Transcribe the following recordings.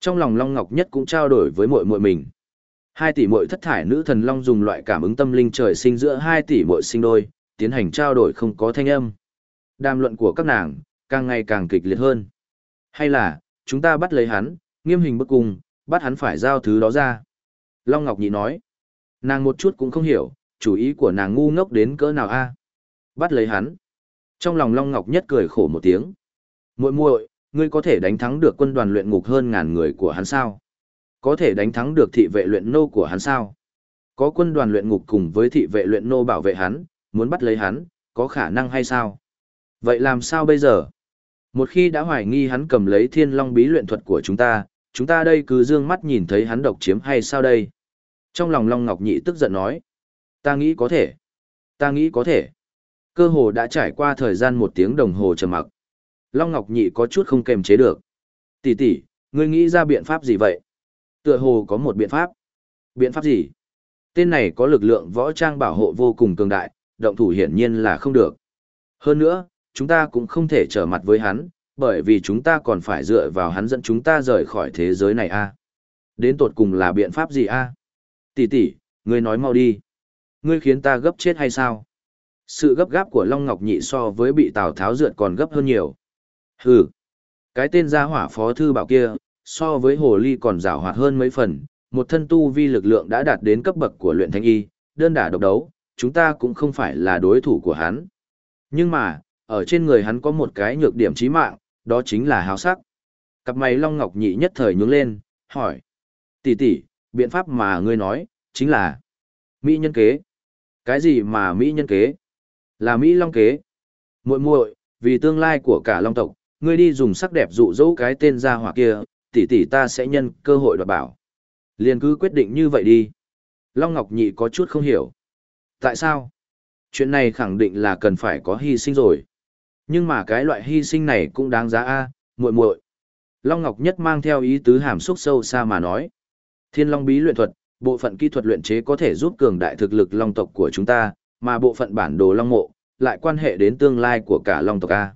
Trong lòng Long Ngọc Nhất cũng trao đổi với muội muội mình. Hai tỷ muội thất thải nữ thần long dùng loại cảm ứng tâm linh trời sinh giữa hai tỷ muội sinh đôi, tiến hành trao đổi không có thanh âm. Đàm luận của các nàng càng ngày càng kịch liệt hơn. Hay là, chúng ta bắt lấy hắn, nghiêm hình bức cung, bắt hắn phải giao thứ đó ra. Long Ngọc Nhị nói, nàng một chút cũng không hiểu, chủ ý của nàng ngu ngốc đến cỡ nào a? Bắt lấy hắn. Trong lòng Long Ngọc Nhất cười khổ một tiếng. Muội muội, ngươi có thể đánh thắng được quân đoàn luyện ngục hơn ngàn người của hắn sao? Có thể đánh thắng được thị vệ luyện nô của hắn sao? Có quân đoàn luyện ngục cùng với thị vệ luyện nô bảo vệ hắn, muốn bắt lấy hắn, có khả năng hay sao? Vậy làm sao bây giờ? Một khi đã hoài nghi hắn cầm lấy thiên long bí luyện thuật của chúng ta, chúng ta đây cứ dương mắt nhìn thấy hắn độc chiếm hay sao đây? Trong lòng Long Ngọc Nhị tức giận nói. Ta nghĩ có thể. Ta nghĩ có thể. Cơ hồ đã trải qua thời gian một tiếng đồng hồ trầm mặc. Long Ngọc Nhị có chút không kềm chế được. Tỷ tỷ, ngươi nghĩ ra biện pháp gì vậy? Tựa hồ có một biện pháp. Biện pháp gì? Tên này có lực lượng võ trang bảo hộ vô cùng cường đại, động thủ hiển nhiên là không được. Hơn nữa, chúng ta cũng không thể trở mặt với hắn, bởi vì chúng ta còn phải dựa vào hắn dẫn chúng ta rời khỏi thế giới này a. Đến tột cùng là biện pháp gì a? Tỷ tỷ, ngươi nói mau đi. Ngươi khiến ta gấp chết hay sao? Sự gấp gáp của Long Ngọc Nhị so với bị Tào Tháo rượt còn gấp hơn nhiều. Hừ, cái tên gia hỏa phó thư bảo kia, so với hồ ly còn rào hoạt hơn mấy phần, một thân tu vi lực lượng đã đạt đến cấp bậc của luyện thanh y, đơn đả độc đấu, chúng ta cũng không phải là đối thủ của hắn. Nhưng mà, ở trên người hắn có một cái nhược điểm chí mạng, đó chính là háo sắc. Cặp mày Long Ngọc Nhị nhất thời nhướng lên, hỏi. Tỷ tỷ, biện pháp mà ngươi nói, chính là Mỹ nhân kế. Cái gì mà Mỹ nhân kế? Là Mỹ Long kế. muội muội vì tương lai của cả Long tộc, ngươi đi dùng sắc đẹp dụ dỗ cái tên gia hỏa kia, tỷ tỷ ta sẽ nhân cơ hội đoạt bảo. Liền cứ quyết định như vậy đi. Long Ngọc Nhị có chút không hiểu. Tại sao? Chuyện này khẳng định là cần phải có hy sinh rồi. Nhưng mà cái loại hy sinh này cũng đáng giá a, muội muội. Long Ngọc Nhất mang theo ý tứ hàm xúc sâu xa mà nói. Thiên Long bí luyện thuật, bộ phận kỹ thuật luyện chế có thể giúp cường đại thực lực Long tộc của chúng ta, mà bộ phận bản đồ Long mộ lại quan hệ đến tương lai của cả Long tộc a.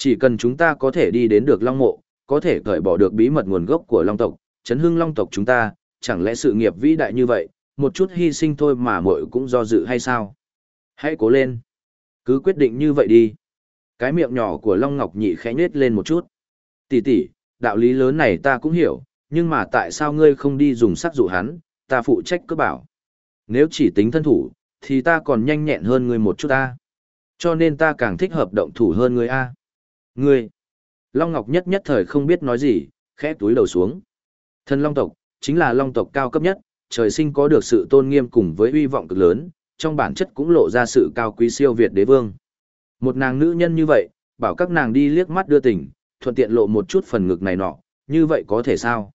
Chỉ cần chúng ta có thể đi đến được Long mộ, có thể cởi bỏ được bí mật nguồn gốc của Long tộc, chấn hưng Long tộc chúng ta, chẳng lẽ sự nghiệp vĩ đại như vậy, một chút hy sinh thôi mà muội cũng do dự hay sao? Hãy cố lên. Cứ quyết định như vậy đi. Cái miệng nhỏ của Long Ngọc Nhị khẽ nhếch lên một chút. Tỷ tỷ, đạo lý lớn này ta cũng hiểu, nhưng mà tại sao ngươi không đi dùng sắc dụ hắn, ta phụ trách cứ bảo. Nếu chỉ tính thân thủ, thì ta còn nhanh nhẹn hơn ngươi một chút ta. Cho nên ta càng thích hợp động thủ hơn ngươi a. Ngươi. Long Ngọc nhất nhất thời không biết nói gì, khẽ túi đầu xuống. Thần Long tộc, chính là Long tộc cao cấp nhất, trời sinh có được sự tôn nghiêm cùng với uy vọng cực lớn, trong bản chất cũng lộ ra sự cao quý siêu việt đế vương. Một nàng nữ nhân như vậy, bảo các nàng đi liếc mắt đưa tình, thuận tiện lộ một chút phần ngực này nọ, như vậy có thể sao?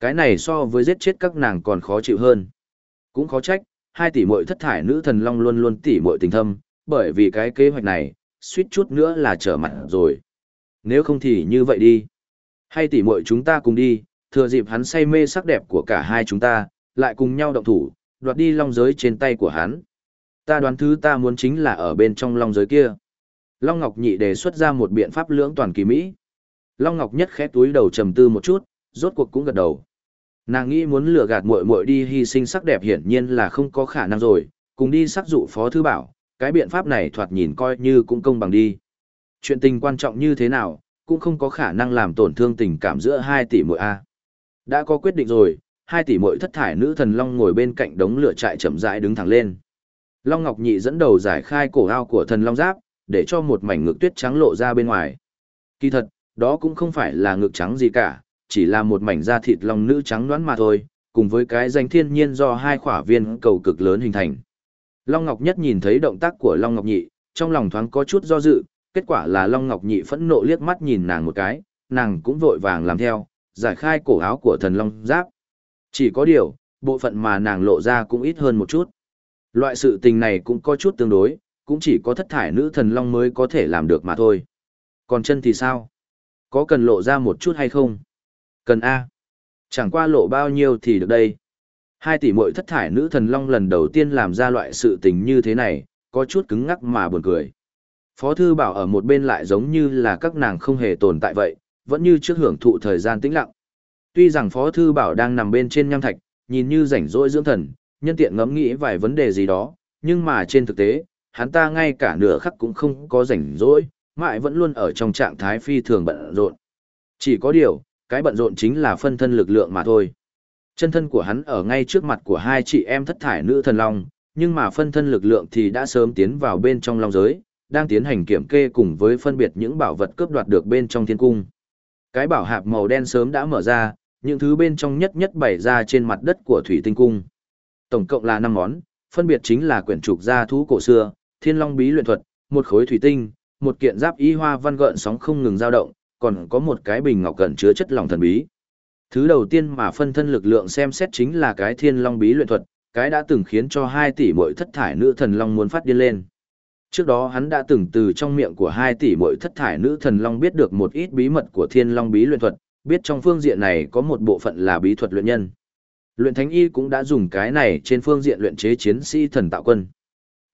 Cái này so với giết chết các nàng còn khó chịu hơn. Cũng khó trách, hai tỷ muội thất thải nữ thần long luôn luôn tỷ muội tình thâm, bởi vì cái kế hoạch này, suýt chút nữa là trở mặt rồi. Nếu không thì như vậy đi. Hay tỷ muội chúng ta cùng đi, thừa dịp hắn say mê sắc đẹp của cả hai chúng ta, lại cùng nhau động thủ, đoạt đi long giới trên tay của hắn. Ta đoán thứ ta muốn chính là ở bên trong long giới kia. Long Ngọc Nhị đề xuất ra một biện pháp lưỡng toàn kỳ Mỹ. Long Ngọc Nhất khẽ túi đầu trầm tư một chút, rốt cuộc cũng gật đầu. Nàng nghĩ muốn lừa gạt muội muội đi hy sinh sắc đẹp hiển nhiên là không có khả năng rồi, cùng đi sắc dụ Phó Thư Bảo, cái biện pháp này thoạt nhìn coi như cũng công bằng đi. Chuyện tình quan trọng như thế nào, cũng không có khả năng làm tổn thương tình cảm giữa hai tỷ muội A. Đã có quyết định rồi, hai tỷ muội thất thải nữ thần Long ngồi bên cạnh đống lửa trại chậm rãi đứng thẳng lên. Long Ngọc Nhị dẫn đầu giải khai cổ ao của thần Long Giáp, để cho một mảnh ngực tuyết trắng lộ ra bên ngoài. Kỳ thật, đó cũng không phải là ngực trắng gì cả, chỉ là một mảnh da thịt long nữ trắng đoán mà thôi, cùng với cái danh thiên nhiên do hai khỏa viên cầu cực lớn hình thành. Long Ngọc Nhất nhìn thấy động tác của Long Ngọc Nhị, trong lòng thoáng có chút do dự, kết quả là Long Ngọc Nhị phẫn nộ liếc mắt nhìn nàng một cái, nàng cũng vội vàng làm theo, giải khai cổ áo của thần Long Giáp. Chỉ có điều, bộ phận mà nàng lộ ra cũng ít hơn một chút. Loại sự tình này cũng có chút tương đối, cũng chỉ có thất thải nữ thần Long mới có thể làm được mà thôi. Còn chân thì sao? Có cần lộ ra một chút hay không? Cần A. Chẳng qua lộ bao nhiêu thì được đây. Hai tỷ muội thất thải nữ thần long lần đầu tiên làm ra loại sự tình như thế này, có chút cứng ngắc mà buồn cười. Phó thư bảo ở một bên lại giống như là các nàng không hề tồn tại vậy, vẫn như trước hưởng thụ thời gian tĩnh lặng. Tuy rằng Phó Thư Bảo đang nằm bên trên nham thạch, nhìn như rảnh rỗi dưỡng thần, nhân tiện ngẫm nghĩ vài vấn đề gì đó, nhưng mà trên thực tế, hắn ta ngay cả nửa khắc cũng không có rảnh rỗi, mãi vẫn luôn ở trong trạng thái phi thường bận rộn. Chỉ có điều, cái bận rộn chính là phân thân lực lượng mà thôi. Chân thân của hắn ở ngay trước mặt của hai chị em thất thải nữ thần long, nhưng mà phân thân lực lượng thì đã sớm tiến vào bên trong long giới, đang tiến hành kiểm kê cùng với phân biệt những bảo vật cướp đoạt được bên trong thiên cung. Cái bảo hạp màu đen sớm đã mở ra, những thứ bên trong nhất nhất bày ra trên mặt đất của thủy tinh cung. Tổng cộng là 5 món, phân biệt chính là quyển trục gia thú cổ xưa, thiên long bí luyện thuật, một khối thủy tinh, một kiện giáp y hoa văn gợn sóng không ngừng dao động, còn có một cái bình ngọc cẩn chứa chất lỏng thần bí. Thứ đầu tiên mà phân thân lực lượng xem xét chính là cái thiên long bí luyện thuật, cái đã từng khiến cho 2 tỷ mỗi thất thải nữ thần long muốn phát điên lên. Trước đó hắn đã từng từ trong miệng của hai tỷ mỗi thất thải nữ thần long biết được một ít bí mật của thiên long bí luyện thuật, biết trong phương diện này có một bộ phận là bí thuật luyện nhân. Luyện thánh y cũng đã dùng cái này trên phương diện luyện chế chiến sĩ thần tạo quân.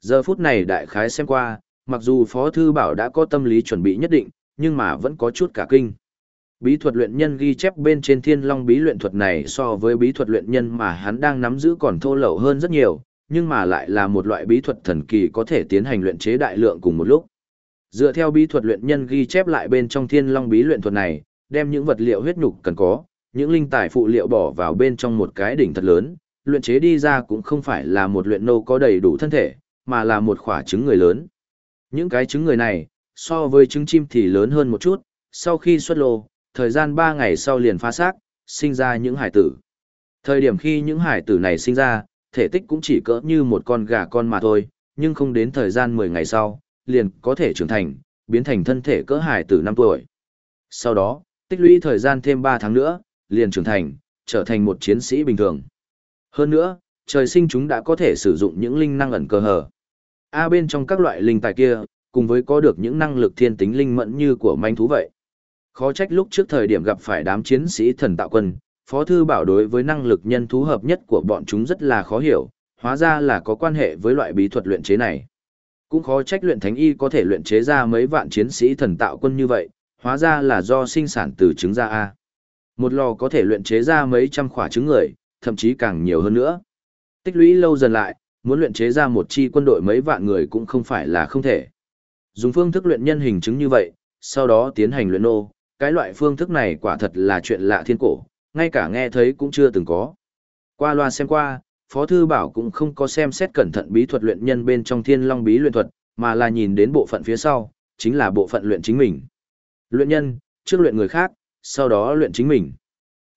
Giờ phút này đại khái xem qua, mặc dù Phó Thư Bảo đã có tâm lý chuẩn bị nhất định, nhưng mà vẫn có chút cả kinh. Bí thuật luyện nhân ghi chép bên trên thiên long bí luyện thuật này so với bí thuật luyện nhân mà hắn đang nắm giữ còn thô lậu hơn rất nhiều, nhưng mà lại là một loại bí thuật thần kỳ có thể tiến hành luyện chế đại lượng cùng một lúc. Dựa theo bí thuật luyện nhân ghi chép lại bên trong thiên long bí luyện thuật này, đem những vật liệu huyết nhục cần có, những linh tài phụ liệu bỏ vào bên trong một cái đỉnh thật lớn, luyện chế đi ra cũng không phải là một luyện nô có đầy đủ thân thể, mà là một khỏa trứng người lớn. Những cái trứng người này, so với trứng chim thì lớn hơn một chút, sau khi xuất lô, thời gian 3 ngày sau liền phá xác, sinh ra những hải tử. Thời điểm khi những hải tử này sinh ra, thể tích cũng chỉ cỡ như một con gà con mà thôi, nhưng không đến thời gian 10 ngày sau, liền có thể trưởng thành, biến thành thân thể cỡ hải tử 5 tuổi. Sau đó, tích lũy thời gian thêm 3 tháng nữa, liền trưởng thành, trở thành một chiến sĩ bình thường. Hơn nữa, trời sinh chúng đã có thể sử dụng những linh năng ẩn cơ hở. A bên trong các loại linh tài kia, cùng với có được những năng lực thiên tính linh mẫn như của manh thú vậy. Khó trách lúc trước thời điểm gặp phải đám chiến sĩ thần tạo quân, Phó Thư Bảo đối với năng lực nhân thú hợp nhất của bọn chúng rất là khó hiểu, hóa ra là có quan hệ với loại bí thuật luyện chế này. Cũng khó trách luyện thánh y có thể luyện chế ra mấy vạn chiến sĩ thần tạo quân như vậy, hóa ra là do sinh sản từ trứng ra A. Một lò có thể luyện chế ra mấy trăm khỏa trứng người, thậm chí càng nhiều hơn nữa. Tích lũy lâu dần lại, muốn luyện chế ra một chi quân đội mấy vạn người cũng không phải là không thể. Dùng phương thức luyện nhân hình chứng như vậy, sau đó tiến hành luyện nô, cái loại phương thức này quả thật là chuyện lạ thiên cổ, ngay cả nghe thấy cũng chưa từng có. Qua loa xem qua, Phó Thư Bảo cũng không có xem xét cẩn thận bí thuật luyện nhân bên trong thiên long bí luyện thuật, mà là nhìn đến bộ phận phía sau, chính là bộ phận luyện chính mình. Luyện nhân, trước luyện người khác, sau đó luyện chính mình.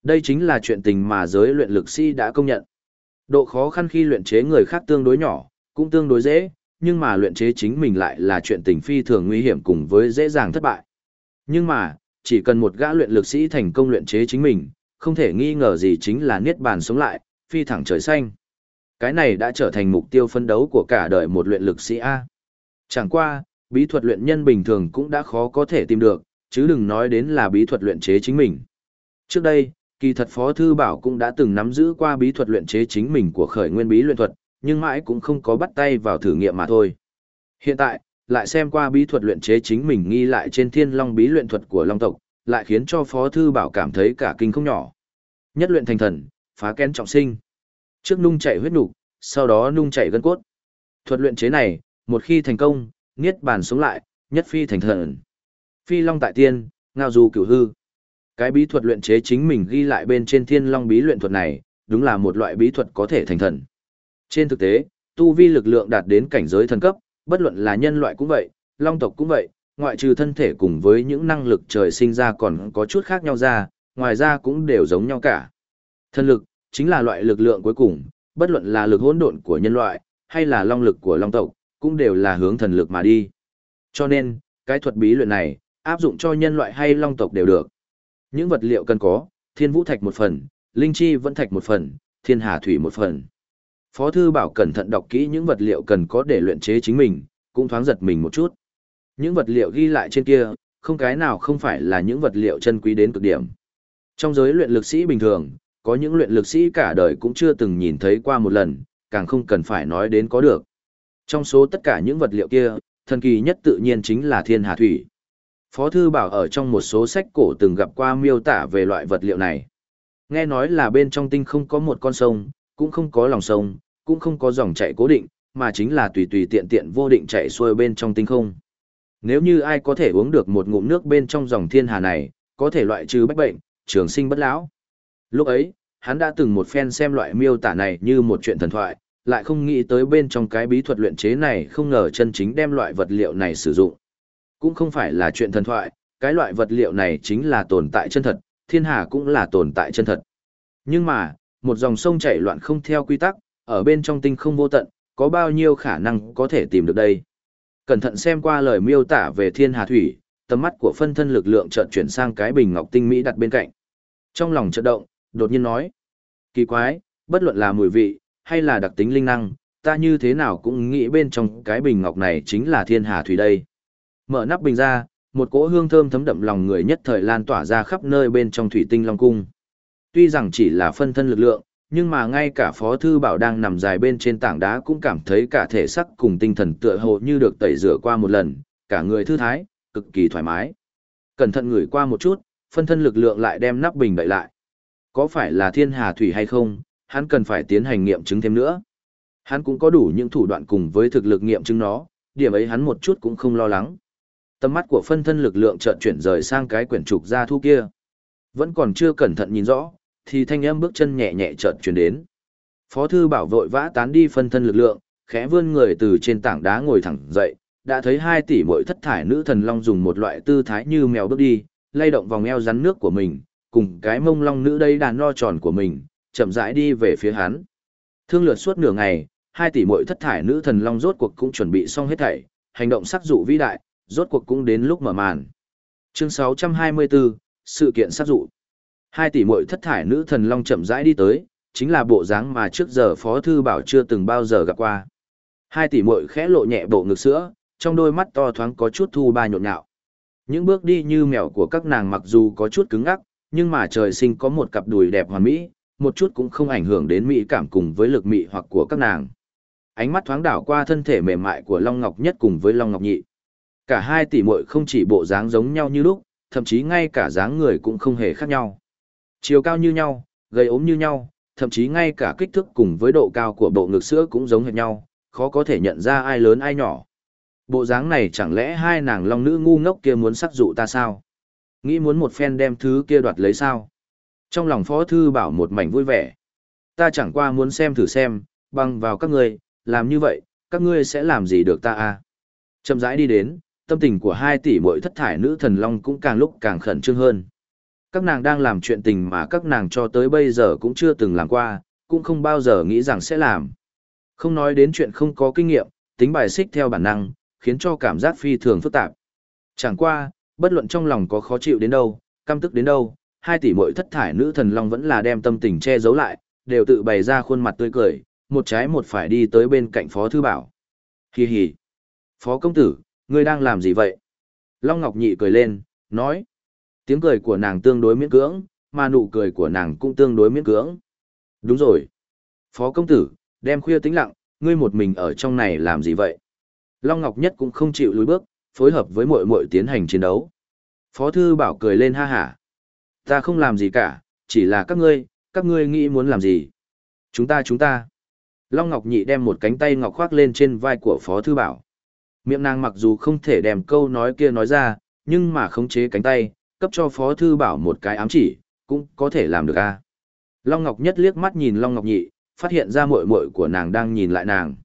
Đây chính là chuyện tình mà giới luyện lực sĩ đã công nhận. Độ khó khăn khi luyện chế người khác tương đối nhỏ, cũng tương đối dễ, nhưng mà luyện chế chính mình lại là chuyện tình phi thường nguy hiểm cùng với dễ dàng thất bại. Nhưng mà, chỉ cần một gã luyện lực sĩ thành công luyện chế chính mình, không thể nghi ngờ gì chính là niết bàn sống lại, phi thẳng trời xanh. Cái này đã trở thành mục tiêu phân đấu của cả đời một luyện lực sĩ A. Chẳng qua, bí thuật luyện nhân bình thường cũng đã khó có thể tìm được, chứ đừng nói đến là bí thuật luyện chế chính mình. Trước đây, kỳ thật Phó Thư Bảo cũng đã từng nắm giữ qua bí thuật luyện chế chính mình của khởi nguyên bí luyện thuật, nhưng mãi cũng không có bắt tay vào thử nghiệm mà thôi. Hiện tại, lại xem qua bí thuật luyện chế chính mình nghi lại trên thiên long bí luyện thuật của long tộc, lại khiến cho Phó Thư Bảo cảm thấy cả kinh không nhỏ. Nhất luyện thành thần, phá kén trọng sinh. Trước nung chạy huyết nục, sau đó nung chạy gân cốt. Thuật luyện chế này, một khi thành công, niết bàn sống lại, nhất phi thành thần. Phi long tại tiên, ngao du cửu hư. Cái bí thuật luyện chế chính mình ghi lại bên trên thiên long bí luyện thuật này, đúng là một loại bí thuật có thể thành thần. Trên thực tế, tu vi lực lượng đạt đến cảnh giới thần cấp, bất luận là nhân loại cũng vậy, long tộc cũng vậy, ngoại trừ thân thể cùng với những năng lực trời sinh ra còn có chút khác nhau ra, ngoài ra cũng đều giống nhau cả. Thân lực, chính là loại lực lượng cuối cùng, bất luận là lực hỗn độn của nhân loại, hay là long lực của long tộc, cũng đều là hướng thần lực mà đi. Cho nên, cái thuật bí luyện này, áp dụng cho nhân loại hay long tộc đều được. Những vật liệu cần có, thiên vũ thạch một phần, linh chi vẫn thạch một phần, thiên hà thủy một phần. Phó thư bảo cẩn thận đọc kỹ những vật liệu cần có để luyện chế chính mình, cũng thoáng giật mình một chút. Những vật liệu ghi lại trên kia, không cái nào không phải là những vật liệu chân quý đến cực điểm. Trong giới luyện lực sĩ bình thường, có những luyện lực sĩ cả đời cũng chưa từng nhìn thấy qua một lần, càng không cần phải nói đến có được. Trong số tất cả những vật liệu kia, thần kỳ nhất tự nhiên chính là thiên hà thủy. Phó Thư Bảo ở trong một số sách cổ từng gặp qua miêu tả về loại vật liệu này. Nghe nói là bên trong tinh không có một con sông, cũng không có lòng sông, cũng không có dòng chảy cố định, mà chính là tùy tùy tiện tiện vô định chảy xuôi bên trong tinh không. Nếu như ai có thể uống được một ngụm nước bên trong dòng thiên hà này, có thể loại trừ bách bệnh, trường sinh bất lão. Lúc ấy, hắn đã từng một phen xem loại miêu tả này như một chuyện thần thoại, lại không nghĩ tới bên trong cái bí thuật luyện chế này không ngờ chân chính đem loại vật liệu này sử dụng. Cũng không phải là chuyện thần thoại, cái loại vật liệu này chính là tồn tại chân thật, thiên hà cũng là tồn tại chân thật. Nhưng mà, một dòng sông chảy loạn không theo quy tắc, ở bên trong tinh không vô tận, có bao nhiêu khả năng có thể tìm được đây. Cẩn thận xem qua lời miêu tả về thiên hà thủy, tầm mắt của phân thân lực lượng chợt chuyển sang cái bình ngọc tinh mỹ đặt bên cạnh. Trong lòng chợt động, đột nhiên nói: "Kỳ quái, bất luận là mùi vị hay là đặc tính linh năng, ta như thế nào cũng nghĩ bên trong cái bình ngọc này chính là thiên hà thủy đây." Mở nắp bình ra, một cỗ hương thơm thấm đậm lòng người nhất thời lan tỏa ra khắp nơi bên trong thủy tinh long cung. Tuy rằng chỉ là phân thân lực lượng, nhưng mà ngay cả Phó Thư Bảo đang nằm dài bên trên tảng đá cũng cảm thấy cả thể sắc cùng tinh thần tựa hồ như được tẩy rửa qua một lần, cả người thư thái, cực kỳ thoải mái. Cẩn thận ngửi qua một chút, phân thân lực lượng lại đem nắp bình đậy lại. Có phải là thiên hà thủy hay không, hắn cần phải tiến hành nghiệm chứng thêm nữa. Hắn cũng có đủ những thủ đoạn cùng với thực lực nghiệm chứng nó, điểm ấy hắn một chút cũng không lo lắng. Tầm mắt của phân thân lực lượng chợt chuyển rời sang cái quyển trục ra thu kia. Vẫn còn chưa cẩn thận nhìn rõ, thì thanh âm bước chân nhẹ nhẹ chợt chuyển đến. Phó thư bảo vội vã tán đi phân thân lực lượng, khẽ vươn người từ trên tảng đá ngồi thẳng dậy, đã thấy hai tỷ muội thất thải nữ thần long dùng một loại tư thái như mèo bước đi, lay động vòng eo rắn nước của mình, cùng cái mông long nữ đây đàn no tròn của mình, chậm rãi đi về phía hắn. Thương lượt suốt nửa ngày, hai tỷ muội thất thải nữ thần long rốt cuộc cũng chuẩn bị xong hết thảy, hành động sắc dụ vĩ đại, rốt cuộc cũng đến lúc mở màn. Chương 624, sự kiện sát dụ. Hai tỷ muội thất thải nữ thần long chậm rãi đi tới, chính là bộ dáng mà trước giờ Phó thư bảo chưa từng bao giờ gặp qua. Hai tỷ muội khẽ lộ nhẹ bộ ngực sữa, trong đôi mắt to thoáng có chút thu ba nhộn nhạo. Những bước đi như mèo của các nàng mặc dù có chút cứng ngắc, nhưng mà trời sinh có một cặp đùi đẹp hoàn mỹ, một chút cũng không ảnh hưởng đến mỹ cảm cùng với lực mị hoặc của các nàng. Ánh mắt thoáng đảo qua thân thể mềm mại của Long Ngọc Nhất cùng với Long Ngọc Nhị. Cả hai tỷ muội không chỉ bộ dáng giống nhau như lúc, thậm chí ngay cả dáng người cũng không hề khác nhau. Chiều cao như nhau, gầy ốm như nhau, thậm chí ngay cả kích thước cùng với độ cao của bộ ngực sữa cũng giống hệt nhau, khó có thể nhận ra ai lớn ai nhỏ. Bộ dáng này chẳng lẽ hai nàng long nữ ngu ngốc kia muốn sắc dụ ta sao? Nghĩ muốn một phen đem thứ kia đoạt lấy sao? Trong lòng phó thư bảo một mảnh vui vẻ. Ta chẳng qua muốn xem thử xem, băng vào các ngươi, làm như vậy, các ngươi sẽ làm gì được ta à? Chậm rãi đi đến, tâm tình của hai tỷ mỗi thất thải nữ thần long cũng càng lúc càng khẩn trương hơn. Các nàng đang làm chuyện tình mà các nàng cho tới bây giờ cũng chưa từng làm qua, cũng không bao giờ nghĩ rằng sẽ làm. Không nói đến chuyện không có kinh nghiệm, tính bài xích theo bản năng, khiến cho cảm giác phi thường phức tạp. Chẳng qua, bất luận trong lòng có khó chịu đến đâu, căm tức đến đâu, hai tỷ muội thất thải nữ thần long vẫn là đem tâm tình che giấu lại, đều tự bày ra khuôn mặt tươi cười, một trái một phải đi tới bên cạnh Phó Thư Bảo. Hi hi. Phó công tử, ngươi đang làm gì vậy? Long Ngọc Nhị cười lên, nói. Tiếng cười của nàng tương đối miễn cưỡng, mà nụ cười của nàng cũng tương đối miễn cưỡng. Đúng rồi. Phó công tử, đem khuya tĩnh lặng, ngươi một mình ở trong này làm gì vậy? Long Ngọc Nhất cũng không chịu lùi bước, phối hợp với muội muội tiến hành chiến đấu. Phó thư bảo cười lên ha hả. Ta không làm gì cả, chỉ là các ngươi, các ngươi nghĩ muốn làm gì? Chúng ta chúng ta. Long Ngọc Nhị đem một cánh tay ngọc khoác lên trên vai của Phó thư bảo. Miệng nàng mặc dù không thể đem câu nói kia nói ra, nhưng mà khống chế cánh tay, cấp cho Phó thư bảo một cái ám chỉ, cũng có thể làm được a. Long Ngọc Nhất liếc mắt nhìn Long Ngọc Nhị, phát hiện ra muội muội của nàng đang nhìn lại nàng.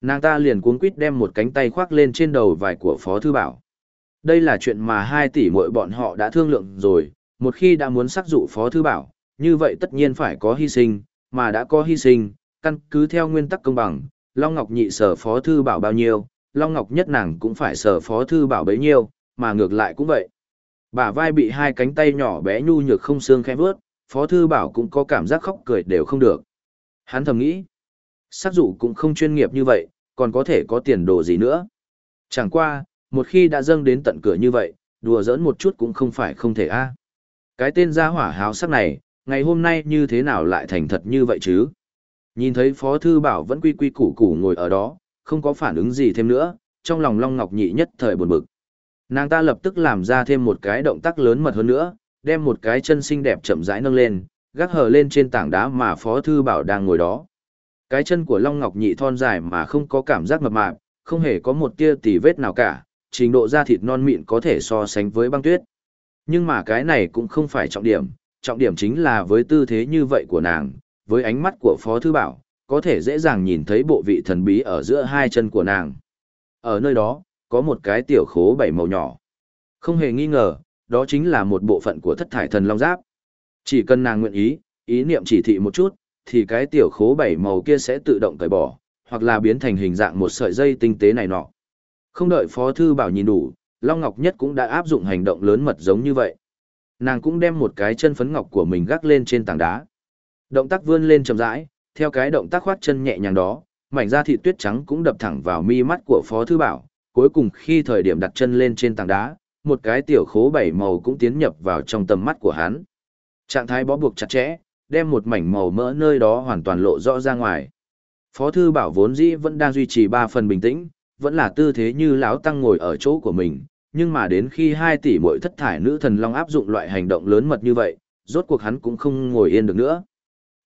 Nàng ta liền cuống quýt đem một cánh tay khoác lên trên đầu vải của Phó Thư Bảo. Đây là chuyện mà hai tỷ muội bọn họ đã thương lượng rồi, một khi đã muốn xác dụ Phó Thư Bảo, như vậy tất nhiên phải có hy sinh, mà đã có hy sinh, căn cứ theo nguyên tắc công bằng, Long Ngọc nhị sở Phó Thư Bảo bao nhiêu, Long Ngọc nhất nàng cũng phải sở Phó Thư Bảo bấy nhiêu, mà ngược lại cũng vậy. Bả vai bị hai cánh tay nhỏ bé nhu nhược không xương khẽ vớt, Phó Thư Bảo cũng có cảm giác khóc cười đều không được. Hắn thầm nghĩ, sát dụ cũng không chuyên nghiệp như vậy, còn có thể có tiền đồ gì nữa. Chẳng qua, một khi đã dâng đến tận cửa như vậy, đùa giỡn một chút cũng không phải không thể a. Cái tên gia hỏa háo sắc này, ngày hôm nay như thế nào lại thành thật như vậy chứ? Nhìn thấy Phó Thư Bảo vẫn quy quy củ củ ngồi ở đó, không có phản ứng gì thêm nữa, trong lòng Long Ngọc Nhị nhất thời buồn bực. Nàng ta lập tức làm ra thêm một cái động tác lớn mật hơn nữa, đem một cái chân xinh đẹp chậm rãi nâng lên, gác hờ lên trên tảng đá mà Phó Thư Bảo đang ngồi đó. Cái chân của Long Ngọc Nhị thon dài mà không có cảm giác mập mạp, không hề có một tia tỉ vết nào cả, trình độ da thịt non mịn có thể so sánh với băng tuyết. Nhưng mà cái này cũng không phải trọng điểm, trọng điểm chính là với tư thế như vậy của nàng, với ánh mắt của Phó Thư Bảo, có thể dễ dàng nhìn thấy bộ vị thần bí ở giữa hai chân của nàng. Ở nơi đó, có một cái tiểu khố bảy màu nhỏ. Không hề nghi ngờ, đó chính là một bộ phận của thất thải thần long giáp. Chỉ cần nàng nguyện ý, ý niệm chỉ thị một chút, thì cái tiểu khố bảy màu kia sẽ tự động cởi bỏ, hoặc là biến thành hình dạng một sợi dây tinh tế này nọ. Không đợi Phó Thư Bảo nhìn đủ, Long Ngọc Nhất cũng đã áp dụng hành động lớn mật giống như vậy. Nàng cũng đem một cái chân phấn ngọc của mình gác lên trên tảng đá. Động tác vươn lên chậm rãi, theo cái động tác khoát chân nhẹ nhàng đó, mảnh da thịt tuyết trắng cũng đập thẳng vào mi mắt của Phó Thư Bảo. Cuối cùng khi thời điểm đặt chân lên trên tảng đá, một cái tiểu khố bảy màu cũng tiến nhập vào trong tầm mắt của hắn. Trạng thái bó buộc chặt chẽ, đem một mảnh màu mỡ nơi đó hoàn toàn lộ rõ ra ngoài. Phó thư bảo vốn dĩ vẫn đang duy trì ba phần bình tĩnh, vẫn là tư thế như lão tăng ngồi ở chỗ của mình, nhưng mà đến khi hai tỷ muội thất thải nữ thần long áp dụng loại hành động lớn mật như vậy, rốt cuộc hắn cũng không ngồi yên được nữa.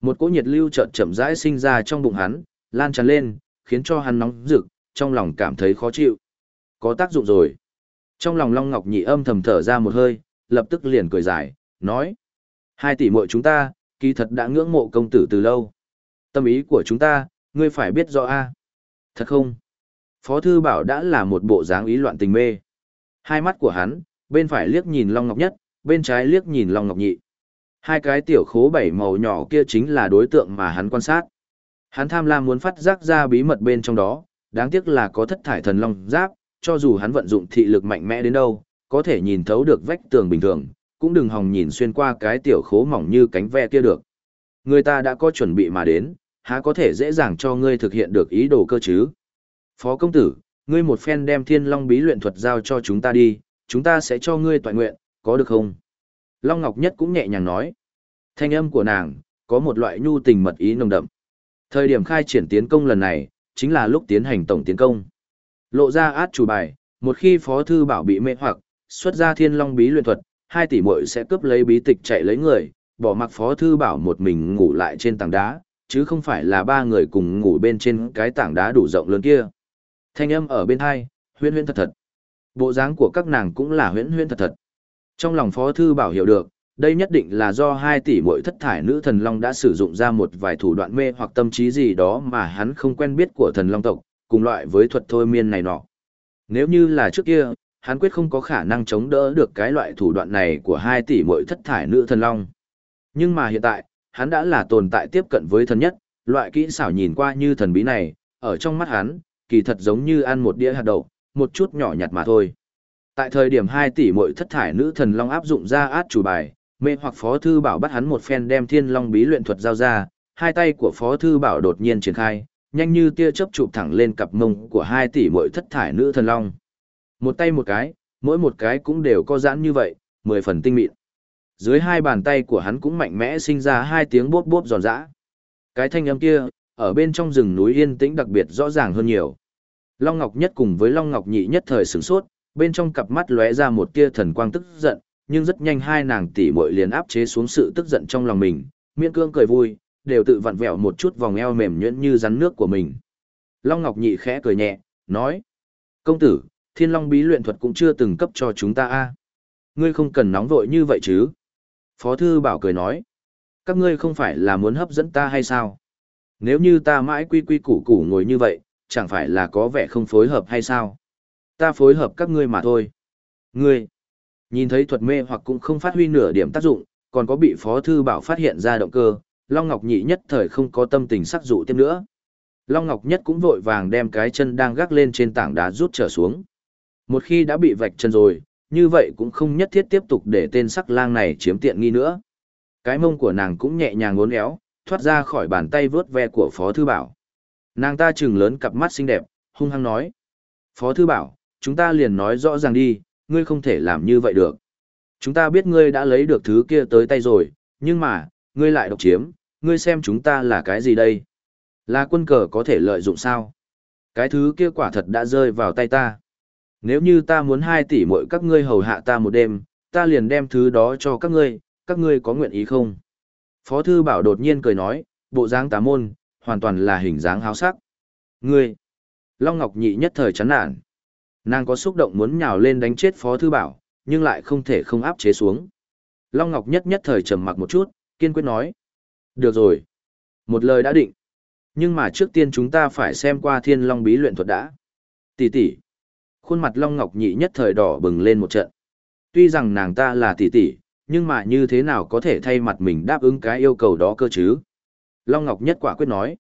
Một cỗ nhiệt lưu chợt chậm rãi sinh ra trong bụng hắn, lan tràn lên, khiến cho hắn nóng rực, trong lòng cảm thấy khó chịu. Có tác dụng rồi. Trong lòng Long Ngọc Nhị âm thầm thở ra một hơi, lập tức liền cười giải, nói: "Hai tỷ muội chúng ta, kỳ thật đã ngưỡng mộ công tử từ lâu. Tâm ý của chúng ta, ngươi phải biết rõ a." "Thật không?" Phó thư bảo đã là một bộ dáng ý loạn tình mê. Hai mắt của hắn, bên phải liếc nhìn Long Ngọc Nhất, bên trái liếc nhìn Long Ngọc Nhị. Hai cái tiểu khố bảy màu nhỏ kia chính là đối tượng mà hắn quan sát. Hắn tham lam muốn phát giác ra bí mật bên trong đó, đáng tiếc là có thất thải thần long giáp, cho dù hắn vận dụng thị lực mạnh mẽ đến đâu, có thể nhìn thấu được vách tường bình thường, cũng đừng hòng nhìn xuyên qua cái tiểu khố mỏng như cánh ve kia được. Người ta đã có chuẩn bị mà đến, há có thể dễ dàng cho ngươi thực hiện được ý đồ cơ chứ. Phó công tử, ngươi một phen đem thiên long bí luyện thuật giao cho chúng ta đi, chúng ta sẽ cho ngươi toàn nguyện, có được không? Long Ngọc Nhất cũng nhẹ nhàng nói. Thanh âm của nàng, có một loại nhu tình mật ý nồng đậm. Thời điểm khai triển tiến công lần này, chính là lúc tiến hành tổng tiến công. Lộ ra át chủ bài, một khi Phó Thư Bảo bị mê hoặc, xuất ra thiên long bí luyện thuật, hai tỷ muội sẽ cướp lấy bí tịch chạy lấy người, bỏ mặc Phó Thư Bảo một mình ngủ lại trên tảng đá, chứ không phải là ba người cùng ngủ bên trên cái tảng đá đủ rộng lớn kia. Thanh âm ở bên hai, huyễn huyễn thật thật. Bộ dáng của các nàng cũng là huyễn huyễn thật thật. Trong lòng Phó Thư Bảo hiểu được, đây nhất định là do hai tỷ muội thất thải nữ thần long đã sử dụng ra một vài thủ đoạn mê hoặc tâm trí gì đó mà hắn không quen biết của thần long tộc, cùng loại với thuật thôi miên này nọ. Nếu như là trước kia, hắn quyết không có khả năng chống đỡ được cái loại thủ đoạn này của hai tỷ muội thất thải nữ thần long. Nhưng mà hiện tại, hắn đã là tồn tại tiếp cận với thần nhất, loại kỹ xảo nhìn qua như thần bí này, ở trong mắt hắn, kỳ thật giống như ăn một đĩa hạt đậu, một chút nhỏ nhặt mà thôi. Tại thời điểm 2 tỷ muội thất thải nữ thần long áp dụng ra át chủ bài, mê hoặc phó thư bảo bắt hắn một phen đem thiên long bí luyện thuật giao ra, hai tay của phó thư bảo đột nhiên triển khai, nhanh như tia chớp chụp thẳng lên cặp mông của hai tỷ muội thất thải nữ thần long. Một tay một cái, mỗi một cái cũng đều có giãn như vậy, 10 phần tinh mịn. Dưới hai bàn tay của hắn cũng mạnh mẽ sinh ra hai tiếng bốp bốp giòn giã. Cái thanh âm kia, ở bên trong rừng núi yên tĩnh đặc biệt rõ ràng hơn nhiều. Long Ngọc Nhất cùng với Long Ngọc Nhị nhất thời sửng sốt, bên trong cặp mắt lóe ra một tia thần quang tức giận, nhưng rất nhanh hai nàng tỷ muội liền áp chế xuống sự tức giận trong lòng mình, miễn cương cười vui, đều tự vặn vẹo một chút vòng eo mềm nhuyễn như rắn nước của mình. Long Ngọc Nhị khẽ cười nhẹ, nói: "Công tử, Thiên Long bí luyện thuật cũng chưa từng cấp cho chúng ta a. Ngươi không cần nóng vội như vậy chứ?" Phó thư bảo cười nói: "Các ngươi không phải là muốn hấp dẫn ta hay sao? Nếu như ta mãi quy quy củ củ ngồi như vậy, chẳng phải là có vẻ không phối hợp hay sao? Ta phối hợp các ngươi mà thôi." Ngươi Nhìn thấy thuật mê hoặc cũng không phát huy nửa điểm tác dụng, còn có bị Phó Thư Bảo phát hiện ra động cơ, Long Ngọc Nhị nhất thời không có tâm tình sắc dụ tiếp nữa. Long Ngọc Nhất cũng vội vàng đem cái chân đang gác lên trên tảng đá rút trở xuống. Một khi đã bị vạch chân rồi, như vậy cũng không nhất thiết tiếp tục để tên sắc lang này chiếm tiện nghi nữa. Cái mông của nàng cũng nhẹ nhàng ngốn éo, thoát ra khỏi bàn tay vướt ve của Phó Thư Bảo. Nàng ta trừng lớn cặp mắt xinh đẹp, hung hăng nói. Phó Thư Bảo, chúng ta liền nói rõ ràng đi, ngươi không thể làm như vậy được. Chúng ta biết ngươi đã lấy được thứ kia tới tay rồi, nhưng mà, ngươi lại độc chiếm, ngươi xem chúng ta là cái gì đây? Là quân cờ có thể lợi dụng sao? Cái thứ kia quả thật đã rơi vào tay ta. Nếu như ta muốn hai tỷ mỗi các ngươi hầu hạ ta một đêm, ta liền đem thứ đó cho các ngươi, các ngươi có nguyện ý không? Phó thư bảo đột nhiên cười nói, bộ dáng tá môn, hoàn toàn là hình dáng háo sắc. Ngươi! Long Ngọc Nhị nhất thời chán nản. Nàng có xúc động muốn nhào lên đánh chết Phó Thư Bảo, nhưng lại không thể không áp chế xuống. Long Ngọc nhất nhất thời trầm mặc một chút, kiên quyết nói. Được rồi. Một lời đã định. Nhưng mà trước tiên chúng ta phải xem qua thiên long bí luyện thuật đã. Tỷ tỷ. Khuôn mặt Long Ngọc nhị nhất thời đỏ bừng lên một trận. Tuy rằng nàng ta là tỷ tỷ, nhưng mà như thế nào có thể thay mặt mình đáp ứng cái yêu cầu đó cơ chứ? Long Ngọc nhất quả quyết nói.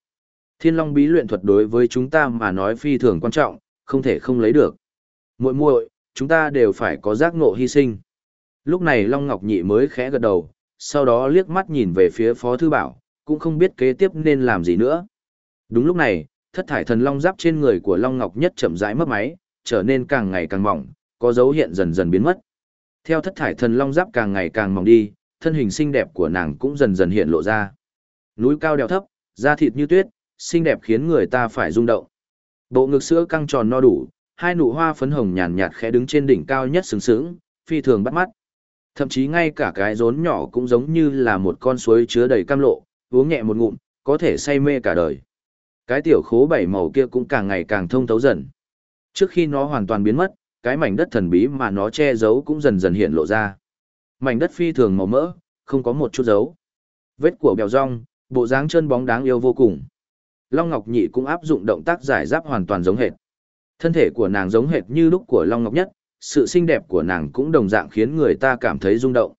Thiên long bí luyện thuật đối với chúng ta mà nói phi thường quan trọng, không thể không lấy được. muội muội chúng ta đều phải có giác ngộ hy sinh. Lúc này Long Ngọc Nhị mới khẽ gật đầu, sau đó liếc mắt nhìn về phía Phó Thư Bảo, cũng không biết kế tiếp nên làm gì nữa. Đúng lúc này, thất thải thần long giáp trên người của Long Ngọc Nhất chậm rãi mất máy, trở nên càng ngày càng mỏng, có dấu hiện dần dần biến mất. Theo thất thải thần long giáp càng ngày càng mỏng đi, thân hình xinh đẹp của nàng cũng dần dần hiện lộ ra. Núi cao đèo thấp, da thịt như tuyết, xinh đẹp khiến người ta phải rung động. Bộ ngực sữa căng tròn no đủ, hai nụ hoa phấn hồng nhàn nhạt khẽ đứng trên đỉnh cao nhất sướng sướng, phi thường bắt mắt. Thậm chí ngay cả cái rốn nhỏ cũng giống như là một con suối chứa đầy cam lộ, uống nhẹ một ngụm, có thể say mê cả đời. Cái tiểu khố bảy màu kia cũng càng ngày càng thông thấu dần. Trước khi nó hoàn toàn biến mất, cái mảnh đất thần bí mà nó che giấu cũng dần dần hiện lộ ra. Mảnh đất phi thường màu mỡ, không có một chút dấu. Vết của bèo rong, bộ dáng chân bóng đáng yêu vô cùng. Long Ngọc Nhị cũng áp dụng động tác giải giáp hoàn toàn giống hệt. Thân thể của nàng giống hệt như lúc của Long Ngọc Nhất, sự xinh đẹp của nàng cũng đồng dạng khiến người ta cảm thấy rung động.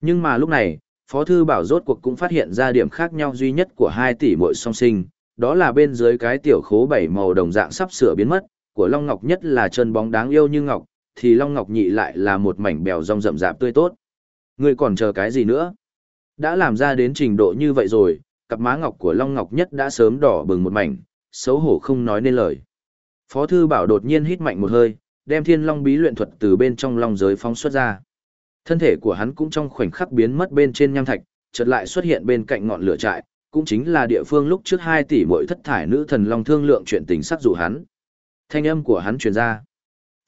Nhưng mà lúc này, Phó Thư Bảo rốt cuộc cũng phát hiện ra điểm khác nhau duy nhất của hai tỷ muội song sinh, đó là bên dưới cái tiểu khố bảy màu đồng dạng sắp sửa biến mất, của Long Ngọc Nhất là chân bóng đáng yêu như ngọc, thì Long Ngọc Nhị lại là một mảnh bèo rong rậm rạp tươi tốt. Người còn chờ cái gì nữa? Đã làm ra đến trình độ như vậy rồi, cặp má ngọc của Long Ngọc Nhất đã sớm đỏ bừng một mảnh, xấu hổ không nói nên lời. Phó Thư Bảo đột nhiên hít mạnh một hơi, đem thiên long bí luyện thuật từ bên trong long giới phóng xuất ra. Thân thể của hắn cũng trong khoảnh khắc biến mất bên trên nham thạch, chợt lại xuất hiện bên cạnh ngọn lửa trại, cũng chính là địa phương lúc trước hai tỷ mỗi thất thải nữ thần long thương lượng chuyện tình sắc dụ hắn. Thanh âm của hắn truyền ra.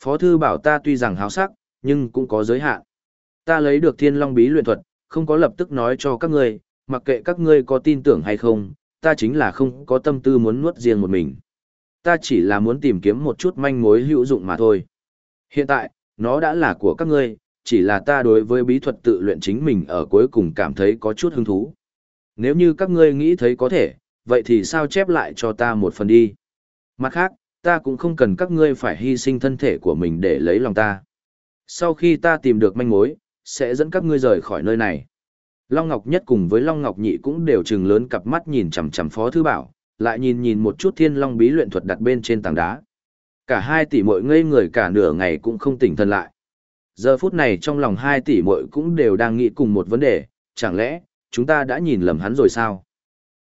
Phó thư bảo ta tuy rằng háo sắc, nhưng cũng có giới hạn. Ta lấy được thiên long bí luyện thuật, không có lập tức nói cho các ngươi, mặc kệ các ngươi có tin tưởng hay không, ta chính là không có tâm tư muốn nuốt riêng một mình. Ta chỉ là muốn tìm kiếm một chút manh mối hữu dụng mà thôi. Hiện tại, nó đã là của các ngươi, chỉ là ta đối với bí thuật tự luyện chính mình ở cuối cùng cảm thấy có chút hứng thú. Nếu như các ngươi nghĩ thấy có thể, vậy thì sao chép lại cho ta một phần đi. Mặt khác, ta cũng không cần các ngươi phải hy sinh thân thể của mình để lấy lòng ta. Sau khi ta tìm được manh mối, sẽ dẫn các ngươi rời khỏi nơi này. Long Ngọc Nhất cùng với Long Ngọc Nhị cũng đều trừng lớn cặp mắt nhìn chằm chằm Phó Thư Bảo, lại nhìn nhìn một chút Thiên Long bí luyện thuật đặt bên trên tảng đá. Cả hai tỷ muội ngây người cả nửa ngày cũng không tỉnh thần lại. Giờ phút này trong lòng hai tỷ muội cũng đều đang nghĩ cùng một vấn đề, chẳng lẽ chúng ta đã nhìn lầm hắn rồi sao?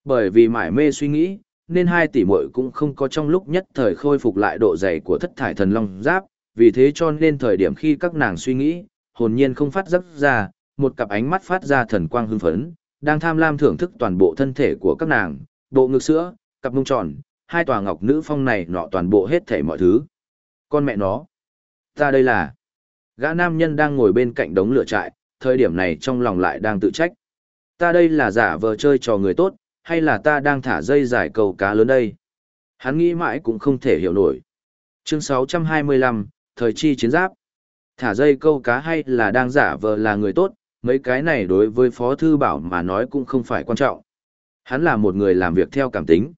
Bởi vì mải mê suy nghĩ, nên hai tỷ muội cũng không có trong lúc nhất thời khôi phục lại độ dày của thất thải thần long giáp, vì thế cho nên thời điểm khi các nàng suy nghĩ, hồn nhiên không phát giấc ra, một cặp ánh mắt phát ra thần quang hưng phấn, đang tham lam thưởng thức toàn bộ thân thể của các nàng, bộ ngực sữa, cặp mông tròn, hai tòa ngọc nữ phong này nọ toàn bộ hết thể mọi thứ. Con mẹ nó, ta đây là gã nam nhân đang ngồi bên cạnh đống lửa trại, thời điểm này trong lòng lại đang tự trách. Ta đây là giả vờ chơi trò người tốt, hay là ta đang thả dây giải cầu cá lớn đây? Hắn nghĩ mãi cũng không thể hiểu nổi. Chương 625, Thời chi chiến giáp. Thả dây câu cá hay là đang giả vờ là người tốt, mấy cái này đối với Phó Thư Bảo mà nói cũng không phải quan trọng. Hắn là một người làm việc theo cảm tính.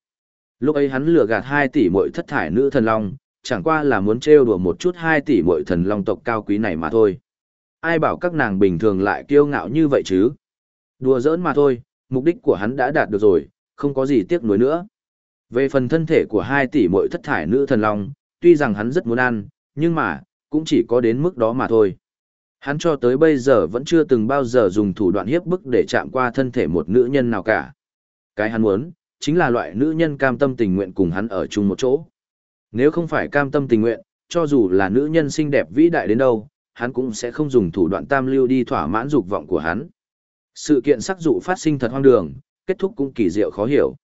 Lúc ấy hắn lừa gạt hai tỷ muội thất thải nữ thần long, chẳng qua là muốn trêu đùa một chút hai tỷ muội thần long tộc cao quý này mà thôi. Ai bảo các nàng bình thường lại kiêu ngạo như vậy chứ? Đùa giỡn mà thôi, mục đích của hắn đã đạt được rồi, không có gì tiếc nuối nữa. Về phần thân thể của hai tỷ muội thất thải nữ thần long, tuy rằng hắn rất muốn ăn, nhưng mà, cũng chỉ có đến mức đó mà thôi. Hắn cho tới bây giờ vẫn chưa từng bao giờ dùng thủ đoạn hiếp bức để chạm qua thân thể một nữ nhân nào cả. Cái hắn muốn, chính là loại nữ nhân cam tâm tình nguyện cùng hắn ở chung một chỗ. Nếu không phải cam tâm tình nguyện, cho dù là nữ nhân xinh đẹp vĩ đại đến đâu, hắn cũng sẽ không dùng thủ đoạn tam lưu đi thỏa mãn dục vọng của hắn. Sự kiện sắc dụ phát sinh thật hoang đường, kết thúc cũng kỳ diệu khó hiểu.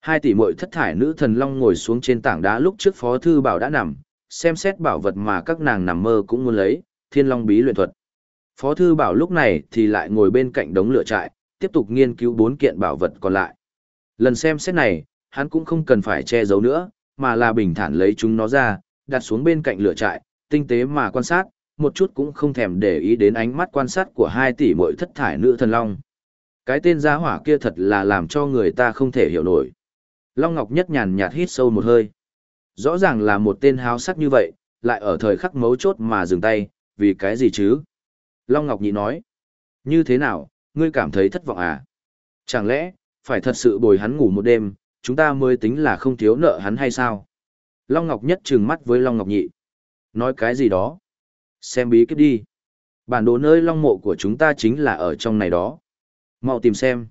Hai tỷ muội thất thải nữ thần long ngồi xuống trên tảng đá lúc trước phó thư bảo đã nằm, xem xét bảo vật mà các nàng nằm mơ cũng muốn lấy, thiên long bí luyện thuật. Phó thư bảo lúc này thì lại ngồi bên cạnh đống lửa trại, tiếp tục nghiên cứu bốn kiện bảo vật còn lại. Lần xem xét này, hắn cũng không cần phải che giấu nữa, mà là bình thản lấy chúng nó ra, đặt xuống bên cạnh lửa trại, tinh tế mà quan sát, một chút cũng không thèm để ý đến ánh mắt quan sát của hai tỷ muội thất thải nữ thần long. Cái tên gia hỏa kia thật là làm cho người ta không thể hiểu nổi. Long Ngọc Nhất nhàn nhạt hít sâu một hơi. Rõ ràng là một tên háo sắc như vậy, lại ở thời khắc mấu chốt mà dừng tay, vì cái gì chứ? Long Ngọc Nhị nói. Như thế nào, ngươi cảm thấy thất vọng à? Chẳng lẽ, phải thật sự bồi hắn ngủ một đêm, chúng ta mới tính là không thiếu nợ hắn hay sao? Long Ngọc Nhất trừng mắt với Long Ngọc Nhị. Nói cái gì đó? Xem bí kíp đi. Bản đồ nơi long mộ của chúng ta chính là ở trong này đó. Mau tìm xem.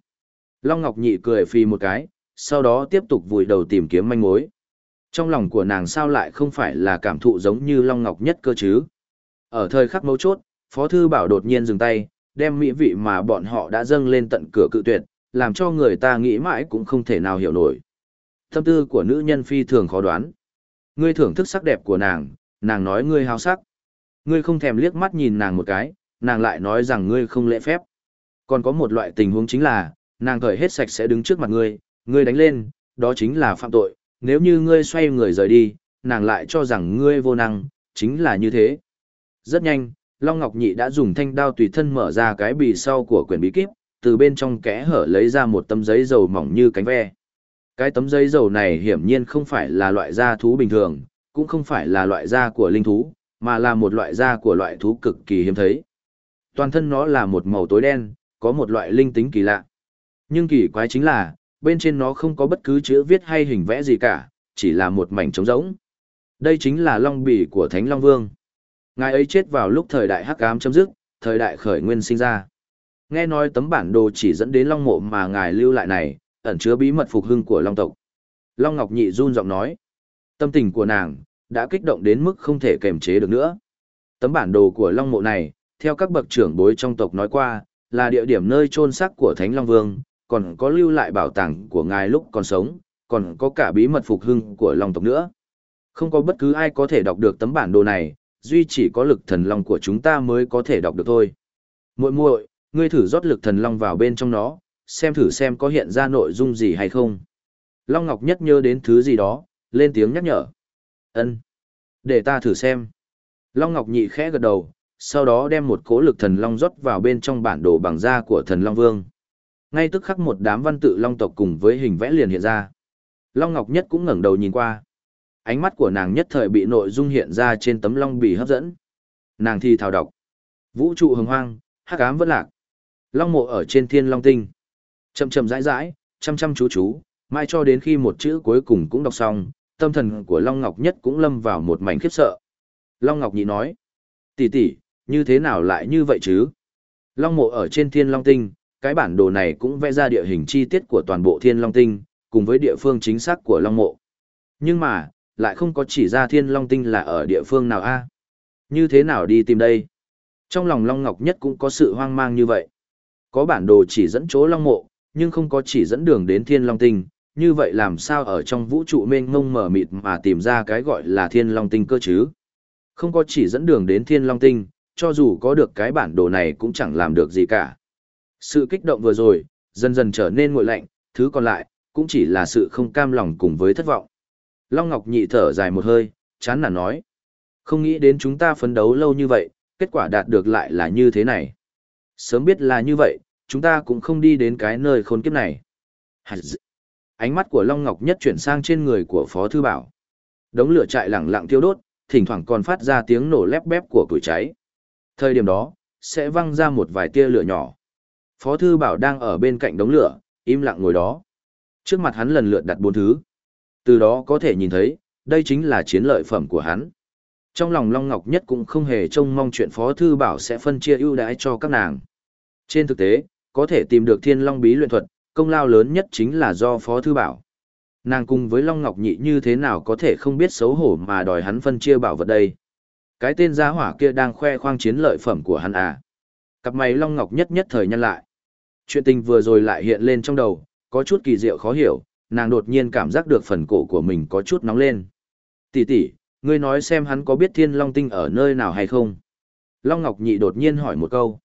Long Ngọc Nhị cười phì một cái, sau đó tiếp tục vùi đầu tìm kiếm manh mối. Trong lòng của nàng sao lại không phải là cảm thụ giống như Long Ngọc Nhất cơ chứ? Ở thời khắc mấu chốt, Phó Thư Bảo đột nhiên dừng tay, đem mỹ vị mà bọn họ đã dâng lên tận cửa cự tuyệt, làm cho người ta nghĩ mãi cũng không thể nào hiểu nổi. Tâm tư của nữ nhân phi thường khó đoán. Ngươi thưởng thức sắc đẹp của nàng, nàng nói ngươi hào sắc. Ngươi không thèm liếc mắt nhìn nàng một cái, nàng lại nói rằng ngươi không lễ phép. Còn có một loại tình huống chính là, nàng cởi hết sạch sẽ đứng trước mặt ngươi, ngươi đánh lên, đó chính là phạm tội, nếu như ngươi xoay người rời đi, nàng lại cho rằng ngươi vô năng, chính là như thế. Rất nhanh, Long Ngọc Nhị đã dùng thanh đao tùy thân mở ra cái bì sau của quyển bí kíp, từ bên trong kẽ hở lấy ra một tấm giấy dầu mỏng như cánh ve. Cái tấm giấy dầu này hiển nhiên không phải là loại da thú bình thường, cũng không phải là loại da của linh thú, mà là một loại da của loại thú cực kỳ hiếm thấy. Toàn thân nó là một màu tối đen, có một loại linh tính kỳ lạ. Nhưng kỳ quái chính là, bên trên nó không có bất cứ chữ viết hay hình vẽ gì cả, chỉ là một mảnh trống rỗng. Đây chính là long bì của Thánh Long Vương. Ngài ấy chết vào lúc thời đại hắc ám chấm dứt, thời đại khởi nguyên sinh ra. Nghe nói tấm bản đồ chỉ dẫn đến long mộ mà ngài lưu lại này, ẩn chứa bí mật phục hưng của long tộc. Long Ngọc Nhị run giọng nói. Tâm tình của nàng, đã kích động đến mức không thể kềm chế được nữa. Tấm bản đồ của long mộ này, theo các bậc trưởng bối trong tộc nói qua, là địa điểm nơi chôn xác của Thánh Long Vương, còn có lưu lại bảo tàng của ngài lúc còn sống, còn có cả bí mật phục hưng của long tộc nữa. Không có bất cứ ai có thể đọc được tấm bản đồ này, duy chỉ có lực thần long của chúng ta mới có thể đọc được thôi. Muội muội, ngươi thử rót lực thần long vào bên trong nó, xem thử xem có hiện ra nội dung gì hay không. Long Ngọc nhất nhớ đến thứ gì đó, lên tiếng nhắc nhở. Ân, Để ta thử xem. Long Ngọc nhị khẽ gật đầu, sau đó đem một cỗ lực thần long rót vào bên trong bản đồ bằng da của thần Long Vương. Ngay tức khắc một đám văn tự long tộc cùng với hình vẽ liền hiện ra. Long Ngọc Nhất cũng ngẩng đầu nhìn qua. Ánh mắt của nàng nhất thời bị nội dung hiện ra trên tấm long bì hấp dẫn. Nàng thi thảo đọc. Vũ trụ hồng hoang, hắc ám vẫn lạc. Long mộ ở trên thiên long tinh. Chậm chậm rãi rãi, chăm chăm chú chú, mai cho đến khi một chữ cuối cùng cũng đọc xong, tâm thần của Long Ngọc Nhất cũng lâm vào một mảnh khiếp sợ. Long Ngọc Nhị nói, tỷ tỷ, như thế nào lại như vậy chứ? Long mộ ở trên thiên long tinh, cái bản đồ này cũng vẽ ra địa hình chi tiết của toàn bộ thiên long tinh, cùng với địa phương chính xác của long mộ. Nhưng mà, lại không có chỉ ra thiên long tinh là ở địa phương nào a Như thế nào đi tìm đây? Trong lòng Long Ngọc Nhất cũng có sự hoang mang như vậy. Có bản đồ chỉ dẫn chỗ long mộ, nhưng không có chỉ dẫn đường đến thiên long tinh, như vậy làm sao ở trong vũ trụ mênh mông mở mịt mà tìm ra cái gọi là thiên long tinh cơ chứ? Không có chỉ dẫn đường đến thiên long tinh, cho dù có được cái bản đồ này cũng chẳng làm được gì cả. Sự kích động vừa rồi, dần dần trở nên nguội lạnh, thứ còn lại, cũng chỉ là sự không cam lòng cùng với thất vọng. Long Ngọc nhị thở dài một hơi, chán nản nói. Không nghĩ đến chúng ta phấn đấu lâu như vậy, kết quả đạt được lại là như thế này. Sớm biết là như vậy, chúng ta cũng không đi đến cái nơi khốn kiếp này. Ánh mắt của Long Ngọc nhất chuyển sang trên người của Phó Thư Bảo. Đống lửa chạy lẳng lặng thiêu đốt, thỉnh thoảng còn phát ra tiếng nổ lép bép của củi cháy. Thời điểm đó, sẽ văng ra một vài tia lửa nhỏ. Phó Thư Bảo đang ở bên cạnh đống lửa, im lặng ngồi đó. Trước mặt hắn lần lượt đặt bốn thứ. Từ đó có thể nhìn thấy, đây chính là chiến lợi phẩm của hắn. Trong lòng Long Ngọc Nhất cũng không hề trông mong chuyện Phó Thư Bảo sẽ phân chia ưu đãi cho các nàng. Trên thực tế, có thể tìm được thiên long bí luyện thuật, công lao lớn nhất chính là do Phó Thư Bảo. Nàng cùng với Long Ngọc Nhị như thế nào có thể không biết xấu hổ mà đòi hắn phân chia bảo vật đây. Cái tên gia hỏa kia đang khoe khoang chiến lợi phẩm của hắn à. Cặp mày Long Ngọc nhất nhất thời nhăn lại. Chuyện tình vừa rồi lại hiện lên trong đầu, có chút kỳ diệu khó hiểu, nàng đột nhiên cảm giác được phần cổ của mình có chút nóng lên. Tỷ tỷ, ngươi nói xem hắn có biết thiên long tinh ở nơi nào hay không? Long Ngọc Nhị đột nhiên hỏi một câu.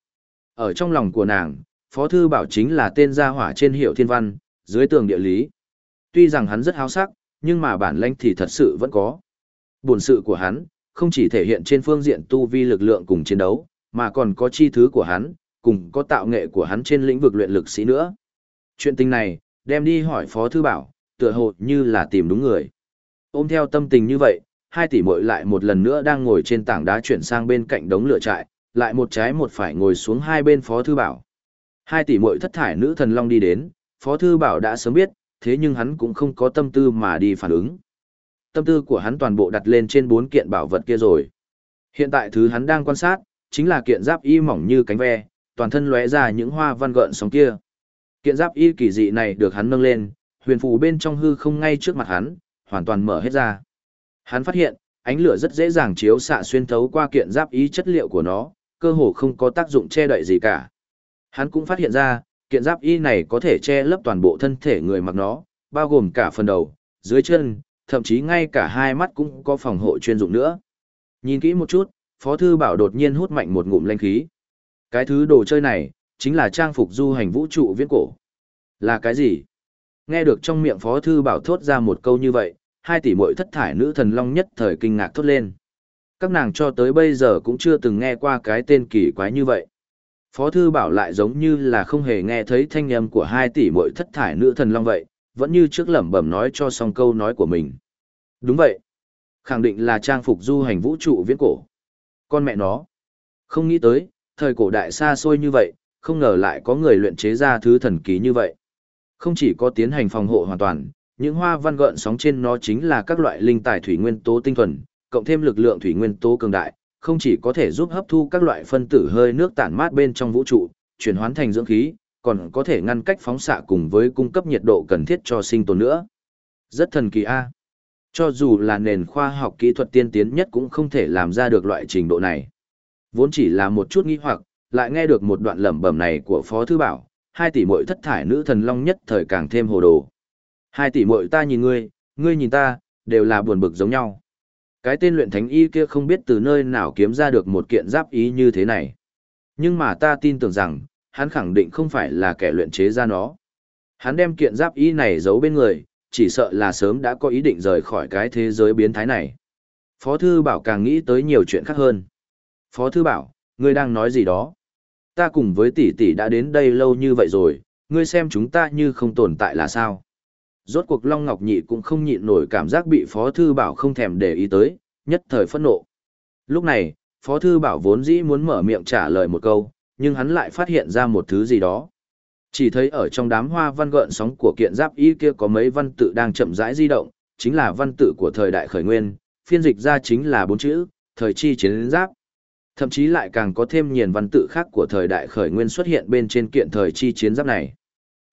Ở trong lòng của nàng, Phó Thư Bảo chính là tên gia hỏa trên hiệu thiên văn, dưới tường địa lý. Tuy rằng hắn rất háo sắc, nhưng mà bản lãnh thì thật sự vẫn có. Buồn sự của hắn, không chỉ thể hiện trên phương diện tu vi lực lượng cùng chiến đấu, mà còn có chi thứ của hắn, cùng có tạo nghệ của hắn trên lĩnh vực luyện lực sĩ nữa. Chuyện tình này, đem đi hỏi Phó Thư Bảo, tựa hồ như là tìm đúng người. Ôm theo tâm tình như vậy, hai tỷ muội lại một lần nữa đang ngồi trên tảng đá chuyển sang bên cạnh đống lửa trại, lại một trái một phải ngồi xuống hai bên Phó Thư Bảo. Hai tỷ muội thất thải nữ thần long đi đến, Phó Thư Bảo đã sớm biết, thế nhưng hắn cũng không có tâm tư mà đi phản ứng. Tâm tư của hắn toàn bộ đặt lên trên bốn kiện bảo vật kia rồi. Hiện tại thứ hắn đang quan sát, chính là kiện giáp y mỏng như cánh ve, toàn thân lóe ra những hoa văn gợn sóng kia. Kiện giáp y kỳ dị này được hắn nâng lên, huyền phù bên trong hư không ngay trước mặt hắn, hoàn toàn mở hết ra. Hắn phát hiện, ánh lửa rất dễ dàng chiếu xạ xuyên thấu qua kiện giáp y chất liệu của nó, cơ hồ không có tác dụng che đậy gì cả. Hắn cũng phát hiện ra, kiện giáp y này có thể che lấp toàn bộ thân thể người mặc nó, bao gồm cả phần đầu, dưới chân, thậm chí ngay cả hai mắt cũng có phòng hộ chuyên dụng nữa. Nhìn kỹ một chút, Phó Thư Bảo đột nhiên hút mạnh một ngụm lanh khí. Cái thứ đồ chơi này, chính là trang phục du hành vũ trụ viễn cổ. Là cái gì? Nghe được trong miệng Phó Thư Bảo thốt ra một câu như vậy, hai tỷ muội thất thải nữ thần long nhất thời kinh ngạc thốt lên. Các nàng cho tới bây giờ cũng chưa từng nghe qua cái tên kỳ quái như vậy. Phó Thư Bảo lại giống như là không hề nghe thấy thanh âm của hai tỷ muội thất thải nữ thần long vậy, vẫn như trước lẩm bẩm nói cho xong câu nói của mình. Đúng vậy. Khẳng định là trang phục du hành vũ trụ viễn cổ. Con mẹ nó. Không nghĩ tới, thời cổ đại xa xôi như vậy, không ngờ lại có người luyện chế ra thứ thần ký như vậy. Không chỉ có tiến hành phòng hộ hoàn toàn, những hoa văn gợn sóng trên nó chính là các loại linh tài thủy nguyên tố tinh thuần, cộng thêm lực lượng thủy nguyên tố cường đại, không chỉ có thể giúp hấp thu các loại phân tử hơi nước tản mát bên trong vũ trụ, chuyển hóa thành dưỡng khí, còn có thể ngăn cách phóng xạ cùng với cung cấp nhiệt độ cần thiết cho sinh tồn nữa. Rất thần kỳ a. Cho dù là nền khoa học kỹ thuật tiên tiến nhất cũng không thể làm ra được loại trình độ này. Vốn chỉ là một chút nghi hoặc, lại nghe được một đoạn lẩm bẩm này của Phó Thư Bảo, hai tỷ muội thất thải nữ thần long nhất thời càng thêm hồ đồ. Hai tỷ muội ta nhìn ngươi, ngươi nhìn ta, đều là buồn bực giống nhau. Cái tên luyện thánh y kia không biết từ nơi nào kiếm ra được một kiện giáp ý như thế này. Nhưng mà ta tin tưởng rằng, hắn khẳng định không phải là kẻ luyện chế ra nó. Hắn đem kiện giáp y này giấu bên người, chỉ sợ là sớm đã có ý định rời khỏi cái thế giới biến thái này. Phó Thư Bảo càng nghĩ tới nhiều chuyện khác hơn. Phó Thư Bảo, ngươi đang nói gì đó? Ta cùng với tỷ tỷ đã đến đây lâu như vậy rồi, ngươi xem chúng ta như không tồn tại là sao? Rốt cuộc Long Ngọc Nhị cũng không nhịn nổi cảm giác bị Phó Thư Bảo không thèm để ý tới, nhất thời phẫn nộ. Lúc này, Phó Thư Bảo vốn dĩ muốn mở miệng trả lời một câu, nhưng hắn lại phát hiện ra một thứ gì đó. Chỉ thấy ở trong đám hoa văn gợn sóng của kiện giáp y kia có mấy văn tự đang chậm rãi di động, chính là văn tự của thời đại khởi nguyên, phiên dịch ra chính là bốn chữ, thời chi chiến giáp. Thậm chí lại càng có thêm nhiều văn tự khác của thời đại khởi nguyên xuất hiện bên trên kiện thời chi chiến giáp này.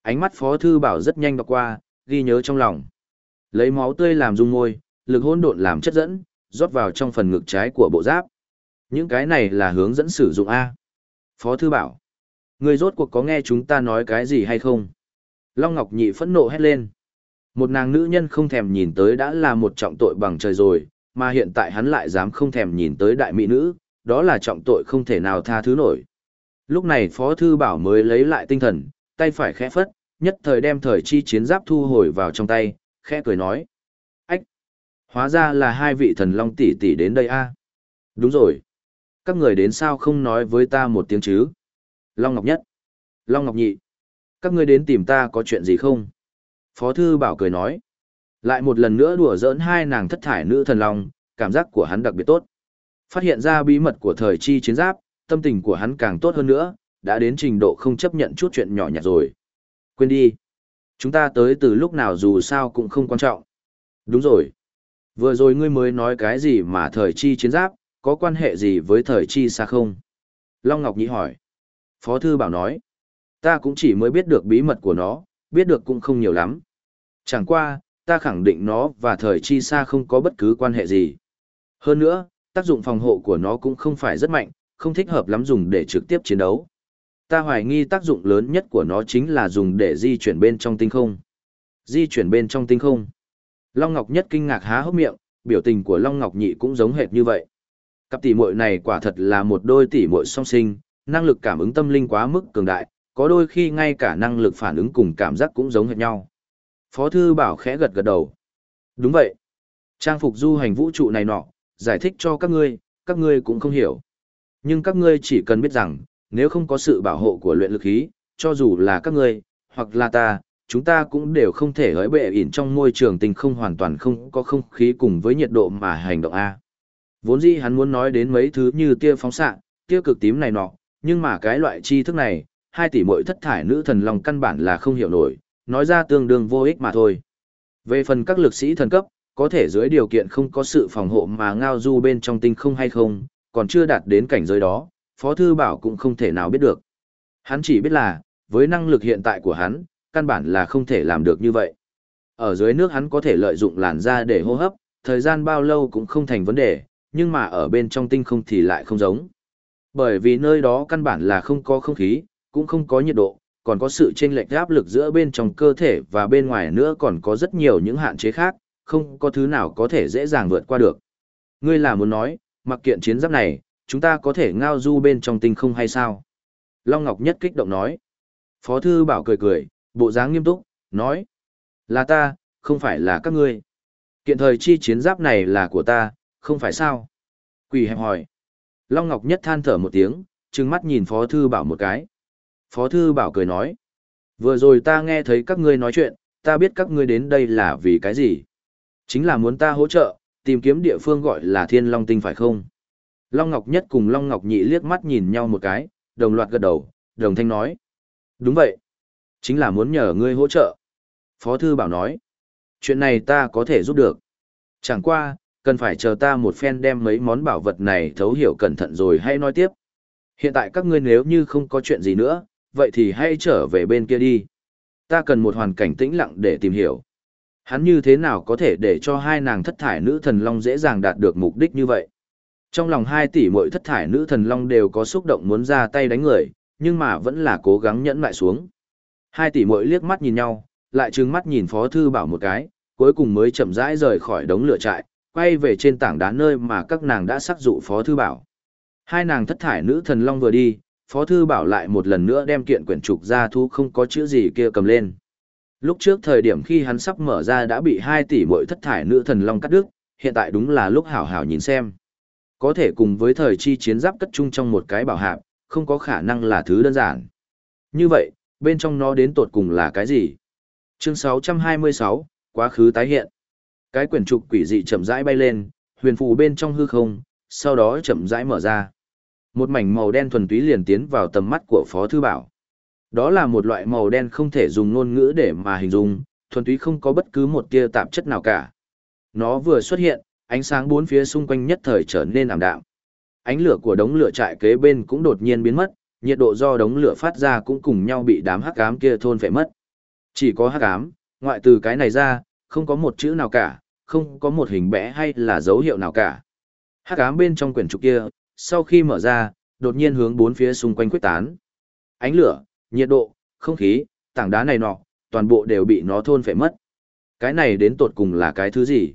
Ánh mắt Phó Thư Bảo rất nhanh đọc qua, ghi nhớ trong lòng. Lấy máu tươi làm dung môi, lực hỗn độn làm chất dẫn, rót vào trong phần ngực trái của bộ giáp. Những cái này là hướng dẫn sử dụng A. Phó Thư Bảo. Người rốt cuộc có nghe chúng ta nói cái gì hay không? Long Ngọc Nhị phẫn nộ hét lên. Một nàng nữ nhân không thèm nhìn tới đã là một trọng tội bằng trời rồi, mà hiện tại hắn lại dám không thèm nhìn tới đại mỹ nữ, đó là trọng tội không thể nào tha thứ nổi. Lúc này Phó Thư Bảo mới lấy lại tinh thần, tay phải khẽ phất, nhất thời đem thời chi chiến giáp thu hồi vào trong tay, khẽ cười nói. Ách! Hóa ra là hai vị thần long tỷ tỷ đến đây a Đúng rồi. Các người đến sao không nói với ta một tiếng chứ? Long Ngọc Nhất. Long Ngọc Nhị. Các ngươi đến tìm ta có chuyện gì không? Phó Thư Bảo cười nói. Lại một lần nữa đùa giỡn hai nàng thất thải nữ thần long, cảm giác của hắn đặc biệt tốt. Phát hiện ra bí mật của thời chi chiến giáp, tâm tình của hắn càng tốt hơn nữa, đã đến trình độ không chấp nhận chút chuyện nhỏ nhặt rồi. Quên đi. Chúng ta tới từ lúc nào dù sao cũng không quan trọng. Đúng rồi. Vừa rồi ngươi mới nói cái gì mà thời chi chiến giáp, có quan hệ gì với thời chi xa không? Long Ngọc Nhĩ hỏi. Phó Thư Bảo nói. Ta cũng chỉ mới biết được bí mật của nó, biết được cũng không nhiều lắm. Chẳng qua, ta khẳng định nó và thời chi xa không có bất cứ quan hệ gì. Hơn nữa, tác dụng phòng hộ của nó cũng không phải rất mạnh, không thích hợp lắm dùng để trực tiếp chiến đấu. Ta hoài nghi tác dụng lớn nhất của nó chính là dùng để di chuyển bên trong tinh không. Di chuyển bên trong tinh không. Long Ngọc Nhất kinh ngạc há hốc miệng, biểu tình của Long Ngọc Nhị cũng giống hệt như vậy. Cặp tỷ muội này quả thật là một đôi tỷ muội song sinh, năng lực cảm ứng tâm linh quá mức cường đại, có đôi khi ngay cả năng lực phản ứng cùng cảm giác cũng giống hệt nhau. Phó thư bảo khẽ gật gật đầu. Đúng vậy. Trang phục du hành vũ trụ này nọ, giải thích cho các ngươi, các ngươi cũng không hiểu. Nhưng các ngươi chỉ cần biết rằng, nếu không có sự bảo hộ của luyện lực khí, cho dù là các ngươi, hoặc là ta, chúng ta cũng đều không thể hỡi bệ ỉn trong môi trường tình không hoàn toàn không có không khí cùng với nhiệt độ mà hành động A. Vốn dĩ hắn muốn nói đến mấy thứ như tia phóng xạ, tia cực tím này nọ, nhưng mà cái loại tri thức này, hai tỷ mỗi thất thải nữ thần lòng căn bản là không hiểu nổi, nói ra tương đương vô ích mà thôi. Về phần các lực sĩ thần cấp, có thể dưới điều kiện không có sự phòng hộ mà ngao du bên trong tinh không hay không, còn chưa đạt đến cảnh giới đó, Phó Thư Bảo cũng không thể nào biết được. Hắn chỉ biết là, với năng lực hiện tại của hắn, căn bản là không thể làm được như vậy. Ở dưới nước hắn có thể lợi dụng làn da để hô hấp, thời gian bao lâu cũng không thành vấn đề, nhưng mà ở bên trong tinh không thì lại không giống. Bởi vì nơi đó căn bản là không có không khí, cũng không có nhiệt độ, còn có sự chênh lệch áp lực giữa bên trong cơ thể và bên ngoài nữa còn có rất nhiều những hạn chế khác, không có thứ nào có thể dễ dàng vượt qua được. Ngươi là muốn nói, mặc kiện chiến giáp này, chúng ta có thể ngao du bên trong tinh không hay sao? Long Ngọc Nhất kích động nói. Phó Thư Bảo cười cười, bộ dáng nghiêm túc, nói. Là ta, không phải là các ngươi. Kiện thời chi chiến giáp này là của ta, không phải sao? Quỷ hẹp hỏi. Long Ngọc Nhất than thở một tiếng, trừng mắt nhìn Phó Thư Bảo một cái. Phó Thư Bảo cười nói. Vừa rồi ta nghe thấy các ngươi nói chuyện, ta biết các ngươi đến đây là vì cái gì. Chính là muốn ta hỗ trợ, tìm kiếm địa phương gọi là Thiên Long Tinh phải không? Long Ngọc Nhất cùng Long Ngọc Nhị liếc mắt nhìn nhau một cái, đồng loạt gật đầu, đồng thanh nói. Đúng vậy. Chính là muốn nhờ ngươi hỗ trợ. Phó Thư Bảo nói. Chuyện này ta có thể giúp được. Chẳng qua, cần phải chờ ta một phen đem mấy món bảo vật này thấu hiểu cẩn thận rồi hay nói tiếp. Hiện tại các ngươi nếu như không có chuyện gì nữa, vậy thì hãy trở về bên kia đi. Ta cần một hoàn cảnh tĩnh lặng để tìm hiểu. Hắn như thế nào có thể để cho hai nàng thất thải nữ thần long dễ dàng đạt được mục đích như vậy? Trong lòng hai tỷ muội thất thải nữ thần long đều có xúc động muốn ra tay đánh người, nhưng mà vẫn là cố gắng nhẫn lại xuống. Hai tỷ muội liếc mắt nhìn nhau, lại trừng mắt nhìn Phó Thư Bảo một cái, cuối cùng mới chậm rãi rời khỏi đống lửa trại, quay về trên tảng đá nơi mà các nàng đã sắc dụ Phó Thư Bảo. Hai nàng thất thải nữ thần long vừa đi, Phó Thư Bảo lại một lần nữa đem kiện quyển trục ra thu không có chữ gì kia cầm lên. Lúc trước thời điểm khi hắn sắp mở ra đã bị hai tỷ muội thất thải nữ thần long cắt đứt, hiện tại đúng là lúc hảo hảo nhìn xem. Có thể cùng với thời chi chiến giáp cất chung trong một cái bảo hạp, không có khả năng là thứ đơn giản. Như vậy, bên trong nó đến tột cùng là cái gì? Chương 626, quá khứ tái hiện. Cái quyển trục quỷ dị chậm rãi bay lên, huyền phù bên trong hư không, sau đó chậm rãi mở ra. Một mảnh màu đen thuần túy liền tiến vào tầm mắt của Phó Thư Bảo. Đó là một loại màu đen không thể dùng ngôn ngữ để mà hình dung, thuần túy không có bất cứ một tia tạp chất nào cả. Nó vừa xuất hiện, ánh sáng bốn phía xung quanh nhất thời trở nên ảm đạm. Ánh lửa của đống lửa trại kế bên cũng đột nhiên biến mất, nhiệt độ do đống lửa phát ra cũng cùng nhau bị đám hắc ám kia thôn phệ mất. Chỉ có hắc ám, ngoại từ cái này ra, không có một chữ nào cả, không có một hình vẽ hay là dấu hiệu nào cả. Hắc ám bên trong quyển trục kia, sau khi mở ra, đột nhiên hướng bốn phía xung quanh quyết tán. Ánh lửa, nhiệt độ, không khí, tảng đá này nọ, toàn bộ đều bị nó thôn phệ mất. Cái này đến tột cùng là cái thứ gì?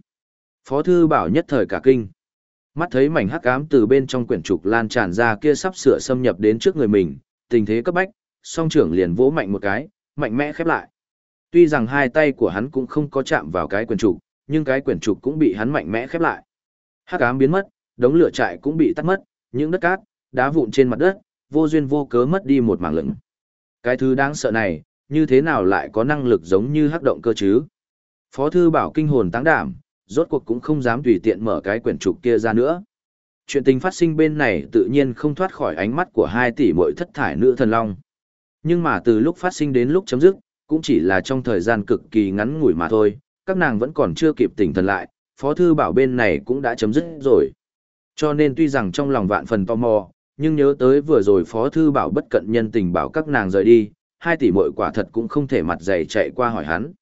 Phó thư bảo nhất thời cả kinh. Mắt thấy mảnh hắc ám từ bên trong quyển trục lan tràn ra kia sắp sửa xâm nhập đến trước người mình, tình thế cấp bách, song trưởng liền vỗ mạnh một cái, mạnh mẽ khép lại. Tuy rằng hai tay của hắn cũng không có chạm vào cái quyển trục, nhưng cái quyển trục cũng bị hắn mạnh mẽ khép lại. Hắc ám biến mất, đống lửa trại cũng bị tắt mất, những đất cát, đá vụn trên mặt đất, vô duyên vô cớ mất đi một mảng lửng. Cái thứ đáng sợ này, như thế nào lại có năng lực giống như hắc động cơ chứ? Phó thư bảo kinh hồn tăng đảm, rốt cuộc cũng không dám tùy tiện mở cái quyển trục kia ra nữa. Chuyện tình phát sinh bên này tự nhiên không thoát khỏi ánh mắt của hai tỷ muội thất thải nữ thần long. Nhưng mà từ lúc phát sinh đến lúc chấm dứt, cũng chỉ là trong thời gian cực kỳ ngắn ngủi mà thôi, các nàng vẫn còn chưa kịp tỉnh thần lại, phó thư bảo bên này cũng đã chấm dứt rồi. Cho nên tuy rằng trong lòng vạn phần tò mò, nhưng nhớ tới vừa rồi phó thư bảo bất cận nhân tình bảo các nàng rời đi, hai tỷ muội quả thật cũng không thể mặt dày chạy qua hỏi hắn.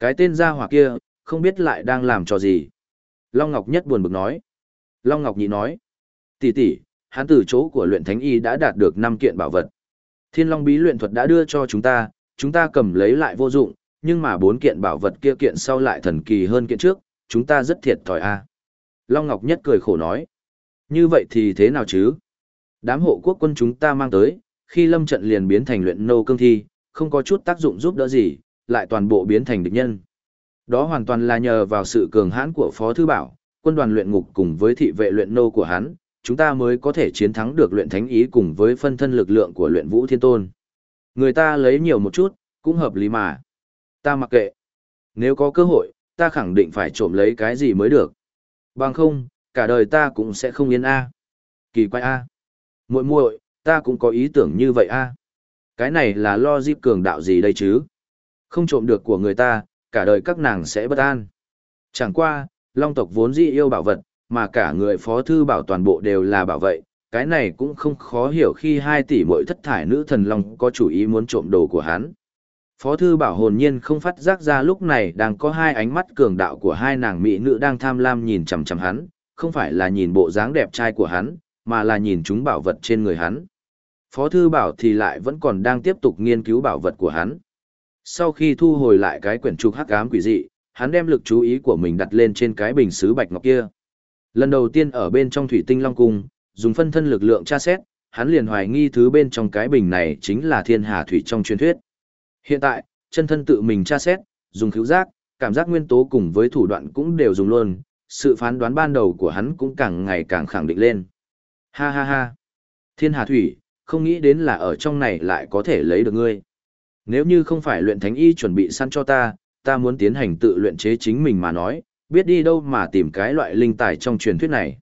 Cái tên gia hỏa kia, không biết lại đang làm trò gì. Long Ngọc Nhất buồn bực nói. Long Ngọc Nhị nói. Tỷ tỷ, hắn từ chỗ của luyện thánh y đã đạt được 5 kiện bảo vật. Thiên Long bí luyện thuật đã đưa cho chúng ta, chúng ta cầm lấy lại vô dụng, nhưng mà bốn kiện bảo vật kia kiện sau lại thần kỳ hơn kiện trước, chúng ta rất thiệt thòi a. Long Ngọc Nhất cười khổ nói. Như vậy thì thế nào chứ? Đám hộ quốc quân chúng ta mang tới, Khi lâm trận liền biến thành luyện nô cương thi, không có chút tác dụng giúp đỡ gì, lại toàn bộ biến thành địch nhân. Đó hoàn toàn là nhờ vào sự cường hãn của Phó Thư Bảo, quân đoàn luyện ngục cùng với thị vệ luyện nô của hắn, chúng ta mới có thể chiến thắng được luyện thánh ý cùng với phân thân lực lượng của luyện vũ thiên tôn. Người ta lấy nhiều một chút, cũng hợp lý mà. Ta mặc kệ. Nếu có cơ hội, ta khẳng định phải trộm lấy cái gì mới được. Bằng không, cả đời ta cũng sẽ không yên a. Kỳ quái a. Muội muội, ta cũng có ý tưởng như vậy a. Cái này là lo dịp cường đạo gì đây chứ? Không trộm được của người ta, cả đời các nàng sẽ bất an. Chẳng qua, long tộc vốn dĩ yêu bảo vật, mà cả người phó thư bảo toàn bộ đều là bảo vệ, cái này cũng không khó hiểu khi hai tỷ mỗi thất thải nữ thần long có chủ ý muốn trộm đồ của hắn. Phó thư bảo hồn nhiên không phát giác ra lúc này đang có hai ánh mắt cường đạo của hai nàng mỹ nữ đang tham lam nhìn chằm chằm hắn, không phải là nhìn bộ dáng đẹp trai của hắn, mà là nhìn chúng bảo vật trên người hắn. Phó thư bảo thì lại vẫn còn đang tiếp tục nghiên cứu bảo vật của hắn. Sau khi thu hồi lại cái quyển trục hắc ám quỷ dị, hắn đem lực chú ý của mình đặt lên trên cái bình sứ bạch ngọc kia. Lần đầu tiên ở bên trong thủy tinh long cung, dùng phân thân lực lượng tra xét, hắn liền hoài nghi thứ bên trong cái bình này chính là thiên hà thủy trong truyền thuyết. Hiện tại, chân thân tự mình tra xét, dùng cứu giác, cảm giác nguyên tố cùng với thủ đoạn cũng đều dùng luôn, sự phán đoán ban đầu của hắn cũng càng ngày càng khẳng định lên. Ha ha ha. Thiên hà thủy, không nghĩ đến là ở trong này lại có thể lấy được ngươi. Nếu như không phải luyện thánh y chuẩn bị săn cho ta, ta muốn tiến hành tự luyện chế chính mình mà nói, biết đi đâu mà tìm cái loại linh tài trong truyền thuyết này.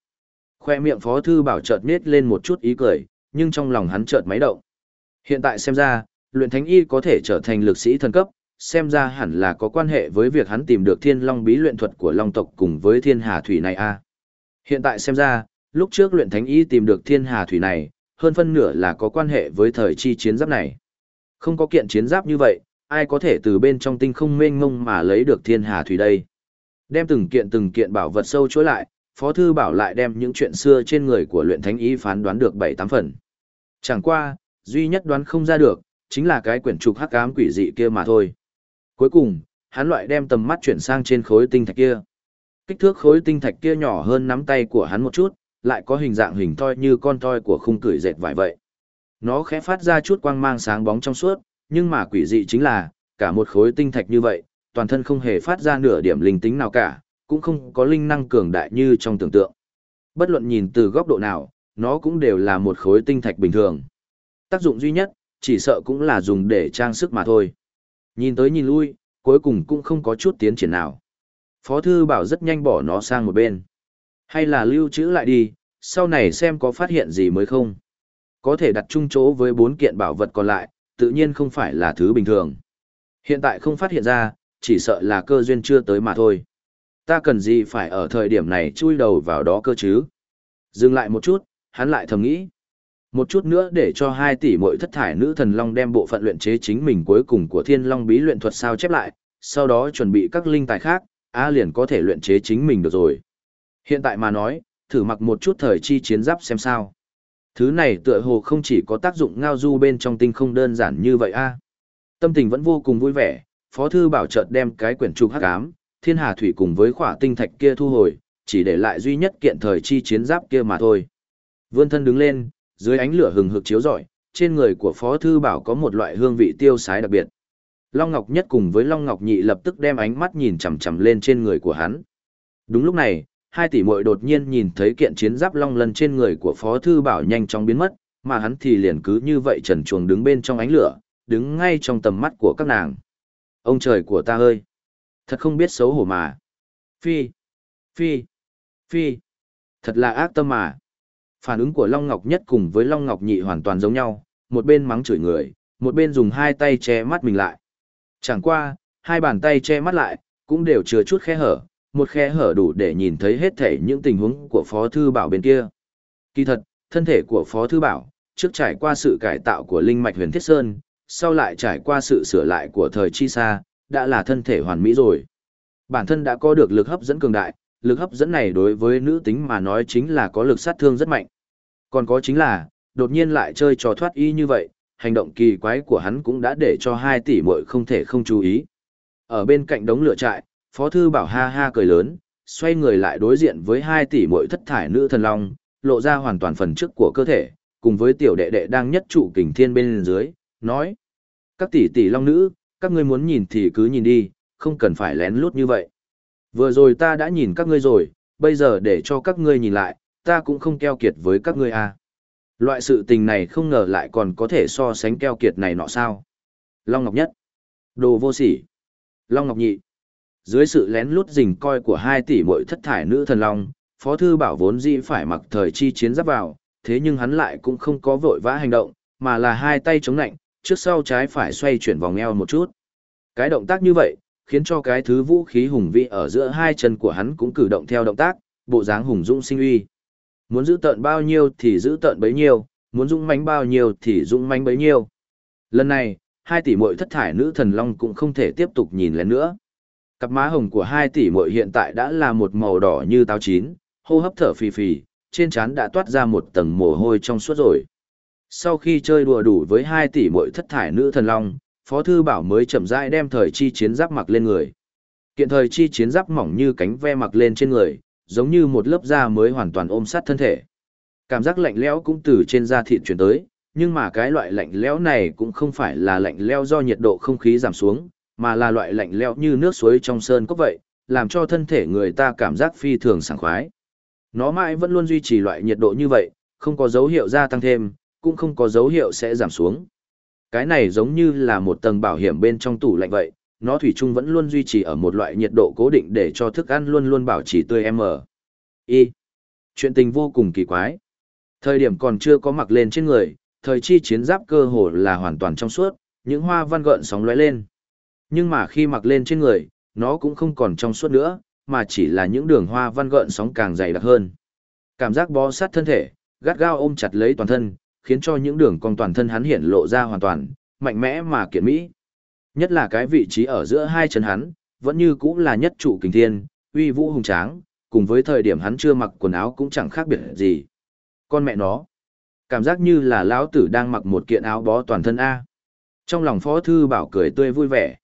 Khoe miệng phó thư bảo chợt nết lên một chút ý cười, nhưng trong lòng hắn chợt máy động. Hiện tại xem ra, luyện thánh y có thể trở thành lực sĩ thần cấp, xem ra hẳn là có quan hệ với việc hắn tìm được thiên long bí luyện thuật của long tộc cùng với thiên hà thủy này a Hiện tại xem ra, lúc trước luyện thánh y tìm được thiên hà thủy này, hơn phân nửa là có quan hệ với thời chi chiến giáp này. Không có kiện chiến giáp như vậy, ai có thể từ bên trong tinh không mênh mông mà lấy được thiên hà thủy đây. Đem từng kiện từng kiện bảo vật sâu chối lại, Phó Thư Bảo lại đem những chuyện xưa trên người của luyện thánh ý phán đoán được 7-8 phần. Chẳng qua, duy nhất đoán không ra được, chính là cái quyển trục hắc ám quỷ dị kia mà thôi. Cuối cùng, hắn loại đem tầm mắt chuyển sang trên khối tinh thạch kia. Kích thước khối tinh thạch kia nhỏ hơn nắm tay của hắn một chút, lại có hình dạng hình thoi như con toi của khung cửi dệt vải vậy. Nó khẽ phát ra chút quang mang sáng bóng trong suốt, nhưng mà quỷ dị chính là, cả một khối tinh thạch như vậy, toàn thân không hề phát ra nửa điểm linh tính nào cả, cũng không có linh năng cường đại như trong tưởng tượng. Bất luận nhìn từ góc độ nào, nó cũng đều là một khối tinh thạch bình thường. Tác dụng duy nhất, chỉ sợ cũng là dùng để trang sức mà thôi. Nhìn tới nhìn lui, cuối cùng cũng không có chút tiến triển nào. Phó thư bảo rất nhanh bỏ nó sang một bên. Hay là lưu trữ lại đi, sau này xem có phát hiện gì mới không. Có thể đặt chung chỗ với bốn kiện bảo vật còn lại, tự nhiên không phải là thứ bình thường. Hiện tại không phát hiện ra, chỉ sợ là cơ duyên chưa tới mà thôi. Ta cần gì phải ở thời điểm này chui đầu vào đó cơ chứ? Dừng lại một chút, hắn lại thầm nghĩ. Một chút nữa để cho hai tỷ mỗi thất thải nữ thần long đem bộ phận luyện chế chính mình cuối cùng của thiên long bí luyện thuật sao chép lại, sau đó chuẩn bị các linh tài khác, A liền có thể luyện chế chính mình được rồi. Hiện tại mà nói, thử mặc một chút thời chi chiến giáp xem sao. Thứ này tựa hồ không chỉ có tác dụng ngao du bên trong tinh không đơn giản như vậy a. Tâm tình vẫn vô cùng vui vẻ, Phó thư bảo chợt đem cái quyển trục hắc ám, Thiên Hà thủy cùng với khỏa tinh thạch kia thu hồi, chỉ để lại duy nhất kiện thời chi chiến giáp kia mà thôi. Vươn thân đứng lên, dưới ánh lửa hừng hực chiếu rọi, trên người của Phó thư bảo có một loại hương vị tiêu sái đặc biệt. Long Ngọc Nhất cùng với Long Ngọc Nhị lập tức đem ánh mắt nhìn chằm chằm lên trên người của hắn. Đúng lúc này, hai tỷ muội đột nhiên nhìn thấy kiện chiến giáp long lân trên người của Phó Thư Bảo nhanh chóng biến mất, mà hắn thì liền cứ như vậy trần chuồng đứng bên trong ánh lửa, đứng ngay trong tầm mắt của các nàng. Ông trời của ta ơi! Thật không biết xấu hổ mà. Phi! Phi! Phi! Thật là ác tâm mà. Phản ứng của Long Ngọc Nhất cùng với Long Ngọc Nhị hoàn toàn giống nhau, một bên mắng chửi người, một bên dùng hai tay che mắt mình lại. Chẳng qua, hai bàn tay che mắt lại, cũng đều chứa chút khe hở, một khe hở đủ để nhìn thấy hết thể những tình huống của Phó Thư Bảo bên kia. Kỳ thật, thân thể của Phó Thư Bảo, trước trải qua sự cải tạo của Linh Mạch Huyền Thiết Sơn, sau lại trải qua sự sửa lại của thời Chi Sa, đã là thân thể hoàn mỹ rồi. Bản thân đã có được lực hấp dẫn cường đại, lực hấp dẫn này đối với nữ tính mà nói chính là có lực sát thương rất mạnh. Còn có chính là, đột nhiên lại chơi trò thoát y như vậy, hành động kỳ quái của hắn cũng đã để cho hai tỷ muội không thể không chú ý. Ở bên cạnh đống lửa trại, Phó Thư Bảo ha ha cười lớn, xoay người lại đối diện với hai tỷ muội thất thải nữ thần long, lộ ra hoàn toàn phần trước của cơ thể, cùng với tiểu đệ đệ đang nhất trụ kình thiên bên dưới, nói. Các tỷ tỷ long nữ, các ngươi muốn nhìn thì cứ nhìn đi, không cần phải lén lút như vậy. Vừa rồi ta đã nhìn các ngươi rồi, bây giờ để cho các ngươi nhìn lại, ta cũng không keo kiệt với các ngươi à. Loại sự tình này không ngờ lại còn có thể so sánh keo kiệt này nọ sao. Long Ngọc Nhất. Đồ vô sỉ. Long Ngọc Nhị. Dưới sự lén lút rình coi của hai tỷ muội thất thải nữ thần Long, Phó Thư Bảo vốn dĩ phải mặc thời chi chiến giáp vào, thế nhưng hắn lại cũng không có vội vã hành động, mà là hai tay chống nạnh, trước sau trái phải xoay chuyển vòng eo một chút. Cái động tác như vậy, khiến cho cái thứ vũ khí hùng vĩ ở giữa hai chân của hắn cũng cử động theo động tác, bộ dáng hùng dũng sinh uy. Muốn giữ tận bao nhiêu thì giữ tận bấy nhiêu, muốn dũng mãnh bao nhiêu thì dũng mãnh bấy nhiêu. Lần này, hai tỷ muội thất thải nữ thần long cũng không thể tiếp tục nhìn lén nữa. Cặp má hồng của hai tỷ muội hiện tại đã là một màu đỏ như táo chín, hô hấp thở phì phì, trên trán đã toát ra một tầng mồ hôi trong suốt rồi. Sau khi chơi đùa đủ với hai tỷ muội thất thải nữ thần long, Phó Thư Bảo mới chậm rãi đem thời chi chiến giáp mặc lên người. Kiện thời chi chiến giáp mỏng như cánh ve mặc lên trên người, giống như một lớp da mới hoàn toàn ôm sát thân thể. Cảm giác lạnh lẽo cũng từ trên da thịt chuyển tới, nhưng mà cái loại lạnh lẽo này cũng không phải là lạnh lẽo do nhiệt độ không khí giảm xuống, mà là loại lạnh lẽo như nước suối trong sơn cốc vậy, làm cho thân thể người ta cảm giác phi thường sảng khoái. Nó mãi vẫn luôn duy trì loại nhiệt độ như vậy, không có dấu hiệu gia tăng thêm, cũng không có dấu hiệu sẽ giảm xuống. Cái này giống như là một tầng bảo hiểm bên trong tủ lạnh vậy, nó thủy chung vẫn luôn duy trì ở một loại nhiệt độ cố định để cho thức ăn luôn luôn bảo trì tươi em ở. Y. Chuyện tình vô cùng kỳ quái. Thời điểm còn chưa có mặc lên trên người, thời chi chiến giáp cơ hồ là hoàn toàn trong suốt, những hoa văn gợn sóng lóe lên. Nhưng mà khi mặc lên trên người, nó cũng không còn trong suốt nữa, mà chỉ là những đường hoa văn gợn sóng càng dày đặc hơn. Cảm giác bó sát thân thể, gắt gao ôm chặt lấy toàn thân, khiến cho những đường cong toàn thân hắn hiện lộ ra hoàn toàn, mạnh mẽ mà kiện mỹ. Nhất là cái vị trí ở giữa hai chân hắn, vẫn như cũng là nhất trụ kình thiên, uy vũ hùng tráng, cùng với thời điểm hắn chưa mặc quần áo cũng chẳng khác biệt gì. Con mẹ nó, cảm giác như là lão tử đang mặc một kiện áo bó toàn thân A. Trong lòng phó thư bảo cười tươi vui vẻ.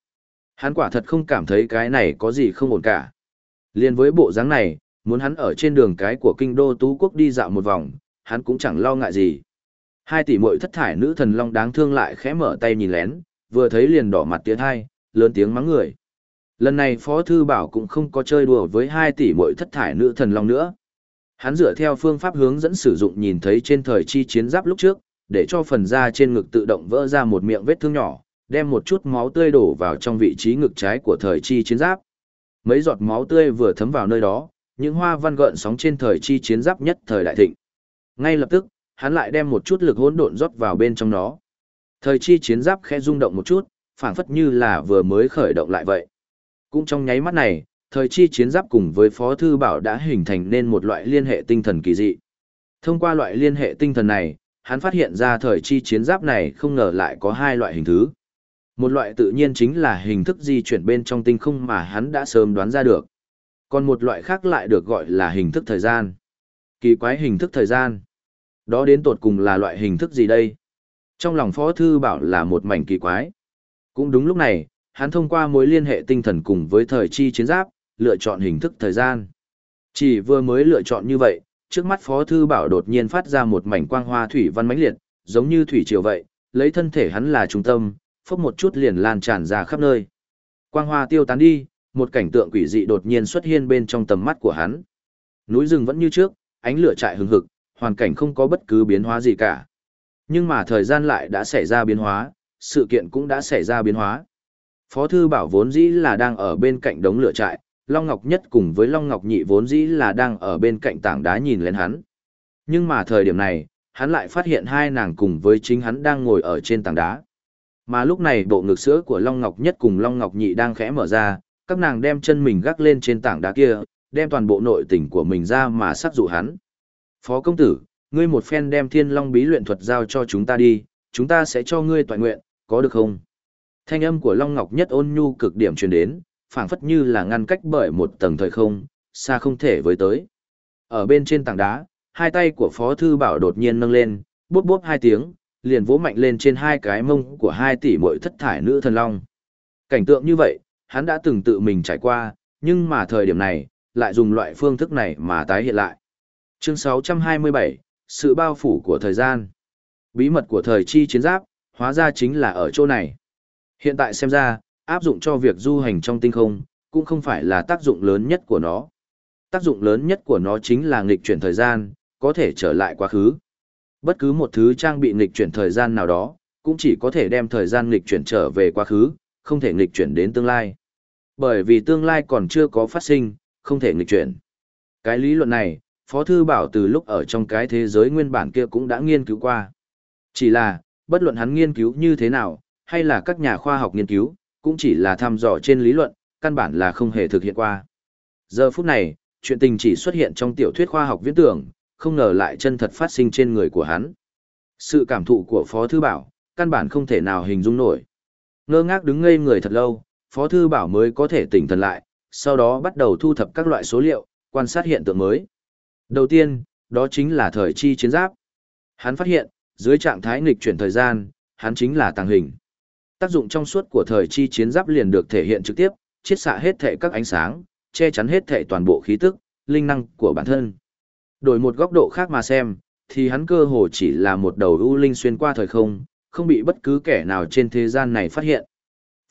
Hắn quả thật không cảm thấy cái này có gì không ổn cả. Liên với bộ dáng này, muốn hắn ở trên đường cái của kinh đô Tú Quốc đi dạo một vòng, hắn cũng chẳng lo ngại gì. Hai tỷ muội thất thải nữ thần long đáng thương lại khẽ mở tay nhìn lén, vừa thấy liền đỏ mặt tiến hai, lớn tiếng mắng người. Lần này Phó Thư Bảo cũng không có chơi đùa với hai tỷ muội thất thải nữ thần long nữa. Hắn dựa theo phương pháp hướng dẫn sử dụng nhìn thấy trên thời chi chiến giáp lúc trước, để cho phần da trên ngực tự động vỡ ra một miệng vết thương nhỏ, đem một chút máu tươi đổ vào trong vị trí ngực trái của thời chi chiến giáp. Mấy giọt máu tươi vừa thấm vào nơi đó, những hoa văn gợn sóng trên thời chi chiến giáp nhất thời đại thịnh. Ngay lập tức, hắn lại đem một chút lực hỗn độn rót vào bên trong nó. Thời chi chiến giáp khẽ rung động một chút, phảng phất như là vừa mới khởi động lại vậy. Cũng trong nháy mắt này, thời chi chiến giáp cùng với Phó Thư Bảo đã hình thành nên một loại liên hệ tinh thần kỳ dị. Thông qua loại liên hệ tinh thần này, hắn phát hiện ra thời chi chiến giáp này không ngờ lại có hai loại hình thứ. Một loại tự nhiên chính là hình thức di chuyển bên trong tinh không mà hắn đã sớm đoán ra được. Còn một loại khác lại được gọi là hình thức thời gian. Kỳ quái hình thức thời gian. Đó đến tột cùng là loại hình thức gì đây? Trong lòng Phó Thư Bảo là một mảnh kỳ quái. Cũng đúng lúc này, hắn thông qua mối liên hệ tinh thần cùng với thời chi chiến giáp, lựa chọn hình thức thời gian. Chỉ vừa mới lựa chọn như vậy, trước mắt Phó Thư Bảo đột nhiên phát ra một mảnh quang hoa thủy văn mãnh liệt, giống như thủy triều vậy, lấy thân thể hắn là trung tâm, phốc một chút liền lan tràn ra khắp nơi. Quang hoa tiêu tán đi, một cảnh tượng quỷ dị đột nhiên xuất hiện bên trong tầm mắt của hắn. Núi rừng vẫn như trước, ánh lửa trại hừng hực, hoàn cảnh không có bất cứ biến hóa gì cả. Nhưng mà thời gian lại đã xảy ra biến hóa, sự kiện cũng đã xảy ra biến hóa. Phó thư bảo vốn dĩ là đang ở bên cạnh đống lửa trại, Long Ngọc Nhất cùng với Long Ngọc Nhị vốn dĩ là đang ở bên cạnh tảng đá nhìn lên hắn. Nhưng mà thời điểm này, hắn lại phát hiện hai nàng cùng với chính hắn đang ngồi ở trên tảng đá. Mà lúc này bộ ngực sữa của Long Ngọc Nhất cùng Long Ngọc Nhị đang khẽ mở ra, các nàng đem chân mình gác lên trên tảng đá kia, đem toàn bộ nội tình của mình ra mà sắc dụ hắn. Phó công tử, ngươi một phen đem thiên long bí luyện thuật giao cho chúng ta đi, chúng ta sẽ cho ngươi toàn nguyện, có được không? Thanh âm của Long Ngọc Nhất ôn nhu cực điểm truyền đến, phảng phất như là ngăn cách bởi một tầng thời không, xa không thể với tới. Ở bên trên tảng đá, hai tay của Phó Thư Bảo đột nhiên nâng lên, bốp bốp hai tiếng, liền vỗ mạnh lên trên hai cái mông của hai tỷ muội thất thải nữ thần long. Cảnh tượng như vậy, hắn đã từng tự mình trải qua, nhưng mà thời điểm này, lại dùng loại phương thức này mà tái hiện lại. Chương 627, sự bao phủ của thời gian. Bí mật của thời chi chiến giáp, hóa ra chính là ở chỗ này. Hiện tại xem ra, áp dụng cho việc du hành trong tinh không, cũng không phải là tác dụng lớn nhất của nó. Tác dụng lớn nhất của nó chính là nghịch chuyển thời gian, có thể trở lại quá khứ. Bất cứ một thứ trang bị nghịch chuyển thời gian nào đó, cũng chỉ có thể đem thời gian nghịch chuyển trở về quá khứ, không thể nghịch chuyển đến tương lai. Bởi vì tương lai còn chưa có phát sinh, không thể nghịch chuyển. Cái lý luận này, Phó Thư Bảo từ lúc ở trong cái thế giới nguyên bản kia cũng đã nghiên cứu qua. Chỉ là, bất luận hắn nghiên cứu như thế nào, hay là các nhà khoa học nghiên cứu, cũng chỉ là thăm dò trên lý luận, căn bản là không hề thực hiện qua. Giờ phút này, chuyện tình chỉ xuất hiện trong tiểu thuyết khoa học viễn tưởng, không ngờ lại chân thật phát sinh trên người của hắn. Sự cảm thụ của Phó Thư Bảo, căn bản không thể nào hình dung nổi. Ngơ ngác đứng ngây người thật lâu, Phó Thư Bảo mới có thể tỉnh thần lại, sau đó bắt đầu thu thập các loại số liệu, quan sát hiện tượng mới. Đầu tiên, đó chính là thời chi chiến giáp. Hắn phát hiện, dưới trạng thái nghịch chuyển thời gian, hắn chính là tàng hình. Tác dụng trong suốt của thời chi chiến giáp liền được thể hiện trực tiếp, chiết xạ hết thể các ánh sáng, che chắn hết thể toàn bộ khí tức, linh năng của bản thân. Đổi một góc độ khác mà xem, thì hắn cơ hồ chỉ là một đầu ưu linh xuyên qua thời không, không bị bất cứ kẻ nào trên thế gian này phát hiện.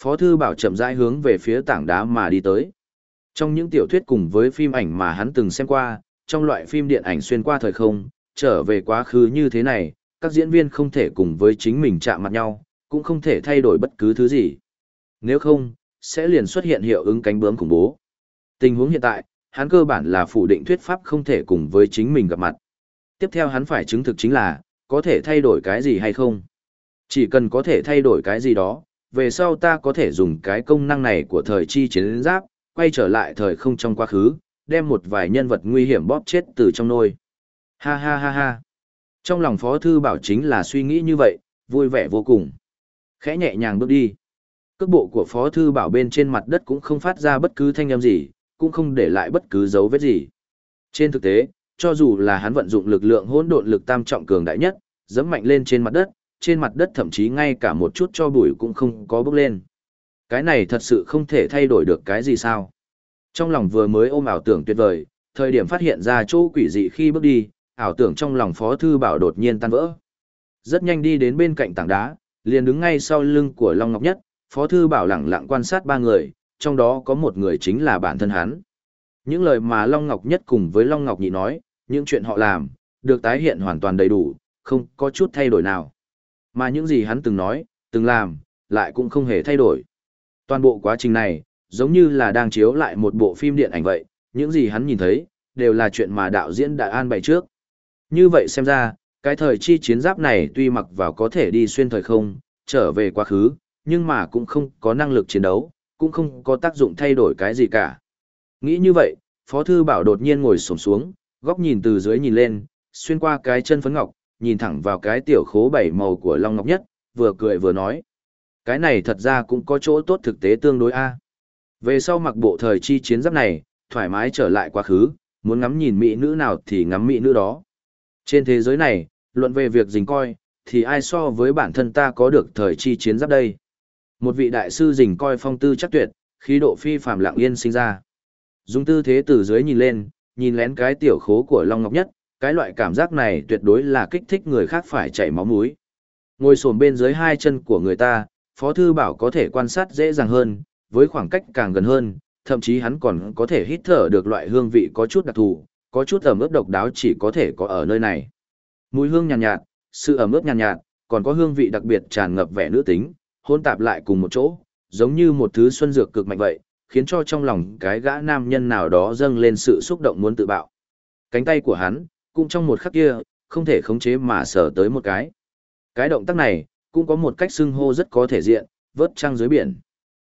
Phó thư bảo chậm rãi hướng về phía tảng đá mà đi tới. Trong những tiểu thuyết cùng với phim ảnh mà hắn từng xem qua, trong loại phim điện ảnh xuyên qua thời không, trở về quá khứ như thế này, các diễn viên không thể cùng với chính mình chạm mặt nhau, cũng không thể thay đổi bất cứ thứ gì. Nếu không, sẽ liền xuất hiện hiệu ứng cánh bướm khủng bố. Tình huống hiện tại, hắn cơ bản là phủ định thuyết pháp không thể cùng với chính mình gặp mặt. Tiếp theo hắn phải chứng thực chính là, có thể thay đổi cái gì hay không. Chỉ cần có thể thay đổi cái gì đó, về sau ta có thể dùng cái công năng này của thời chi chiến giáp, quay trở lại thời không trong quá khứ, đem một vài nhân vật nguy hiểm bóp chết từ trong nôi. Ha ha ha ha. Trong lòng Phó Thư Bảo chính là suy nghĩ như vậy, vui vẻ vô cùng. Khẽ nhẹ nhàng bước đi. Cước bộ của Phó Thư Bảo bên trên mặt đất cũng không phát ra bất cứ thanh âm gì, cũng không để lại bất cứ dấu vết gì. Trên thực tế, cho dù là hắn vận dụng lực lượng hỗn độn lực tam trọng cường đại nhất, dẫm mạnh lên trên mặt đất, trên mặt đất thậm chí ngay cả một chút cho bụi cũng không có bước lên. Cái này thật sự không thể thay đổi được cái gì sao. Trong lòng vừa mới ôm ảo tưởng tuyệt vời, thời điểm phát hiện ra chỗ quỷ dị khi bước đi, ảo tưởng trong lòng Phó Thư Bảo đột nhiên tan vỡ. Rất nhanh đi đến bên cạnh tảng đá, liền đứng ngay sau lưng của Long Ngọc Nhất, Phó Thư Bảo lặng lặng quan sát ba người, trong đó có một người chính là bản thân hắn. Những lời mà Long Ngọc Nhất cùng với Long Ngọc Nhị nói, những chuyện họ làm, được tái hiện hoàn toàn đầy đủ, không có chút thay đổi nào. Mà những gì hắn từng nói, từng làm, lại cũng không hề thay đổi. Toàn bộ quá trình này, giống như là đang chiếu lại một bộ phim điện ảnh vậy, những gì hắn nhìn thấy, đều là chuyện mà đạo diễn đã an bày trước. Như vậy xem ra, cái thời chi chiến giáp này tuy mặc vào có thể đi xuyên thời không, trở về quá khứ, nhưng mà cũng không có năng lực chiến đấu, cũng không có tác dụng thay đổi cái gì cả. Nghĩ như vậy, Phó Thư Bảo đột nhiên ngồi sổm xuống, góc nhìn từ dưới nhìn lên, xuyên qua cái chân phấn ngọc, nhìn thẳng vào cái tiểu khố bảy màu của Long Ngọc Nhất, vừa cười vừa nói. Cái này thật ra cũng có chỗ tốt thực tế tương đối a Về sau mặc bộ thời chi chiến giáp này, thoải mái trở lại quá khứ, muốn ngắm nhìn mỹ nữ nào thì ngắm mỹ nữ đó. Trên thế giới này, luận về việc dình coi, thì ai so với bản thân ta có được thời chi chiến giáp đây? Một vị đại sư rình coi phong tư chắc tuyệt, khí độ phi phàm lặng yên sinh ra. Dùng tư thế từ dưới nhìn lên, nhìn lén cái tiểu khố của Long Ngọc Nhất, cái loại cảm giác này tuyệt đối là kích thích người khác phải chảy máu mũi. Ngồi xổm bên dưới hai chân của người ta, Phó Thư Bảo có thể quan sát dễ dàng hơn, với khoảng cách càng gần hơn, thậm chí hắn còn có thể hít thở được loại hương vị có chút đặc thù, có chút ẩm ướt độc đáo chỉ có thể có ở nơi này. Mùi hương nhàn nhạt, nhạt, sự ẩm ướt nhàn nhạt, nhạt, còn có hương vị đặc biệt tràn ngập vẻ nữ tính, hôn tạp lại cùng một chỗ, giống như một thứ xuân dược cực mạnh vậy, khiến cho trong lòng cái gã nam nhân nào đó dâng lên sự xúc động muốn tự bạo. Cánh tay của hắn, cũng trong một khắc kia, không thể khống chế mà sở tới một cái. Cái động tác này, cũng có một cách xưng hô rất có thể diện, vớt trăng dưới biển.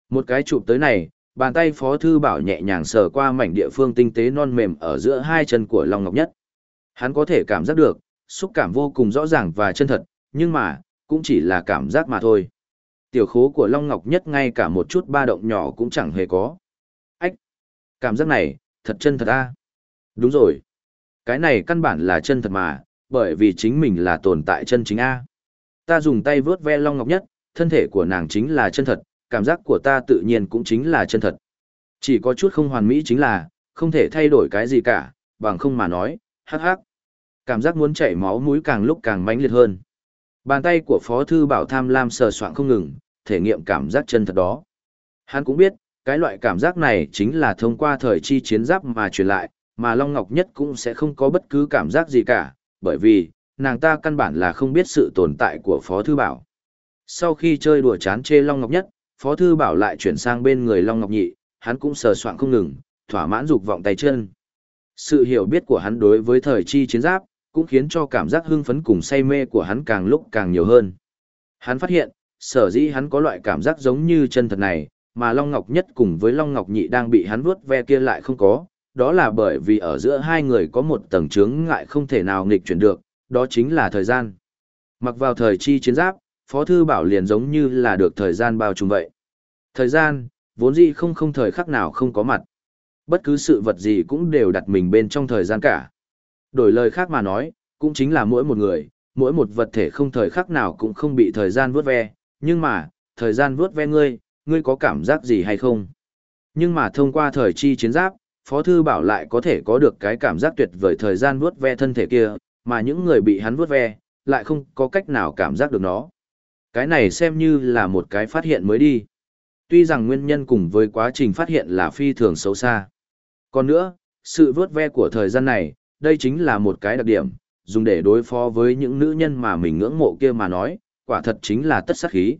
Một cái chụp tới này, bàn tay Phó Thư Bảo nhẹ nhàng sờ qua mảnh địa phương tinh tế non mềm ở giữa hai chân của Long Ngọc Nhất. Hắn có thể cảm giác được, xúc cảm vô cùng rõ ràng và chân thật, nhưng mà, cũng chỉ là cảm giác mà thôi. Tiểu khố của Long Ngọc Nhất ngay cả một chút ba động nhỏ cũng chẳng hề có. Ách! Cảm giác này, thật chân thật a Đúng rồi. Cái này căn bản là chân thật mà, bởi vì chính mình là tồn tại chân chính A. Ta dùng tay vướt ve Long Ngọc Nhất, thân thể của nàng chính là chân thật, cảm giác của ta tự nhiên cũng chính là chân thật. Chỉ có chút không hoàn mỹ chính là, không thể thay đổi cái gì cả, bằng không mà nói, hắc hắc. Cảm giác muốn chảy máu mũi càng lúc càng mãnh liệt hơn. Bàn tay của Phó Thư Bảo tham lam sờ soạn không ngừng, thể nghiệm cảm giác chân thật đó. Hắn cũng biết, cái loại cảm giác này chính là thông qua thời chi chiến giáp mà truyền lại, mà Long Ngọc Nhất cũng sẽ không có bất cứ cảm giác gì cả, bởi vì, nàng ta căn bản là không biết sự tồn tại của Phó Thư Bảo. Sau khi chơi đùa chán chê Long Ngọc Nhất, Phó Thư Bảo lại chuyển sang bên người Long Ngọc Nhị, hắn cũng sờ soạn không ngừng, thỏa mãn dục vọng tay chân. Sự hiểu biết của hắn đối với thời chi chiến giáp, cũng khiến cho cảm giác hưng phấn cùng say mê của hắn càng lúc càng nhiều hơn. Hắn phát hiện, sở dĩ hắn có loại cảm giác giống như chân thật này, mà Long Ngọc Nhất cùng với Long Ngọc Nhị đang bị hắn vuốt ve kia lại không có, đó là bởi vì ở giữa hai người có một tầng chướng ngại không thể nào nghịch chuyển được, đó chính là thời gian. Mặc vào thời chi chiến giáp, Phó Thư Bảo liền giống như là được thời gian bao trùm vậy. Thời gian, vốn dĩ không không thời khắc nào không có mặt. Bất cứ sự vật gì cũng đều đặt mình bên trong thời gian cả. Đổi lời khác mà nói, cũng chính là mỗi một người, mỗi một vật thể không thời khắc nào cũng không bị thời gian vuốt ve, nhưng mà, thời gian vuốt ve ngươi, ngươi có cảm giác gì hay không? Nhưng mà thông qua thời chi chiến giáp, Phó Thư Bảo lại có thể có được cái cảm giác tuyệt vời thời gian vuốt ve thân thể kia, mà những người bị hắn vuốt ve, lại không có cách nào cảm giác được nó. Cái này xem như là một cái phát hiện mới đi. Tuy rằng nguyên nhân cùng với quá trình phát hiện là phi thường xấu xa. Còn nữa, sự vuốt ve của thời gian này, đây chính là một cái đặc điểm, dùng để đối phó với những nữ nhân mà mình ngưỡng mộ kia mà nói, quả thật chính là tất sát khí.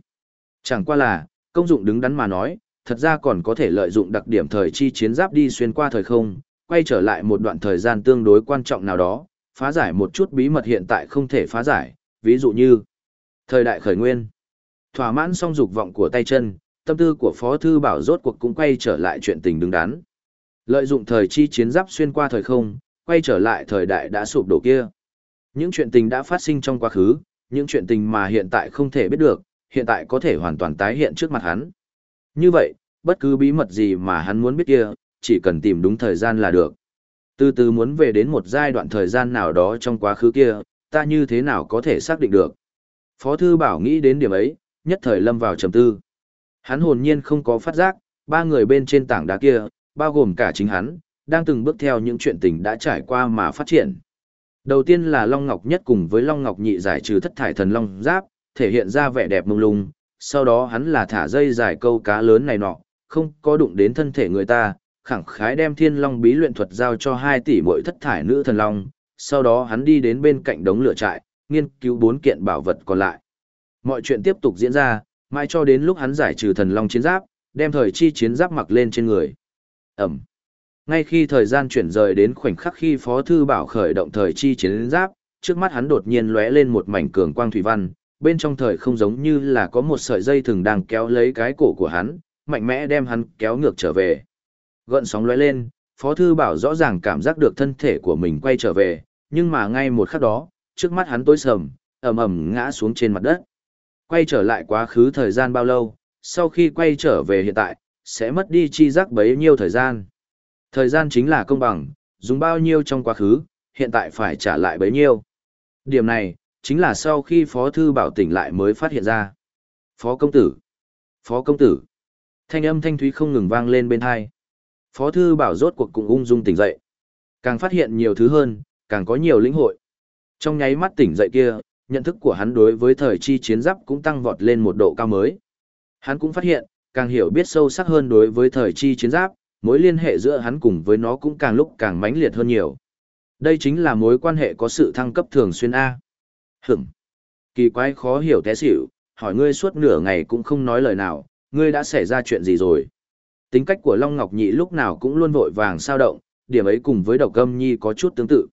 Chẳng qua là, công dụng đứng đắn mà nói, thật ra còn có thể lợi dụng đặc điểm thời chi chiến giáp đi xuyên qua thời không, quay trở lại một đoạn thời gian tương đối quan trọng nào đó, phá giải một chút bí mật hiện tại không thể phá giải, ví dụ như thời đại khởi nguyên. Thỏa mãn xong dục vọng của tay chân, tâm tư của Phó Thư Bảo rốt cuộc cũng quay trở lại chuyện tình đứng đắn. Lợi dụng thời chi chiến giáp xuyên qua thời không, quay trở lại thời đại đã sụp đổ kia. Những chuyện tình đã phát sinh trong quá khứ, những chuyện tình mà hiện tại không thể biết được, hiện tại có thể hoàn toàn tái hiện trước mặt hắn. Như vậy, bất cứ bí mật gì mà hắn muốn biết kia, chỉ cần tìm đúng thời gian là được. Từ từ muốn về đến một giai đoạn thời gian nào đó trong quá khứ kia, ta như thế nào có thể xác định được. Phó Thư Bảo nghĩ đến điểm ấy, nhất thời lâm vào trầm tư. Hắn hồn nhiên không có phát giác, ba người bên trên tảng đá kia, bao gồm cả chính hắn, đang từng bước theo những chuyện tình đã trải qua mà phát triển. Đầu tiên là Long Ngọc nhất cùng với Long Ngọc nhị giải trừ thất thải thần Long Giáp, thể hiện ra vẻ đẹp mông lung, sau đó hắn là thả dây giải câu cá lớn này nọ, không có đụng đến thân thể người ta, khẳng khái đem thiên long bí luyện thuật giao cho hai tỷ mỗi thất thải nữ thần long, sau đó hắn đi đến bên cạnh đống lửa trại, nghiên cứu bốn kiện bảo vật còn lại. Mọi chuyện tiếp tục diễn ra, mãi cho đến lúc hắn giải trừ thần long chiến giáp, đem thời chi chiến giáp mặc lên trên người. Ẩm. Ngay khi thời gian chuyển rời đến khoảnh khắc khi Phó Thư Bảo khởi động thời chi chiến giáp, trước mắt hắn đột nhiên lóe lên một mảnh cường quang thủy văn, bên trong thời không giống như là có một sợi dây thừng đang kéo lấy cái cổ của hắn, mạnh mẽ đem hắn kéo ngược trở về. Gợn sóng lóe lên, Phó Thư Bảo rõ ràng cảm giác được thân thể của mình quay trở về, nhưng mà ngay một khắc đó, trước mắt hắn tối sầm, ầm ầm ngã xuống trên mặt đất. Quay trở lại quá khứ thời gian bao lâu, sau khi quay trở về hiện tại, sẽ mất đi chi giác bấy nhiêu thời gian. Thời gian chính là công bằng, dùng bao nhiêu trong quá khứ, hiện tại phải trả lại bấy nhiêu. Điểm này, chính là sau khi Phó Thư Bảo tỉnh lại mới phát hiện ra. Phó công tử! Phó công tử! Thanh âm thanh thúy không ngừng vang lên bên hai. Phó Thư Bảo rốt cuộc cùng ung dung tỉnh dậy. Càng phát hiện nhiều thứ hơn, càng có nhiều lĩnh hội. Trong nháy mắt tỉnh dậy kia, nhận thức của hắn đối với thời chi chiến giáp cũng tăng vọt lên một độ cao mới. Hắn cũng phát hiện, càng hiểu biết sâu sắc hơn đối với thời chi chiến giáp, mối liên hệ giữa hắn cùng với nó cũng càng lúc càng mãnh liệt hơn nhiều. Đây chính là mối quan hệ có sự thăng cấp thường xuyên A. Hửm. Kỳ quái khó hiểu té xỉu, hỏi ngươi suốt nửa ngày cũng không nói lời nào, ngươi đã xảy ra chuyện gì rồi. Tính cách của Long Ngọc Nhị lúc nào cũng luôn vội vàng sao động, điểm ấy cùng với độc âm nhi có chút tương tự.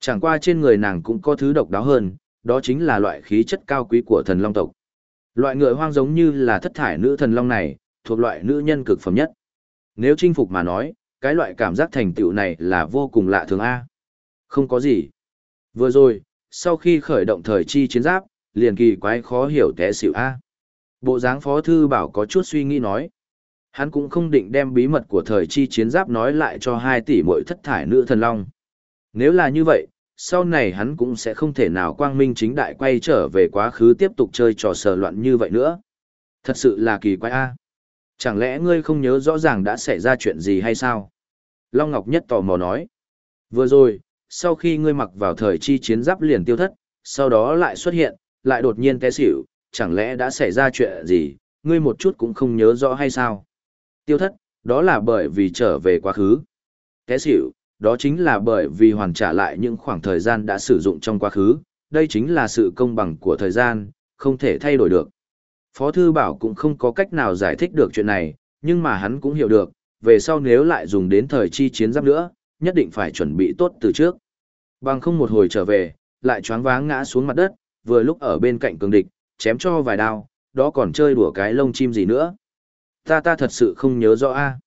Chẳng qua trên người nàng cũng có thứ độc đáo hơn, đó chính là loại khí chất cao quý của thần long tộc. Loại người hoang giống như là thất thải nữ thần long này, thuộc loại nữ nhân cực phẩm nhất. Nếu chinh phục mà nói, cái loại cảm giác thành tựu này là vô cùng lạ thường A. Không có gì. Vừa rồi, sau khi khởi động thời chi chiến giáp, liền kỳ quái khó hiểu té xỉu A. Bộ dáng phó thư bảo có chút suy nghĩ nói. Hắn cũng không định đem bí mật của thời chi chiến giáp nói lại cho hai tỷ mỗi thất thải nữ thần long. Nếu là như vậy, sau này hắn cũng sẽ không thể nào quang minh chính đại quay trở về quá khứ tiếp tục chơi trò sờ loạn như vậy nữa. Thật sự là kỳ quái a. Chẳng lẽ ngươi không nhớ rõ ràng đã xảy ra chuyện gì hay sao? Long Ngọc Nhất tò mò nói. Vừa rồi, sau khi ngươi mặc vào thời chi chiến giáp liền tiêu thất, sau đó lại xuất hiện, lại đột nhiên té xỉu, chẳng lẽ đã xảy ra chuyện gì, ngươi một chút cũng không nhớ rõ hay sao? Tiêu thất, đó là bởi vì trở về quá khứ. Té xỉu, đó chính là bởi vì hoàn trả lại những khoảng thời gian đã sử dụng trong quá khứ, đây chính là sự công bằng của thời gian, không thể thay đổi được. Phó Thư Bảo cũng không có cách nào giải thích được chuyện này, nhưng mà hắn cũng hiểu được, về sau nếu lại dùng đến thời chi chiến giáp nữa, nhất định phải chuẩn bị tốt từ trước. Bằng không một hồi trở về, lại choáng váng ngã xuống mặt đất, vừa lúc ở bên cạnh cường địch, chém cho vài đao, đó còn chơi đùa cái lông chim gì nữa. Ta ta thật sự không nhớ rõ a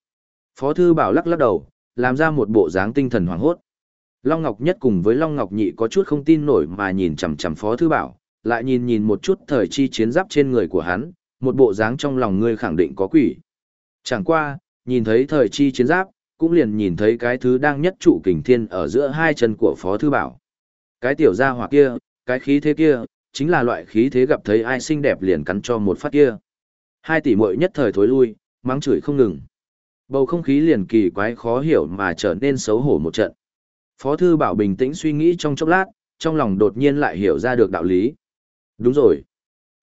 Phó Thư Bảo lắc lắc đầu, làm ra một bộ dáng tinh thần hoảng hốt. Long Ngọc Nhất cùng với Long Ngọc Nhị có chút không tin nổi mà nhìn chằm chằm Phó Thư Bảo, lại nhìn nhìn một chút thời chi chiến giáp trên người của hắn, một bộ dáng trong lòng ngươi khẳng định có quỷ. Chẳng qua, nhìn thấy thời chi chiến giáp, cũng liền nhìn thấy cái thứ đang nhất trụ kình thiên ở giữa hai chân của Phó Thư Bảo. Cái tiểu gia hỏa kia, cái khí thế kia, chính là loại khí thế gặp thấy ai xinh đẹp liền cắn cho một phát kia. Hai tỷ muội nhất thời thối lui, mắng chửi không ngừng. Bầu không khí liền kỳ quái khó hiểu mà trở nên xấu hổ một trận. Phó thư bảo bình tĩnh suy nghĩ trong chốc lát, trong lòng đột nhiên lại hiểu ra được đạo lý. Đúng rồi.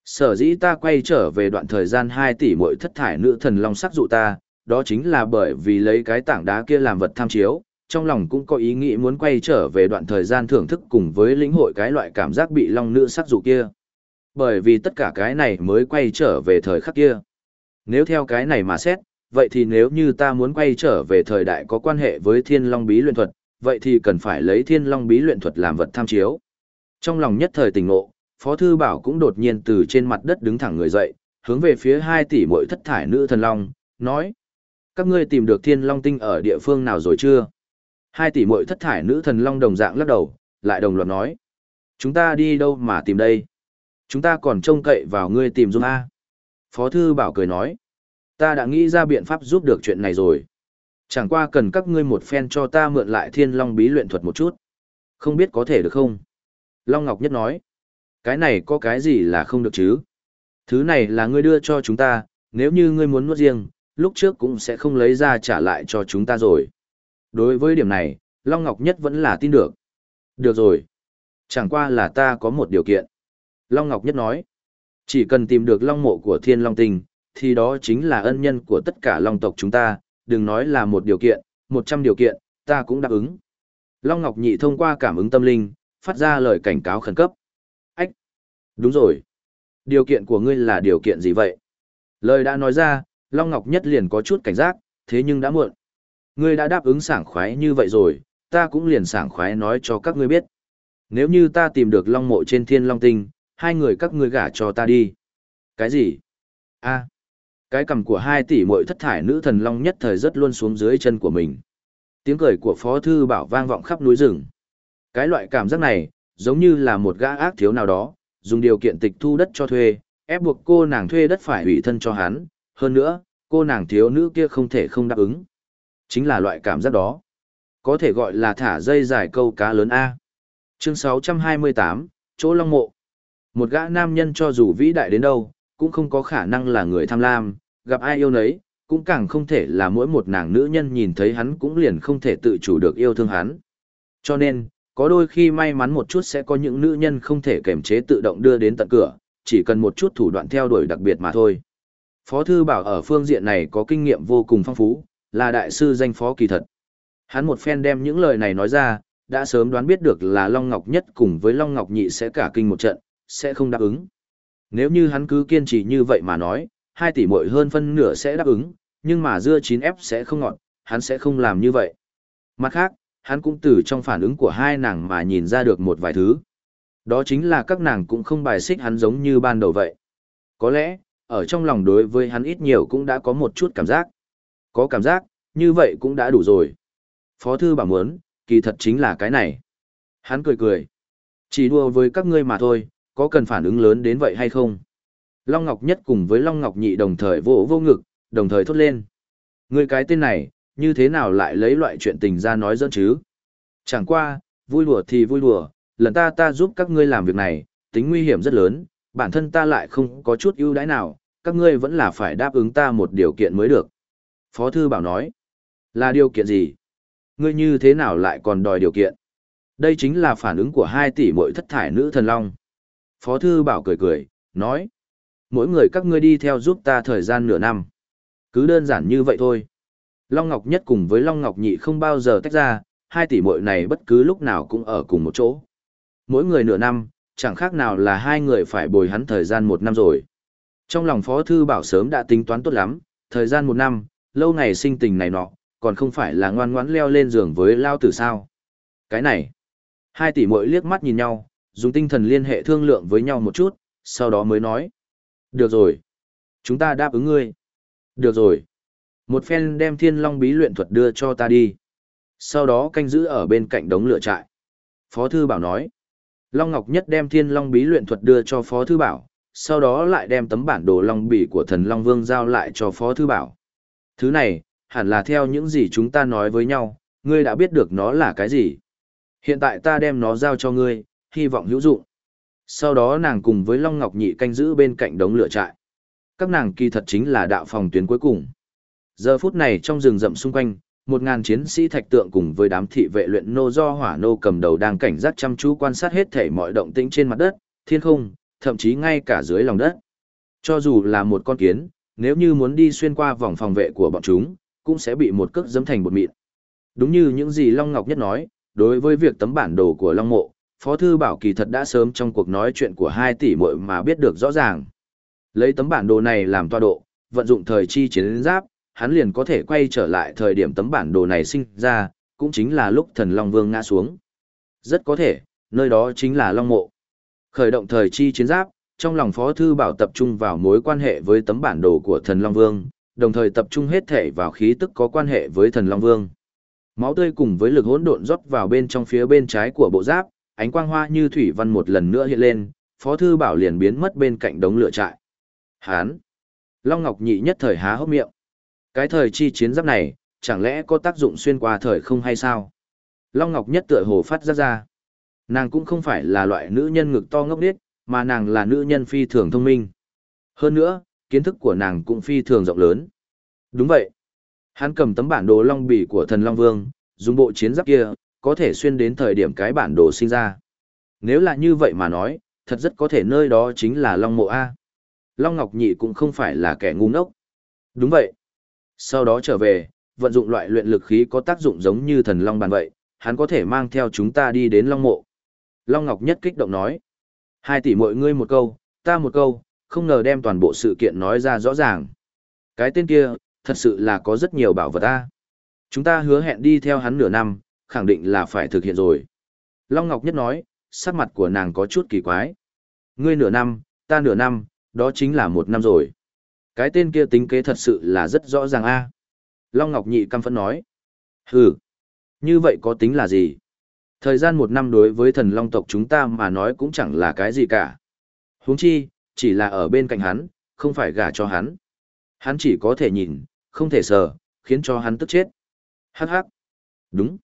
Sở dĩ ta quay trở về đoạn thời gian 2 tỷ mỗi thất thải nữ thần long sắc dụ ta, đó chính là bởi vì lấy cái tảng đá kia làm vật tham chiếu, trong lòng cũng có ý nghĩ muốn quay trở về đoạn thời gian thưởng thức cùng với lĩnh hội cái loại cảm giác bị long nữ sắc dụ kia. Bởi vì tất cả cái này mới quay trở về thời khắc kia. Nếu theo cái này mà xét, vậy thì nếu như ta muốn quay trở về thời đại có quan hệ với thiên long bí luyện thuật, vậy thì cần phải lấy thiên long bí luyện thuật làm vật tham chiếu. Trong lòng nhất thời tình ngộ, Phó Thư Bảo cũng đột nhiên từ trên mặt đất đứng thẳng người dậy, hướng về phía hai tỷ mỗi thất thải nữ thần long, nói. Các ngươi tìm được thiên long tinh ở địa phương nào rồi chưa? Hai tỷ muội thất thải nữ thần long đồng dạng lắc đầu, lại đồng loạt nói. Chúng ta đi đâu mà tìm đây? Chúng ta còn trông cậy vào ngươi tìm giúp A. Phó Thư Bảo cười nói. Ta đã nghĩ ra biện pháp giúp được chuyện này rồi. Chẳng qua cần các ngươi một phen cho ta mượn lại thiên long bí luyện thuật một chút. Không biết có thể được không? Long Ngọc Nhất nói. Cái này có cái gì là không được chứ? Thứ này là ngươi đưa cho chúng ta, nếu như ngươi muốn nuốt riêng, lúc trước cũng sẽ không lấy ra trả lại cho chúng ta rồi. Đối với điểm này, Long Ngọc Nhất vẫn là tin được. Được rồi. Chẳng qua là ta có một điều kiện. Long Ngọc Nhất nói. Chỉ cần tìm được Long mộ của Thiên Long Tinh, thì đó chính là ân nhân của tất cả Long tộc chúng ta, đừng nói là một điều kiện, một trăm điều kiện, ta cũng đáp ứng. Long Ngọc Nhị thông qua cảm ứng tâm linh, phát ra lời cảnh cáo khẩn cấp. Đúng rồi. Điều kiện của ngươi là điều kiện gì vậy? Lời đã nói ra, Long Ngọc Nhất liền có chút cảnh giác, thế nhưng đã muộn. Ngươi đã đáp ứng sảng khoái như vậy rồi, ta cũng liền sảng khoái nói cho các ngươi biết. Nếu như ta tìm được Long mộ trên thiên Long tinh, hai người các ngươi gả cho ta đi. Cái gì? a cái cầm của hai tỷ muội thất thải nữ thần Long nhất thời rất luôn xuống dưới chân của mình. Tiếng cười của Phó Thư Bảo vang vọng khắp núi rừng. Cái loại cảm giác này, giống như là một gã ác thiếu nào đó, dùng điều kiện tịch thu đất cho thuê, ép buộc cô nàng thuê đất phải hủy thân cho hắn, hơn nữa, cô nàng thiếu nữ kia không thể không đáp ứng. Chính là loại cảm giác đó. Có thể gọi là thả dây dài câu cá lớn A. Chương 628, chỗ long mộ. Một gã nam nhân cho dù vĩ đại đến đâu, cũng không có khả năng là người tham lam, gặp ai yêu nấy, cũng càng không thể là mỗi một nàng nữ nhân nhìn thấy hắn cũng liền không thể tự chủ được yêu thương hắn. Cho nên, có đôi khi may mắn một chút sẽ có những nữ nhân không thể kềm chế tự động đưa đến tận cửa, chỉ cần một chút thủ đoạn theo đuổi đặc biệt mà thôi. Phó Thư Bảo ở phương diện này có kinh nghiệm vô cùng phong phú, là đại sư danh phó kỳ thật. Hắn một phen đem những lời này nói ra, đã sớm đoán biết được là Long Ngọc Nhất cùng với Long Ngọc Nhị sẽ cả kinh một trận, sẽ không đáp ứng. Nếu như hắn cứ kiên trì như vậy mà nói, hai tỷ muội hơn phân nửa sẽ đáp ứng, nhưng mà dưa chín ép sẽ không ngọt, hắn sẽ không làm như vậy. Mặt khác, hắn cũng từ trong phản ứng của hai nàng mà nhìn ra được một vài thứ. Đó chính là các nàng cũng không bài xích hắn giống như ban đầu vậy. Có lẽ, ở trong lòng đối với hắn ít nhiều cũng đã có một chút cảm giác. Có cảm giác, như vậy cũng đã đủ rồi. Phó thư bảo muốn, kỳ thật chính là cái này. Hắn cười cười. Chỉ đùa với các ngươi mà thôi, có cần phản ứng lớn đến vậy hay không? Long Ngọc Nhất cùng với Long Ngọc Nhị đồng thời vỗ vô ngực, đồng thời thốt lên. Ngươi cái tên này, như thế nào lại lấy loại chuyện tình ra nói dẫn chứ? Chẳng qua, vui đùa thì vui đùa, lần ta ta giúp các ngươi làm việc này, tính nguy hiểm rất lớn, bản thân ta lại không có chút ưu đãi nào, các ngươi vẫn là phải đáp ứng ta một điều kiện mới được. Phó Thư Bảo nói, là điều kiện gì? Ngươi như thế nào lại còn đòi điều kiện? Đây chính là phản ứng của hai tỷ mỗi thất thải nữ thần long. Phó Thư Bảo cười cười, nói. Mỗi người các ngươi đi theo giúp ta thời gian nửa năm. Cứ đơn giản như vậy thôi. Long Ngọc Nhất cùng với Long Ngọc Nhị không bao giờ tách ra, hai tỷ muội này bất cứ lúc nào cũng ở cùng một chỗ. Mỗi người nửa năm, chẳng khác nào là hai người phải bồi hắn thời gian một năm rồi. Trong lòng Phó Thư Bảo sớm đã tính toán tốt lắm, thời gian một năm, lâu ngày sinh tình này nọ, còn không phải là ngoan ngoãn leo lên giường với lao tử sao. Cái này, hai tỷ muội liếc mắt nhìn nhau, dùng tinh thần liên hệ thương lượng với nhau một chút, sau đó mới nói. Được rồi. Chúng ta đáp ứng ngươi. Được rồi. Một phen đem thiên long bí luyện thuật đưa cho ta đi. Sau đó canh giữ ở bên cạnh đống lửa trại. Phó Thư Bảo nói. Long Ngọc Nhất đem thiên long bí luyện thuật đưa cho Phó Thư Bảo, sau đó lại đem tấm bản đồ long bỉ của thần Long Vương giao lại cho Phó Thư Bảo. Thứ này, hẳn là theo những gì chúng ta nói với nhau, ngươi đã biết được nó là cái gì. Hiện tại ta đem nó giao cho ngươi, hy vọng hữu dụng. Sau đó nàng cùng với Long Ngọc Nhị canh giữ bên cạnh đống lửa trại. Các nàng kỳ thật chính là đạo phòng tuyến cuối cùng. Giờ phút này trong rừng rậm xung quanh, một ngàn chiến sĩ thạch tượng cùng với đám thị vệ luyện nô do hỏa nô cầm đầu đang cảnh giác chăm chú quan sát hết thể mọi động tĩnh trên mặt đất, thiên không, thậm chí ngay cả dưới lòng đất. Cho dù là một con kiến, nếu như muốn đi xuyên qua vòng phòng vệ của bọn chúng, cũng sẽ bị một cước dấm thành bột mịn. Đúng như những gì Long Ngọc Nhất nói, đối với việc tấm bản đồ của Long Mộ, Phó Thư Bảo kỳ thật đã sớm trong cuộc nói chuyện của hai tỷ muội mà biết được rõ ràng. Lấy tấm bản đồ này làm toa độ, vận dụng thời chi chiến giáp, hắn liền có thể quay trở lại thời điểm tấm bản đồ này sinh ra, cũng chính là lúc thần Long Vương ngã xuống. Rất có thể, nơi đó chính là Long Mộ. Khởi động thời chi chiến giáp, trong lòng Phó Thư Bảo tập trung vào mối quan hệ với tấm bản đồ của thần Long Vương, đồng thời tập trung hết thể vào khí tức có quan hệ với thần Long Vương. Máu tươi cùng với lực hỗn độn rót vào bên trong phía bên trái của bộ giáp, ánh quang hoa như thủy văn một lần nữa hiện lên, Phó Thư Bảo liền biến mất bên cạnh đống lửa trại. Hán! Long Ngọc Nhị nhất thời há hốc miệng. Cái thời chi chiến giáp này, chẳng lẽ có tác dụng xuyên qua thời không hay sao? Long Ngọc nhất tựa hồ phát ra ra. Nàng cũng không phải là loại nữ nhân ngực to ngốc điếc, mà nàng là nữ nhân phi thường thông minh. Hơn nữa, kiến thức của nàng cũng phi thường rộng lớn. Đúng vậy. Hắn cầm tấm bản đồ long bỉ của thần Long Vương, dùng bộ chiến giáp kia, có thể xuyên đến thời điểm cái bản đồ sinh ra. Nếu là như vậy mà nói, thật rất có thể nơi đó chính là Long Mộ A. Long Ngọc Nhị cũng không phải là kẻ ngu ngốc. Đúng vậy. Sau đó trở về, vận dụng loại luyện lực khí có tác dụng giống như thần Long bàn vậy, hắn có thể mang theo chúng ta đi đến Long Mộ. Long Ngọc nhất kích động nói. Hai tỷ mỗi ngươi một câu, ta một câu, không ngờ đem toàn bộ sự kiện nói ra rõ ràng. Cái tên kia, thật sự là có rất nhiều bảo vật ta. Chúng ta hứa hẹn đi theo hắn nửa năm, khẳng định là phải thực hiện rồi. Long Ngọc Nhất nói, sắc mặt của nàng có chút kỳ quái. Ngươi nửa năm, ta nửa năm, đó chính là một năm rồi. Cái tên kia tính kế thật sự là rất rõ ràng a. Long Ngọc Nhị căm phẫn nói. Hừ, như vậy có tính là gì? Thời gian một năm đối với thần long tộc chúng ta mà nói cũng chẳng là cái gì cả. huống chi, chỉ là ở bên cạnh hắn, không phải gả cho hắn. Hắn chỉ có thể nhìn, không thể sờ, khiến cho hắn tức chết. Hắc hắc. Đúng.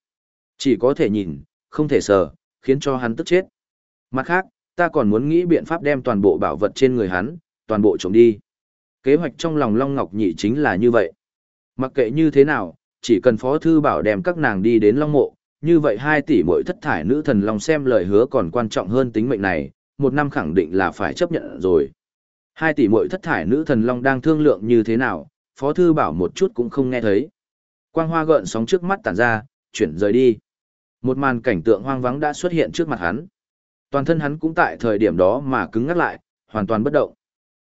Chỉ có thể nhìn, không thể sờ, khiến cho hắn tức chết. Mặt khác, ta còn muốn nghĩ biện pháp đem toàn bộ bảo vật trên người hắn, toàn bộ trộm đi. Kế hoạch trong lòng Long Ngọc Nhị chính là như vậy. Mặc kệ như thế nào, chỉ cần Phó Thư Bảo đem các nàng đi đến Long Mộ, như vậy 2 tỷ mỗi thất thải nữ thần Long xem lời hứa còn quan trọng hơn tính mệnh này, một năm khẳng định là phải chấp nhận rồi. 2 tỷ mỗi thất thải nữ thần Long đang thương lượng như thế nào, Phó Thư Bảo một chút cũng không nghe thấy. Quang hoa gợn sóng trước mắt tản ra, chuyển rời đi. Một màn cảnh tượng hoang vắng đã xuất hiện trước mặt hắn. Toàn thân hắn cũng tại thời điểm đó mà cứng ngắt lại, hoàn toàn bất động.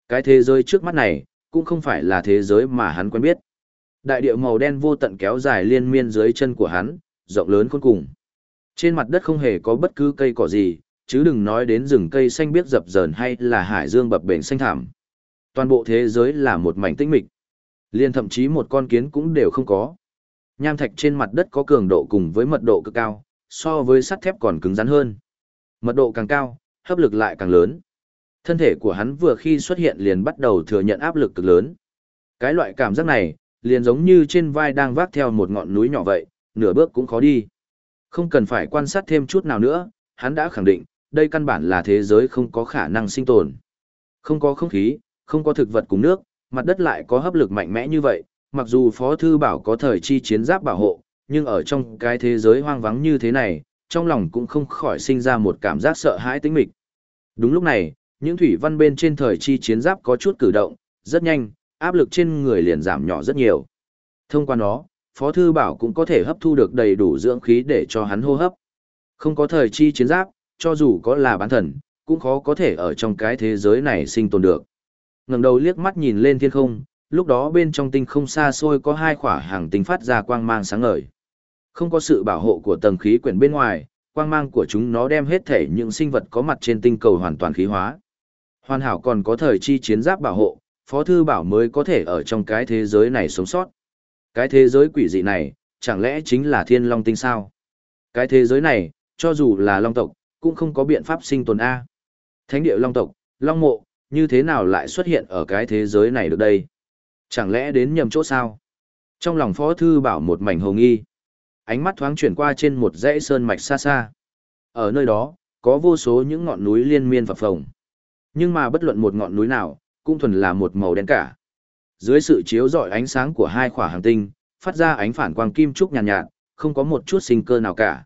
Cái thế giới trước mắt này, cũng không phải là thế giới mà hắn quen biết. Đại địa màu đen vô tận kéo dài liên miên dưới chân của hắn, rộng lớn khôn cùng. Trên mặt đất không hề có bất cứ cây cỏ gì, chứ đừng nói đến rừng cây xanh biếc dập dờn hay là hải dương bập bềnh xanh thảm. Toàn bộ thế giới là một mảnh tĩnh mịch. Liên thậm chí một con kiến cũng đều không có. Nham thạch trên mặt đất có cường độ cùng với mật độ cực cao, so với sắt thép còn cứng rắn hơn. Mật độ càng cao, hấp lực lại càng lớn. Thân thể của hắn vừa khi xuất hiện liền bắt đầu thừa nhận áp lực cực lớn. Cái loại cảm giác này, liền giống như trên vai đang vác theo một ngọn núi nhỏ vậy, nửa bước cũng khó đi. Không cần phải quan sát thêm chút nào nữa, hắn đã khẳng định, đây căn bản là thế giới không có khả năng sinh tồn. Không có không khí, không có thực vật cùng nước, mặt đất lại có hấp lực mạnh mẽ như vậy, mặc dù Phó Thư Bảo có thời chi chiến giáp bảo hộ, nhưng ở trong cái thế giới hoang vắng như thế này, trong lòng cũng không khỏi sinh ra một cảm giác sợ hãi tính mịch. Đúng lúc này, những thủy văn bên trên thời chi chiến giáp có chút cử động, rất nhanh, áp lực trên người liền giảm nhỏ rất nhiều. Thông qua nó, Phó Thư Bảo cũng có thể hấp thu được đầy đủ dưỡng khí để cho hắn hô hấp. Không có thời chi chiến giáp, cho dù có là bán thần, cũng khó có thể ở trong cái thế giới này sinh tồn được. ngẩng đầu liếc mắt nhìn lên thiên không, lúc đó bên trong tinh không xa xôi có hai khỏa hàng tinh phát ra quang mang sáng ngời. Không có sự bảo hộ của tầng khí quyển bên ngoài, quang mang của chúng nó đem hết thể những sinh vật có mặt trên tinh cầu hoàn toàn khí hóa. Hoàn hảo còn có thời chi chiến giáp bảo hộ, Phó Thư Bảo mới có thể ở trong cái thế giới này sống sót. Cái thế giới quỷ dị này, chẳng lẽ chính là thiên long tinh sao? Cái thế giới này, cho dù là long tộc, cũng không có biện pháp sinh tồn A. Thánh địa long tộc, long mộ, như thế nào lại xuất hiện ở cái thế giới này được đây? Chẳng lẽ đến nhầm chỗ sao? Trong lòng Phó Thư Bảo một mảnh hồng nghi. Ánh mắt thoáng chuyển qua trên một dãy sơn mạch xa xa. Ở nơi đó, có vô số những ngọn núi liên miên phập phồng. Nhưng mà bất luận một ngọn núi nào, cũng thuần là một màu đen cả. Dưới sự chiếu rọi ánh sáng của hai khỏa hành tinh, phát ra ánh phản quang kim trúc nhàn nhạt, nhạt, không có một chút sinh cơ nào cả.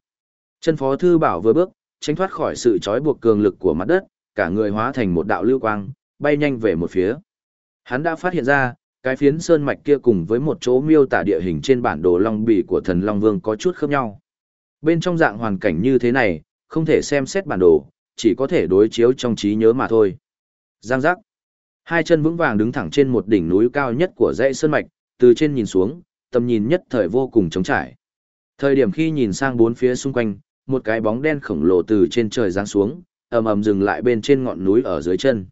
Chân Phó Thư Bảo vừa bước, tránh thoát khỏi sự trói buộc cường lực của mặt đất, cả người hóa thành một đạo lưu quang, bay nhanh về một phía. Hắn đã phát hiện ra, cái phiến sơn mạch kia cùng với một chỗ miêu tả địa hình trên bản đồ Long Bì của thần Long Vương có chút khớp nhau. Bên trong dạng hoàn cảnh như thế này, không thể xem xét bản đồ, chỉ có thể đối chiếu trong trí nhớ mà thôi. Giang giác. Hai chân vững vàng đứng thẳng trên một đỉnh núi cao nhất của dãy sơn mạch, từ trên nhìn xuống, tầm nhìn nhất thời vô cùng trống trải. Thời điểm khi nhìn sang bốn phía xung quanh, một cái bóng đen khổng lồ từ trên trời giáng xuống, ầm ầm dừng lại bên trên ngọn núi ở dưới chân.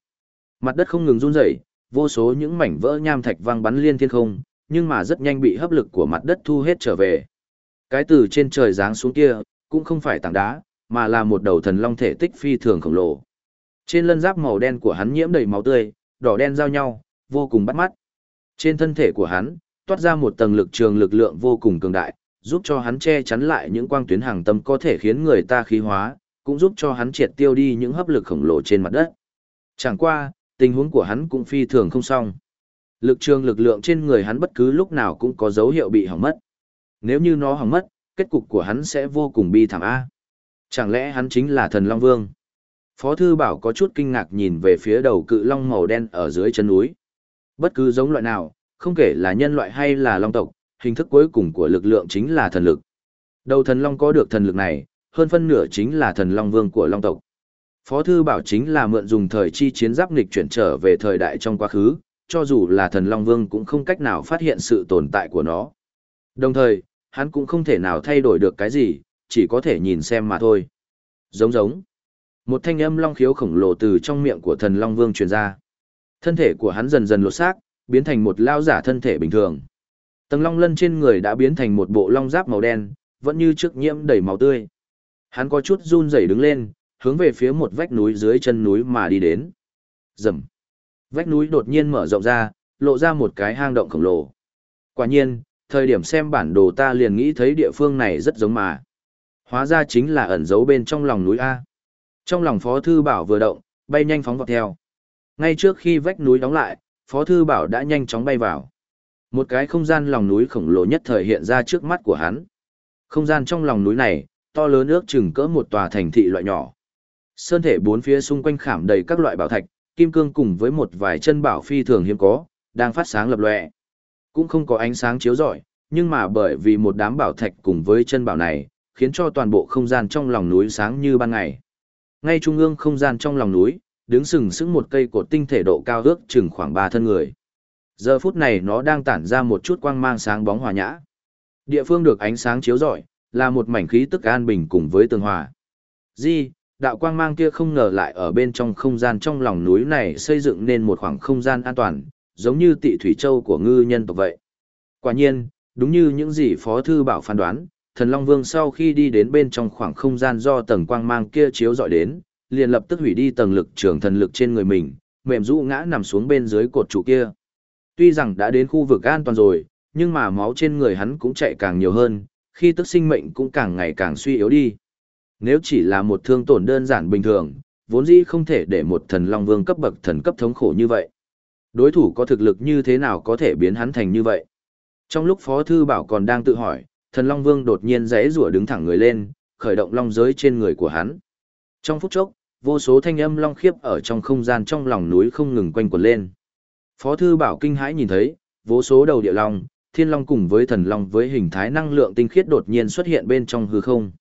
Mặt đất không ngừng run rẩy, vô số những mảnh vỡ nham thạch vang bắn liên thiên không, nhưng mà rất nhanh bị hấp lực của mặt đất thu hết trở về. Cái từ trên trời giáng xuống kia, cũng không phải tảng đá, mà là một đầu thần long thể tích phi thường khổng lồ. Trên lân giáp màu đen của hắn nhiễm đầy máu tươi, đỏ đen giao nhau, vô cùng bắt mắt. Trên thân thể của hắn, toát ra một tầng lực trường lực lượng vô cùng cường đại, giúp cho hắn che chắn lại những quang tuyến hàng tâm có thể khiến người ta khí hóa, cũng giúp cho hắn triệt tiêu đi những hấp lực khổng lồ trên mặt đất. Chẳng qua, tình huống của hắn cũng phi thường không xong. Lực trường lực lượng trên người hắn bất cứ lúc nào cũng có dấu hiệu bị hỏng mất. Nếu như nó hỏng mất, kết cục của hắn sẽ vô cùng bi thảm A. Chẳng lẽ hắn chính là thần Long Vương? Phó Thư Bảo có chút kinh ngạc nhìn về phía đầu cự long màu đen ở dưới chân núi. Bất cứ giống loại nào, không kể là nhân loại hay là long tộc, hình thức cuối cùng của lực lượng chính là thần lực. Đầu thần long có được thần lực này, hơn phân nửa chính là thần long vương của long tộc. Phó Thư Bảo chính là mượn dùng thời chi chiến giáp nghịch chuyển trở về thời đại trong quá khứ, cho dù là thần long vương cũng không cách nào phát hiện sự tồn tại của nó. Đồng thời, hắn cũng không thể nào thay đổi được cái gì, chỉ có thể nhìn xem mà thôi. Giống giống. Một thanh âm long khiếu khổng lồ từ trong miệng của thần long vương truyền ra. Thân thể của hắn dần dần lột xác, biến thành một lao giả thân thể bình thường. Tầng long lân trên người đã biến thành một bộ long giáp màu đen, vẫn như trước nhiễm đầy máu tươi. Hắn có chút run rẩy đứng lên, hướng về phía một vách núi dưới chân núi mà đi đến. Rầm. Vách núi đột nhiên mở rộng ra, lộ ra một cái hang động khổng lồ. Quả nhiên, thời điểm xem bản đồ ta liền nghĩ thấy địa phương này rất giống mà. Hóa ra chính là ẩn giấu bên trong lòng núi A. Trong lòng Phó Thư Bảo vừa động, bay nhanh phóng vọt theo. Ngay trước khi vách núi đóng lại, Phó Thư Bảo đã nhanh chóng bay vào. Một cái không gian lòng núi khổng lồ nhất thời hiện ra trước mắt của hắn. Không gian trong lòng núi này, to lớn ước chừng cỡ một tòa thành thị loại nhỏ. Sơn thể bốn phía xung quanh khảm đầy các loại bảo thạch, kim cương cùng với một vài chân bảo phi thường hiếm có, đang phát sáng lập lòe. Cũng không có ánh sáng chiếu rọi, nhưng mà bởi vì một đám bảo thạch cùng với chân bảo này, khiến cho toàn bộ không gian trong lòng núi sáng như ban ngày. Ngay trung ương không gian trong lòng núi, đứng sừng sững một cây cột tinh thể độ cao ước chừng khoảng ba thân người. Giờ phút này nó đang tản ra một chút quang mang sáng bóng hòa nhã. Địa phương được ánh sáng chiếu rọi, là một mảnh khí tức an bình cùng với tường hòa. Di, đạo quang mang kia không ngờ lại ở bên trong không gian trong lòng núi này xây dựng nên một khoảng không gian an toàn, giống như tị thủy châu của ngư nhân tộc vậy. Quả nhiên, đúng như những gì Phó Thư Bảo phán đoán, thần Long Vương sau khi đi đến bên trong khoảng không gian do tầng quang mang kia chiếu dọi đến, liền lập tức hủy đi tầng lực trường thần lực trên người mình, mềm rũ ngã nằm xuống bên dưới cột trụ kia. Tuy rằng đã đến khu vực an toàn rồi, nhưng mà máu trên người hắn cũng chạy càng nhiều hơn, khi tức sinh mệnh cũng càng ngày càng suy yếu đi. Nếu chỉ là một thương tổn đơn giản bình thường, vốn dĩ không thể để một thần Long Vương cấp bậc thần cấp thống khổ như vậy. Đối thủ có thực lực như thế nào có thể biến hắn thành như vậy? Trong lúc Phó Thư Bảo còn đang tự hỏi, thần Long Vương đột nhiên rẽ rủa đứng thẳng người lên, khởi động long giới trên người của hắn. Trong phút chốc, vô số thanh âm long khiếp ở trong không gian trong lòng núi không ngừng quanh quẩn lên. Phó thư bảo kinh hãi nhìn thấy, vô số đầu địa long, thiên long cùng với thần long với hình thái năng lượng tinh khiết đột nhiên xuất hiện bên trong hư không.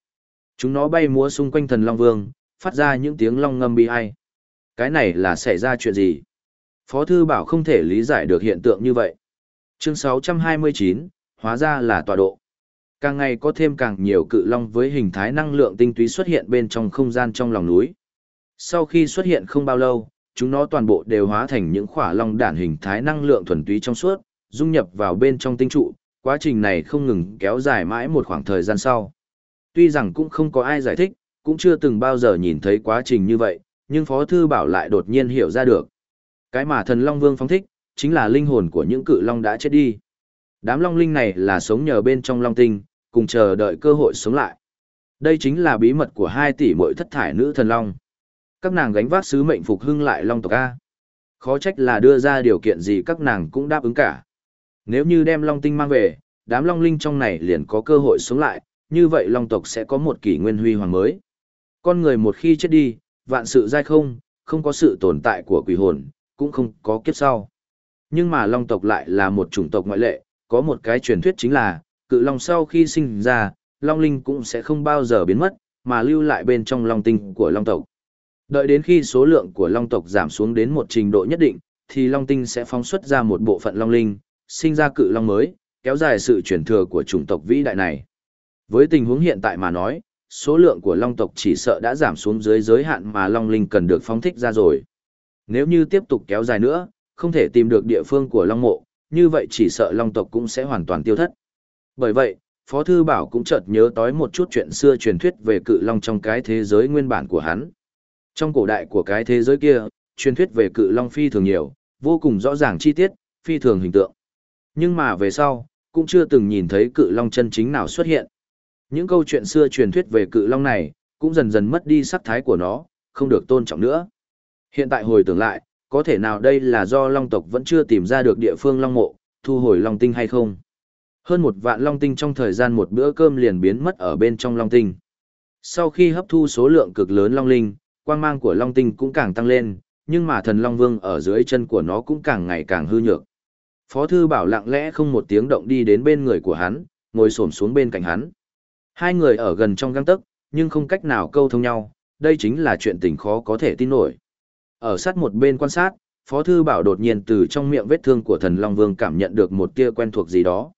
Chúng nó bay múa xung quanh thần long vương, phát ra những tiếng long ngâm bi ai. Cái này là xảy ra chuyện gì? Phó thư bảo không thể lý giải được hiện tượng như vậy. Chương 629, hóa ra là tọa độ. Càng ngày có thêm càng nhiều cự long với hình thái năng lượng tinh túy xuất hiện bên trong không gian trong lòng núi. Sau khi xuất hiện không bao lâu, chúng nó toàn bộ đều hóa thành những khỏa long đản hình thái năng lượng thuần túy trong suốt, dung nhập vào bên trong tinh trụ, quá trình này không ngừng kéo dài mãi một khoảng thời gian sau. Tuy rằng cũng không có ai giải thích, cũng chưa từng bao giờ nhìn thấy quá trình như vậy, nhưng Phó Thư Bảo lại đột nhiên hiểu ra được. Cái mà thần Long Vương phóng thích, chính là linh hồn của những cự long đã chết đi. Đám long linh này là sống nhờ bên trong long tinh, cùng chờ đợi cơ hội sống lại. Đây chính là bí mật của hai tỷ mỗi thất thải nữ thần long. Các nàng gánh vác sứ mệnh phục hưng lại long tộc A. Khó trách là đưa ra điều kiện gì các nàng cũng đáp ứng cả. Nếu như đem long tinh mang về, đám long linh trong này liền có cơ hội sống lại, như vậy long tộc sẽ có một kỷ nguyên huy hoàng mới. Con người một khi chết đi, vạn sự dai không, không có sự tồn tại của quỷ hồn, cũng không có kiếp sau. Nhưng mà long tộc lại là một chủng tộc ngoại lệ, có một cái truyền thuyết chính là, cự long sau khi sinh ra, long linh cũng sẽ không bao giờ biến mất, mà lưu lại bên trong long tinh của long tộc. Đợi đến khi số lượng của long tộc giảm xuống đến một trình độ nhất định, thì long tinh sẽ phóng xuất ra một bộ phận long linh, sinh ra cự long mới, kéo dài sự truyền thừa của chủng tộc vĩ đại này. Với tình huống hiện tại mà nói, số lượng của long tộc chỉ sợ đã giảm xuống dưới giới hạn mà long linh cần được phóng thích ra rồi. Nếu như tiếp tục kéo dài nữa, không thể tìm được địa phương của long mộ, như vậy chỉ sợ long tộc cũng sẽ hoàn toàn tiêu thất. Bởi vậy, Phó Thư Bảo cũng chợt nhớ tới một chút chuyện xưa truyền thuyết về cự long trong cái thế giới nguyên bản của hắn. Trong cổ đại của cái thế giới kia, truyền thuyết về cự long phi thường nhiều, vô cùng rõ ràng chi tiết, phi thường hình tượng. Nhưng mà về sau, cũng chưa từng nhìn thấy cự long chân chính nào xuất hiện. Những câu chuyện xưa truyền thuyết về cự long này, cũng dần dần mất đi sắc thái của nó, không được tôn trọng nữa. Hiện tại hồi tưởng lại, có thể nào đây là do long tộc vẫn chưa tìm ra được địa phương long mộ, thu hồi long tinh hay không? Hơn một vạn long tinh trong thời gian một bữa cơm liền biến mất ở bên trong long tinh. Sau khi hấp thu số lượng cực lớn long linh, quang mang của long tinh cũng càng tăng lên, nhưng mà thần long vương ở dưới chân của nó cũng càng ngày càng hư nhược. Phó thư bảo lặng lẽ không một tiếng động đi đến bên người của hắn, ngồi xổm xuống bên cạnh hắn. Hai người ở gần trong găng tấc, nhưng không cách nào câu thông nhau, đây chính là chuyện tình khó có thể tin nổi. Ở sát một bên quan sát, Phó Thư Bảo đột nhiên từ trong miệng vết thương của thần Long Vương cảm nhận được một tia quen thuộc gì đó.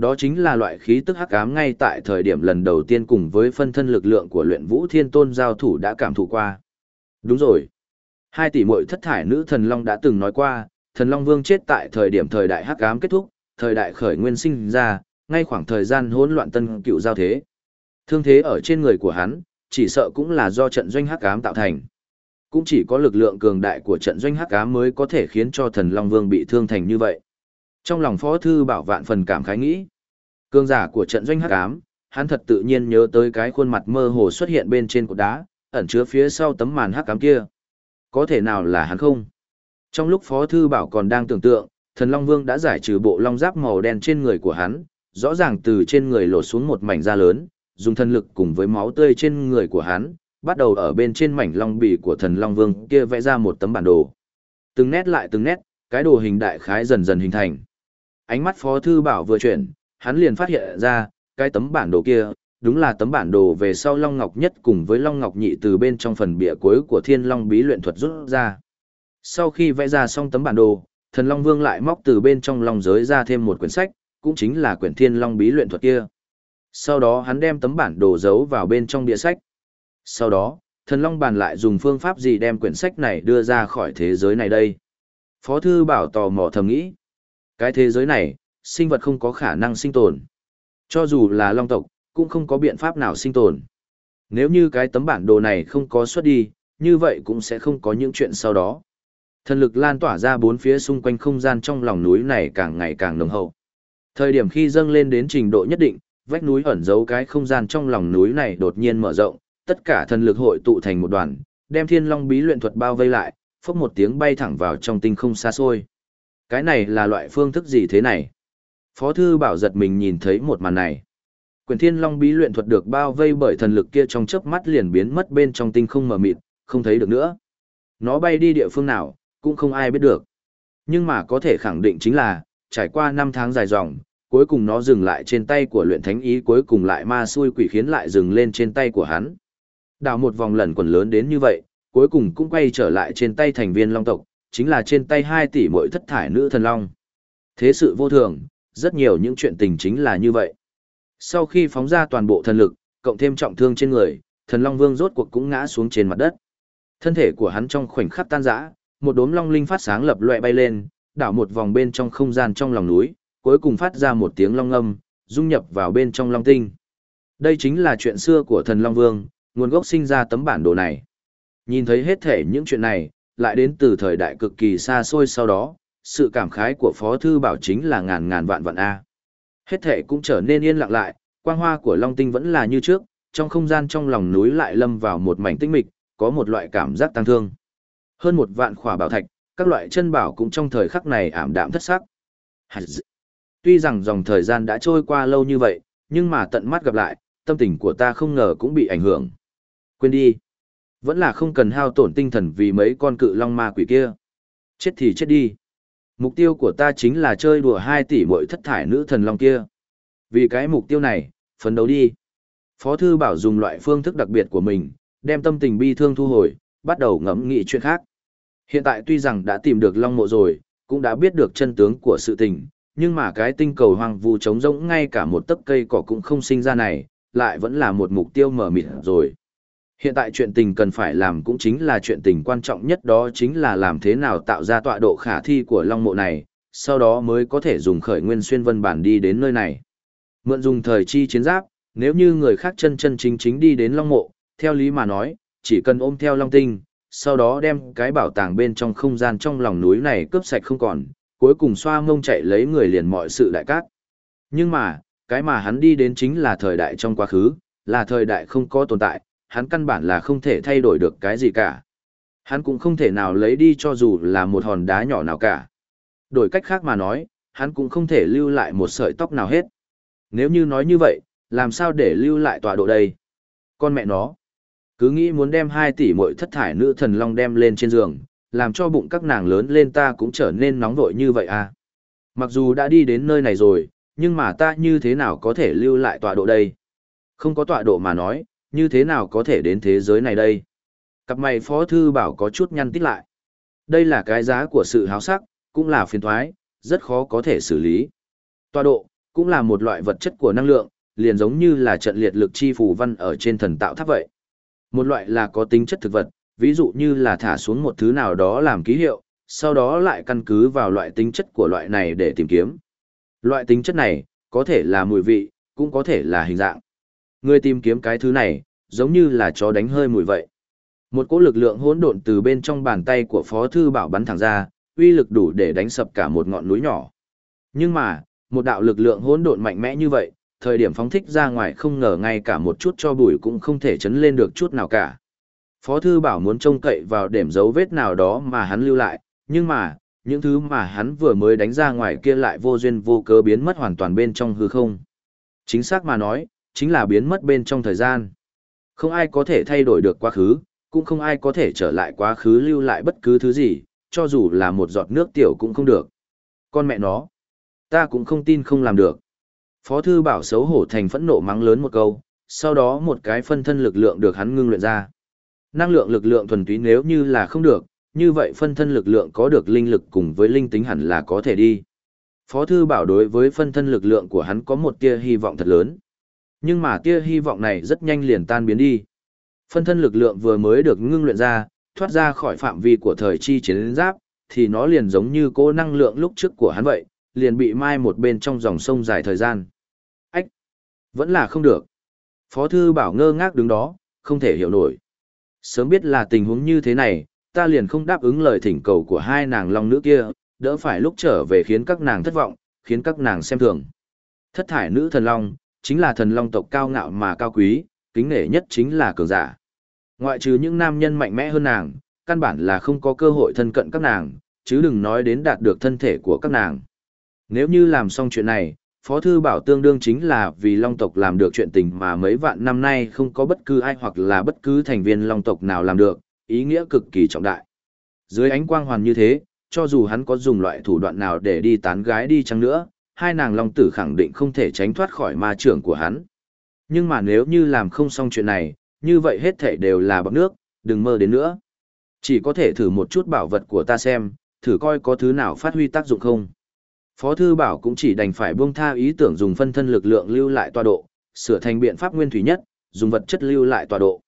Đó chính là loại khí tức hắc ám ngay tại thời điểm lần đầu tiên cùng với phân thân lực lượng của luyện vũ thiên tôn giao thủ đã cảm thụ qua. Đúng rồi. Hai tỷ muội thất thải nữ thần Long đã từng nói qua, thần Long Vương chết tại thời điểm thời đại hắc ám kết thúc, thời đại khởi nguyên sinh ra, ngay khoảng thời gian hỗn loạn tân cựu giao thế. Thương thế ở trên người của hắn, chỉ sợ cũng là do trận doanh hắc ám tạo thành. Cũng chỉ có lực lượng cường đại của trận doanh hắc ám mới có thể khiến cho thần Long Vương bị thương thành như vậy. Trong lòng Phó Thư Bảo vạn phần cảm khái nghĩ. cương giả của trận doanh hắc ám, hắn thật tự nhiên nhớ tới cái khuôn mặt mơ hồ xuất hiện bên trên cột đá, ẩn chứa phía sau tấm màn hắc ám kia. Có thể nào là hắn không? Trong lúc Phó Thư Bảo còn đang tưởng tượng, thần Long Vương đã giải trừ bộ long giáp màu đen trên người của hắn, rõ ràng từ trên người lột xuống một mảnh da lớn, dùng thân lực cùng với máu tươi trên người của hắn, bắt đầu ở bên trên mảnh long bì của thần Long Vương kia vẽ ra một tấm bản đồ. Từng nét lại từng nét, cái đồ hình đại khái dần dần hình thành. Ánh mắt Phó Thư Bảo vừa chuyển, hắn liền phát hiện ra, cái tấm bản đồ kia, đúng là tấm bản đồ về sau Long Ngọc Nhất cùng với Long Ngọc Nhị từ bên trong phần bìa cuối của Thiên Long Bí luyện thuật rút ra. Sau khi vẽ ra xong tấm bản đồ, Thần Long Vương lại móc từ bên trong Long giới ra thêm một quyển sách, cũng chính là quyển Thiên Long Bí luyện thuật kia. Sau đó hắn đem tấm bản đồ giấu vào bên trong bìa sách. Sau đó, thần long bàn lại dùng phương pháp gì đem quyển sách này đưa ra khỏi thế giới này đây. Phó thư bảo tò mò thầm nghĩ. Cái thế giới này, sinh vật không có khả năng sinh tồn. Cho dù là long tộc, cũng không có biện pháp nào sinh tồn. Nếu như cái tấm bản đồ này không có xuất đi, như vậy cũng sẽ không có những chuyện sau đó. Thần lực lan tỏa ra bốn phía xung quanh không gian trong lòng núi này càng ngày càng nồng hậu. Thời điểm khi dâng lên đến trình độ nhất định, vách núi ẩn giấu cái không gian trong lòng núi này đột nhiên mở rộng, tất cả thần lực hội tụ thành một đoàn, đem thiên long bí luyện thuật bao vây lại, phốc một tiếng bay thẳng vào trong tinh không xa xôi. Cái này là loại phương thức gì thế này? Phó thư bảo giật mình nhìn thấy một màn này. Quyền thiên long bí luyện thuật được bao vây bởi thần lực kia trong chớp mắt liền biến mất bên trong tinh không mờ mịt, không thấy được nữa. Nó bay đi địa phương nào, cũng không ai biết được. Nhưng mà có thể khẳng định chính là, trải qua 5 tháng dài dòng, cuối cùng nó dừng lại trên tay của luyện thánh ý cuối cùng lại ma xui quỷ khiến lại dừng lên trên tay của hắn. Đào một vòng lần quần lớn đến như vậy, cuối cùng cũng quay trở lại trên tay thành viên long tộc, chính là trên tay 2 tỷ mỗi thất thải nữ thần long. Thế sự vô thường, rất nhiều những chuyện tình chính là như vậy. Sau khi phóng ra toàn bộ thần lực, cộng thêm trọng thương trên người, thần long vương rốt cuộc cũng ngã xuống trên mặt đất. Thân thể của hắn trong khoảnh khắc tan rã, một đốm long linh phát sáng lập loè bay lên, đảo một vòng bên trong không gian trong lòng núi, cuối cùng phát ra một tiếng long âm, dung nhập vào bên trong long tinh. Đây chính là chuyện xưa của thần Long Vương, nguồn gốc sinh ra tấm bản đồ này. Nhìn thấy hết thể những chuyện này, lại đến từ thời đại cực kỳ xa xôi sau đó, sự cảm khái của Phó Thư Bảo chính là ngàn ngàn vạn vạn A. Hết thể cũng trở nên yên lặng lại, quang hoa của Long Tinh vẫn là như trước, trong không gian trong lòng núi lại lâm vào một mảnh tinh mịch, có một loại cảm giác tăng thương. Hơn một vạn khỏa bảo thạch, các loại chân bảo cũng trong thời khắc này ảm đạm thất sắc. Tuy rằng dòng thời gian đã trôi qua lâu như vậy, nhưng mà tận mắt gặp lại, tâm tình của ta không ngờ cũng bị ảnh hưởng. Quên đi. Vẫn là không cần hao tổn tinh thần vì mấy con cự long ma quỷ kia. Chết thì chết đi. Mục tiêu của ta chính là chơi đùa 2 tỷ mỗi thất thải nữ thần long kia. Vì cái mục tiêu này, phấn đấu đi. Phó thư bảo dùng loại phương thức đặc biệt của mình, đem tâm tình bi thương thu hồi, bắt đầu ngẫm nghĩ chuyện khác. Hiện tại tuy rằng đã tìm được long mộ rồi, cũng đã biết được chân tướng của sự tình, nhưng mà cái tinh cầu hoang vu trống rỗng ngay cả một tấc cây cỏ cũng không sinh ra này, lại vẫn là một mục tiêu mở mịt rồi. Hiện tại chuyện tình cần phải làm cũng chính là chuyện tình quan trọng nhất đó chính là làm thế nào tạo ra tọa độ khả thi của long mộ này, sau đó mới có thể dùng khởi nguyên xuyên vân bản đi đến nơi này. Mượn dùng thời chi chiến giáp, nếu như người khác chân chân chính chính đi đến long mộ, theo lý mà nói, chỉ cần ôm theo long tinh, sau đó đem cái bảo tàng bên trong không gian trong lòng núi này cướp sạch không còn, cuối cùng xoa mông chạy lấy người liền mọi sự đại cát. Nhưng mà, cái mà hắn đi đến chính là thời đại trong quá khứ, là thời đại không có tồn tại, hắn căn bản là không thể thay đổi được cái gì cả. Hắn cũng không thể nào lấy đi cho dù là một hòn đá nhỏ nào cả. Đổi cách khác mà nói, hắn cũng không thể lưu lại một sợi tóc nào hết. Nếu như nói như vậy, làm sao để lưu lại tọa độ đây? Con mẹ nó, cứ nghĩ muốn đem 2 tỷ mỗi thất thải nữ thần long đem lên trên giường, làm cho bụng các nàng lớn lên ta cũng trở nên nóng vội như vậy à. Mặc dù đã đi đến nơi này rồi, nhưng mà ta như thế nào có thể lưu lại tọa độ đây? Không có tọa độ mà nói, như thế nào có thể đến thế giới này đây? Cặp mày phó thư bảo có chút nhăn tít lại. Đây là cái giá của sự háo sắc, cũng là phiền thoái, rất khó có thể xử lý. Tọa độ, cũng là một loại vật chất của năng lượng, liền giống như là trận liệt lực chi phù văn ở trên thần tạo tháp vậy. Một loại là có tính chất thực vật, ví dụ như là thả xuống một thứ nào đó làm ký hiệu, sau đó lại căn cứ vào loại tính chất của loại này để tìm kiếm. Loại tính chất này, có thể là mùi vị, cũng có thể là hình dạng. Người tìm kiếm cái thứ này, giống như là chó đánh hơi mùi vậy. Một cỗ lực lượng hỗn độn từ bên trong bàn tay của Phó Thư Bảo bắn thẳng ra, uy lực đủ để đánh sập cả một ngọn núi nhỏ. Nhưng mà, một đạo lực lượng hỗn độn mạnh mẽ như vậy, thời điểm phóng thích ra ngoài không ngờ ngay cả một chút cho bụi cũng không thể chấn lên được chút nào cả. Phó Thư Bảo muốn trông cậy vào điểm dấu vết nào đó mà hắn lưu lại, nhưng mà, những thứ mà hắn vừa mới đánh ra ngoài kia lại vô duyên vô cớ biến mất hoàn toàn bên trong hư không. Chính xác mà nói, chính là biến mất bên trong thời gian. Không ai có thể thay đổi được quá khứ, cũng không ai có thể trở lại quá khứ lưu lại bất cứ thứ gì, cho dù là một giọt nước tiểu cũng không được. Con mẹ nó, ta cũng không tin không làm được. Phó thư bảo xấu hổ thành phẫn nộ mắng lớn một câu, sau đó một cái phân thân lực lượng được hắn ngưng luyện ra. Năng lượng lực lượng thuần túy nếu như là không được, như vậy phân thân lực lượng có được linh lực cùng với linh tính hẳn là có thể đi. Phó thư bảo đối với phân thân lực lượng của hắn có một tia hy vọng thật lớn. Nhưng mà tia hy vọng này rất nhanh liền tan biến đi. Phân thân lực lượng vừa mới được ngưng luyện ra, thoát ra khỏi phạm vi của thời chi chiến giáp, thì nó liền giống như cô năng lượng lúc trước của hắn vậy, liền bị mai một bên trong dòng sông dài thời gian. Ách! Vẫn là không được. Phó thư bảo ngơ ngác đứng đó, không thể hiểu nổi. Sớm biết là tình huống như thế này, ta liền không đáp ứng lời thỉnh cầu của hai nàng long nữ kia, đỡ phải lúc trở về khiến các nàng thất vọng, khiến các nàng xem thường. Thất thải nữ thần long, chính là thần long tộc cao ngạo mà cao quý, kính nể nhất chính là cường giả. Ngoại trừ những nam nhân mạnh mẽ hơn nàng, căn bản là không có cơ hội thân cận các nàng, chứ đừng nói đến đạt được thân thể của các nàng. Nếu như làm xong chuyện này, Phó Thư Bảo tương đương chính là vì Long tộc làm được chuyện tình mà mấy vạn năm nay không có bất cứ ai hoặc là bất cứ thành viên Long tộc nào làm được, ý nghĩa cực kỳ trọng đại. Dưới ánh quang hoàn như thế, cho dù hắn có dùng loại thủ đoạn nào để đi tán gái đi chăng nữa, hai nàng long tử khẳng định không thể tránh thoát khỏi ma trưởng của hắn. Nhưng mà nếu như làm không xong chuyện này, như vậy hết thể đều là bọc nước, đừng mơ đến nữa. Chỉ có thể thử một chút bảo vật của ta xem, thử coi có thứ nào phát huy tác dụng không. Phó Thư Bảo cũng chỉ đành phải buông tha ý tưởng dùng phân thân lực lượng lưu lại tọa độ, sửa thành biện pháp nguyên thủy nhất, dùng vật chất lưu lại tọa độ.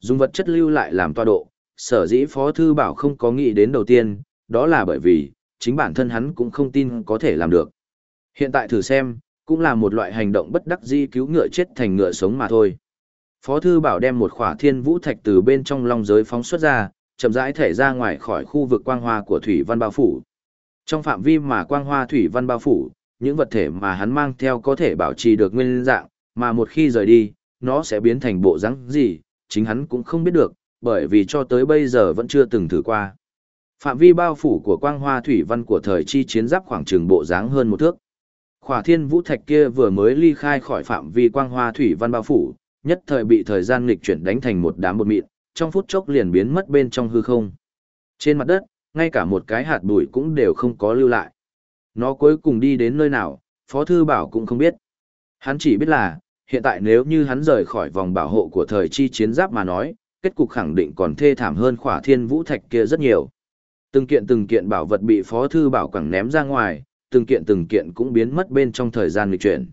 Dùng vật chất lưu lại làm tọa độ, sở dĩ Phó Thư Bảo không có nghĩ đến đầu tiên, đó là bởi vì, chính bản thân hắn cũng không tin có thể làm được. Hiện tại thử xem, cũng là một loại hành động bất đắc di cứu ngựa chết thành ngựa sống mà thôi. Phó Thư Bảo đem một khỏa thiên vũ thạch từ bên trong long giới phóng xuất ra, chậm rãi thể ra ngoài khỏi khu vực quang hoa của Thủy Văn bao phủ. Trong phạm vi mà quang hoa Thủy Văn bao phủ, những vật thể mà hắn mang theo có thể bảo trì được nguyên dạng, mà một khi rời đi, nó sẽ biến thành bộ rắn gì, chính hắn cũng không biết được, bởi vì cho tới bây giờ vẫn chưa từng thử qua. Phạm vi bao phủ của quang hoa thủy văn của thời chi chiến giáp khoảng trường bộ dáng hơn một thước. Khỏa thiên vũ thạch kia vừa mới ly khai khỏi phạm vi quang hoa thủy văn bao phủ, nhất thời bị thời gian nghịch chuyển đánh thành một đám bột mịn, trong phút chốc liền biến mất bên trong hư không. Trên mặt đất, ngay cả một cái hạt bụi cũng đều không có lưu lại. Nó cuối cùng đi đến nơi nào, Phó Thư Bảo cũng không biết. Hắn chỉ biết là, hiện tại nếu như hắn rời khỏi vòng bảo hộ của thời chi chiến giáp mà nói, kết cục khẳng định còn thê thảm hơn khỏa thiên vũ thạch kia rất nhiều. Từng kiện từng kiện bảo vật bị Phó Thư Bảo quẳng ném ra ngoài, từng kiện từng kiện cũng biến mất bên trong thời gian lịch chuyển.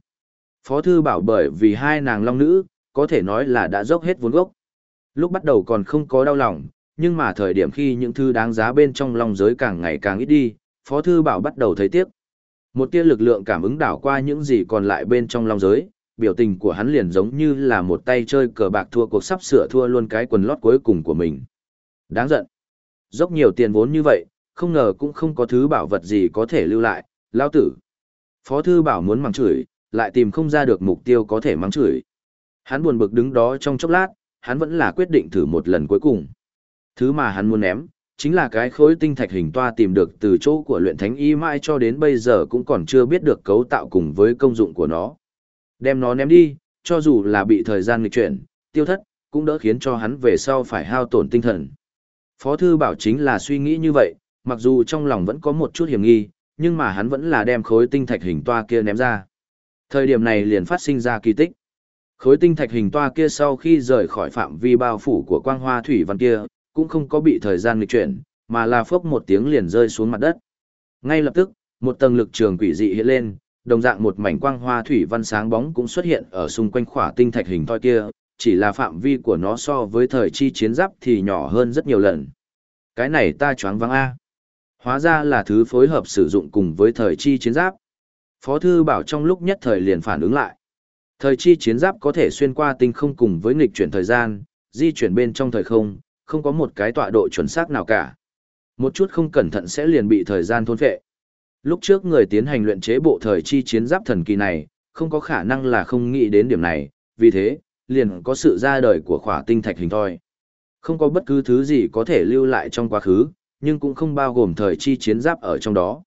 Phó Thư Bảo bởi vì hai nàng long nữ, có thể nói là đã dốc hết vốn gốc. Lúc bắt đầu còn không có đau lòng, nhưng mà thời điểm khi những thư đáng giá bên trong long giới càng ngày càng ít đi, Phó Thư Bảo bắt đầu thấy tiếc. Một tia lực lượng cảm ứng đảo qua những gì còn lại bên trong long giới, biểu tình của hắn liền giống như là một tay chơi cờ bạc thua cuộc sắp sửa thua luôn cái quần lót cuối cùng của mình. Đáng giận. Dốc nhiều tiền vốn như vậy, không ngờ cũng không có thứ bảo vật gì có thể lưu lại, lao tử. Phó thư bảo muốn mắng chửi, lại tìm không ra được mục tiêu có thể mắng chửi. Hắn buồn bực đứng đó trong chốc lát, hắn vẫn là quyết định thử một lần cuối cùng. Thứ mà hắn muốn ném, chính là cái khối tinh thạch hình toa tìm được từ chỗ của luyện thánh y mãi cho đến bây giờ cũng còn chưa biết được cấu tạo cùng với công dụng của nó. Đem nó ném đi, cho dù là bị thời gian nghịch chuyển, tiêu thất, cũng đỡ khiến cho hắn về sau phải hao tổn tinh thần. Phó thư bảo chính là suy nghĩ như vậy, mặc dù trong lòng vẫn có một chút hiểm nghi, nhưng mà hắn vẫn là đem khối tinh thạch hình toa kia ném ra. Thời điểm này liền phát sinh ra kỳ tích. Khối tinh thạch hình toa kia sau khi rời khỏi phạm vi bao phủ của quang hoa thủy văn kia, cũng không có bị thời gian nghịch chuyển, mà là phốc một tiếng liền rơi xuống mặt đất. Ngay lập tức, một tầng lực trường quỷ dị hiện lên, đồng dạng một mảnh quang hoa thủy văn sáng bóng cũng xuất hiện ở xung quanh khỏa tinh thạch hình toa kia, chỉ là phạm vi của nó so với thời chi chiến giáp thì nhỏ hơn rất nhiều lần. Cái này ta choáng váng A. Hóa ra là thứ phối hợp sử dụng cùng với thời chi chiến giáp. Phó thư bảo trong lúc nhất thời liền phản ứng lại. Thời chi chiến giáp có thể xuyên qua tinh không cùng với nghịch chuyển thời gian, di chuyển bên trong thời không, không có một cái tọa độ chuẩn xác nào cả. Một chút không cẩn thận sẽ liền bị thời gian thôn phệ. Lúc trước người tiến hành luyện chế bộ thời chi chiến giáp thần kỳ này, không có khả năng là không nghĩ đến điểm này, vì thế, liền có sự ra đời của khỏa tinh thạch hình thoi. Không có bất cứ thứ gì có thể lưu lại trong quá khứ, nhưng cũng không bao gồm thời chi chiến giáp ở trong đó.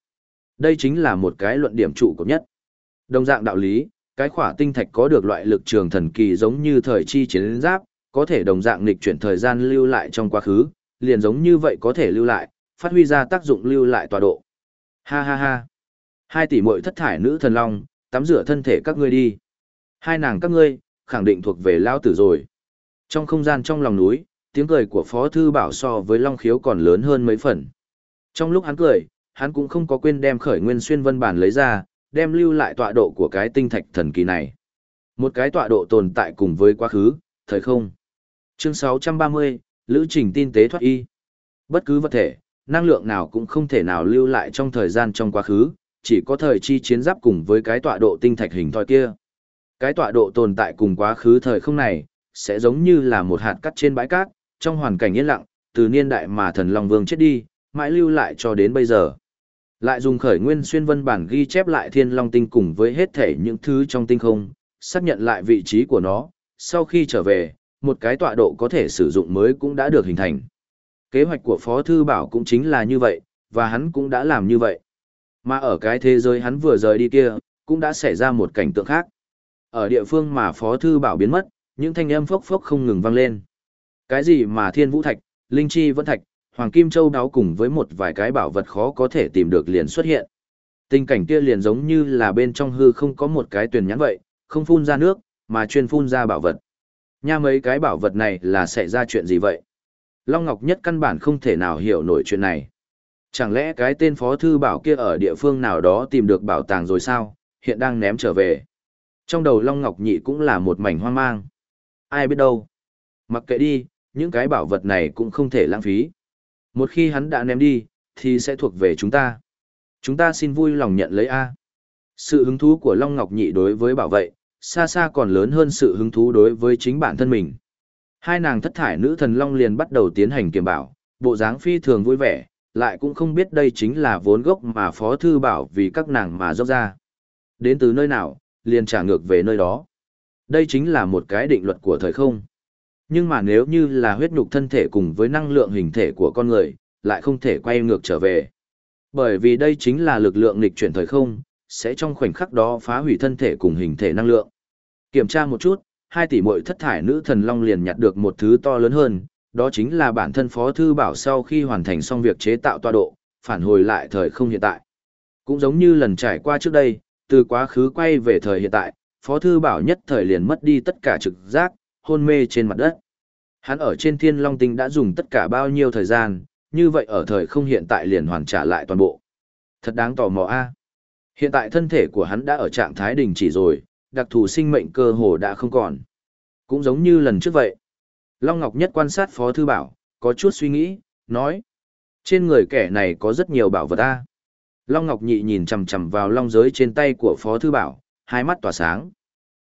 Đây chính là một cái luận điểm trụ cột nhất. Đồng dạng đạo lý, cái khỏa tinh thạch có được loại lực trường thần kỳ giống như thời chi chiến giáp, có thể đồng dạng nghịch chuyển thời gian lưu lại trong quá khứ, liền giống như vậy có thể lưu lại, phát huy ra tác dụng lưu lại tọa độ. Ha ha ha. Hai tỷ muội thất thải nữ thần long, tắm rửa thân thể các ngươi đi. Hai nàng các ngươi, khẳng định thuộc về lao tử rồi. Trong không gian trong lòng núi, tiếng cười của Phó Thư Bảo so với Long Khiếu còn lớn hơn mấy phần. Trong lúc hắn cười, hắn cũng không có quên đem khởi nguyên xuyên vân bản lấy ra, đem lưu lại tọa độ của cái tinh thạch thần kỳ này. Một cái tọa độ tồn tại cùng với quá khứ, thời không. Chương 630, Lữ trình tin tế thoát y. Bất cứ vật thể, năng lượng nào cũng không thể nào lưu lại trong thời gian trong quá khứ, chỉ có thời chi chiến giáp cùng với cái tọa độ tinh thạch hình thoi kia. Cái tọa độ tồn tại cùng quá khứ thời không này, sẽ giống như là một hạt cắt trên bãi cát, trong hoàn cảnh yên lặng, từ niên đại mà thần Long Vương chết đi, mãi lưu lại cho đến bây giờ. Lại dùng khởi nguyên xuyên vân bản ghi chép lại thiên long tinh cùng với hết thể những thứ trong tinh không, xác nhận lại vị trí của nó, sau khi trở về, một cái tọa độ có thể sử dụng mới cũng đã được hình thành. Kế hoạch của Phó Thư Bảo cũng chính là như vậy, và hắn cũng đã làm như vậy. Mà ở cái thế giới hắn vừa rời đi kia, cũng đã xảy ra một cảnh tượng khác. Ở địa phương mà Phó Thư Bảo biến mất, những thanh âm phốc phốc không ngừng vang lên. Cái gì mà thiên vũ thạch, linh chi vẫn thạch, hoàng kim châu đáo cùng với một vài cái bảo vật khó có thể tìm được liền xuất hiện. Tình cảnh kia liền giống như là bên trong hư không có một cái tuyển nhãn vậy, không phun ra nước, mà chuyên phun ra bảo vật. Nha mấy cái bảo vật này là xảy ra chuyện gì vậy? Long Ngọc Nhất căn bản không thể nào hiểu nổi chuyện này. Chẳng lẽ cái tên phó thư bảo kia ở địa phương nào đó tìm được bảo tàng rồi sao, hiện đang ném trở về. Trong đầu Long Ngọc Nhị cũng là một mảnh hoang mang. Ai biết đâu. Mặc kệ đi, những cái bảo vật này cũng không thể lãng phí. Một khi hắn đã ném đi, thì sẽ thuộc về chúng ta. Chúng ta xin vui lòng nhận lấy A. Sự hứng thú của Long Ngọc Nhị đối với bảo vệ, xa xa còn lớn hơn sự hứng thú đối với chính bản thân mình. Hai nàng thất thải nữ thần Long liền bắt đầu tiến hành kiểm bảo, bộ dáng phi thường vui vẻ, lại cũng không biết đây chính là vốn gốc mà Phó Thư bảo vì các nàng mà dốc ra. Đến từ nơi nào, liền trả ngược về nơi đó. Đây chính là một cái định luật của thời không. Nhưng mà nếu như là huyết nhục thân thể cùng với năng lượng hình thể của con người, lại không thể quay ngược trở về. Bởi vì đây chính là lực lượng nghịch chuyển thời không, sẽ trong khoảnh khắc đó phá hủy thân thể cùng hình thể năng lượng. Kiểm tra một chút, hai tỷ muội thất thải nữ thần long liền nhặt được một thứ to lớn hơn, đó chính là bản thân Phó Thư Bảo sau khi hoàn thành xong việc chế tạo tọa độ, phản hồi lại thời không hiện tại. Cũng giống như lần trải qua trước đây, từ quá khứ quay về thời hiện tại, Phó Thư Bảo nhất thời liền mất đi tất cả trực giác, hôn mê trên mặt đất. Hắn ở trên thiên long tinh đã dùng tất cả bao nhiêu thời gian, như vậy ở thời không hiện tại liền hoàn trả lại toàn bộ. Thật đáng tò mò a. Hiện tại thân thể của hắn đã ở trạng thái đình chỉ rồi, đặc thù sinh mệnh cơ hồ đã không còn. Cũng giống như lần trước vậy. Long Ngọc Nhất quan sát Phó Thư Bảo, có chút suy nghĩ, nói. Trên người kẻ này có rất nhiều bảo vật a. Long Ngọc Nhị nhìn chầm chầm vào long giới trên tay của Phó Thư Bảo, hai mắt tỏa sáng.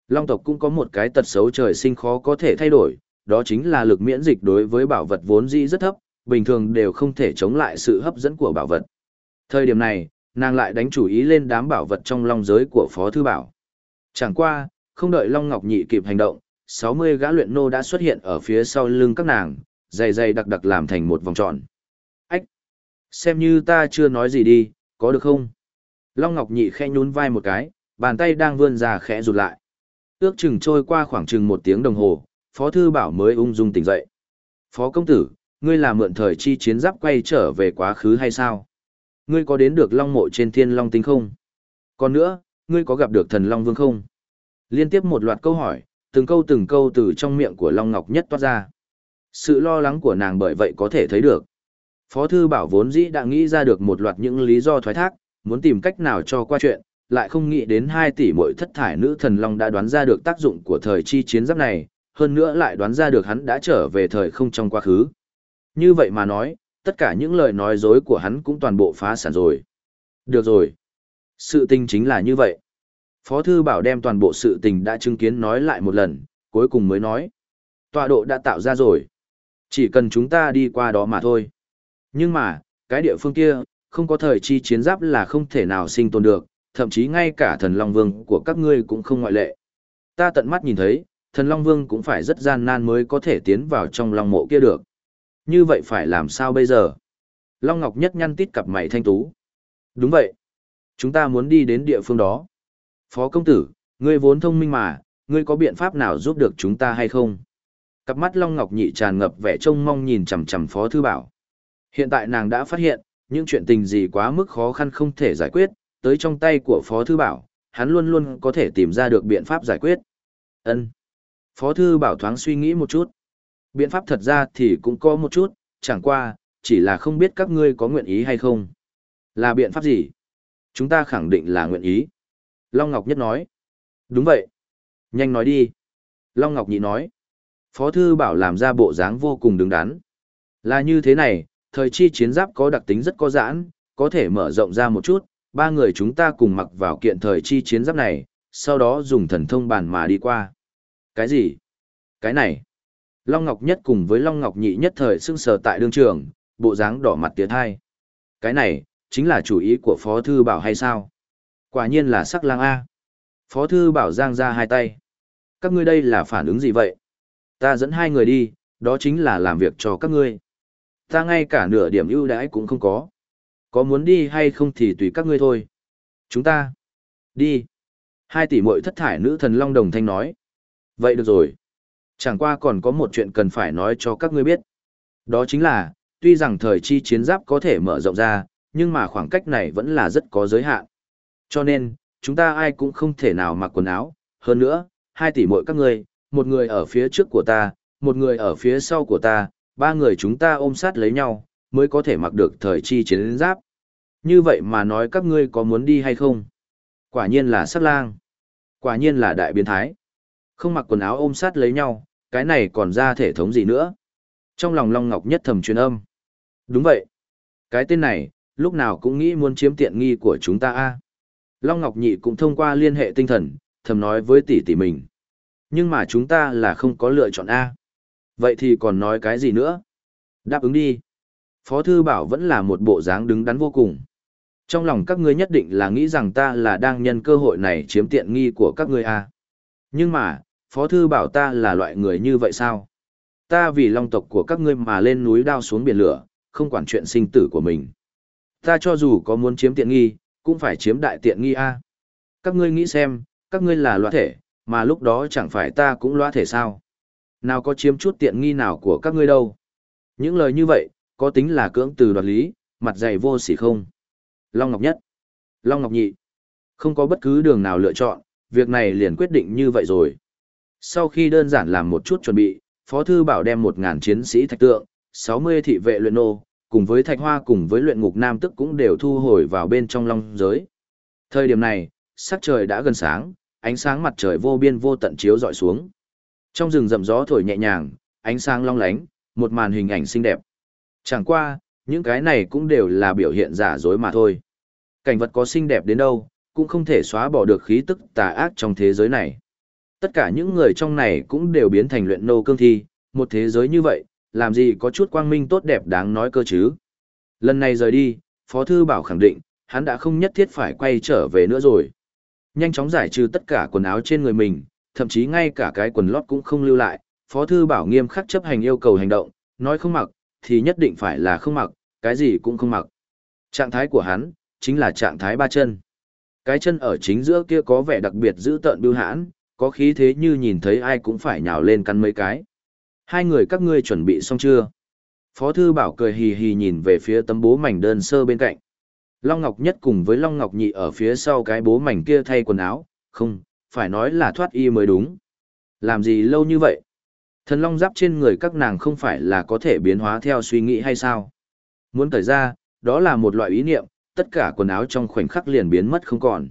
Long tộc cũng có một cái tật xấu trời sinh khó có thể thay đổi, đó chính là lực miễn dịch đối với bảo vật vốn dĩ rất thấp, bình thường đều không thể chống lại sự hấp dẫn của bảo vật. Thời điểm này, nàng lại đánh chủ ý lên đám bảo vật trong long giới của Phó Thư Bảo. Chẳng qua, không đợi Long Ngọc Nhị kịp hành động, 60 gã luyện nô đã xuất hiện ở phía sau lưng các nàng, dày dày đặc đặc làm thành một vòng tròn. Ách! Xem như ta chưa nói gì đi, có được không? Long Ngọc Nhị khẽ nhún vai một cái, bàn tay đang vươn ra khẽ rụt lại. Ước chừng trôi qua khoảng chừng một tiếng đồng hồ, Phó Thư Bảo mới ung dung tỉnh dậy. Phó công tử, ngươi là mượn thời chi chiến giáp quay trở về quá khứ hay sao? Ngươi có đến được Long mộ trên thiên Long tinh không? Còn nữa, ngươi có gặp được thần Long Vương không? Liên tiếp một loạt câu hỏi, từng câu từng câu từ trong miệng của Long Ngọc Nhất toát ra. Sự lo lắng của nàng bởi vậy có thể thấy được. Phó Thư Bảo vốn dĩ đã nghĩ ra được một loạt những lý do thoái thác, muốn tìm cách nào cho qua chuyện, lại không nghĩ đến hai tỷ mỗi thất thải nữ thần long đã đoán ra được tác dụng của thời chi chiến giáp này, hơn nữa lại đoán ra được hắn đã trở về thời không trong quá khứ. Như vậy mà nói, tất cả những lời nói dối của hắn cũng toàn bộ phá sản rồi. Được rồi. Sự tình chính là như vậy. Phó Thư Bảo đem toàn bộ sự tình đã chứng kiến nói lại một lần, cuối cùng mới nói. Tọa độ đã tạo ra rồi. Chỉ cần chúng ta đi qua đó mà thôi. Nhưng mà, cái địa phương kia, không có thời chi chiến giáp là không thể nào sinh tồn được, thậm chí ngay cả thần Long Vương của các ngươi cũng không ngoại lệ. Ta tận mắt nhìn thấy, thần Long Vương cũng phải rất gian nan mới có thể tiến vào trong Long mộ kia được. Như vậy phải làm sao bây giờ? Long Ngọc nhất nhăn tít cặp mày thanh tú. Đúng vậy. Chúng ta muốn đi đến địa phương đó. Phó công tử, ngươi vốn thông minh mà, ngươi có biện pháp nào giúp được chúng ta hay không? Cặp mắt Long Ngọc nhị tràn ngập vẻ trông mong nhìn chằm chằm Phó Thư Bảo. Hiện tại nàng đã phát hiện, những chuyện tình gì quá mức khó khăn không thể giải quyết, tới trong tay của Phó Thư Bảo, hắn luôn luôn có thể tìm ra được biện pháp giải quyết. ân Phó Thư Bảo thoáng suy nghĩ một chút. Biện pháp thật ra thì cũng có một chút, chẳng qua, chỉ là không biết các ngươi có nguyện ý hay không. Là biện pháp gì? Chúng ta khẳng định là nguyện ý. Long Ngọc Nhất nói. Đúng vậy. Nhanh nói đi. Long Ngọc Nhị nói. Phó Thư Bảo làm ra bộ dáng vô cùng đứng đắn. Là như thế này, thời chi chiến giáp có đặc tính rất có giãn, có thể mở rộng ra một chút, ba người chúng ta cùng mặc vào kiện thời chi chiến giáp này, sau đó dùng thần thông bàn mà đi qua. Cái gì? Cái này. Long Ngọc Nhất cùng với Long Ngọc Nhị nhất thời sưng sờ tại đương trường, bộ dáng đỏ mặt tiến hai. Cái này, chính là chủ ý của Phó Thư Bảo hay sao? Quả nhiên là sắc lang A. Phó Thư Bảo giang ra hai tay. Các ngươi đây là phản ứng gì vậy? Ta dẫn hai người đi, đó chính là làm việc cho các ngươi. Ta ngay cả nửa điểm ưu đãi cũng không có. Có muốn đi hay không thì tùy các ngươi thôi. Chúng ta. Đi. Hai tỷ muội thất thải nữ thần Long Đồng Thanh nói. Vậy được rồi. Chẳng qua còn có một chuyện cần phải nói cho các ngươi biết. Đó chính là, tuy rằng thời chi chiến giáp có thể mở rộng ra, nhưng mà khoảng cách này vẫn là rất có giới hạn. Cho nên, chúng ta ai cũng không thể nào mặc quần áo, hơn nữa, hai tỷ muội các ngươi, một người ở phía trước của ta, một người ở phía sau của ta, ba người chúng ta ôm sát lấy nhau, mới có thể mặc được thời chi chiến giáp. Như vậy mà nói các ngươi có muốn đi hay không? Quả nhiên là sát lang. Quả nhiên là đại biến thái. Không mặc quần áo ôm sát lấy nhau, cái này còn ra thể thống gì nữa? Trong lòng Long Ngọc nhất thầm truyền âm. Đúng vậy. Cái tên này, lúc nào cũng nghĩ muốn chiếm tiện nghi của chúng ta a. Long Ngọc Nhị cũng thông qua liên hệ tinh thần, thầm nói với tỷ tỷ mình. Nhưng mà chúng ta là không có lựa chọn A. Vậy thì còn nói cái gì nữa? Đáp ứng đi. Phó Thư Bảo vẫn là một bộ dáng đứng đắn vô cùng. Trong lòng các ngươi nhất định là nghĩ rằng ta là đang nhân cơ hội này chiếm tiện nghi của các ngươi A. Nhưng mà, Phó Thư Bảo ta là loại người như vậy sao? Ta vì long tộc của các ngươi mà lên núi đao xuống biển lửa, không quản chuyện sinh tử của mình. Ta cho dù có muốn chiếm tiện nghi, cũng phải chiếm đại tiện nghi A. Các ngươi nghĩ xem, các ngươi là loa thể, mà lúc đó chẳng phải ta cũng loa thể sao. Nào có chiếm chút tiện nghi nào của các ngươi đâu. Những lời như vậy, có tính là cưỡng từ đoạt lý, mặt dày vô sỉ không. Long Ngọc Nhất, Long Ngọc Nhị, không có bất cứ đường nào lựa chọn, việc này liền quyết định như vậy rồi. Sau khi đơn giản làm một chút chuẩn bị, Phó Thư Bảo đem 1.000 chiến sĩ thạch tượng, 60 thị vệ luyện nô, cùng với thạch hoa cùng với luyện ngục nam tức cũng đều thu hồi vào bên trong long giới. Thời điểm này, sắc trời đã gần sáng, ánh sáng mặt trời vô biên vô tận chiếu dọi xuống. Trong rừng rậm gió thổi nhẹ nhàng, ánh sáng long lánh, một màn hình ảnh xinh đẹp. Chẳng qua, những cái này cũng đều là biểu hiện giả dối mà thôi. Cảnh vật có xinh đẹp đến đâu, cũng không thể xóa bỏ được khí tức tà ác trong thế giới này. Tất cả những người trong này cũng đều biến thành luyện nô cương thi, một thế giới như vậy, làm gì có chút quang minh tốt đẹp đáng nói cơ chứ. Lần này rời đi, Phó Thư Bảo khẳng định, hắn đã không nhất thiết phải quay trở về nữa rồi. Nhanh chóng giải trừ tất cả quần áo trên người mình, thậm chí ngay cả cái quần lót cũng không lưu lại, Phó Thư Bảo nghiêm khắc chấp hành yêu cầu hành động, nói không mặc, thì nhất định phải là không mặc, cái gì cũng không mặc. Trạng thái của hắn, chính là trạng thái ba chân. Cái chân ở chính giữa kia có vẻ đặc biệt giữ tợn bưu hãn, có khí thế như nhìn thấy ai cũng phải nhào lên căn mấy cái. Hai người các ngươi chuẩn bị xong chưa? Phó Thư Bảo cười hì hì nhìn về phía tấm bố mảnh đơn sơ bên cạnh. Long Ngọc Nhất cùng với Long Ngọc Nhị ở phía sau cái bố mảnh kia thay quần áo, không, phải nói là thoát y mới đúng. Làm gì lâu như vậy? Thần Long giáp trên người các nàng không phải là có thể biến hóa theo suy nghĩ hay sao? Muốn thời ra, đó là một loại ý niệm, tất cả quần áo trong khoảnh khắc liền biến mất không còn.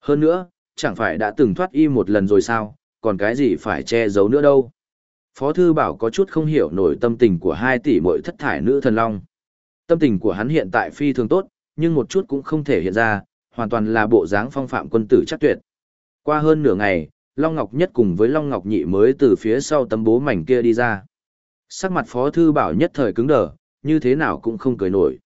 Hơn nữa, chẳng phải đã từng thoát y một lần rồi sao, còn cái gì phải che giấu nữa đâu. Phó Thư Bảo có chút không hiểu nổi tâm tình của hai tỷ muội thất thải nữ thần long. Tâm tình của hắn hiện tại phi thường tốt, nhưng một chút cũng không thể hiện ra, hoàn toàn là bộ dáng phong phạm quân tử chắc tuyệt. Qua hơn nửa ngày, Long Ngọc Nhất cùng với Long Ngọc Nhị mới từ phía sau tấm bố mảnh kia đi ra. Sắc mặt Phó Thư Bảo nhất thời cứng đờ, như thế nào cũng không cười nổi.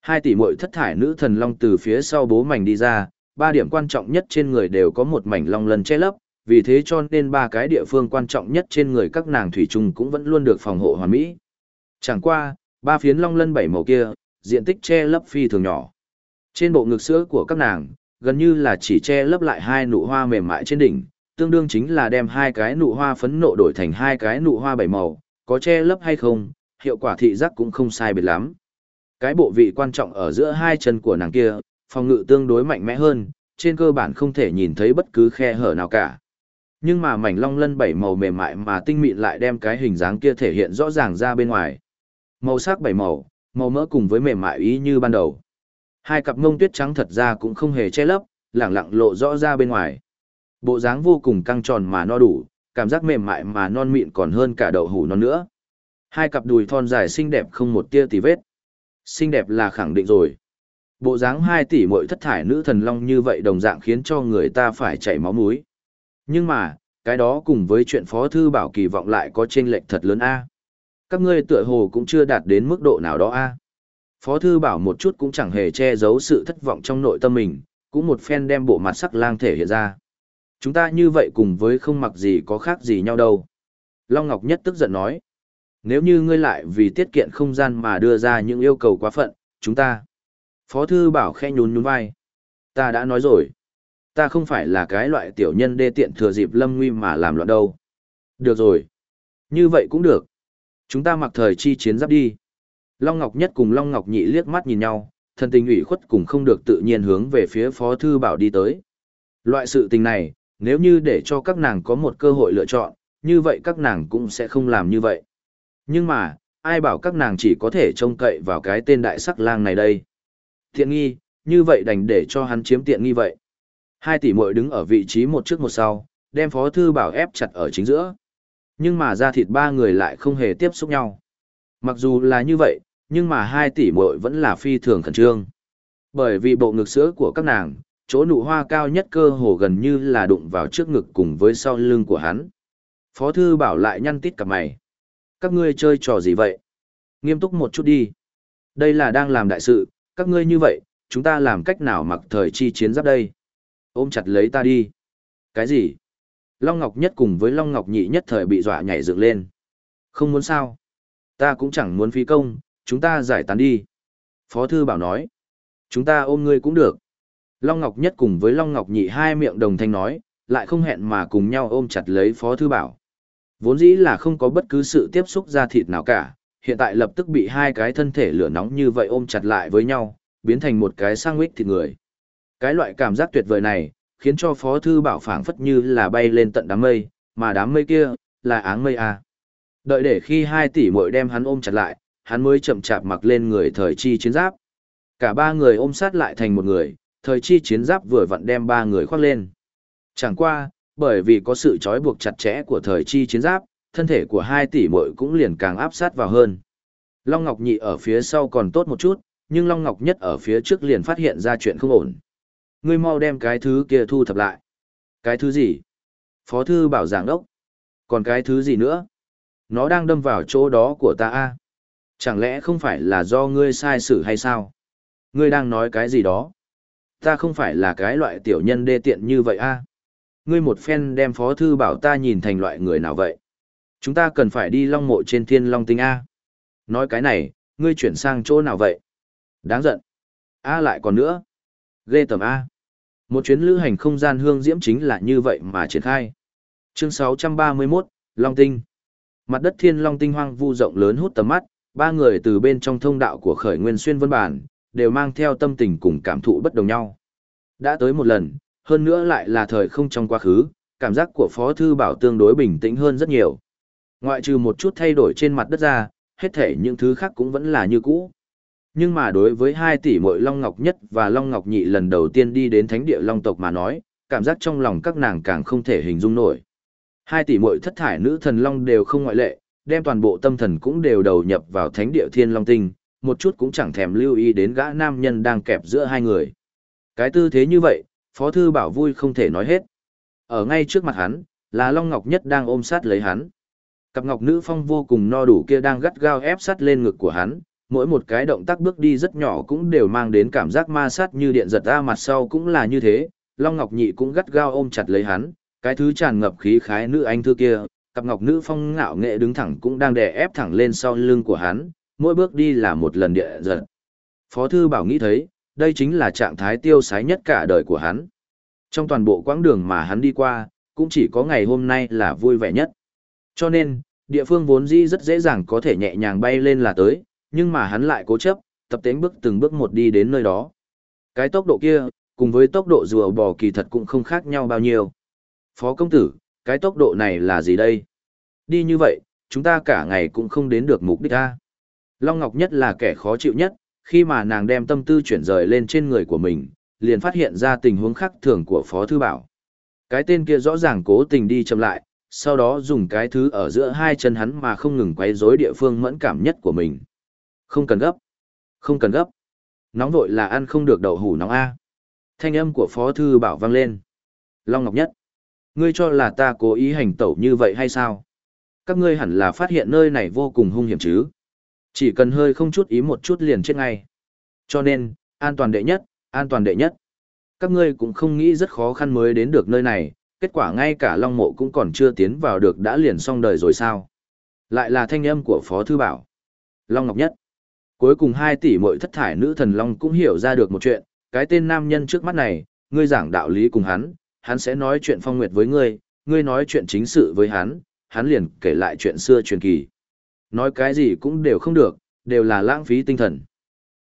Hai tỷ muội thất thải nữ thần long từ phía sau bố mảnh đi ra, ba điểm quan trọng nhất trên người đều có một mảnh long lần che lấp, vì thế cho nên ba cái địa phương quan trọng nhất trên người các nàng thủy chung cũng vẫn luôn được phòng hộ hoàn mỹ. Chẳng qua, ba phiến long lân bảy màu kia, diện tích che lấp phi thường nhỏ. Trên bộ ngực sữa của các nàng, gần như là chỉ che lấp lại hai nụ hoa mềm mại trên đỉnh, tương đương chính là đem hai cái nụ hoa phấn nộ đổi thành hai cái nụ hoa bảy màu, có che lấp hay không, hiệu quả thị giác cũng không sai biệt lắm. Cái bộ vị quan trọng ở giữa hai chân của nàng kia, phòng ngự tương đối mạnh mẽ hơn, trên cơ bản không thể nhìn thấy bất cứ khe hở nào cả. Nhưng mà mảnh long lân bảy màu mềm mại mà tinh mịn lại đem cái hình dáng kia thể hiện rõ ràng ra bên ngoài. Màu sắc bảy màu, màu mỡ cùng với mềm mại ý như ban đầu. Hai cặp ngông tuyết trắng thật ra cũng không hề che lấp, lẳng lặng lộ rõ ra bên ngoài. Bộ dáng vô cùng căng tròn mà no đủ, cảm giác mềm mại mà non mịn còn hơn cả đậu hủ non nữa. Hai cặp đùi thon dài xinh đẹp không một tia tì vết. Xinh đẹp là khẳng định rồi. Bộ dáng hai tỷ muội thất thải nữ thần long như vậy đồng dạng khiến cho người ta phải chảy máu mũi. Nhưng mà, cái đó cùng với chuyện Phó Thư Bảo kỳ vọng lại có chênh lệch thật lớn A. Các ngươi tựa hồ cũng chưa đạt đến mức độ nào đó A. Phó Thư Bảo một chút cũng chẳng hề che giấu sự thất vọng trong nội tâm mình, cũng một phen đem bộ mặt sắc lang thể hiện ra. Chúng ta như vậy cùng với không mặc gì có khác gì nhau đâu. Long Ngọc Nhất tức giận nói. Nếu như ngươi lại vì tiết kiệm không gian mà đưa ra những yêu cầu quá phận, chúng ta. Phó Thư Bảo khe nhún nhún vai. Ta đã nói rồi. Ta không phải là cái loại tiểu nhân đê tiện thừa dịp lâm nguy mà làm loạn đâu. Được rồi. Như vậy cũng được. Chúng ta mặc thời chi chiến giáp đi. Long Ngọc Nhất cùng Long Ngọc Nhị liếc mắt nhìn nhau, thần tình ủy khuất cùng không được tự nhiên hướng về phía Phó Thư Bảo đi tới. Loại sự tình này, nếu như để cho các nàng có một cơ hội lựa chọn, như vậy các nàng cũng sẽ không làm như vậy. Nhưng mà, ai bảo các nàng chỉ có thể trông cậy vào cái tên đại sắc lang này đây. Thiện nghi, như vậy đành để cho hắn chiếm tiện nghi vậy. Hai tỷ muội đứng ở vị trí một trước một sau, đem Phó Thư Bảo ép chặt ở chính giữa. Nhưng mà ra thịt ba người lại không hề tiếp xúc nhau. Mặc dù là như vậy, nhưng mà hai tỷ muội vẫn là phi thường khẩn trương. Bởi vì bộ ngực sữa của các nàng, chỗ nụ hoa cao nhất cơ hồ gần như là đụng vào trước ngực cùng với sau lưng của hắn. Phó thư bảo lại nhăn tít cặp mày. Các ngươi chơi trò gì vậy? Nghiêm túc một chút đi. Đây là đang làm đại sự, các ngươi như vậy, chúng ta làm cách nào mặc thời chi chiến giáp đây? Ôm chặt lấy ta đi. Cái gì? Long Ngọc nhất cùng với Long Ngọc nhị nhất thời bị dọa nhảy dựng lên. Không muốn sao? Ta cũng chẳng muốn phí công, chúng ta giải tán đi. Phó thư bảo nói. Chúng ta ôm ngươi cũng được. Long Ngọc nhất cùng với Long Ngọc nhị hai miệng đồng thanh nói, lại không hẹn mà cùng nhau ôm chặt lấy Phó thư bảo. Vốn dĩ là không có bất cứ sự tiếp xúc da thịt nào cả, hiện tại lập tức bị hai cái thân thể lửa nóng như vậy ôm chặt lại với nhau, biến thành một cái sang sandwich thịt người. Cái loại cảm giác tuyệt vời này, khiến cho Phó Thư Bảo phảng phất như là bay lên tận đám mây, mà đám mây kia, là áng mây à. Đợi để khi hai tỷ muội đem hắn ôm chặt lại, hắn mới chậm chạp mặc lên người thời chi chiến giáp. Cả ba người ôm sát lại thành một người, thời chi chiến giáp vừa vặn đem ba người khoác lên. Chẳng qua, bởi vì có sự trói buộc chặt chẽ của thời chi chiến giáp, thân thể của hai tỷ muội cũng liền càng áp sát vào hơn. Long Ngọc Nhị ở phía sau còn tốt một chút, nhưng Long Ngọc Nhất ở phía trước liền phát hiện ra chuyện không ổn. Ngươi mau đem cái thứ kia thu thập lại. Cái thứ gì? Phó thư bảo giảng đốc. Còn cái thứ gì nữa? Nó đang đâm vào chỗ đó của ta a Chẳng lẽ không phải là do ngươi sai xử hay sao? Ngươi đang nói cái gì đó? Ta không phải là cái loại tiểu nhân đê tiện như vậy a Ngươi một phen đem phó thư bảo ta nhìn thành loại người nào vậy? Chúng ta cần phải đi long mộ trên thiên long tinh A. Nói cái này, ngươi chuyển sang chỗ nào vậy? Đáng giận. A lại còn nữa. Ghê tầm A. Một chuyến lữ hành không gian hương diễm chính là như vậy mà triển khai. Chương 631, Long Tinh. Mặt đất thiên long tinh hoang vu rộng lớn hút tầm mắt, ba người từ bên trong thông đạo của khởi nguyên xuyên vân bản, đều mang theo tâm tình cùng cảm thụ bất đồng nhau. Đã tới một lần, hơn nữa lại là thời không trong quá khứ, cảm giác của Phó Thư Bảo tương đối bình tĩnh hơn rất nhiều. Ngoại trừ một chút thay đổi trên mặt đất ra, hết thể những thứ khác cũng vẫn là như cũ. Nhưng mà đối với hai tỷ muội Long Ngọc Nhất và Long Ngọc Nhị lần đầu tiên đi đến thánh địa Long tộc mà nói, cảm giác trong lòng các nàng càng không thể hình dung nổi. Hai tỷ muội thất thải nữ thần Long đều không ngoại lệ, đem toàn bộ tâm thần cũng đều đầu nhập vào thánh địa Thiên Long Tinh, một chút cũng chẳng thèm lưu ý đến gã nam nhân đang kẹp giữa hai người. Cái tư thế như vậy, Phó Thư Bảo vui không thể nói hết. Ở ngay trước mặt hắn, là Long Ngọc Nhất đang ôm sát lấy hắn. Cặp ngọc nữ phong vô cùng no đủ kia đang gắt gao ép sát lên ngực của hắn, mỗi một cái động tác bước đi rất nhỏ cũng đều mang đến cảm giác ma sát như điện giật ra mặt sau cũng là như thế, Long Ngọc Nhị cũng gắt gao ôm chặt lấy hắn, cái thứ tràn ngập khí khái nữ anh thư kia, cặp ngọc nữ phong ngạo nghệ đứng thẳng cũng đang đè ép thẳng lên sau lưng của hắn, mỗi bước đi là một lần địa giật. Phó thư bảo nghĩ thấy, đây chính là trạng thái tiêu sái nhất cả đời của hắn. Trong toàn bộ quãng đường mà hắn đi qua, cũng chỉ có ngày hôm nay là vui vẻ nhất. Cho nên, địa phương vốn dĩ rất dễ dàng có thể nhẹ nhàng bay lên là tới, nhưng mà hắn lại cố chấp, tập tính bước từng bước một đi đến nơi đó. Cái tốc độ kia, cùng với tốc độ rùa bò kỳ thật cũng không khác nhau bao nhiêu. Phó công tử, cái tốc độ này là gì đây? Đi như vậy, chúng ta cả ngày cũng không đến được mục đích ta. Long Ngọc nhất là kẻ khó chịu nhất, khi mà nàng đem tâm tư chuyển rời lên trên người của mình, liền phát hiện ra tình huống khác thường của Phó Thư Bảo. Cái tên kia rõ ràng cố tình đi chậm lại, sau đó dùng cái thứ ở giữa hai chân hắn mà không ngừng quay rối địa phương mẫn cảm nhất của mình. Không cần gấp. Không cần gấp. Nóng vội là ăn không được đậu hủ nóng A. Thanh âm của Phó Thư Bảo vang lên. Long Ngọc Nhất. Ngươi cho là ta cố ý hành tẩu như vậy hay sao? Các ngươi hẳn là phát hiện nơi này vô cùng hung hiểm chứ. Chỉ cần hơi không chút ý một chút liền chết ngay. Cho nên, an toàn đệ nhất, an toàn đệ nhất. Các ngươi cũng không nghĩ rất khó khăn mới đến được nơi này, kết quả ngay cả Long Mộ cũng còn chưa tiến vào được đã liền xong đời rồi sao. Lại là thanh âm của Phó Thư Bảo. Long Ngọc Nhất. Cuối cùng hai tỷ mội thất thải nữ thần Long cũng hiểu ra được một chuyện, cái tên nam nhân trước mắt này, ngươi giảng đạo lý cùng hắn, hắn sẽ nói chuyện phong nguyệt với ngươi, ngươi nói chuyện chính sự với hắn, hắn liền kể lại chuyện xưa truyền kỳ. Nói cái gì cũng đều không được, đều là lãng phí tinh thần.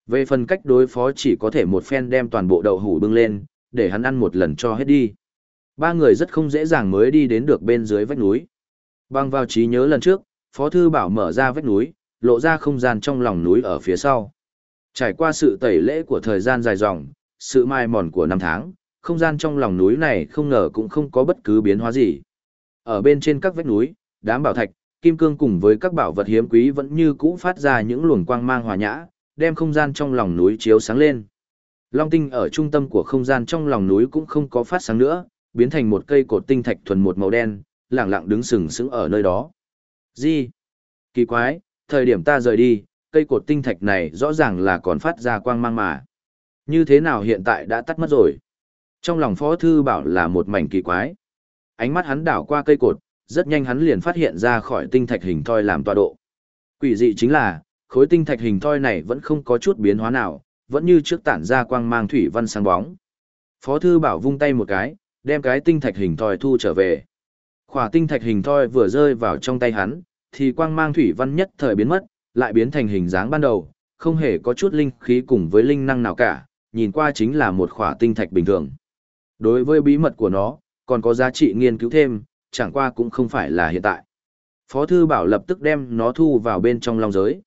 Về phần cách đối phó chỉ có thể một phen đem toàn bộ đậu hủ bưng lên, để hắn ăn một lần cho hết đi. Ba người rất không dễ dàng mới đi đến được bên dưới vách núi. Băng vào trí nhớ lần trước, Phó Thư Bảo mở ra vách núi, lộ ra không gian trong lòng núi ở phía sau. Trải qua sự tẩy lễ của thời gian dài dòng, sự mai mòn của năm tháng, không gian trong lòng núi này không ngờ cũng không có bất cứ biến hóa gì. Ở bên trên các vách núi, đám bảo thạch, kim cương cùng với các bảo vật hiếm quý vẫn như cũ phát ra những luồng quang mang hòa nhã, đem không gian trong lòng núi chiếu sáng lên. Long tinh ở trung tâm của không gian trong lòng núi cũng không có phát sáng nữa, biến thành một cây cột tinh thạch thuần một màu đen, lẳng lặng đứng sừng sững ở nơi đó. Gì? Kỳ quái, thời điểm ta rời đi, cây cột tinh thạch này rõ ràng là còn phát ra quang mang mà. Như thế nào hiện tại đã tắt mất rồi? Trong lòng Phó Thư Bảo là một mảnh kỳ quái. Ánh mắt hắn đảo qua cây cột, rất nhanh hắn liền phát hiện ra khỏi tinh thạch hình thoi làm tọa độ. Quỷ dị chính là, khối tinh thạch hình thoi này vẫn không có chút biến hóa nào, vẫn như trước tản ra quang mang thủy văn sáng bóng. Phó Thư Bảo vung tay một cái, đem cái tinh thạch hình thoi thu trở về. Khỏa tinh thạch hình thoi vừa rơi vào trong tay hắn, thì quang mang thủy văn nhất thời biến mất, lại biến thành hình dáng ban đầu, không hề có chút linh khí cùng với linh năng nào cả, nhìn qua chính là một khỏa tinh thạch bình thường. Đối với bí mật của nó, còn có giá trị nghiên cứu thêm, chẳng qua cũng không phải là hiện tại. Phó Thư Bảo lập tức đem nó thu vào bên trong long giới.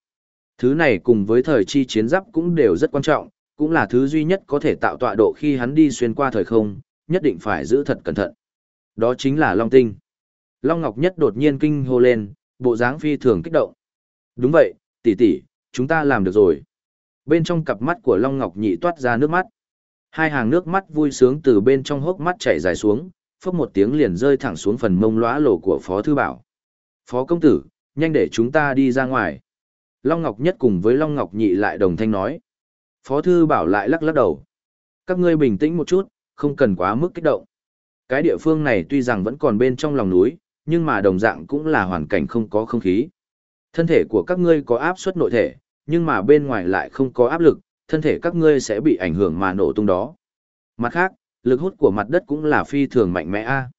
Thứ này cùng với thời chi chiến giáp cũng đều rất quan trọng, cũng là thứ duy nhất có thể tạo tọa độ khi hắn đi xuyên qua thời không, nhất định phải giữ thật cẩn thận. Đó chính là Long Tinh. Long Ngọc Nhất đột nhiên kinh hô lên, bộ dáng phi thường kích động. Đúng vậy, tỷ tỷ, chúng ta làm được rồi. Bên trong cặp mắt của Long Ngọc Nhị toát ra nước mắt. Hai hàng nước mắt vui sướng từ bên trong hốc mắt chảy dài xuống, phốc một tiếng liền rơi thẳng xuống phần mông lóa lổ của Phó Thư Bảo. Phó công tử, nhanh để chúng ta đi ra ngoài. Long Ngọc Nhất cùng với Long Ngọc Nhị lại đồng thanh nói. Phó Thư Bảo lại lắc lắc đầu. Các ngươi bình tĩnh một chút, không cần quá mức kích động. Cái địa phương này tuy rằng vẫn còn bên trong lòng núi, nhưng mà đồng dạng cũng là hoàn cảnh không có không khí. Thân thể của các ngươi có áp suất nội thể, nhưng mà bên ngoài lại không có áp lực, thân thể các ngươi sẽ bị ảnh hưởng mà nổ tung đó. Mặt khác, lực hút của mặt đất cũng là phi thường mạnh mẽ a.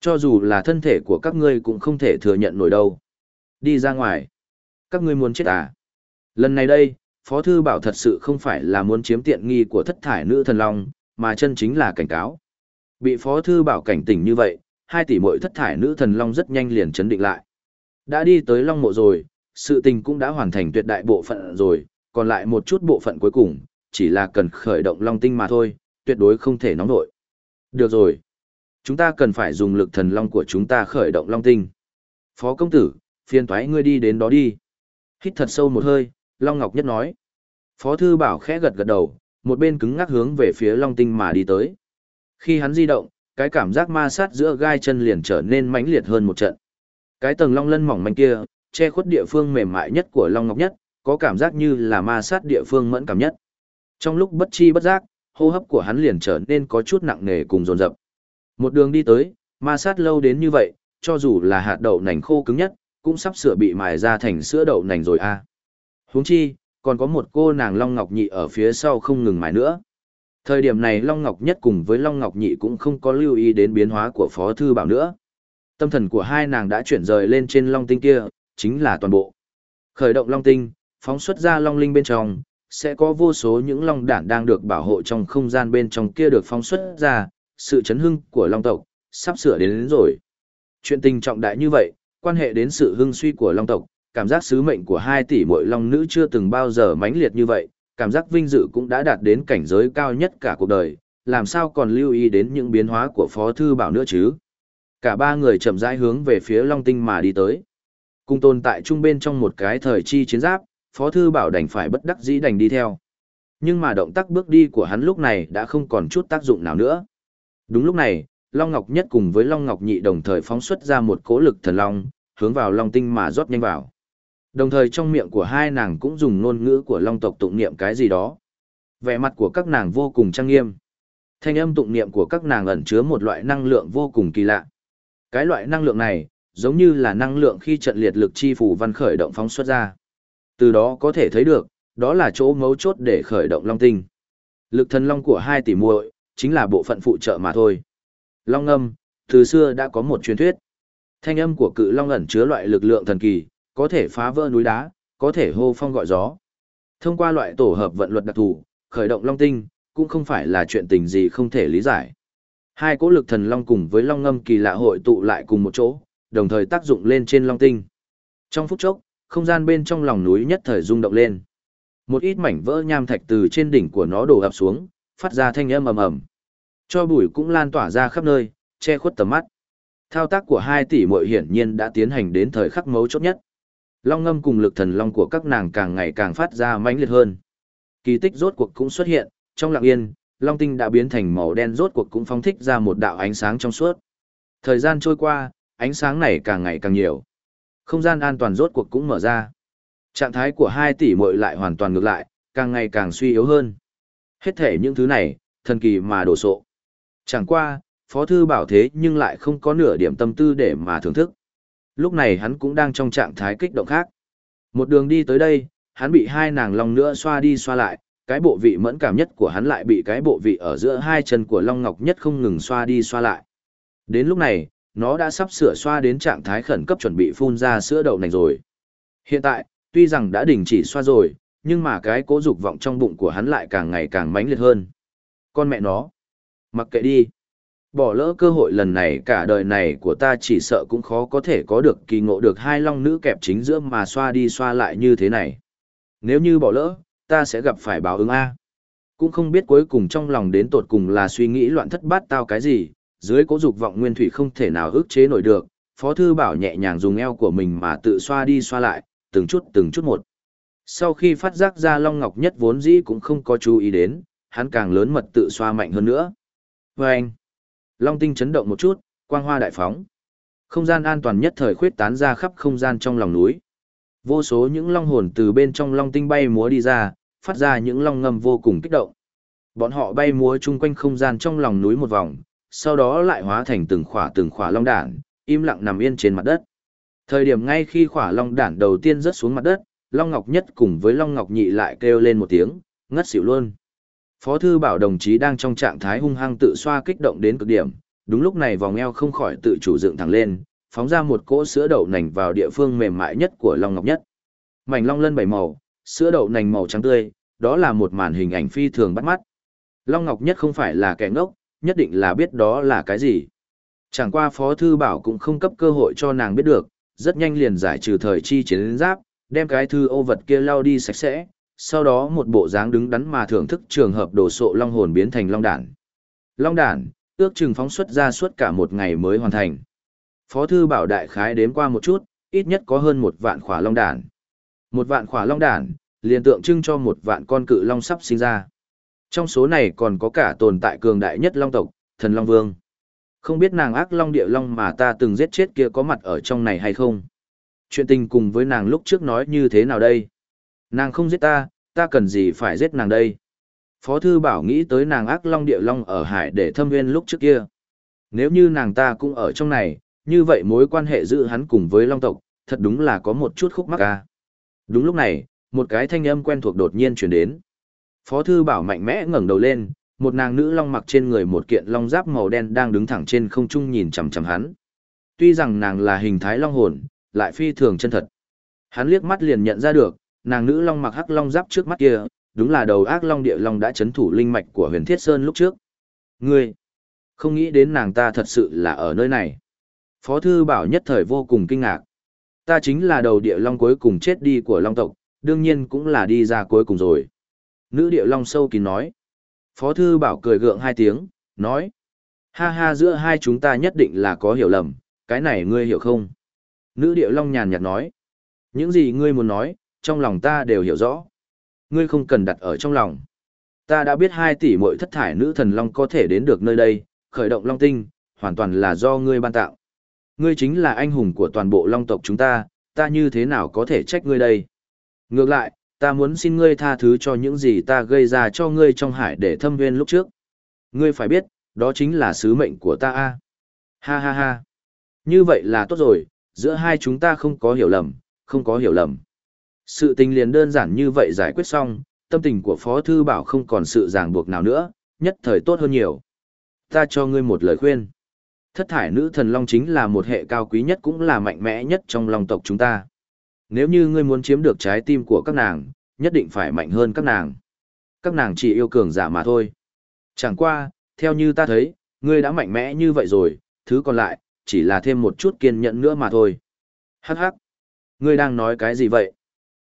Cho dù là thân thể của các ngươi cũng không thể thừa nhận nổi đâu. Đi ra ngoài. Các ngươi muốn chết à? Lần này đây, Phó Thư Bảo thật sự không phải là muốn chiếm tiện nghi của thất thải nữ thần long, mà chân chính là cảnh cáo. Bị Phó Thư Bảo cảnh tỉnh như vậy, hai tỷ muội thất thải nữ thần long rất nhanh liền chấn định lại. Đã đi tới long mộ rồi, sự tình cũng đã hoàn thành tuyệt đại bộ phận rồi, còn lại một chút bộ phận cuối cùng, chỉ là cần khởi động long tinh mà thôi, tuyệt đối không thể nóng nổi. Được rồi. Chúng ta cần phải dùng lực thần long của chúng ta khởi động long tinh. Phó công tử, phiền thoái ngươi đi đến đó đi. Hít thật sâu một hơi, Long Ngọc Nhất nói. Phó thư bảo khẽ gật gật đầu, một bên cứng ngắc hướng về phía long tinh mà đi tới. Khi hắn di động, cái cảm giác ma sát giữa gai chân liền trở nên mãnh liệt hơn một trận. Cái tầng long lân mỏng manh kia, che khuất địa phương mềm mại nhất của Long Ngọc Nhất, có cảm giác như là ma sát địa phương mẫn cảm nhất. Trong lúc bất chi bất giác, hô hấp của hắn liền trở nên có chút nặng nề cùng dồn dập. Một đường đi tới, ma sát lâu đến như vậy, cho dù là hạt đậu nành khô cứng nhất, cũng sắp sửa bị mài ra thành sữa đậu nành rồi a. À. Huống chi, còn có một cô nàng Long Ngọc Nhị ở phía sau không ngừng mài nữa. Thời điểm này Long Ngọc Nhất cùng với Long Ngọc Nhị cũng không có lưu ý đến biến hóa của Phó Thư Bảo nữa. Tâm thần của hai nàng đã chuyển rời lên trên Long Tinh kia, chính là toàn bộ. Khởi động Long Tinh, phóng xuất ra Long Linh bên trong, sẽ có vô số những Long đản đang được bảo hộ trong không gian bên trong kia được phóng xuất ra, sự chấn hưng của Long tộc, sắp sửa đến, đến rồi. Chuyện tình trọng đại như vậy, quan hệ đến sự hưng suy của Long tộc, cảm giác sứ mệnh của hai tỷ muội Long nữ chưa từng bao giờ mãnh liệt như vậy, cảm giác vinh dự cũng đã đạt đến cảnh giới cao nhất cả cuộc đời, làm sao còn lưu ý đến những biến hóa của Phó Thư Bảo nữa chứ. Cả ba người chậm rãi hướng về phía Long Tinh mà đi tới. Cùng tồn tại chung bên trong một cái thời chi chiến giáp, Phó Thư Bảo đành phải bất đắc dĩ đành đi theo. Nhưng mà động tác bước đi của hắn lúc này đã không còn chút tác dụng nào nữa. Đúng lúc này, Long Ngọc Nhất cùng với Long Ngọc Nhị đồng thời phóng xuất ra một cỗ lực thần long, hướng vào Long Tinh mà rót nhanh vào. Đồng thời trong miệng của hai nàng cũng dùng ngôn ngữ của Long tộc tụng niệm cái gì đó. Vẻ mặt của các nàng vô cùng trang nghiêm. Thanh âm tụng niệm của các nàng ẩn chứa một loại năng lượng vô cùng kỳ lạ. Cái loại năng lượng này, giống như là năng lượng khi trận liệt lực chi phủ văn khởi động phóng xuất ra. Từ đó có thể thấy được, đó là chỗ mấu chốt để khởi động long tinh. Lực thần long của hai tỷ muội chính là bộ phận phụ trợ mà thôi. Long âm, từ xưa đã có một truyền thuyết. Thanh âm của cự long ẩn chứa loại lực lượng thần kỳ, có thể phá vỡ núi đá, có thể hô phong gọi gió. Thông qua loại tổ hợp vận luật đặc thù, khởi động long tinh, cũng không phải là chuyện tình gì không thể lý giải. Hai cỗ lực thần long cùng với long ngâm kỳ lạ hội tụ lại cùng một chỗ, đồng thời tác dụng lên trên long tinh. Trong phút chốc, không gian bên trong lòng núi nhất thời rung động lên. Một ít mảnh vỡ nham thạch từ trên đỉnh của nó đổ ập xuống, phát ra thanh âm ầm ầm. Cho bụi cũng lan tỏa ra khắp nơi, che khuất tầm mắt. Thao tác của hai tỷ muội hiển nhiên đã tiến hành đến thời khắc mấu chốt nhất. Long ngâm cùng lực thần long của các nàng càng ngày càng phát ra mãnh liệt hơn. Kỳ tích rốt cuộc cũng xuất hiện, trong lặng yên, long tinh đã biến thành màu đen rốt cuộc cũng phóng thích ra một đạo ánh sáng trong suốt. Thời gian trôi qua, ánh sáng này càng ngày càng nhiều. Không gian an toàn rốt cuộc cũng mở ra. Trạng thái của hai tỷ muội lại hoàn toàn ngược lại, càng ngày càng suy yếu hơn. Hết thể những thứ này, thần kỳ mà đổ sộ. Chẳng qua, Phó Thư bảo thế nhưng lại không có nửa điểm tâm tư để mà thưởng thức. Lúc này hắn cũng đang trong trạng thái kích động khác. Một đường đi tới đây, hắn bị hai nàng long nữa xoa đi xoa lại, cái bộ vị mẫn cảm nhất của hắn lại bị cái bộ vị ở giữa hai chân của Long Ngọc Nhất không ngừng xoa đi xoa lại. Đến lúc này, nó đã sắp sửa xoa đến trạng thái khẩn cấp chuẩn bị phun ra sữa đậu nành rồi. Hiện tại, tuy rằng đã đình chỉ xoa rồi, nhưng mà cái cố dục vọng trong bụng của hắn lại càng ngày càng mãnh liệt hơn. Con mẹ nó, mặc kệ đi. Bỏ lỡ cơ hội lần này cả đời này của ta chỉ sợ cũng khó có thể có được kỳ ngộ được hai long nữ kẹp chính giữa mà xoa đi xoa lại như thế này. Nếu như bỏ lỡ, ta sẽ gặp phải báo ứng A. Cũng không biết cuối cùng trong lòng đến tột cùng là suy nghĩ loạn thất bát tao cái gì, dưới cố dục vọng nguyên thủy không thể nào ức chế nổi được, Phó Thư Bảo nhẹ nhàng dùng eo của mình mà tự xoa đi xoa lại, từng chút từng chút một. Sau khi phát giác ra Long Ngọc Nhất vốn dĩ cũng không có chú ý đến, hắn càng lớn mật tự xoa mạnh hơn nữa. Và Long Tinh chấn động một chút, quang hoa đại phóng. Không gian an toàn nhất thời khuyết tán ra khắp không gian trong lòng núi. Vô số những long hồn từ bên trong long tinh bay múa đi ra, phát ra những long ngầm vô cùng kích động. Bọn họ bay múa chung quanh không gian trong lòng núi một vòng, sau đó lại hóa thành từng khỏa từng khỏa long đản, im lặng nằm yên trên mặt đất. Thời điểm ngay khi khỏa long đản đầu tiên rớt xuống mặt đất, Long Ngọc Nhất cùng với Long Ngọc Nhị lại kêu lên một tiếng, ngất xỉu luôn. Phó thư bảo đồng chí đang trong trạng thái hung hăng tự xoa kích động đến cực điểm, đúng lúc này vòng eo không khỏi tự chủ dựng thẳng lên, phóng ra một cỗ sữa đậu nành vào địa phương mềm mại nhất của Long Ngọc Nhất. Mảnh long lân bảy màu, sữa đậu nành màu trắng tươi, đó là một màn hình ảnh phi thường bắt mắt. Long Ngọc Nhất không phải là kẻ ngốc, nhất định là biết đó là cái gì. Chẳng qua Phó Thư Bảo cũng không cấp cơ hội cho nàng biết được, rất nhanh liền giải trừ thời chi chiến giáp, đem cái thư ô vật kia lao đi sạch sẽ, sau đó một bộ dáng đứng đắn mà thưởng thức trường hợp đổ sộ long hồn biến thành long đản. Long đản, ước chừng phóng xuất ra suốt cả một ngày mới hoàn thành. Phó thư bảo đại khái đếm qua một chút, ít nhất có hơn một vạn khỏa long đản. Một vạn khỏa long đản, liền tượng trưng cho một vạn con cự long sắp sinh ra. Trong số này còn có cả tồn tại cường đại nhất long tộc, thần long vương. Không biết nàng ác long địa long mà ta từng giết chết kia có mặt ở trong này hay không? Chuyện tình cùng với nàng lúc trước nói như thế nào đây? Nàng không giết ta, ta cần gì phải giết nàng đây? Phó thư bảo nghĩ tới nàng ác long địa long ở hải để thâm nguyên lúc trước kia. Nếu như nàng ta cũng ở trong này, như vậy mối quan hệ giữa hắn cùng với long tộc, thật đúng là có một chút khúc mắc ca. Đúng lúc này, một cái thanh âm quen thuộc đột nhiên chuyển đến. Phó thư bảo mạnh mẽ ngẩng đầu lên, một nàng nữ long mặc trên người một kiện long giáp màu đen đang đứng thẳng trên không trung nhìn chằm chằm hắn. Tuy rằng nàng là hình thái long hồn, lại phi thường chân thật. Hắn liếc mắt liền nhận ra được, nàng nữ long mặc hắc long giáp trước mắt kia, đúng là đầu ác long địa long đã chấn thủ linh mạch của huyền thiết sơn lúc trước. Ngươi, không nghĩ đến nàng ta thật sự là ở nơi này. Phó thư bảo nhất thời vô cùng kinh ngạc. Ta chính là đầu địa long cuối cùng chết đi của long tộc, đương nhiên cũng là đi ra cuối cùng rồi. Nữ địa long sâu kín nói. Phó thư bảo cười gượng hai tiếng, nói. Ha ha giữa hai chúng ta nhất định là có hiểu lầm, cái này ngươi hiểu không? Nữ địa long nhàn nhạt nói. Những gì ngươi muốn nói, trong lòng ta đều hiểu rõ. Ngươi không cần đặt ở trong lòng. Ta đã biết hai tỷ mỗi thất thải nữ thần long có thể đến được nơi đây, khởi động long tinh, hoàn toàn là do ngươi ban tạo. Ngươi chính là anh hùng của toàn bộ long tộc chúng ta, ta như thế nào có thể trách ngươi đây? Ngược lại, ta muốn xin ngươi tha thứ cho những gì ta gây ra cho ngươi trong hải để thâm viên lúc trước. Ngươi phải biết, đó chính là sứ mệnh của ta a. Ha ha ha. Như vậy là tốt rồi, giữa hai chúng ta không có hiểu lầm, không có hiểu lầm. Sự tình liền đơn giản như vậy giải quyết xong, tâm tình của Phó Thư Bảo không còn sự ràng buộc nào nữa, nhất thời tốt hơn nhiều. Ta cho ngươi một lời khuyên. Thất thải nữ thần long chính là một hệ cao quý nhất cũng là mạnh mẽ nhất trong long tộc chúng ta. Nếu như ngươi muốn chiếm được trái tim của các nàng, nhất định phải mạnh hơn các nàng. Các nàng chỉ yêu cường giả mà thôi. Chẳng qua, theo như ta thấy, ngươi đã mạnh mẽ như vậy rồi, thứ còn lại, chỉ là thêm một chút kiên nhẫn nữa mà thôi. Hắc hắc. Ngươi đang nói cái gì vậy?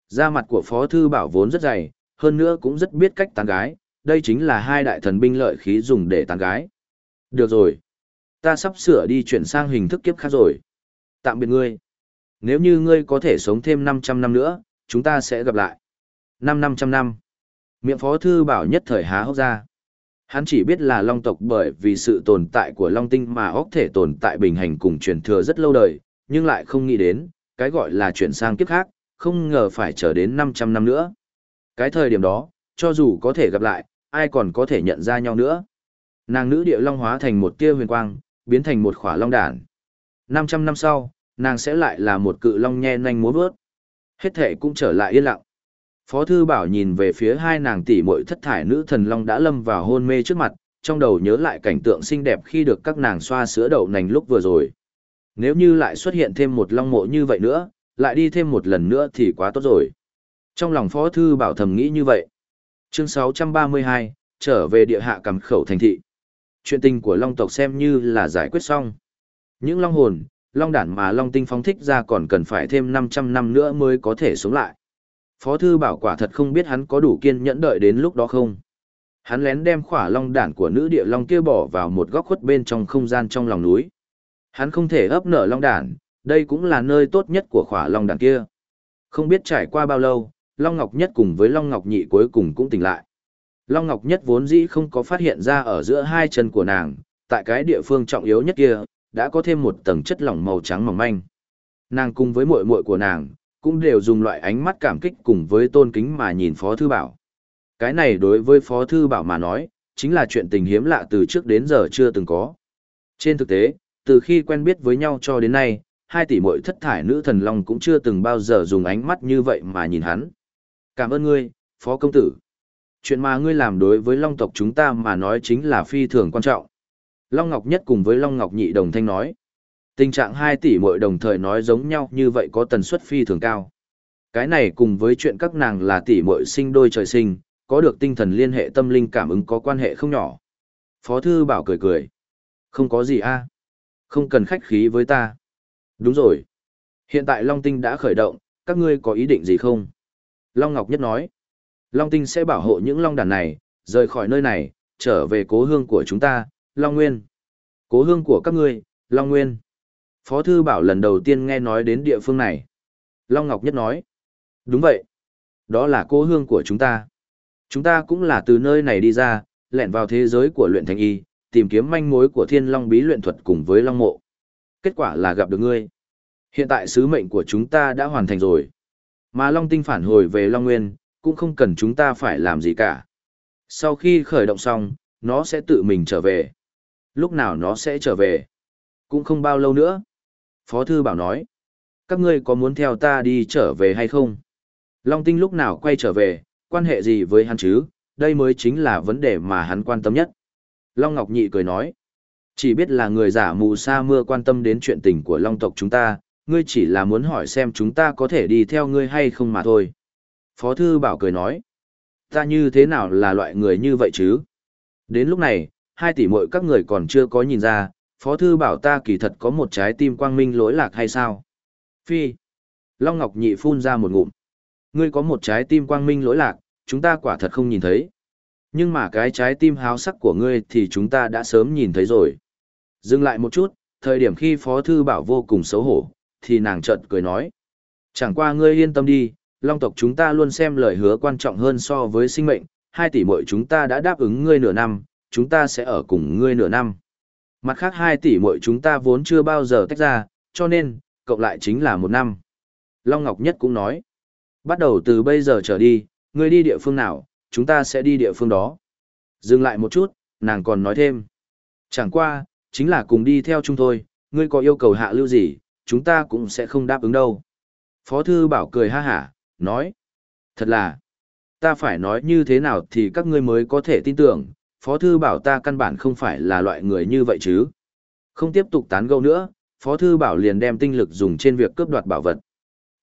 Da mặt của Phó Thư Bảo vốn rất dày, hơn nữa cũng rất biết cách tán gái, đây chính là hai đại thần binh lợi khí dùng để tán gái. Được rồi. Ta sắp sửa đi chuyển sang hình thức kiếp khác rồi. Tạm biệt ngươi. Nếu như ngươi có thể sống thêm 500 năm nữa, chúng ta sẽ gặp lại. Năm 500 năm. Miệng Phó Thư Bảo nhất thời há hốc ra. Hắn chỉ biết là Long tộc bởi vì sự tồn tại của Long tinh mà óc thể tồn tại bình hành cùng truyền thừa rất lâu đời, nhưng lại không nghĩ đến, cái gọi là chuyển sang kiếp khác, không ngờ phải chờ đến 500 năm nữa. Cái thời điểm đó, cho dù có thể gặp lại, ai còn có thể nhận ra nhau nữa. Nàng nữ địa long hóa thành một tia huyền quang, biến thành một khỏa long đản. 500 năm sau, nàng sẽ lại là một cự long nhe nhanh múa vớt. Hết thể cũng trở lại yên lặng. Phó thư bảo nhìn về phía hai nàng tỷ muội thất thải nữ thần long đã lâm vào hôn mê trước mặt, trong đầu nhớ lại cảnh tượng xinh đẹp khi được các nàng xoa sữa đậu nành lúc vừa rồi. Nếu như lại xuất hiện thêm một long mộ như vậy nữa, lại đi thêm một lần nữa thì quá tốt rồi. Trong lòng Phó Thư Bảo thầm nghĩ như vậy. Chương 632, trở về địa hạ cầm khẩu thành thị. Chuyện tình của Long tộc xem như là giải quyết xong. Những long hồn, long đản mà long tinh phóng thích ra còn cần phải thêm 500 năm nữa mới có thể sống lại. Phó Thư Bảo quả thật không biết hắn có đủ kiên nhẫn đợi đến lúc đó không. Hắn lén đem khỏa long đản của nữ địa long kia bỏ vào một góc khuất bên trong không gian trong lòng núi. Hắn không thể ấp nở long đản, đây cũng là nơi tốt nhất của khỏa long đản kia. Không biết trải qua bao lâu, Long Ngọc Nhất cùng với Long Ngọc Nhị cuối cùng cũng tỉnh lại. Long Ngọc Nhất vốn dĩ không có phát hiện ra ở giữa hai chân của nàng, tại cái địa phương trọng yếu nhất kia, đã có thêm một tầng chất lỏng màu trắng mỏng manh. Nàng cùng với muội muội của nàng, cũng đều dùng loại ánh mắt cảm kích cùng với tôn kính mà nhìn Phó Thư Bảo. Cái này đối với Phó Thư Bảo mà nói, chính là chuyện tình hiếm lạ từ trước đến giờ chưa từng có. Trên thực tế, từ khi quen biết với nhau cho đến nay, hai tỷ muội thất thải nữ thần long cũng chưa từng bao giờ dùng ánh mắt như vậy mà nhìn hắn. Cảm ơn ngươi, Phó Công Tử. Chuyện mà ngươi làm đối với Long tộc chúng ta mà nói chính là phi thường quan trọng. Long Ngọc Nhất cùng với Long Ngọc Nhị đồng thanh nói. Tình trạng hai tỷ muội đồng thời nói giống nhau như vậy có tần suất phi thường cao. Cái này cùng với chuyện các nàng là tỷ muội sinh đôi trời sinh, có được tinh thần liên hệ tâm linh cảm ứng có quan hệ không nhỏ. Phó Thư Bảo cười cười. Không có gì a Không cần khách khí với ta. Đúng rồi. Hiện tại Long Tinh đã khởi động, các ngươi có ý định gì không? Long Ngọc Nhất nói. Long Tinh sẽ bảo hộ những long đàn này, rời khỏi nơi này, trở về cố hương của chúng ta, Long Nguyên. Cố hương của các ngươi, Long Nguyên. Phó Thư Bảo lần đầu tiên nghe nói đến địa phương này. Long Ngọc Nhất nói. Đúng vậy. Đó là cố hương của chúng ta. Chúng ta cũng là từ nơi này đi ra, lẹn vào thế giới của luyện thành y, tìm kiếm manh mối của thiên long bí luyện thuật cùng với long mộ. Kết quả là gặp được ngươi. Hiện tại sứ mệnh của chúng ta đã hoàn thành rồi. Mà long tinh phản hồi về long nguyên, cũng không cần chúng ta phải làm gì cả. Sau khi khởi động xong, nó sẽ tự mình trở về. Lúc nào nó sẽ trở về? Cũng không bao lâu nữa. Phó Thư Bảo nói. Các ngươi có muốn theo ta đi trở về hay không? Long tinh lúc nào quay trở về, quan hệ gì với hắn chứ? Đây mới chính là vấn đề mà hắn quan tâm nhất. Long Ngọc Nhị cười nói. Chỉ biết là người giả mù sa mưa quan tâm đến chuyện tình của Long tộc chúng ta, ngươi chỉ là muốn hỏi xem chúng ta có thể đi theo ngươi hay không mà thôi. Phó Thư Bảo cười nói. Ta như thế nào là loại người như vậy chứ? Đến lúc này, hai tỷ muội các người còn chưa có nhìn ra, Phó Thư Bảo ta kỳ thật có một trái tim quang minh lỗi lạc hay sao? Phi. Long Ngọc Nhị phun ra một ngụm. Ngươi có một trái tim quang minh lỗi lạc, chúng ta quả thật không nhìn thấy. Nhưng mà cái trái tim háo sắc của ngươi thì chúng ta đã sớm nhìn thấy rồi. Dừng lại một chút, thời điểm khi Phó Thư Bảo vô cùng xấu hổ, thì nàng chợt cười nói. Chẳng qua ngươi yên tâm đi, Long tộc chúng ta luôn xem lời hứa quan trọng hơn so với sinh mệnh, hai tỷ muội chúng ta đã đáp ứng ngươi nửa năm, chúng ta sẽ ở cùng ngươi nửa năm. Mặt khác hai tỷ muội chúng ta vốn chưa bao giờ tách ra, cho nên, cộng lại chính là một năm. Long Ngọc Nhất cũng nói, bắt đầu từ bây giờ trở đi, ngươi đi địa phương nào, chúng ta sẽ đi địa phương đó. Dừng lại một chút, nàng còn nói thêm. Chẳng qua, chính là cùng đi theo chúng thôi, ngươi có yêu cầu hạ lưu gì, chúng ta cũng sẽ không đáp ứng đâu. Phó thư bảo cười ha hả, nói. Thật là, ta phải nói như thế nào thì các ngươi mới có thể tin tưởng, Phó thư bảo ta căn bản không phải là loại người như vậy chứ. Không tiếp tục tán gẫu nữa, Phó thư bảo liền đem tinh lực dùng trên việc cướp đoạt bảo vật.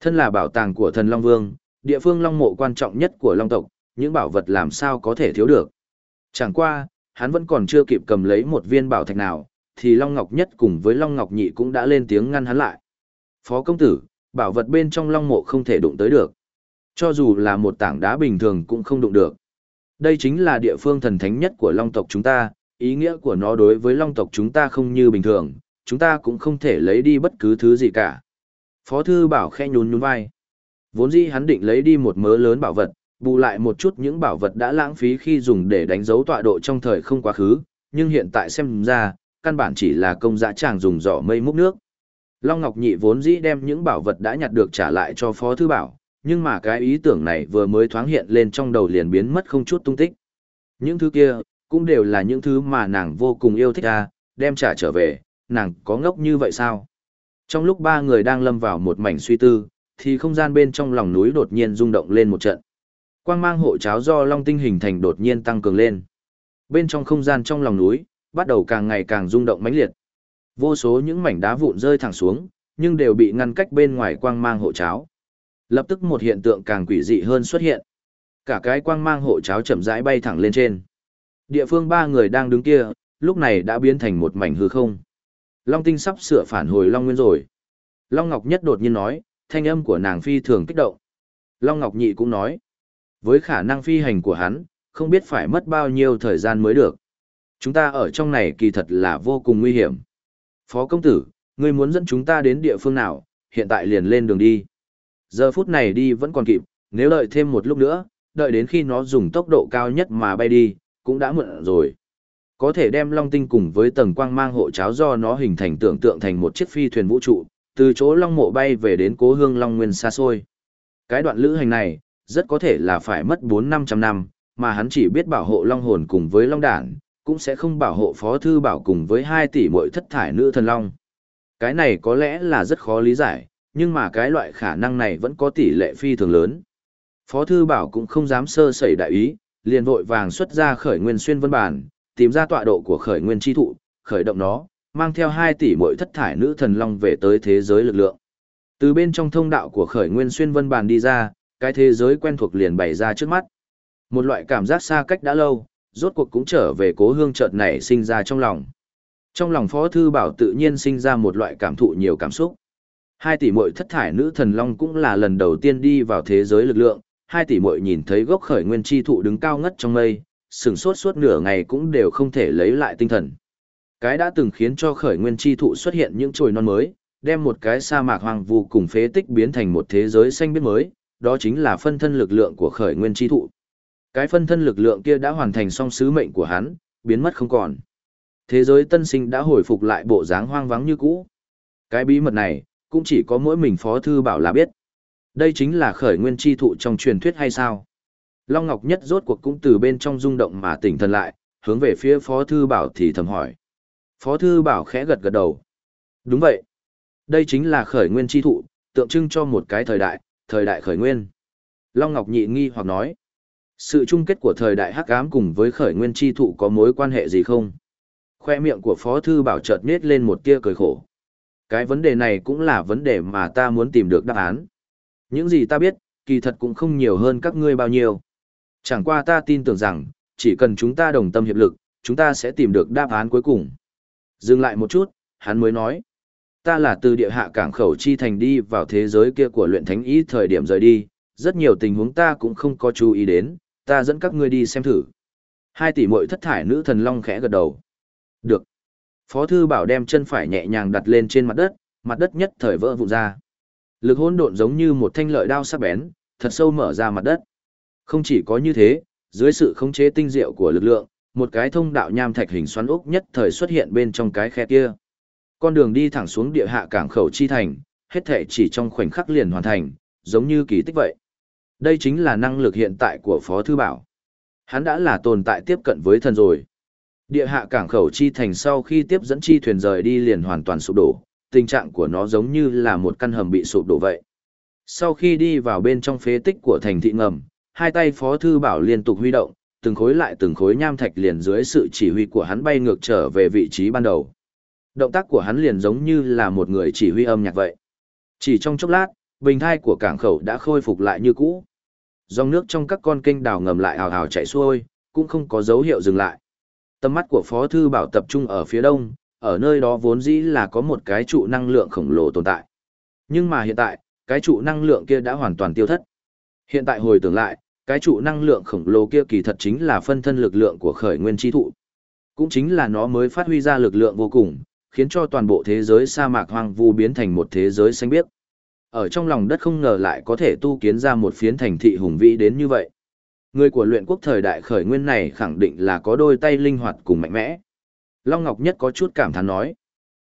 Thân là bảo tàng của thần Long Vương, địa phương Long mộ quan trọng nhất của Long tộc, những bảo vật làm sao có thể thiếu được. Chẳng qua, hắn vẫn còn chưa kịp cầm lấy một viên bảo thạch nào, thì Long Ngọc Nhất cùng với Long Ngọc Nhị cũng đã lên tiếng ngăn hắn lại. Phó công tử, bảo vật bên trong Long mộ không thể đụng tới được. Cho dù là một tảng đá bình thường cũng không đụng được. Đây chính là địa phương thần thánh nhất của Long tộc chúng ta, ý nghĩa của nó đối với Long tộc chúng ta không như bình thường, chúng ta cũng không thể lấy đi bất cứ thứ gì cả. Phó thư bảo khe nhún nhún vai. Vốn dĩ hắn định lấy đi một mớ lớn bảo vật, bù lại một chút những bảo vật đã lãng phí khi dùng để đánh dấu tọa độ trong thời không quá khứ, nhưng hiện tại xem ra, căn bản chỉ là công dã chàng dùng giỏ mây múc nước. Long Ngọc Nhị vốn dĩ đem những bảo vật đã nhặt được trả lại cho Phó Thư Bảo, nhưng mà cái ý tưởng này vừa mới thoáng hiện lên trong đầu liền biến mất không chút tung tích. Những thứ kia, cũng đều là những thứ mà nàng vô cùng yêu thích à, đem trả trở về, nàng có ngốc như vậy sao? Trong lúc ba người đang lâm vào một mảnh suy tư, thì không gian bên trong lòng núi đột nhiên rung động lên một trận. Quang mang hộ cháo do long tinh hình thành đột nhiên tăng cường lên. Bên trong không gian trong lòng núi, bắt đầu càng ngày càng rung động mãnh liệt. Vô số những mảnh đá vụn rơi thẳng xuống, nhưng đều bị ngăn cách bên ngoài quang mang hộ cháo. Lập tức một hiện tượng càng quỷ dị hơn xuất hiện. Cả cái quang mang hộ cháo chậm rãi bay thẳng lên trên. Địa phương ba người đang đứng kia, lúc này đã biến thành một mảnh hư không. Long tinh sắp sửa phản hồi Long Nguyên rồi. Long Ngọc Nhất đột nhiên nói, thanh âm của nàng phi thường kích động. Long Ngọc Nhị cũng nói, với khả năng phi hành của hắn, không biết phải mất bao nhiêu thời gian mới được. Chúng ta ở trong này kỳ thật là vô cùng nguy hiểm. Phó công tử, ngươi muốn dẫn chúng ta đến địa phương nào, hiện tại liền lên đường đi. Giờ phút này đi vẫn còn kịp, nếu đợi thêm một lúc nữa, đợi đến khi nó dùng tốc độ cao nhất mà bay đi, cũng đã muộn rồi. Có thể đem long tinh cùng với tầng quang mang hộ cháo do nó hình thành tưởng tượng thành một chiếc phi thuyền vũ trụ, từ chỗ long mộ bay về đến cố hương long nguyên xa xôi. Cái đoạn lữ hành này, rất có thể là phải mất 4-500 năm, mà hắn chỉ biết bảo hộ long hồn cùng với long đản, cũng sẽ không bảo hộ phó thư bảo cùng với hai tỷ muội thất thải nữ thần long. Cái này có lẽ là rất khó lý giải, nhưng mà cái loại khả năng này vẫn có tỷ lệ phi thường lớn. Phó thư bảo cũng không dám sơ sẩy đại ý, liền vội vàng xuất ra khởi nguyên xuyên vân bản, tìm ra tọa độ của khởi nguyên chi thụ, khởi động nó, mang theo 2 tỷ mỗi thất thải nữ thần long về tới thế giới lực lượng. Từ bên trong thông đạo của khởi nguyên xuyên vân bản đi ra, cái thế giới quen thuộc liền bày ra trước mắt. Một loại cảm giác xa cách đã lâu, rốt cuộc cũng trở về cố hương chợt nảy sinh ra trong lòng. Trong lòng Phó Thư Bảo tự nhiên sinh ra một loại cảm thụ nhiều cảm xúc. Hai tỷ muội thất thải nữ thần long cũng là lần đầu tiên đi vào thế giới lực lượng, hai tỷ muội nhìn thấy gốc khởi nguyên chi thụ đứng cao ngất trong mây, sừng sốt suốt nửa ngày cũng đều không thể lấy lại tinh thần. Cái đã từng khiến cho khởi nguyên chi thụ xuất hiện những chồi non mới, đem một cái sa mạc hoang vu cùng phế tích biến thành một thế giới xanh biếc mới, đó chính là phân thân lực lượng của khởi nguyên chi thụ. Cái phân thân lực lượng kia đã hoàn thành xong sứ mệnh của hắn, biến mất không còn. Thế giới tân sinh đã hồi phục lại bộ dáng hoang vắng như cũ. Cái bí mật này, cũng chỉ có mỗi mình Phó Thư Bảo là biết. Đây chính là khởi nguyên chi thụ trong truyền thuyết hay sao? Long Ngọc Nhất rốt cuộc cũng từ bên trong rung động mà tỉnh thần lại, hướng về phía Phó Thư Bảo thì thầm hỏi. Phó Thư Bảo khẽ gật gật đầu. Đúng vậy. Đây chính là khởi nguyên chi thụ, tượng trưng cho một cái thời đại, thời đại khởi nguyên. Long Ngọc nhị nghi hoặc nói. Sự chung kết của thời đại hắc ám cùng với khởi nguyên chi thụ có mối quan hệ gì không? Khoe miệng của Phó Thư Bảo chợt nết lên một tia cười khổ. Cái vấn đề này cũng là vấn đề mà ta muốn tìm được đáp án. Những gì ta biết, kỳ thật cũng không nhiều hơn các ngươi bao nhiêu. Chẳng qua ta tin tưởng rằng, chỉ cần chúng ta đồng tâm hiệp lực, chúng ta sẽ tìm được đáp án cuối cùng. Dừng lại một chút, hắn mới nói. Ta là từ địa hạ cảng khẩu chi thành đi vào thế giới kia của luyện thánh ý thời điểm rời đi, rất nhiều tình huống ta cũng không có chú ý đến, ta dẫn các ngươi đi xem thử. Hai tỷ muội thất thải nữ thần long khẽ gật đầu. Được. Phó thư bảo đem chân phải nhẹ nhàng đặt lên trên mặt đất, mặt đất nhất thời vỡ vụn ra. Lực hỗn độn giống như một thanh lợi đao sắc bén, thật sâu mở ra mặt đất. Không chỉ có như thế, dưới sự khống chế tinh diệu của lực lượng, một cái thông đạo nham thạch hình xoắn ốc nhất thời xuất hiện bên trong cái khe kia. Con đường đi thẳng xuống địa hạ cảng khẩu chi thành, hết thể chỉ trong khoảnh khắc liền hoàn thành, giống như kỳ tích vậy. Đây chính là năng lực hiện tại của Phó Thư Bảo. Hắn đã là tồn tại tiếp cận với thần rồi. Địa hạ cảng khẩu chi thành sau khi tiếp dẫn chi thuyền rời đi liền hoàn toàn sụp đổ, tình trạng của nó giống như là một căn hầm bị sụp đổ vậy. Sau khi đi vào bên trong phế tích của thành thị ngầm, hai tay Phó Thư Bảo liên tục huy động, từng khối lại từng khối nham thạch liền dưới sự chỉ huy của hắn bay ngược trở về vị trí ban đầu. Động tác của hắn liền giống như là một người chỉ huy âm nhạc vậy. Chỉ trong chốc lát, bình thai của cảng khẩu đã khôi phục lại như cũ. Dòng nước trong các con kênh đào ngầm lại ào ào chảy xuôi, cũng không có dấu hiệu dừng lại. Tầm mắt của Phó Thư Bảo tập trung ở phía đông, ở nơi đó vốn dĩ là có một cái trụ năng lượng khổng lồ tồn tại. Nhưng mà hiện tại, cái trụ năng lượng kia đã hoàn toàn tiêu thất. Hiện tại hồi tưởng lại, cái trụ năng lượng khổng lồ kia kỳ thật chính là phân thân lực lượng của khởi nguyên chi thụ. Cũng chính là nó mới phát huy ra lực lượng vô cùng, khiến cho toàn bộ thế giới sa mạc hoang vu biến thành một thế giới xanh biếc. Ở trong lòng đất không ngờ lại có thể tu kiến ra một phiến thành thị hùng vĩ đến như vậy. Người của luyện quốc thời đại khởi nguyên này khẳng định là có đôi tay linh hoạt cùng mạnh mẽ. Long Ngọc Nhất có chút cảm thán nói.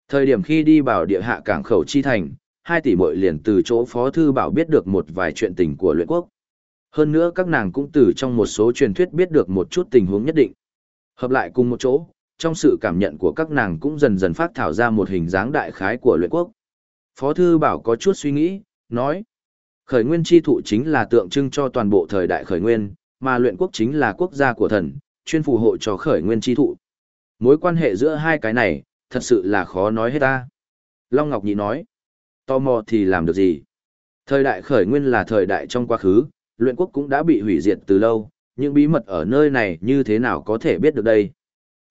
Thời điểm khi đi bảo địa hạ cảng khẩu chi thành, hai tỷ muội liền từ chỗ phó thư bảo biết được một vài chuyện tình của luyện quốc. Hơn nữa các nàng cũng từ trong một số truyền thuyết biết được một chút tình huống nhất định. Hợp lại cùng một chỗ, trong sự cảm nhận của các nàng cũng dần dần phát thảo ra một hình dáng đại khái của luyện quốc. Phó thư bảo có chút suy nghĩ, nói. Khởi nguyên chi thụ chính là tượng trưng cho toàn bộ thời đại khởi nguyên, mà luyện quốc chính là quốc gia của thần, chuyên phù hộ cho khởi nguyên chi thụ. Mối quan hệ giữa hai cái này, thật sự là khó nói hết ta. Long Ngọc Nhị nói, tò mò thì làm được gì? Thời đại khởi nguyên là thời đại trong quá khứ, luyện quốc cũng đã bị hủy diệt từ lâu, những bí mật ở nơi này như thế nào có thể biết được đây?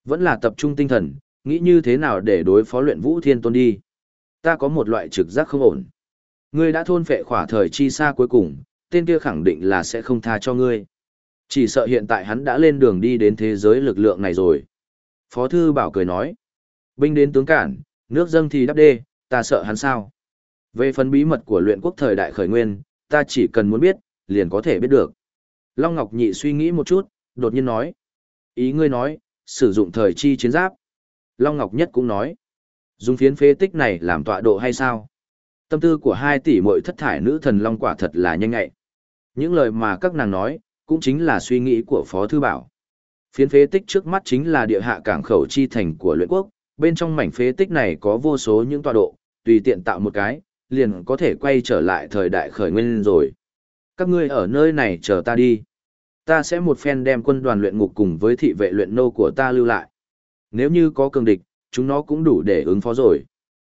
Vẫn là tập trung tinh thần, nghĩ như thế nào để đối phó luyện vũ thiên tôn đi. Ta có một loại trực giác không ổn. Ngươi đã thôn phệ khỏa thời chi xa cuối cùng, tên kia khẳng định là sẽ không tha cho ngươi. Chỉ sợ hiện tại hắn đã lên đường đi đến thế giới lực lượng này rồi. Phó Thư Bảo cười nói. Binh đến tướng cản, nước dâng thì đắp đê, ta sợ hắn sao. Về phần bí mật của luyện quốc thời đại khởi nguyên, ta chỉ cần muốn biết, liền có thể biết được. Long Ngọc Nhị suy nghĩ một chút, đột nhiên nói. Ý ngươi nói, sử dụng thời chi chiến giáp. Long Ngọc Nhất cũng nói. Dùng phiến phế tích này làm tọa độ hay sao? Tâm tư của hai tỷ muội thất thải nữ thần Long quả thật là nhanh ngại. Những lời mà các nàng nói, cũng chính là suy nghĩ của Phó Thư Bảo. Phiến phế tích trước mắt chính là địa hạ cảng khẩu chi thành của luyện quốc, bên trong mảnh phế tích này có vô số những tọa độ, tùy tiện tạo một cái, liền có thể quay trở lại thời đại khởi nguyên rồi. Các ngươi ở nơi này chờ ta đi. Ta sẽ một phen đem quân đoàn luyện ngục cùng với thị vệ luyện nô của ta lưu lại. Nếu như có cường địch, chúng nó cũng đủ để ứng phó rồi.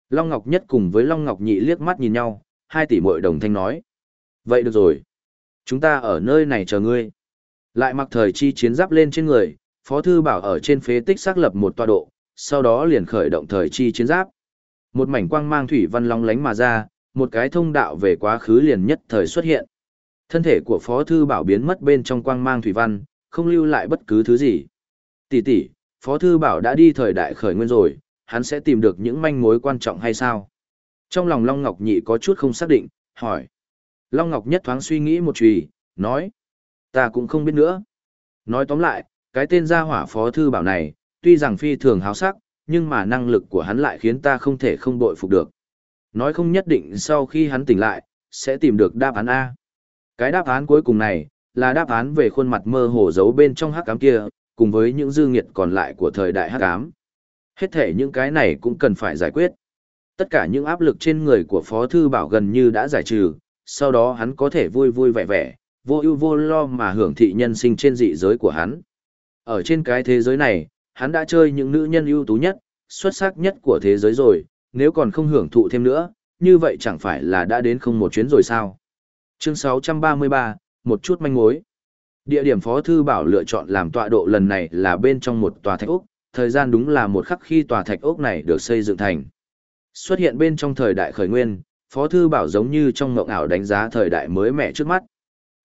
Long Ngọc Nhất cùng với Long Ngọc Nhị liếc mắt nhìn nhau, hai tỷ muội đồng thanh nói. Vậy được rồi. Chúng ta ở nơi này chờ ngươi. Lại mặc thời chi chiến giáp lên trên người, Phó Thư Bảo ở trên phế tích xác lập một tọa độ, sau đó liền khởi động thời chi chiến giáp. Một mảnh quang mang thủy văn long lánh mà ra, một cái thông đạo về quá khứ liền nhất thời xuất hiện. Thân thể của Phó Thư Bảo biến mất bên trong quang mang thủy văn, không lưu lại bất cứ thứ gì. Tỷ tỷ, Phó Thư Bảo đã đi thời đại khởi nguyên rồi, hắn sẽ tìm được những manh mối quan trọng hay sao? Trong lòng Long Ngọc Nhị có chút không xác định, hỏi. Long Ngọc nhất thoáng suy nghĩ một chùy, nói. Ta cũng không biết nữa. Nói tóm lại, cái tên gia hỏa phó thư bảo này, tuy rằng phi thường háo sắc, nhưng mà năng lực của hắn lại khiến ta không thể không bội phục được. Nói không nhất định sau khi hắn tỉnh lại, sẽ tìm được đáp án A. Cái đáp án cuối cùng này, là đáp án về khuôn mặt mơ hồ giấu bên trong hắc ám kia, cùng với những dư nghiệt còn lại của thời đại hắc ám. Hết thể những cái này cũng cần phải giải quyết. Tất cả những áp lực trên người của Phó Thư Bảo gần như đã giải trừ, sau đó hắn có thể vui vui vẻ vẻ, vô ưu vô lo mà hưởng thị nhân sinh trên dị giới của hắn. Ở trên cái thế giới này, hắn đã chơi những nữ nhân ưu tú nhất, xuất sắc nhất của thế giới rồi, nếu còn không hưởng thụ thêm nữa, như vậy chẳng phải là đã đến không một chuyến rồi sao. Chương 633, một chút manh mối. Địa điểm Phó Thư Bảo lựa chọn làm tọa độ lần này là bên trong một tòa thạch ốc, thời gian đúng là một khắc khi tòa thạch ốc này được xây dựng thành. Xuất hiện bên trong thời đại khởi nguyên, Phó Thư Bảo giống như trong mộng ảo đánh giá thời đại mới mẻ trước mắt.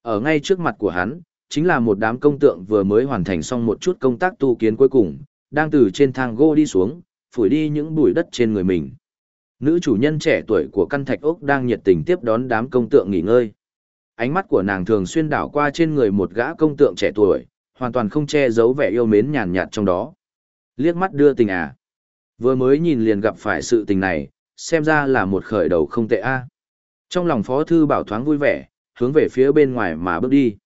Ở ngay trước mặt của hắn, chính là một đám công tượng vừa mới hoàn thành xong một chút công tác tu kiến cuối cùng, đang từ trên thang gỗ đi xuống, phủi đi những bụi đất trên người mình. Nữ chủ nhân trẻ tuổi của căn thạch ốc đang nhiệt tình tiếp đón đám công tượng nghỉ ngơi. Ánh mắt của nàng thường xuyên đảo qua trên người một gã công tượng trẻ tuổi, hoàn toàn không che giấu vẻ yêu mến nhàn nhạt trong đó. Liếc mắt đưa tình à. Vừa mới nhìn liền gặp phải sự tình này, xem ra là một khởi đầu không tệ a. Trong lòng Phó Thư Bảo thoáng vui vẻ, hướng về phía bên ngoài mà bước đi.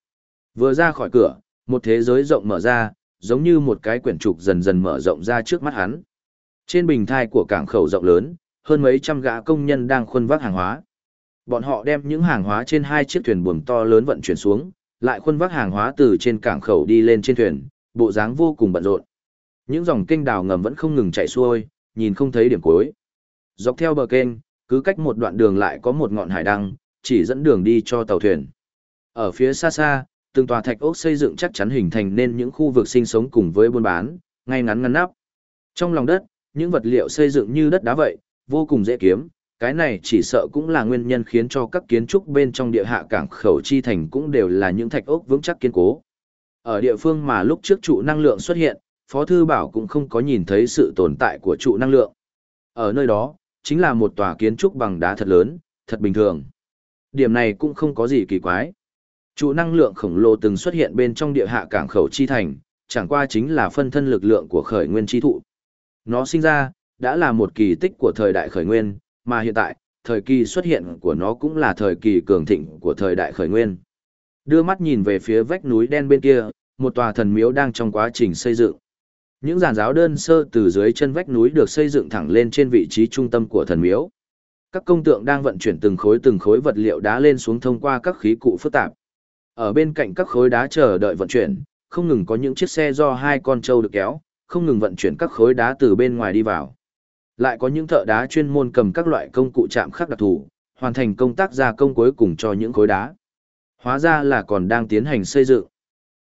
Vừa ra khỏi cửa, một thế giới rộng mở ra, giống như một cái quyển trục dần dần mở rộng ra trước mắt hắn. Trên bình thai của cảng khẩu rộng lớn, hơn mấy trăm gã công nhân đang khuân vác hàng hóa. Bọn họ đem những hàng hóa trên hai chiếc thuyền buồm to lớn vận chuyển xuống, lại khuân vác hàng hóa từ trên cảng khẩu đi lên trên thuyền, bộ dáng vô cùng bận rộn. Những dòng kênh đào ngầm vẫn không ngừng chạy xuôi, nhìn không thấy điểm cuối. Dọc theo bờ kênh, cứ cách một đoạn đường lại có một ngọn hải đăng, chỉ dẫn đường đi cho tàu thuyền. Ở phía xa xa, từng tòa thạch ốc xây dựng chắc chắn hình thành nên những khu vực sinh sống cùng với buôn bán, ngay ngắn ngăn nắp. Trong lòng đất, những vật liệu xây dựng như đất đá vậy, vô cùng dễ kiếm, cái này chỉ sợ cũng là nguyên nhân khiến cho các kiến trúc bên trong địa hạ cảng khẩu chi thành cũng đều là những thạch ốc vững chắc kiên cố. Ở địa phương mà lúc trước trụ năng lượng xuất hiện, Phó Thư Bảo cũng không có nhìn thấy sự tồn tại của trụ năng lượng. Ở nơi đó, chính là một tòa kiến trúc bằng đá thật lớn, thật bình thường. Điểm này cũng không có gì kỳ quái. Chủ năng lượng khổng lồ từng xuất hiện bên trong địa hạ cảng khẩu chi thành, chẳng qua chính là phân thân lực lượng của khởi nguyên chi thụ. Nó sinh ra, đã là một kỳ tích của thời đại khởi nguyên, mà hiện tại, thời kỳ xuất hiện của nó cũng là thời kỳ cường thịnh của thời đại khởi nguyên. Đưa mắt nhìn về phía vách núi đen bên kia, một tòa thần miếu đang trong quá trình xây dựng. Những giàn giáo đơn sơ từ dưới chân vách núi được xây dựng thẳng lên trên vị trí trung tâm của thần miếu. Các công tượng đang vận chuyển từng khối từng khối vật liệu đá lên xuống thông qua các khí cụ phức tạp. Ở bên cạnh các khối đá chờ đợi vận chuyển, không ngừng có những chiếc xe do hai con trâu được kéo, không ngừng vận chuyển các khối đá từ bên ngoài đi vào. Lại có những thợ đá chuyên môn cầm các loại công cụ chạm khắc đặc thù, hoàn thành công tác gia công cuối cùng cho những khối đá. Hóa ra là còn đang tiến hành xây dựng.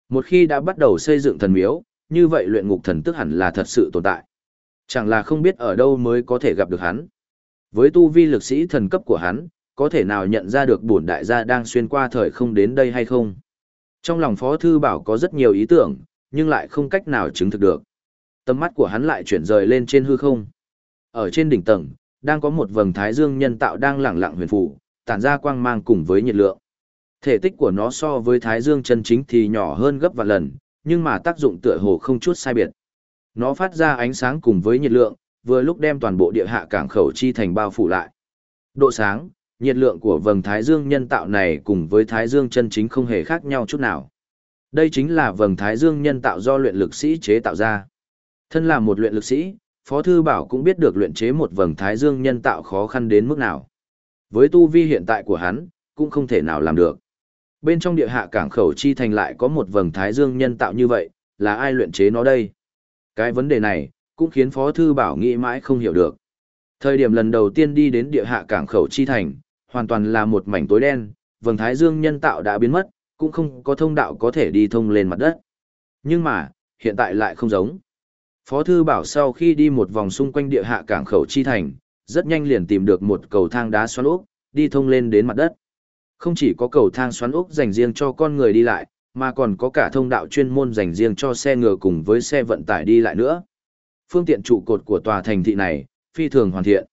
Một khi đã bắt đầu xây dựng thần miếu, như vậy luyện ngục thần tức hẳn là thật sự tồn tại. Chẳng là không biết ở đâu mới có thể gặp được hắn. Với tu vi lực sĩ thần cấp của hắn, có thể nào nhận ra được bổn đại gia đang xuyên qua thời không đến đây hay không? Trong lòng Phó Thư Bảo có rất nhiều ý tưởng, nhưng lại không cách nào chứng thực được. Tầm mắt của hắn lại chuyển rời lên trên hư không. Ở trên đỉnh tầng, đang có một vầng thái dương nhân tạo đang lẳng lặng huyền phủ, tản ra quang mang cùng với nhiệt lượng. Thể tích của nó so với thái dương chân chính thì nhỏ hơn gấp vài lần, nhưng mà tác dụng tựa hồ không chút sai biệt. Nó phát ra ánh sáng cùng với nhiệt lượng, vừa lúc đem toàn bộ địa hạ cảng khẩu chi thành bao phủ lại. Độ sáng, nhiệt lượng của vầng thái dương nhân tạo này cùng với thái dương chân chính không hề khác nhau chút nào. Đây chính là vầng thái dương nhân tạo do luyện lực sĩ chế tạo ra. Thân là một luyện lực sĩ, Phó Thư Bảo cũng biết được luyện chế một vầng thái dương nhân tạo khó khăn đến mức nào. Với tu vi hiện tại của hắn, cũng không thể nào làm được. Bên trong địa hạ cảng khẩu chi thành lại có một vầng thái dương nhân tạo như vậy, là ai luyện chế nó đây? Cái vấn đề này, cũng khiến Phó Thư Bảo nghĩ mãi không hiểu được. Thời điểm lần đầu tiên đi đến địa hạ cảng khẩu chi thành, hoàn toàn là một mảnh tối đen, vầng thái dương nhân tạo đã biến mất, cũng không có thông đạo có thể đi thông lên mặt đất. Nhưng mà, hiện tại lại không giống. Phó Thư Bảo sau khi đi một vòng xung quanh địa hạ cảng khẩu chi thành, rất nhanh liền tìm được một cầu thang đá xoắn ốc, đi thông lên đến mặt đất. Không chỉ có cầu thang xoắn ốc dành riêng cho con người đi lại, mà còn có cả thông đạo chuyên môn dành riêng cho xe ngựa cùng với xe vận tải đi lại nữa. Phương tiện trụ cột của tòa thành thị này, phi thường hoàn thiện.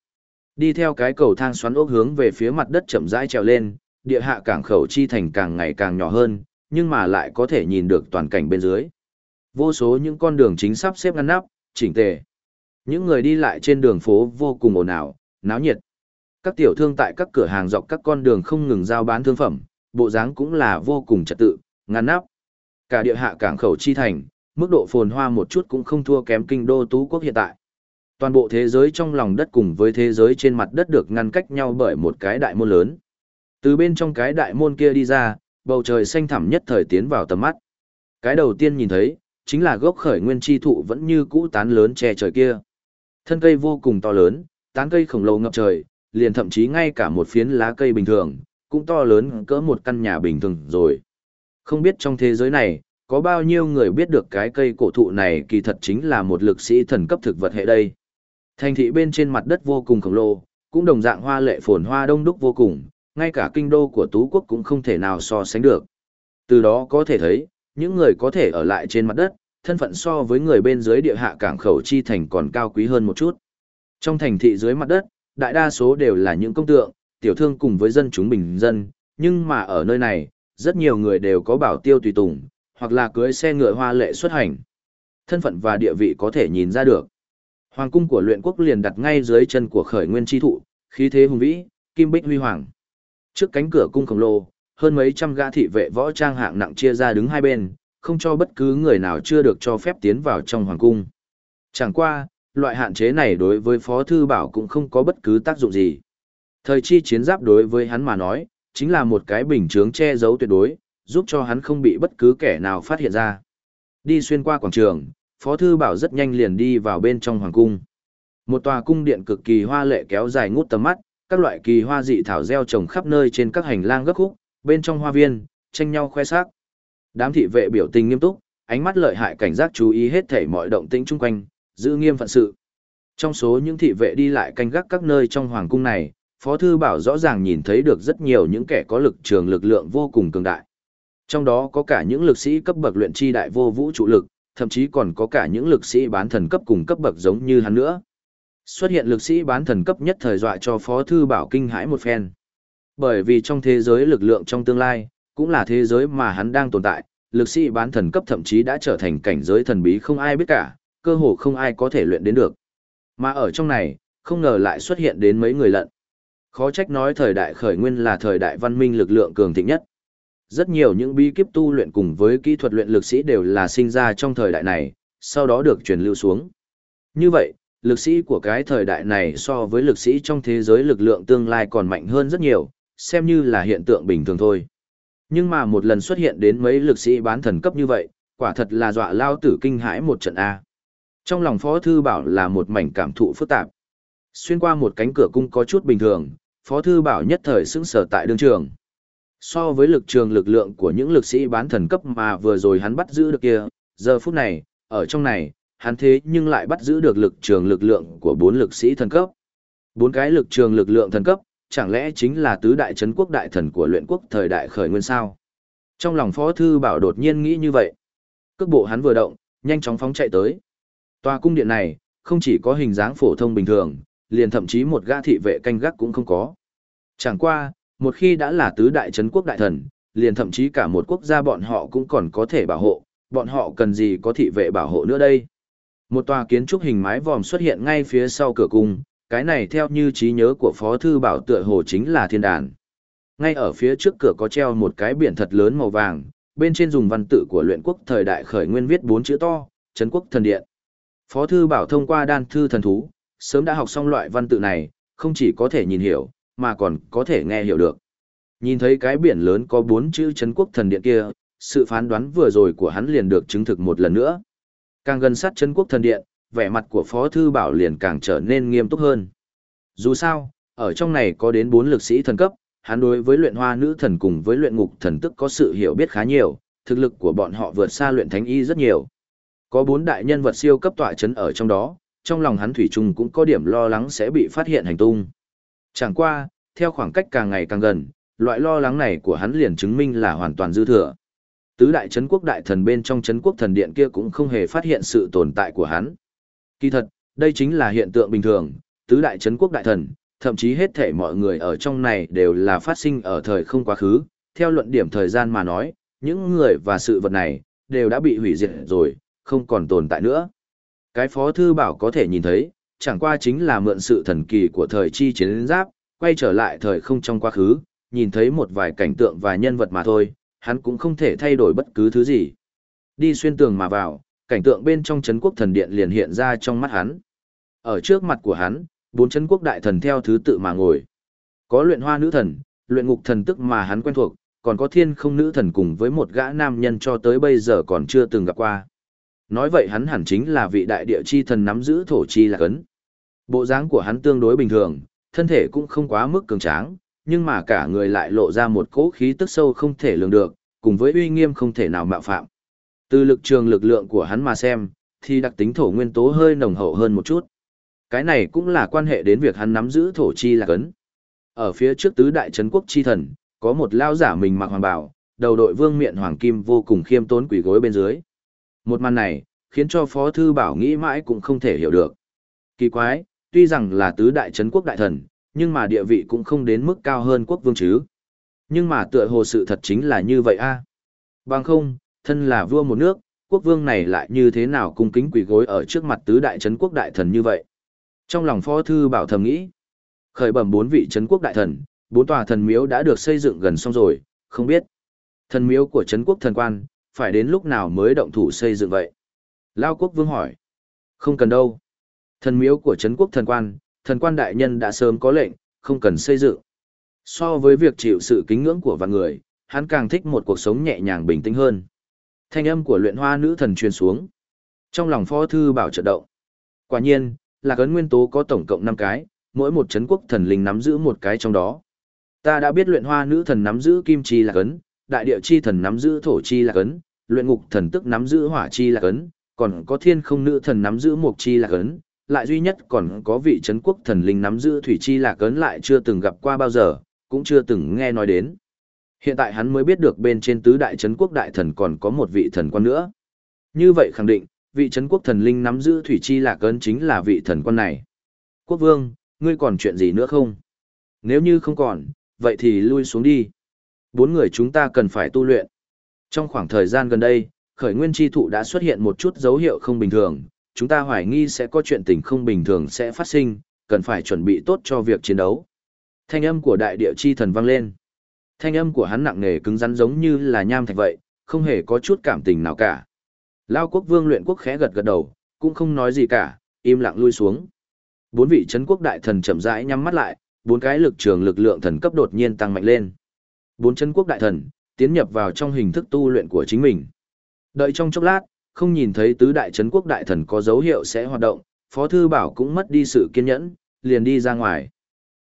Đi theo cái cầu thang xoắn ốc hướng về phía mặt đất chậm rãi trèo lên, địa hạ cảng khẩu chi thành càng ngày càng nhỏ hơn, nhưng mà lại có thể nhìn được toàn cảnh bên dưới. Vô số những con đường chính sắp xếp ngăn nắp, chỉnh tề. Những người đi lại trên đường phố vô cùng ồn ào, náo nhiệt. Các tiểu thương tại các cửa hàng dọc các con đường không ngừng giao bán thương phẩm, bộ dáng cũng là vô cùng trật tự, ngăn nắp. Cả địa hạ cảng khẩu chi thành, mức độ phồn hoa một chút cũng không thua kém kinh đô tú quốc hiện tại. Toàn bộ thế giới trong lòng đất cùng với thế giới trên mặt đất được ngăn cách nhau bởi một cái đại môn lớn. Từ bên trong cái đại môn kia đi ra, bầu trời xanh thẳm nhất thời tiến vào tầm mắt. Cái đầu tiên nhìn thấy, chính là gốc khởi nguyên chi thụ vẫn như cũ tán lớn che trời kia. Thân cây vô cùng to lớn, tán cây khổng lồ ngập trời, liền thậm chí ngay cả một phiến lá cây bình thường, cũng to lớn cỡ một căn nhà bình thường rồi. Không biết trong thế giới này, có bao nhiêu người biết được cái cây cổ thụ này kỳ thật chính là một lực sĩ thần cấp thực vật hệ đây. Thành thị bên trên mặt đất vô cùng khổng lồ, cũng đồng dạng hoa lệ phồn hoa đông đúc vô cùng, ngay cả kinh đô của Tú Quốc cũng không thể nào so sánh được. Từ đó có thể thấy, những người có thể ở lại trên mặt đất, thân phận so với người bên dưới địa hạ cảng khẩu chi thành còn cao quý hơn một chút. Trong thành thị dưới mặt đất, đại đa số đều là những công tượng, tiểu thương cùng với dân chúng bình dân, nhưng mà ở nơi này, rất nhiều người đều có bảo tiêu tùy tùng, hoặc là cưới xe ngựa hoa lệ xuất hành. Thân phận và địa vị có thể nhìn ra được. Hoàng cung của luyện quốc liền đặt ngay dưới chân của khởi nguyên tri thụ, khí thế hùng vĩ, kim bích huy hoàng. Trước cánh cửa cung khổng lồ, hơn mấy trăm gã thị vệ võ trang hạng nặng chia ra đứng hai bên, không cho bất cứ người nào chưa được cho phép tiến vào trong hoàng cung. Chẳng qua, loại hạn chế này đối với Phó Thư Bảo cũng không có bất cứ tác dụng gì. Thời chi chiến giáp đối với hắn mà nói, chính là một cái bình chướng che giấu tuyệt đối, giúp cho hắn không bị bất cứ kẻ nào phát hiện ra. Đi xuyên qua quảng trường, Phó Thư Bảo rất nhanh liền đi vào bên trong hoàng cung. Một tòa cung điện cực kỳ hoa lệ kéo dài ngút tầm mắt, các loại kỳ hoa dị thảo gieo trồng khắp nơi trên các hành lang gấp khúc, bên trong hoa viên, tranh nhau khoe sắc. Đám thị vệ biểu tình nghiêm túc, ánh mắt lợi hại cảnh giác chú ý hết thảy mọi động tĩnh chung quanh, giữ nghiêm phận sự. Trong số những thị vệ đi lại canh gác các nơi trong hoàng cung này, Phó Thư Bảo rõ ràng nhìn thấy được rất nhiều những kẻ có lực trường lực lượng vô cùng cường đại. Trong đó có cả những lực sĩ cấp bậc luyện chi đại vô vũ trụ lực, thậm chí còn có cả những lực sĩ bán thần cấp cùng cấp bậc giống như hắn nữa. Xuất hiện lực sĩ bán thần cấp nhất thời dọa cho Phó Thư Bảo kinh hãi một phen. Bởi vì trong thế giới lực lượng trong tương lai, cũng là thế giới mà hắn đang tồn tại, lực sĩ bán thần cấp thậm chí đã trở thành cảnh giới thần bí không ai biết cả, cơ hồ không ai có thể luyện đến được. Mà ở trong này, không ngờ lại xuất hiện đến mấy người lận. Khó trách nói thời đại khởi nguyên là thời đại văn minh lực lượng cường thịnh nhất. Rất nhiều những bí kíp tu luyện cùng với kỹ thuật luyện lực sĩ đều là sinh ra trong thời đại này, sau đó được truyền lưu xuống. Như vậy, lực sĩ của cái thời đại này so với lực sĩ trong thế giới lực lượng tương lai còn mạnh hơn rất nhiều, xem như là hiện tượng bình thường thôi. Nhưng mà một lần xuất hiện đến mấy lực sĩ bán thần cấp như vậy, quả thật là dọa lao tử kinh hãi một trận A. Trong lòng Phó Thư Bảo là một mảnh cảm thụ phức tạp. Xuyên qua một cánh cửa cung có chút bình thường, Phó Thư Bảo nhất thời xứng sở tại đương trường. So với lực trường lực lượng của những lực sĩ bán thần cấp mà vừa rồi hắn bắt giữ được kia, giờ phút này, ở trong này, hắn thế nhưng lại bắt giữ được lực trường lực lượng của bốn lực sĩ thần cấp. Bốn cái lực trường lực lượng thần cấp, chẳng lẽ chính là tứ đại chấn quốc đại thần của luyện quốc thời đại khởi nguyên sao? Trong lòng Phó Thư Bảo đột nhiên nghĩ như vậy. Cước bộ hắn vừa động, nhanh chóng phóng chạy tới. Tòa cung điện này, không chỉ có hình dáng phổ thông bình thường, liền thậm chí một gã thị vệ canh gác cũng không có. Chẳng qua, một khi đã là tứ đại chấn quốc đại thần, liền thậm chí cả một quốc gia bọn họ cũng còn có thể bảo hộ, bọn họ cần gì có thị vệ bảo hộ nữa đây. Một tòa kiến trúc hình mái vòm xuất hiện ngay phía sau cửa cung, cái này theo như trí nhớ của Phó Thư Bảo tựa hồ chính là thiên đàn. Ngay ở phía trước cửa có treo một cái biển thật lớn màu vàng, bên trên dùng văn tự của luyện quốc thời đại khởi nguyên viết bốn chữ to, Trấn quốc thần điện. Phó Thư Bảo thông qua đan thư thần thú, sớm đã học xong loại văn tự này, không chỉ có thể nhìn hiểu, mà còn có thể nghe hiểu được. Nhìn thấy cái biển lớn có bốn chữ Trấn quốc thần điện kia, sự phán đoán vừa rồi của hắn liền được chứng thực một lần nữa. Càng gần sát Trấn quốc thần điện, vẻ mặt của Phó Thư Bảo liền càng trở nên nghiêm túc hơn. Dù sao, ở trong này có đến bốn lực sĩ thần cấp, hắn đối với luyện hoa nữ thần cùng với luyện ngục thần tức có sự hiểu biết khá nhiều, thực lực của bọn họ vượt xa luyện thánh y rất nhiều. Có bốn đại nhân vật siêu cấp tọa chấn ở trong đó, trong lòng hắn thủy chung cũng có điểm lo lắng sẽ bị phát hiện hành tung. Chẳng qua, theo khoảng cách càng ngày càng gần, loại lo lắng này của hắn liền chứng minh là hoàn toàn dư thừa. Tứ đại chấn quốc đại thần bên trong chấn quốc thần điện kia cũng không hề phát hiện sự tồn tại của hắn. Kỳ thật, đây chính là hiện tượng bình thường, tứ đại chấn quốc đại thần, thậm chí hết thể mọi người ở trong này đều là phát sinh ở thời không quá khứ, theo luận điểm thời gian mà nói, những người và sự vật này, đều đã bị hủy diệt rồi, không còn tồn tại nữa. Cái phó thư bảo có thể nhìn thấy, chẳng qua chính là mượn sự thần kỳ của thời chi chiến giáp, quay trở lại thời không trong quá khứ, nhìn thấy một vài cảnh tượng và nhân vật mà thôi, hắn cũng không thể thay đổi bất cứ thứ gì. Đi xuyên tường mà vào, cảnh tượng bên trong chấn quốc thần điện liền hiện ra trong mắt hắn. Ở trước mặt của hắn, bốn chấn quốc đại thần theo thứ tự mà ngồi. Có luyện hoa nữ thần, luyện ngục thần tức mà hắn quen thuộc, còn có thiên không nữ thần cùng với một gã nam nhân cho tới bây giờ còn chưa từng gặp qua. Nói vậy hắn hẳn chính là vị đại địa chi thần nắm giữ thổ chi là cấn. Bộ dáng của hắn tương đối bình thường, thân thể cũng không quá mức cường tráng, nhưng mà cả người lại lộ ra một cỗ khí tức sâu không thể lường được, cùng với uy nghiêm không thể nào mạo phạm. Từ lực trường lực lượng của hắn mà xem, thì đặc tính thổ nguyên tố hơi nồng hậu hơn một chút. Cái này cũng là quan hệ đến việc hắn nắm giữ thổ chi là cấn. Ở phía trước tứ đại trấn quốc chi thần, có một lao giả mình mặc hoàng bào, đầu đội vương miện hoàng kim vô cùng khiêm tốn quỷ gối bên dưới. Một màn này, khiến cho Phó Thư Bảo nghĩ mãi cũng không thể hiểu được. Kỳ quái, tuy rằng là tứ đại trấn quốc đại thần, nhưng mà địa vị cũng không đến mức cao hơn quốc vương chứ. Nhưng mà tựa hồ sự thật chính là như vậy a Bằng không, thân là vua một nước, quốc vương này lại như thế nào cung kính quỳ gối ở trước mặt tứ đại trấn quốc đại thần như vậy. Trong lòng phó thư bảo thầm nghĩ, khởi bẩm bốn vị trấn quốc đại thần, bốn tòa thần miếu đã được xây dựng gần xong rồi, không biết. Thần miếu của trấn quốc thần quan, phải đến lúc nào mới động thủ xây dựng vậy? Lao quốc vương hỏi. Không cần đâu. Thần miếu của trấn quốc thần quan, thần quan đại nhân đã sớm có lệnh, không cần xây dựng. So với việc chịu sự kính ngưỡng của vạn người, hắn càng thích một cuộc sống nhẹ nhàng bình tĩnh hơn. Thanh âm của luyện hoa nữ thần truyền xuống. Trong lòng phó thư bảo chợt động. Quả nhiên, là cấn nguyên tố có tổng cộng 5 cái, mỗi một chấn quốc thần linh nắm giữ một cái trong đó. Ta đã biết luyện hoa nữ thần nắm giữ kim chi là cấn, đại địa chi thần nắm giữ thổ chi là cấn, luyện ngục thần tức nắm giữ hỏa chi là cấn, còn có thiên không nữ thần nắm giữ mộc chi là cấn, lại duy nhất còn có vị chấn quốc thần linh nắm giữ thủy chi là cấn lại chưa từng gặp qua bao giờ, cũng chưa từng nghe nói đến. Hiện tại hắn mới biết được bên trên tứ đại chấn quốc đại thần còn có một vị thần quan nữa. Như vậy khẳng định, vị chấn quốc thần linh nắm giữ thủy chi là cấn chính là vị thần quan này. Quốc vương, ngươi còn chuyện gì nữa không? Nếu như không còn, vậy thì lui xuống đi. Bốn người chúng ta cần phải tu luyện. Trong khoảng thời gian gần đây, khởi nguyên tri thụ đã xuất hiện một chút dấu hiệu không bình thường, chúng ta hoài nghi sẽ có chuyện tình không bình thường sẽ phát sinh, cần phải chuẩn bị tốt cho việc chiến đấu. Thanh âm của đại địa chi thần vang lên. Thanh âm của hắn nặng nề cứng rắn giống như là nham thạch vậy, không hề có chút cảm tình nào cả. Lao quốc vương luyện quốc khẽ gật gật đầu, cũng không nói gì cả, im lặng lui xuống. Bốn vị chấn quốc đại thần chậm rãi nhắm mắt lại, bốn cái lực trường lực lượng thần cấp đột nhiên tăng mạnh lên. Bốn chân quốc đại thần tiến nhập vào trong hình thức tu luyện của chính mình. Đợi trong chốc lát, không nhìn thấy tứ đại chấn quốc đại thần có dấu hiệu sẽ hoạt động, Phó Thư Bảo cũng mất đi sự kiên nhẫn, liền đi ra ngoài.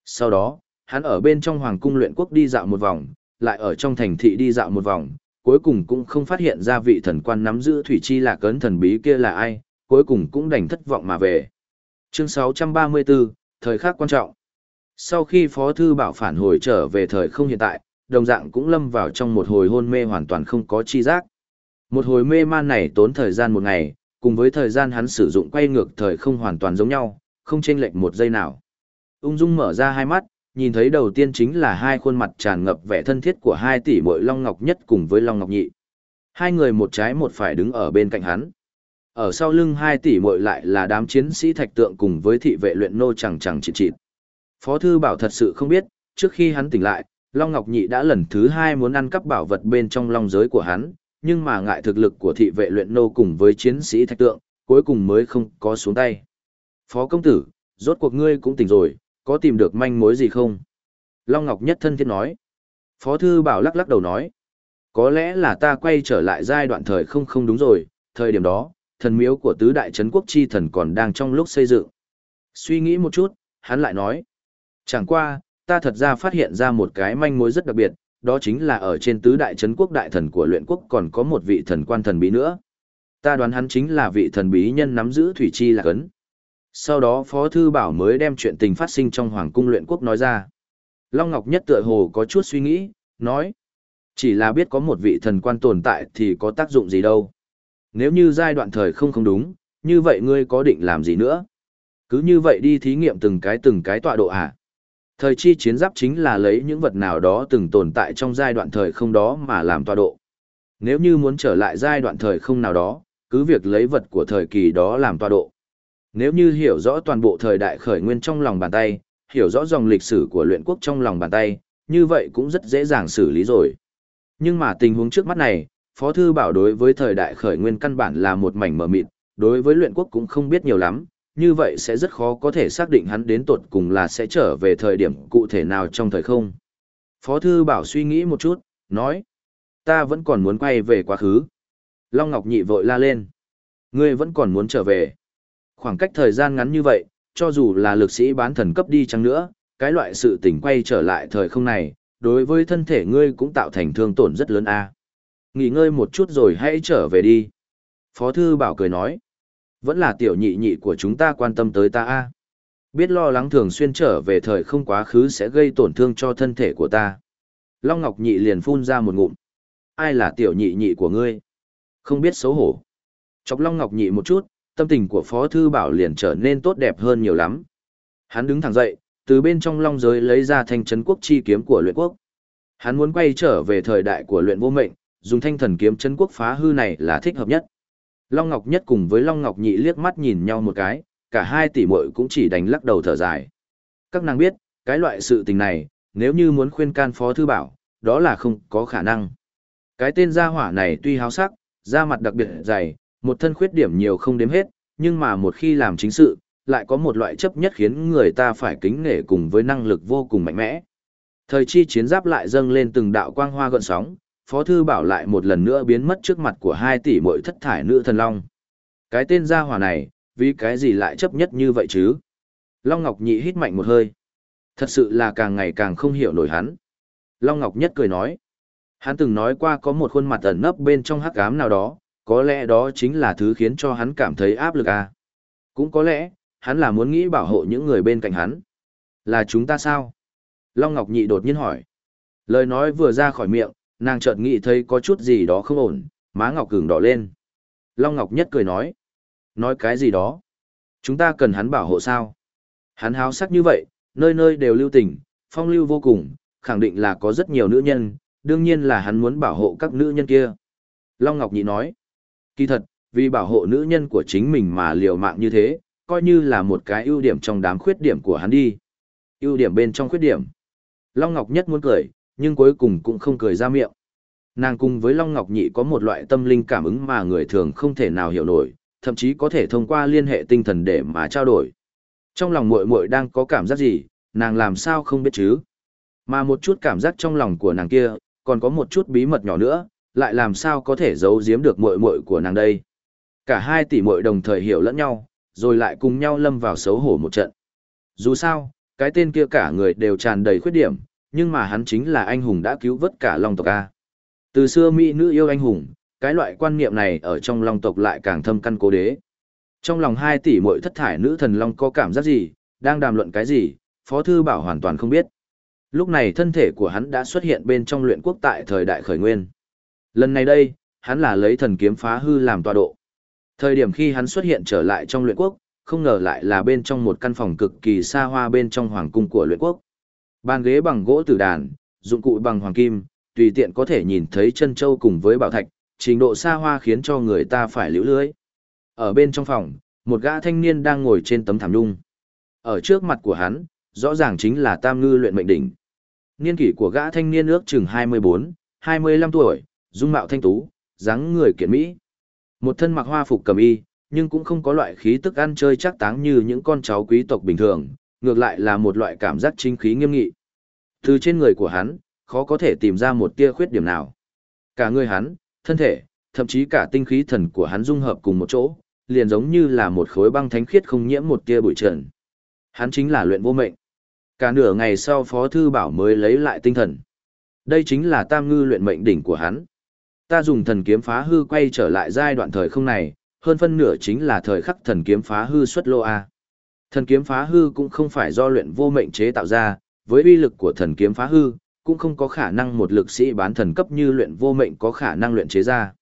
Sau đó, hắn ở bên trong hoàng cung luyện quốc đi dạo một vòng, lại ở trong thành thị đi dạo một vòng, cuối cùng cũng không phát hiện ra vị thần quan nắm giữ thủy chi là cấn thần bí kia là ai, cuối cùng cũng đành thất vọng mà về. Chương 634, thời khắc quan trọng. Sau khi Phó Thư Bảo phản hồi trở về thời không hiện tại, đồng dạng cũng lâm vào trong một hồi hôn mê hoàn toàn không có chi giác. Một hồi mê man này tốn thời gian một ngày, cùng với thời gian hắn sử dụng quay ngược thời không hoàn toàn giống nhau, không chênh lệch một giây nào. Ung dung mở ra hai mắt, nhìn thấy đầu tiên chính là hai khuôn mặt tràn ngập vẻ thân thiết của hai tỷ muội Long Ngọc Nhất cùng với Long Ngọc Nhị. Hai người một trái một phải đứng ở bên cạnh hắn. Ở sau lưng hai tỷ muội lại là đám chiến sĩ thạch tượng cùng với thị vệ luyện nô chẳng chẳng chịt chịt. Phó thư bảo thật sự không biết, trước khi hắn tỉnh lại, Long Ngọc Nhị đã lần thứ hai muốn ăn cắp bảo vật bên trong long giới của hắn, nhưng mà ngại thực lực của thị vệ luyện nô cùng với chiến sĩ thạch tượng, cuối cùng mới không có xuống tay. Phó công tử, rốt cuộc ngươi cũng tỉnh rồi, có tìm được manh mối gì không? Long Ngọc Nhất thân thiết nói. Phó thư bảo lắc lắc đầu nói. Có lẽ là ta quay trở lại giai đoạn thời không không đúng rồi, thời điểm đó, thần miếu của tứ đại trấn quốc chi thần còn đang trong lúc xây dựng. Suy nghĩ một chút, hắn lại nói. Chẳng qua, ta thật ra phát hiện ra một cái manh mối rất đặc biệt, đó chính là ở trên tứ đại trấn quốc đại thần của luyện quốc còn có một vị thần quan thần bí nữa. Ta đoán hắn chính là vị thần bí nhân nắm giữ thủy chi là cấn. Sau đó Phó Thư Bảo mới đem chuyện tình phát sinh trong Hoàng cung luyện quốc nói ra. Long Ngọc Nhất tựa hồ có chút suy nghĩ, nói. Chỉ là biết có một vị thần quan tồn tại thì có tác dụng gì đâu. Nếu như giai đoạn thời không không đúng, như vậy ngươi có định làm gì nữa? Cứ như vậy đi thí nghiệm từng cái từng cái tọa độ à? Thời chi chiến giáp chính là lấy những vật nào đó từng tồn tại trong giai đoạn thời không đó mà làm tọa độ. Nếu như muốn trở lại giai đoạn thời không nào đó, cứ việc lấy vật của thời kỳ đó làm tọa độ. Nếu như hiểu rõ toàn bộ thời đại khởi nguyên trong lòng bàn tay, hiểu rõ dòng lịch sử của luyện quốc trong lòng bàn tay, như vậy cũng rất dễ dàng xử lý rồi. Nhưng mà tình huống trước mắt này, Phó Thư Bảo đối với thời đại khởi nguyên căn bản là một mảnh mở mịt, đối với luyện quốc cũng không biết nhiều lắm, như vậy sẽ rất khó có thể xác định hắn đến tột cùng là sẽ trở về thời điểm cụ thể nào trong thời không. Phó Thư Bảo suy nghĩ một chút, nói, ta vẫn còn muốn quay về quá khứ. Long Ngọc Nhị vội la lên, ngươi vẫn còn muốn trở về. Khoảng cách thời gian ngắn như vậy, cho dù là lực sĩ bán thần cấp đi chăng nữa, cái loại sự tỉnh quay trở lại thời không này, đối với thân thể ngươi cũng tạo thành thương tổn rất lớn a. Nghỉ ngơi một chút rồi hãy trở về đi. Phó Thư Bảo cười nói, vẫn là tiểu nhị nhị của chúng ta quan tâm tới ta a. Biết lo lắng thường xuyên trở về thời không quá khứ sẽ gây tổn thương cho thân thể của ta. Long ngọc nhị liền phun ra một ngụm. Ai là tiểu nhị nhị của ngươi? Không biết xấu hổ. Chọc long ngọc nhị một chút, tâm tình của phó thư bảo liền trở nên tốt đẹp hơn nhiều lắm. Hắn đứng thẳng dậy, từ bên trong long giới lấy ra thanh trấn quốc chi kiếm của luyện quốc. Hắn muốn quay trở về thời đại của luyện vô mệnh, dùng thanh thần kiếm trấn quốc phá hư này là thích hợp nhất. Long Ngọc Nhất cùng với Long Ngọc Nhị liếc mắt nhìn nhau một cái, cả hai tỷ muội cũng chỉ đánh lắc đầu thở dài. Các nàng biết, cái loại sự tình này, nếu như muốn khuyên can Phó Thư Bảo, đó là không có khả năng. Cái tên gia hỏa này tuy háo sắc, da mặt đặc biệt dày, một thân khuyết điểm nhiều không đếm hết, nhưng mà một khi làm chính sự, lại có một loại chấp nhất khiến người ta phải kính nể cùng với năng lực vô cùng mạnh mẽ. Thời chi chiến giáp lại dâng lên từng đạo quang hoa gợn sóng, Phó Thư Bảo lại một lần nữa biến mất trước mặt của hai tỷ mội thất thải nữ thần long. Cái tên gia hỏa này, vì cái gì lại chấp nhất như vậy chứ? Long Ngọc Nhị hít mạnh một hơi. Thật sự là càng ngày càng không hiểu nổi hắn. Long Ngọc Nhất cười nói. Hắn từng nói qua có một khuôn mặt ẩn nấp bên trong hắc ám nào đó, có lẽ đó chính là thứ khiến cho hắn cảm thấy áp lực à. Cũng có lẽ, hắn là muốn nghĩ bảo hộ những người bên cạnh hắn. Là chúng ta sao? Long Ngọc Nhị đột nhiên hỏi. Lời nói vừa ra khỏi miệng, nàng chợt nghĩ thấy có chút gì đó không ổn, má Ngọc cường đỏ lên. Long Ngọc Nhất cười nói. Nói cái gì đó? Chúng ta cần hắn bảo hộ sao? Hắn háo sắc như vậy, nơi nơi đều lưu tình, phong lưu vô cùng, khẳng định là có rất nhiều nữ nhân, đương nhiên là hắn muốn bảo hộ các nữ nhân kia. Long Ngọc Nhị nói. Kỳ thật, vì bảo hộ nữ nhân của chính mình mà liều mạng như thế, coi như là một cái ưu điểm trong đám khuyết điểm của hắn đi. ưu điểm bên trong khuyết điểm. Long Ngọc Nhất muốn cười, nhưng cuối cùng cũng không cười ra miệng. Nàng cùng với Long Ngọc Nhị có một loại tâm linh cảm ứng mà người thường không thể nào hiểu nổi, thậm chí có thể thông qua liên hệ tinh thần để mà trao đổi. Trong lòng muội muội đang có cảm giác gì, nàng làm sao không biết chứ? Mà một chút cảm giác trong lòng của nàng kia, còn có một chút bí mật nhỏ nữa, lại làm sao có thể giấu giếm được muội muội của nàng đây? Cả hai tỷ muội đồng thời hiểu lẫn nhau, rồi lại cùng nhau lâm vào xấu hổ một trận. Dù sao, cái tên kia cả người đều tràn đầy khuyết điểm, nhưng mà hắn chính là anh hùng đã cứu vớt cả Long tộc A. Từ xưa Mỹ nữ yêu anh hùng, cái loại quan niệm này ở trong Long tộc lại càng thâm căn cố đế. Trong lòng hai tỷ muội thất thải nữ thần Long có cảm giác gì, đang đàm luận cái gì, Phó Thư Bảo hoàn toàn không biết. Lúc này thân thể của hắn đã xuất hiện bên trong luyện quốc tại thời đại khởi nguyên. Lần này đây, hắn là lấy thần kiếm phá hư làm tọa độ. Thời điểm khi hắn xuất hiện trở lại trong luyện quốc, không ngờ lại là bên trong một căn phòng cực kỳ xa hoa bên trong hoàng cung của luyện quốc. Bàn ghế bằng gỗ tử đàn, dụng cụ bằng hoàng kim, tùy tiện có thể nhìn thấy chân châu cùng với bảo thạch, trình độ xa hoa khiến cho người ta phải liễu lưới. Ở bên trong phòng, một gã thanh niên đang ngồi trên tấm thảm nhung. Ở trước mặt của hắn, rõ ràng chính là tam ngư luyện mệnh đỉnh. Niên kỷ của gã thanh niên ước chừng 24, 25 tuổi, dung mạo thanh tú, dáng người kiện mỹ. Một thân mặc hoa phục cầm y, nhưng cũng không có loại khí tức ăn chơi chắc táng như những con cháu quý tộc bình thường, ngược lại là một loại cảm giác chính khí nghiêm nghị. Từ trên người của hắn, khó có thể tìm ra một tia khuyết điểm nào. Cả người hắn, thân thể, thậm chí cả tinh khí thần của hắn dung hợp cùng một chỗ, liền giống như là một khối băng thánh khiết không nhiễm một tia bụi trần. Hắn chính là luyện vô mệnh. Cả nửa ngày sau Phó Thư Bảo mới lấy lại tinh thần. Đây chính là tam ngư luyện mệnh đỉnh của hắn. Ta dùng thần kiếm phá hư quay trở lại giai đoạn thời không này, hơn phân nửa chính là thời khắc thần kiếm phá hư xuất lô A. Thần kiếm phá hư cũng không phải do luyện vô mệnh chế tạo ra, với uy lực của thần kiếm phá hư, cũng không có khả năng một lực sĩ bán thần cấp như luyện vô mệnh có khả năng luyện chế ra.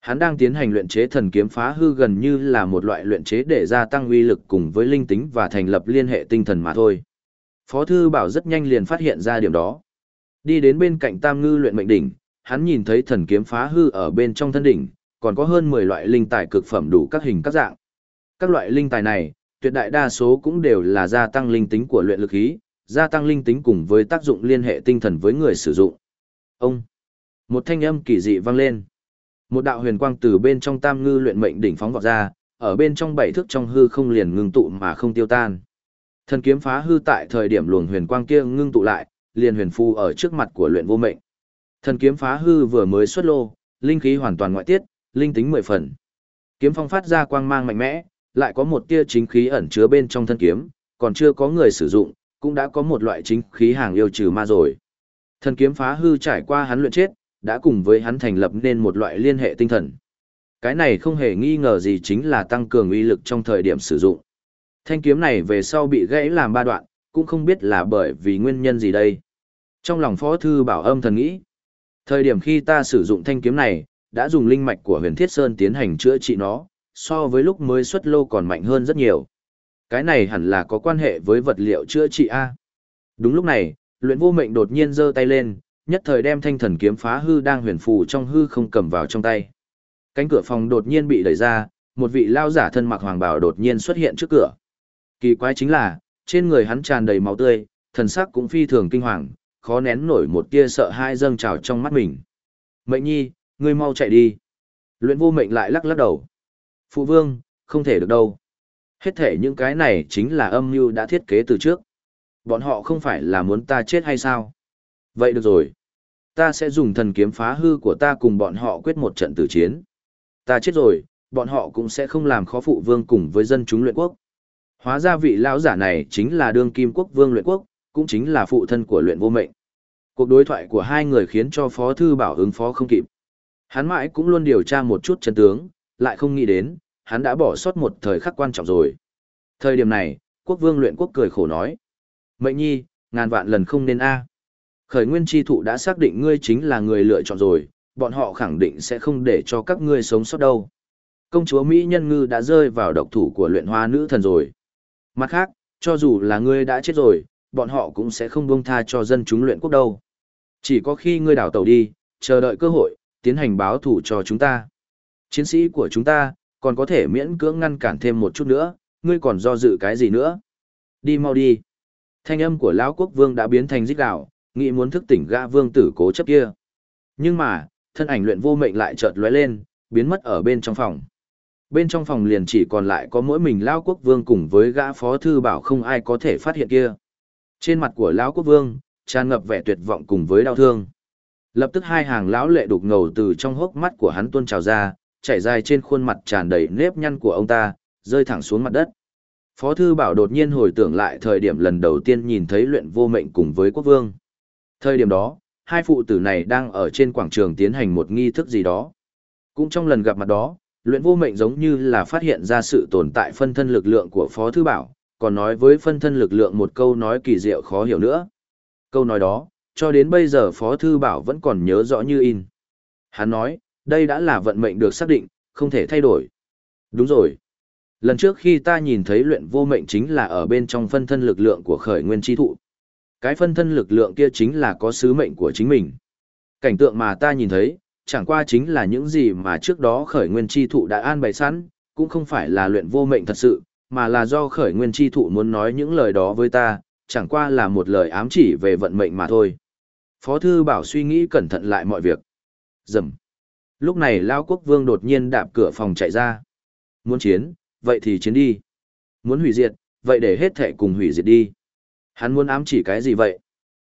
Hắn đang tiến hành luyện chế thần kiếm phá hư gần như là một loại luyện chế để gia tăng uy lực cùng với linh tính và thành lập liên hệ tinh thần mà thôi. Phó thư bảo rất nhanh liền phát hiện ra điểm đó. Đi đến bên cạnh Tam Ngư luyện mệnh đỉnh, hắn nhìn thấy thần kiếm phá hư ở bên trong thân đỉnh, còn có hơn 10 loại linh tài cực phẩm đủ các hình các dạng. Các loại linh tài này, tuyệt đại đa số cũng đều là gia tăng linh tính của luyện lực khí, gia tăng linh tính cùng với tác dụng liên hệ tinh thần với người sử dụng. Ông, một thanh âm kỳ dị vang lên. Một đạo huyền quang từ bên trong Tam Ngư luyện mệnh đỉnh phóng vọt ra, ở bên trong bảy thước trong hư không liền ngưng tụ mà không tiêu tan. Thần kiếm phá hư tại thời điểm luồng huyền quang kia ngưng tụ lại, liền huyền phù ở trước mặt của luyện vô mệnh. Thần kiếm phá hư vừa mới xuất lô, linh khí hoàn toàn ngoại tiết, linh tính mười phần. Kiếm phong phát ra quang mang mạnh mẽ, lại có một tia chính khí ẩn chứa bên trong thân kiếm, còn chưa có người sử dụng, cũng đã có một loại chính khí hàng yêu trừ ma rồi. Thần kiếm phá hư trải qua hắn luyện chết, đã cùng với hắn thành lập nên một loại liên hệ tinh thần. Cái này không hề nghi ngờ gì chính là tăng cường uy lực trong thời điểm sử dụng. Thanh kiếm này về sau bị gãy làm ba đoạn, cũng không biết là bởi vì nguyên nhân gì đây. Trong lòng Phó Thư Bảo âm thần nghĩ, thời điểm khi ta sử dụng thanh kiếm này, đã dùng linh mạch của huyền thiết sơn tiến hành chữa trị nó, so với lúc mới xuất lô còn mạnh hơn rất nhiều. Cái này hẳn là có quan hệ với vật liệu chữa trị A. Đúng lúc này, luyện vô mệnh đột nhiên giơ tay lên, nhất thời đem thanh thần kiếm phá hư đang huyền phù trong hư không cầm vào trong tay. Cánh cửa phòng đột nhiên bị đẩy ra, một vị lao giả thân mặc hoàng bào đột nhiên xuất hiện trước cửa. Kỳ quái chính là, trên người hắn tràn đầy máu tươi, thần sắc cũng phi thường kinh hoàng, khó nén nổi một tia sợ hai dâng trào trong mắt mình. Mệnh nhi, ngươi mau chạy đi. Luyện vô mệnh lại lắc lắc đầu. Phụ vương, không thể được đâu. Hết thể những cái này chính là âm mưu đã thiết kế từ trước. Bọn họ không phải là muốn ta chết hay sao? Vậy được rồi. Ta sẽ dùng thần kiếm phá hư của ta cùng bọn họ quyết một trận tử chiến. Ta chết rồi, bọn họ cũng sẽ không làm khó phụ vương cùng với dân chúng luyện quốc. Hóa ra vị lão giả này chính là đương kim quốc vương luyện quốc, cũng chính là phụ thân của luyện vô mệnh. Cuộc đối thoại của hai người khiến cho Phó Thư Bảo ứng phó không kịp. Hắn mãi cũng luôn điều tra một chút chân tướng, lại không nghĩ đến, hắn đã bỏ sót một thời khắc quan trọng rồi. Thời điểm này, quốc vương luyện quốc cười khổ nói. Mệnh nhi, ngàn vạn lần không nên a Khởi nguyên tri thụ đã xác định ngươi chính là người lựa chọn rồi, bọn họ khẳng định sẽ không để cho các ngươi sống sót đâu. Công chúa Mỹ Nhân Ngư đã rơi vào độc thủ của luyện hoa nữ thần rồi. Mặt khác, cho dù là ngươi đã chết rồi, bọn họ cũng sẽ không buông tha cho dân chúng luyện quốc đâu. Chỉ có khi ngươi đảo tàu đi, chờ đợi cơ hội, tiến hành báo thủ cho chúng ta. Chiến sĩ của chúng ta, còn có thể miễn cưỡng ngăn cản thêm một chút nữa, ngươi còn do dự cái gì nữa? Đi mau đi. Thanh âm của lão quốc vương đã biến thành rít gào, nghĩ muốn thức tỉnh gã vương tử cố chấp kia. Nhưng mà, thân ảnh luyện vô mệnh lại chợt lóe lên, biến mất ở bên trong phòng. Bên trong phòng liền chỉ còn lại có mỗi mình lão quốc vương cùng với gã phó thư bảo không ai có thể phát hiện kia. Trên mặt của lão quốc vương, tràn ngập vẻ tuyệt vọng cùng với đau thương. Lập tức hai hàng lão lệ đục ngầu từ trong hốc mắt của hắn tuôn trào ra, chảy dài trên khuôn mặt tràn đầy nếp nhăn của ông ta, rơi thẳng xuống mặt đất. Phó thư bảo đột nhiên hồi tưởng lại thời điểm lần đầu tiên nhìn thấy luyện vô mệnh cùng với quốc vương. Thời điểm đó, hai phụ tử này đang ở trên quảng trường tiến hành một nghi thức gì đó. Cũng trong lần gặp mặt đó, luyện vô mệnh giống như là phát hiện ra sự tồn tại phân thân lực lượng của Phó Thư Bảo, còn nói với phân thân lực lượng một câu nói kỳ diệu khó hiểu nữa. Câu nói đó, cho đến bây giờ Phó Thư Bảo vẫn còn nhớ rõ như in. Hắn nói, đây đã là vận mệnh được xác định, không thể thay đổi. Đúng rồi. Lần trước khi ta nhìn thấy luyện vô mệnh chính là ở bên trong phân thân lực lượng của khởi nguyên tri thụ. Cái phân thân lực lượng kia chính là có sứ mệnh của chính mình. Cảnh tượng mà ta nhìn thấy, chẳng qua chính là những gì mà trước đó khởi nguyên tri thụ đã an bày sẵn, cũng không phải là luyện vô mệnh thật sự, mà là do khởi nguyên tri thụ muốn nói những lời đó với ta, chẳng qua là một lời ám chỉ về vận mệnh mà thôi. Phó thư bảo suy nghĩ cẩn thận lại mọi việc. Dầm. Lúc này Lao Quốc Vương đột nhiên đạp cửa phòng chạy ra. Muốn chiến, vậy thì chiến đi. Muốn hủy diệt, vậy để hết thể cùng hủy diệt đi. Hắn muốn ám chỉ cái gì vậy?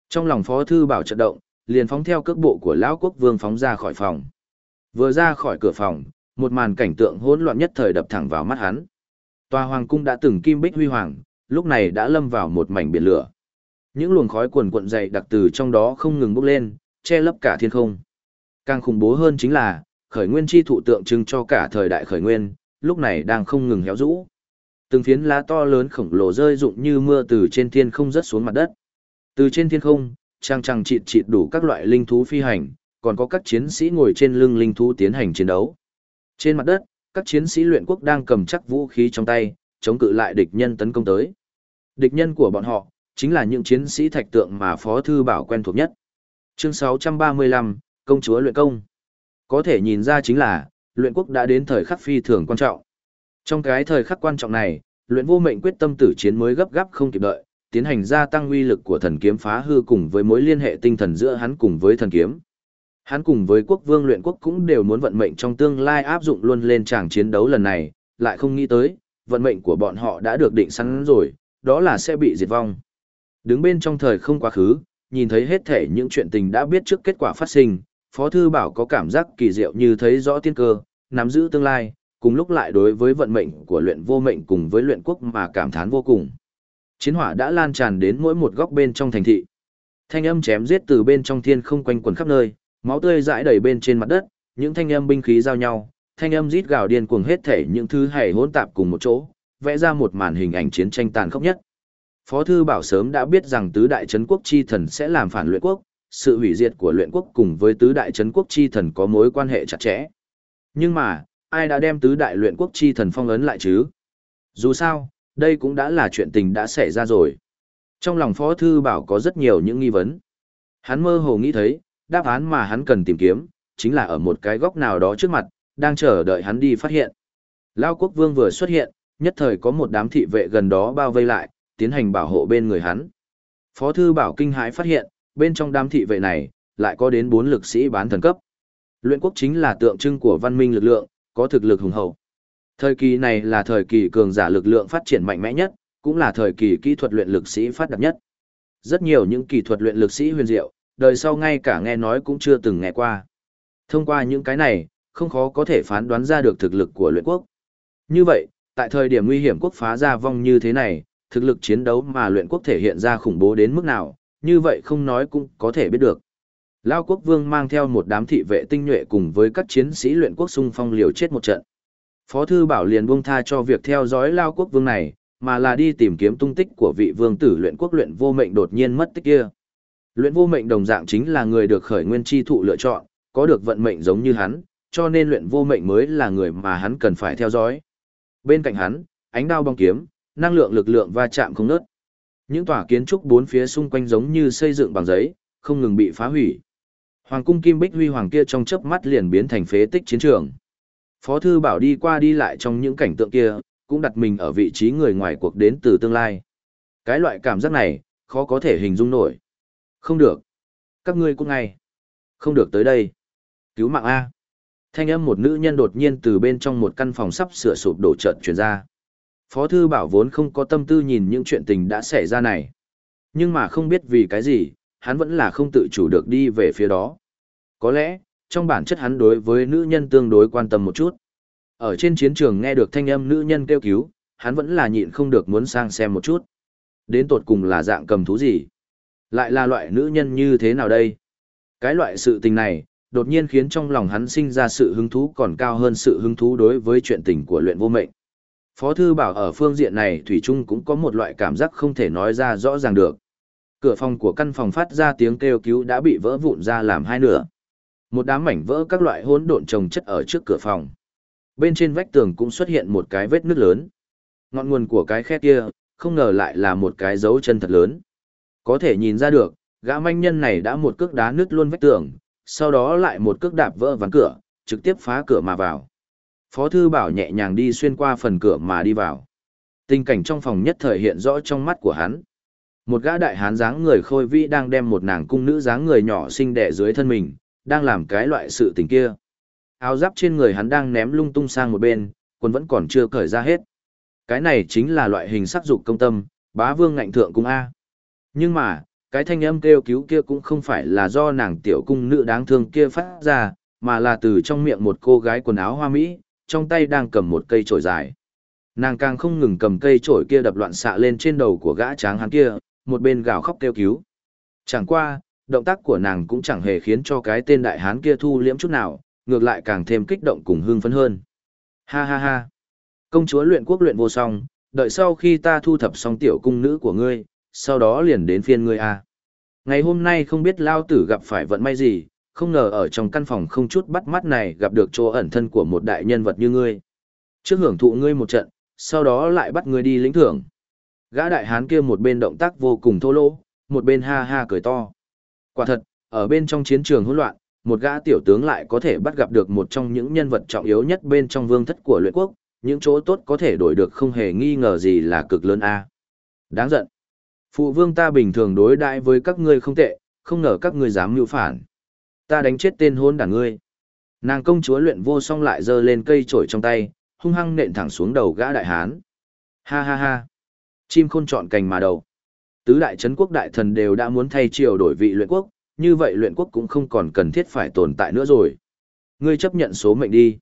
Trong lòng Phó Thư Bảo trận động, liền phóng theo cước bộ của Lão Quốc Vương phóng ra khỏi phòng. Vừa ra khỏi cửa phòng, một màn cảnh tượng hỗn loạn nhất thời đập thẳng vào mắt hắn. Tòa hoàng cung đã từng kim bích huy hoàng, lúc này đã lâm vào một mảnh biển lửa. Những luồng khói cuồn cuộn dày đặc từ trong đó không ngừng bốc lên, che lấp cả thiên không. Càng khủng bố hơn chính là, khởi nguyên chi thụ tượng trưng cho cả thời đại khởi nguyên, lúc này đang không ngừng héo rũ. Từng phiến lá to lớn khổng lồ rơi rụng như mưa từ trên thiên không rớt xuống mặt đất. Từ trên thiên không, trang trang chịt chịt đủ các loại linh thú phi hành, còn có các chiến sĩ ngồi trên lưng linh thú tiến hành chiến đấu. Trên mặt đất, các chiến sĩ luyện quốc đang cầm chắc vũ khí trong tay, chống cự lại địch nhân tấn công tới. Địch nhân của bọn họ, chính là những chiến sĩ thạch tượng mà Phó Thư Bảo quen thuộc nhất. Chương 635, Công chúa luyện công. Có thể nhìn ra chính là, luyện quốc đã đến thời khắc phi thường quan trọng. Trong cái thời khắc quan trọng này, luyện vô mệnh quyết tâm tử chiến mới gấp gáp không kịp đợi, tiến hành gia tăng uy lực của thần kiếm phá hư cùng với mối liên hệ tinh thần giữa hắn cùng với thần kiếm. Hắn cùng với quốc vương luyện quốc cũng đều muốn vận mệnh trong tương lai áp dụng luôn lên tràng chiến đấu lần này, lại không nghĩ tới, vận mệnh của bọn họ đã được định sẵn rồi, đó là sẽ bị diệt vong. Đứng bên trong thời không quá khứ, nhìn thấy hết thể những chuyện tình đã biết trước kết quả phát sinh, Phó Thư Bảo có cảm giác kỳ diệu như thấy rõ tiên cơ, nắm giữ tương lai, cùng lúc lại đối với vận mệnh của luyện vô mệnh cùng với luyện quốc mà cảm thán vô cùng. Chiến hỏa đã lan tràn đến mỗi một góc bên trong thành thị. Thanh âm chém giết từ bên trong thiên không quanh quần khắp nơi, máu tươi rãi đầy bên trên mặt đất, những thanh âm binh khí giao nhau, thanh âm rít gào điên cuồng hết thể những thứ hảy hỗn tạp cùng một chỗ, vẽ ra một màn hình ảnh chiến tranh tàn khốc nhất. Phó thư bảo sớm đã biết rằng tứ đại trấn quốc chi thần sẽ làm phản luyện quốc, sự hủy diệt của luyện quốc cùng với tứ đại trấn quốc chi thần có mối quan hệ chặt chẽ. Nhưng mà, ai đã đem tứ đại luyện quốc chi thần phong ấn lại chứ? Dù sao, đây cũng đã là chuyện tình đã xảy ra rồi. Trong lòng Phó Thư Bảo có rất nhiều những nghi vấn. Hắn mơ hồ nghĩ thấy, đáp án mà hắn cần tìm kiếm, chính là ở một cái góc nào đó trước mặt, đang chờ đợi hắn đi phát hiện. Lao quốc vương vừa xuất hiện, nhất thời có một đám thị vệ gần đó bao vây lại, tiến hành bảo hộ bên người hắn. Phó Thư Bảo kinh hãi phát hiện, bên trong đám thị vệ này, lại có đến bốn lực sĩ bán thần cấp. Luyện quốc chính là tượng trưng của văn minh lực lượng, có thực lực hùng hậu. Thời kỳ này là thời kỳ cường giả lực lượng phát triển mạnh mẽ nhất, cũng là thời kỳ kỹ thuật luyện lực sĩ phát đạt nhất. Rất nhiều những kỹ thuật luyện lực sĩ huyền diệu, đời sau ngay cả nghe nói cũng chưa từng nghe qua. Thông qua những cái này, không khó có thể phán đoán ra được thực lực của luyện quốc. Như vậy, Tại thời điểm nguy hiểm quốc phá ra vong như thế này, thực lực chiến đấu mà luyện quốc thể hiện ra khủng bố đến mức nào, như vậy không nói cũng có thể biết được. Lao quốc vương mang theo một đám thị vệ tinh nhuệ cùng với các chiến sĩ luyện quốc xung phong liều chết một trận. Phó thư bảo liền buông tha cho việc theo dõi Lao quốc vương này, mà là đi tìm kiếm tung tích của vị vương tử luyện quốc luyện vô mệnh đột nhiên mất tích kia. Luyện vô mệnh đồng dạng chính là người được khởi nguyên chi thụ lựa chọn, có được vận mệnh giống như hắn, cho nên luyện vô mệnh mới là người mà hắn cần phải theo dõi. Bên cạnh hắn, ánh đao bóng kiếm, năng lượng lực lượng va chạm không ngớt. Những tòa kiến trúc bốn phía xung quanh giống như xây dựng bằng giấy, không ngừng bị phá hủy. Hoàng cung Kim Bích Huy Hoàng kia trong chớp mắt liền biến thành phế tích chiến trường. Phó thư bảo đi qua đi lại trong những cảnh tượng kia, cũng đặt mình ở vị trí người ngoài cuộc đến từ tương lai. Cái loại cảm giác này, khó có thể hình dung nổi. Không được. Các ngươi cũng ngay. Không được tới đây. Cứu mạng A. Thanh âm một nữ nhân đột nhiên từ bên trong một căn phòng sắp sửa sụp đổ chợt truyền ra. Phó thư bảo vốn không có tâm tư nhìn những chuyện tình đã xảy ra này. Nhưng mà không biết vì cái gì, hắn vẫn là không tự chủ được đi về phía đó. Có lẽ, trong bản chất hắn đối với nữ nhân tương đối quan tâm một chút. Ở trên chiến trường nghe được thanh âm nữ nhân kêu cứu, hắn vẫn là nhịn không được muốn sang xem một chút. Đến tột cùng là dạng cầm thú gì? Lại là loại nữ nhân như thế nào đây? Cái loại sự tình này, đột nhiên khiến trong lòng hắn sinh ra sự hứng thú còn cao hơn sự hứng thú đối với chuyện tình của luyện vô mệnh. Phó thư bảo ở phương diện này Thủy Trung cũng có một loại cảm giác không thể nói ra rõ ràng được. Cửa phòng của căn phòng phát ra tiếng kêu cứu đã bị vỡ vụn ra làm hai nửa. Một đám mảnh vỡ các loại hỗn độn trồng chất ở trước cửa phòng. Bên trên vách tường cũng xuất hiện một cái vết nứt lớn. Ngọn nguồn của cái khe kia, không ngờ lại là một cái dấu chân thật lớn. Có thể nhìn ra được, gã manh nhân này đã một cước đá nứt luôn vách tường, sau đó lại một cước đạp vỡ ván cửa, trực tiếp phá cửa mà vào. Phó thư bảo nhẹ nhàng đi xuyên qua phần cửa mà đi vào. Tình cảnh trong phòng nhất thời hiện rõ trong mắt của hắn. Một gã đại hán dáng người khôi vĩ đang đem một nàng cung nữ dáng người nhỏ xinh đẻ dưới thân mình, đang làm cái loại sự tình kia. Áo giáp trên người hắn đang ném lung tung sang một bên, quần vẫn còn chưa cởi ra hết. Cái này chính là loại hình sắc dục công tâm, bá vương ngạnh thượng cung A. Nhưng mà, cái thanh âm kêu cứu kia cũng không phải là do nàng tiểu cung nữ đáng thương kia phát ra, mà là từ trong miệng một cô gái quần áo hoa mỹ, trong tay đang cầm một cây chổi dài. Nàng càng không ngừng cầm cây chổi kia đập loạn xạ lên trên đầu của gã tráng hắn kia, một bên gào khóc kêu cứu. Chẳng qua, động tác của nàng cũng chẳng hề khiến cho cái tên đại hán kia thu liễm chút nào, ngược lại càng thêm kích động cùng hưng phấn hơn. Ha ha ha. Công chúa luyện quốc luyện vô song, đợi sau khi ta thu thập xong tiểu cung nữ của ngươi, sau đó liền đến phiên ngươi a. Ngày hôm nay không biết lao tử gặp phải vận may gì, không ngờ ở trong căn phòng không chút bắt mắt này gặp được chỗ ẩn thân của một đại nhân vật như ngươi. Trước hưởng thụ ngươi một trận, sau đó lại bắt ngươi đi lĩnh thưởng. Gã đại hán kia một bên động tác vô cùng thô lỗ, một bên ha ha cười to. Quả thật, ở bên trong chiến trường hỗn loạn, một gã tiểu tướng lại có thể bắt gặp được một trong những nhân vật trọng yếu nhất bên trong vương thất của luyện quốc, những chỗ tốt có thể đổi được không hề nghi ngờ gì là cực lớn a. Đáng giận. Phụ vương ta bình thường đối đãi với các ngươi không tệ, không ngờ các ngươi dám mưu phản. Ta đánh chết tên hôn đảng ngươi. Nàng công chúa luyện vô song lại giơ lên cây trổi trong tay, hung hăng nện thẳng xuống đầu gã đại hán. Ha ha ha. Chim khôn chọn cành mà đầu. Tứ đại chấn quốc đại thần đều đã muốn thay triều đổi vị luyện quốc, như vậy luyện quốc cũng không còn cần thiết phải tồn tại nữa rồi. Ngươi chấp nhận số mệnh đi.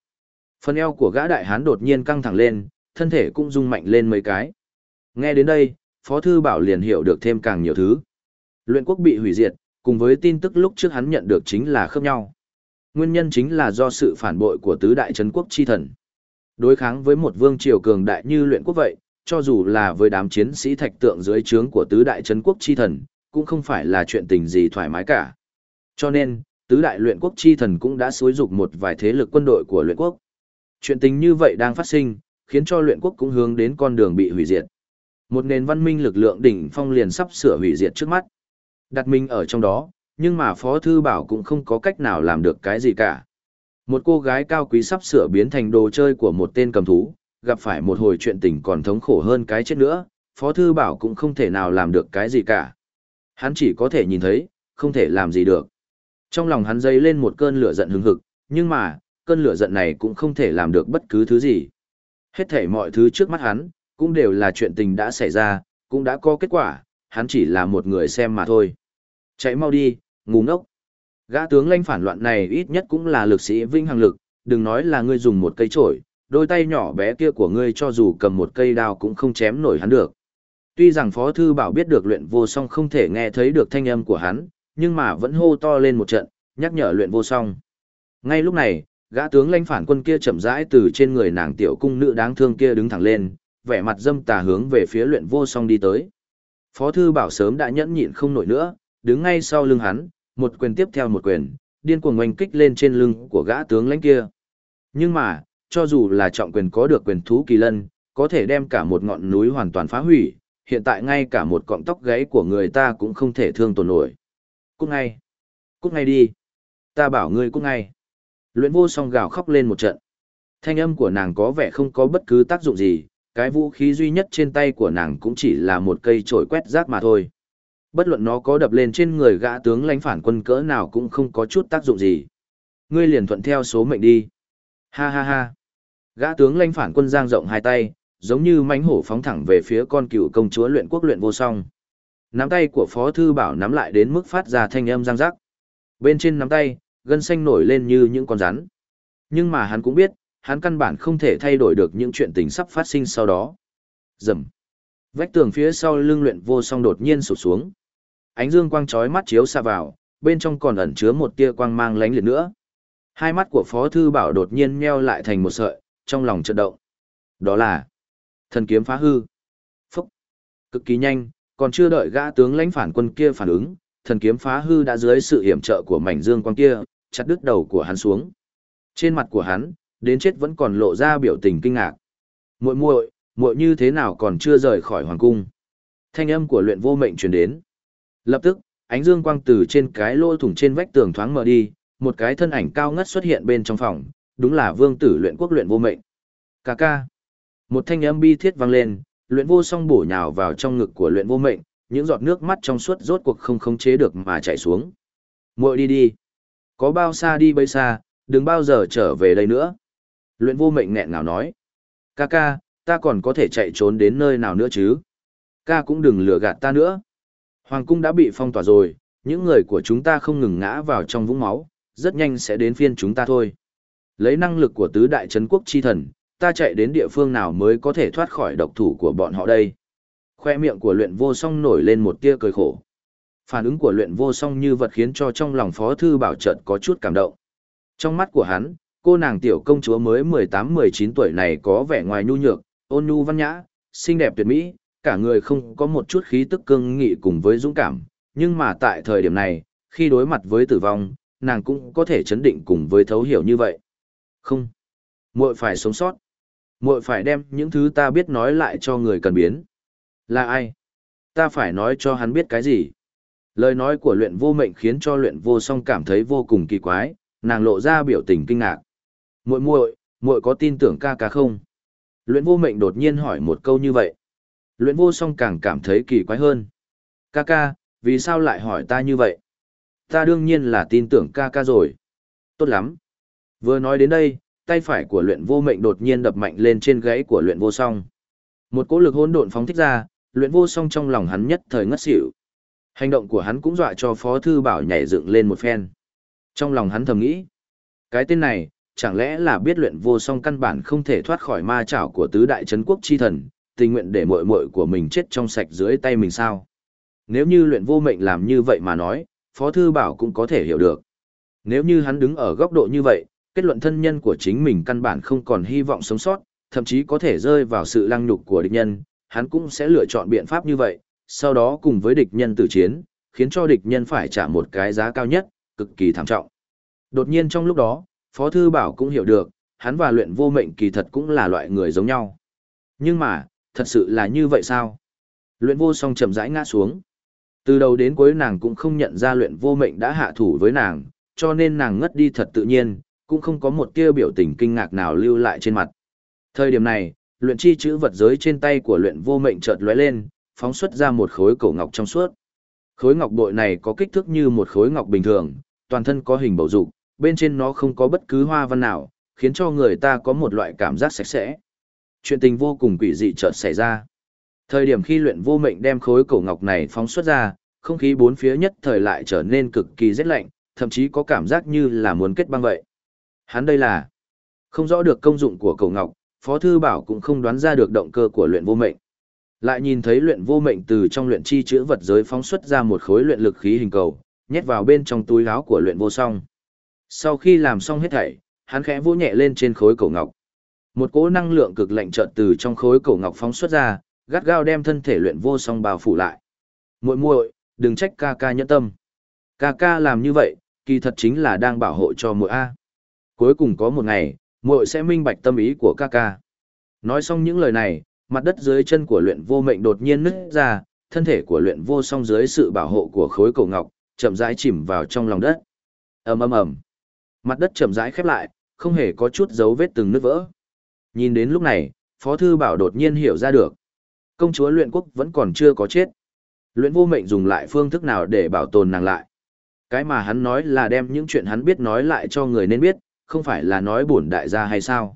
Phần eo của gã đại hán đột nhiên căng thẳng lên, thân thể cũng rung mạnh lên mấy cái. Nghe đến đây, Phó Thư Bảo liền hiểu được thêm càng nhiều thứ. Luyện quốc bị hủy diệt, cùng với tin tức lúc trước hắn nhận được chính là khớp nhau. Nguyên nhân chính là do sự phản bội của tứ đại trấn quốc chi thần. Đối kháng với một vương triều cường đại như luyện quốc vậy, cho dù là với đám chiến sĩ thạch tượng dưới trướng của tứ đại trấn quốc chi thần, cũng không phải là chuyện tình gì thoải mái cả. Cho nên, tứ đại luyện quốc chi thần cũng đã xối dục một vài thế lực quân đội của luyện quốc. Chuyện tình như vậy đang phát sinh, khiến cho luyện quốc cũng hướng đến con đường bị hủy diệt. Một nền văn minh lực lượng đỉnh phong liền sắp sửa hủy diệt trước mắt. Đặt mình ở trong đó, nhưng mà Phó Thư Bảo cũng không có cách nào làm được cái gì cả. Một cô gái cao quý sắp sửa biến thành đồ chơi của một tên cầm thú, gặp phải một hồi chuyện tình còn thống khổ hơn cái chết nữa, Phó Thư Bảo cũng không thể nào làm được cái gì cả. Hắn chỉ có thể nhìn thấy, không thể làm gì được. Trong lòng hắn dấy lên một cơn lửa giận hứng hực, nhưng mà, cơn lửa giận này cũng không thể làm được bất cứ thứ gì. Hết thể mọi thứ trước mắt hắn, cũng đều là chuyện tình đã xảy ra, cũng đã có kết quả, hắn chỉ là một người xem mà thôi. Chạy mau đi, ngu ngốc. Gã tướng lãnh phản loạn này ít nhất cũng là lực sĩ vinh hằng lực, đừng nói là ngươi dùng một cây chổi, đôi tay nhỏ bé kia của ngươi cho dù cầm một cây đao cũng không chém nổi hắn được. Tuy rằng Phó Thư Bảo biết được luyện vô song không thể nghe thấy được thanh âm của hắn, nhưng mà vẫn hô to lên một trận, nhắc nhở luyện vô song. Ngay lúc này, gã tướng lãnh phản quân kia chậm rãi từ trên người nàng tiểu cung nữ đáng thương kia đứng thẳng lên, vẻ mặt dâm tà hướng về phía luyện vô song đi tới. Phó Thư Bảo sớm đã nhẫn nhịn không nổi nữa, đứng ngay sau lưng hắn, một quyền tiếp theo một quyền, điên cuồng oanh kích lên trên lưng của gã tướng lãnh kia. Nhưng mà, cho dù là trọng quyền có được quyền thú kỳ lân, có thể đem cả một ngọn núi hoàn toàn phá hủy, hiện tại ngay cả một cọng tóc gáy của người ta cũng không thể thương tổn nổi. Cút ngay. Cút ngay đi. Ta bảo ngươi cút ngay. Luyện vô song gào khóc lên một trận. Thanh âm của nàng có vẻ không có bất cứ tác dụng gì, cái vũ khí duy nhất trên tay của nàng cũng chỉ là một cây chổi quét rác mà thôi. Bất luận nó có đập lên trên người gã tướng lãnh phản quân cỡ nào cũng không có chút tác dụng gì. Ngươi liền thuận theo số mệnh đi. Ha ha ha. Gã tướng lãnh phản quân giang rộng hai tay, giống như mánh hổ phóng thẳng về phía con cựu công chúa luyện quốc luyện vô song. Nắm tay của Phó Thư Bảo nắm lại đến mức phát ra thanh âm răng rắc. Bên trên nắm tay, gân xanh nổi lên như những con rắn. Nhưng mà hắn cũng biết, hắn căn bản không thể thay đổi được những chuyện tình sắp phát sinh sau đó. Rầm. Vách tường phía sau lưng luyện vô song đột nhiên sụp xuống. Ánh dương quang chói mắt chiếu xa vào, bên trong còn ẩn chứa một tia quang mang lánh liệt nữa. Hai mắt của Phó Thư Bảo đột nhiên nheo lại thành một sợi, trong lòng chợt động. Đó là thần kiếm phá hư. Phúc. Cực kỳ nhanh, còn chưa đợi gã tướng lãnh phản quân kia phản ứng, thần kiếm phá hư đã dưới sự hiểm trợ của mảnh dương quang kia, chặt đứt đầu của hắn xuống. Trên mặt của hắn, đến chết vẫn còn lộ ra biểu tình kinh ngạc. Muội muội, muội như thế nào còn chưa rời khỏi hoàng cung? Thanh âm của luyện vô mệnh truyền đến. Lập tức, ánh dương quang từ trên cái lỗ thủng trên vách tường thoáng mở đi, một cái thân ảnh cao ngất xuất hiện bên trong phòng, đúng là vương tử luyện quốc luyện vô mệnh. Cà ca. Một thanh âm bi thiết vang lên, luyện vô song bổ nhào vào trong ngực của luyện vô mệnh, những giọt nước mắt trong suốt rốt cuộc không khống chế được mà chảy xuống. Muội đi đi. Có bao xa đi bấy xa, đừng bao giờ trở về đây nữa. Luyện vô mệnh nghẹn ngào nói. Ca ca, ta còn có thể chạy trốn đến nơi nào nữa chứ? Ca cũng đừng lừa gạt ta nữa. Hoàng cung đã bị phong tỏa rồi, những người của chúng ta không ngừng ngã vào trong vũng máu, rất nhanh sẽ đến phiên chúng ta thôi. Lấy năng lực của tứ đại trấn quốc chi thần, ta chạy đến địa phương nào mới có thể thoát khỏi độc thủ của bọn họ đây? Khoe miệng của luyện vô song nổi lên một tia cười khổ. Phản ứng của luyện vô song như vật khiến cho trong lòng phó thư bảo trận có chút cảm động. Trong mắt của hắn, cô nàng tiểu công chúa mới 18-19 tuổi này có vẻ ngoài nhu nhược, ôn nhu văn nhã, xinh đẹp tuyệt mỹ, cả người không có một chút khí tức cương nghị cùng với dũng cảm, nhưng mà tại thời điểm này, khi đối mặt với tử vong, nàng cũng có thể chấn định cùng với thấu hiểu như vậy. Không, muội phải sống sót. Muội phải đem những thứ ta biết nói lại cho người cần biến. Là ai? Ta phải nói cho hắn biết cái gì? Lời nói của luyện vô mệnh khiến cho luyện vô song cảm thấy vô cùng kỳ quái, nàng lộ ra biểu tình kinh ngạc. Muội muội, muội có tin tưởng ca ca không? Luyện vô mệnh đột nhiên hỏi một câu như vậy. Luyện vô song càng cảm thấy kỳ quái hơn. Ca ca, vì sao lại hỏi ta như vậy? Ta đương nhiên là tin tưởng ca ca rồi. Tốt lắm. Vừa nói đến đây, tay phải của luyện vô mệnh đột nhiên đập mạnh lên trên gáy của luyện vô song. Một cỗ lực hỗn độn phóng thích ra, luyện vô song trong lòng hắn nhất thời ngất xỉu. Hành động của hắn cũng dọa cho Phó Thư Bảo nhảy dựng lên một phen. Trong lòng hắn thầm nghĩ, cái tên này, chẳng lẽ là biết luyện vô song căn bản không thể thoát khỏi ma chảo của tứ đại trấn quốc chi thần, tình nguyện để muội muội của mình chết trong sạch dưới tay mình sao? Nếu như luyện vô mệnh làm như vậy mà nói, Phó Thư Bảo cũng có thể hiểu được. Nếu như hắn đứng ở góc độ như vậy, kết luận thân nhân của chính mình căn bản không còn hy vọng sống sót, thậm chí có thể rơi vào sự lăng nhục của địch nhân, hắn cũng sẽ lựa chọn biện pháp như vậy, sau đó cùng với địch nhân tử chiến, khiến cho địch nhân phải trả một cái giá cao nhất, cực kỳ thảm trọng. Đột nhiên trong lúc đó, Phó Thư Bảo cũng hiểu được, hắn và luyện vô mệnh kỳ thật cũng là loại người giống nhau. Nhưng mà, thật sự là như vậy sao? Luyện vô song chậm rãi ngã xuống. Từ đầu đến cuối nàng cũng không nhận ra luyện vô mệnh đã hạ thủ với nàng, cho nên nàng ngất đi thật tự nhiên, cũng không có một tia biểu tình kinh ngạc nào lưu lại trên mặt. Thời điểm này, luyện chi chữ vật giới trên tay của luyện vô mệnh chợt lóe lên, phóng xuất ra một khối cổ ngọc trong suốt. Khối ngọc bội này có kích thước như một khối ngọc bình thường, toàn thân có hình bầu dục, bên trên nó không có bất cứ hoa văn nào, khiến cho người ta có một loại cảm giác sạch sẽ. Chuyện tình vô cùng quỷ dị chợt xảy ra. Thời điểm khi luyện vô mệnh đem khối cổ ngọc này phóng xuất ra, không khí bốn phía nhất thời lại trở nên cực kỳ rét lạnh, thậm chí có cảm giác như là muốn kết băng vậy. Hắn đây là Không rõ được công dụng của cổ ngọc, Phó Thư Bảo cũng không đoán ra được động cơ của luyện vô mệnh. Lại nhìn thấy luyện vô mệnh từ trong luyện chi chữ vật giới phóng xuất ra một khối luyện lực khí hình cầu, nhét vào bên trong túi áo của luyện vô song. Sau khi làm xong hết thảy, hắn khẽ vỗ nhẹ lên trên khối cổ ngọc. Một cỗ năng lượng cực lạnh chợt từ trong khối cổ ngọc phóng xuất ra, gắt gao đem thân thể luyện vô song bao phủ lại. Muội muội, đừng trách ca ca nhẫn tâm. Ca ca làm như vậy, kỳ thật chính là đang bảo hộ cho muội a. Cuối cùng có một ngày, muội sẽ minh bạch tâm ý của ca ca. Nói xong những lời này, mặt đất dưới chân của luyện vô mệnh đột nhiên nứt ra, thân thể của luyện vô song dưới sự bảo hộ của khối cổ ngọc, chậm rãi chìm vào trong lòng đất. ầm ầm ầm, mặt đất chậm rãi khép lại, không hề có chút dấu vết từng nứt vỡ. Nhìn đến lúc này, Phó Thư Bảo đột nhiên hiểu ra được. Công chúa luyện quốc vẫn còn chưa có chết. Luyện vô mệnh dùng lại phương thức nào để bảo tồn nàng lại. Cái mà hắn nói là đem những chuyện hắn biết nói lại cho người nên biết, không phải là nói bổn đại gia hay sao.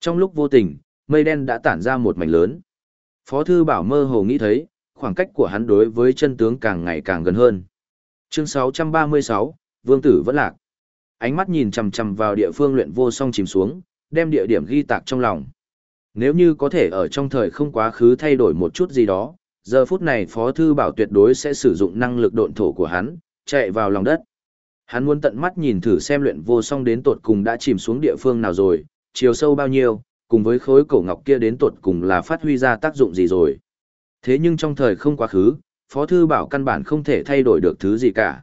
Trong lúc vô tình, mây đen đã tản ra một mảnh lớn. Phó Thư Bảo mơ hồ nghĩ thấy, khoảng cách của hắn đối với chân tướng càng ngày càng gần hơn. Chương 636, Vương Tử vẫn lạc. Ánh mắt nhìn chằm chằm vào địa phương luyện vô song chìm xuống, đem địa điểm ghi tạc trong lòng. Nếu như có thể ở trong thời không quá khứ thay đổi một chút gì đó, giờ phút này Phó Thư Bảo tuyệt đối sẽ sử dụng năng lực độn thổ của hắn, chạy vào lòng đất. Hắn muốn tận mắt nhìn thử xem luyện vô song đến tột cùng đã chìm xuống địa phương nào rồi, chiều sâu bao nhiêu, cùng với khối cổ ngọc kia đến tột cùng là phát huy ra tác dụng gì rồi. Thế nhưng trong thời không quá khứ, Phó Thư Bảo căn bản không thể thay đổi được thứ gì cả.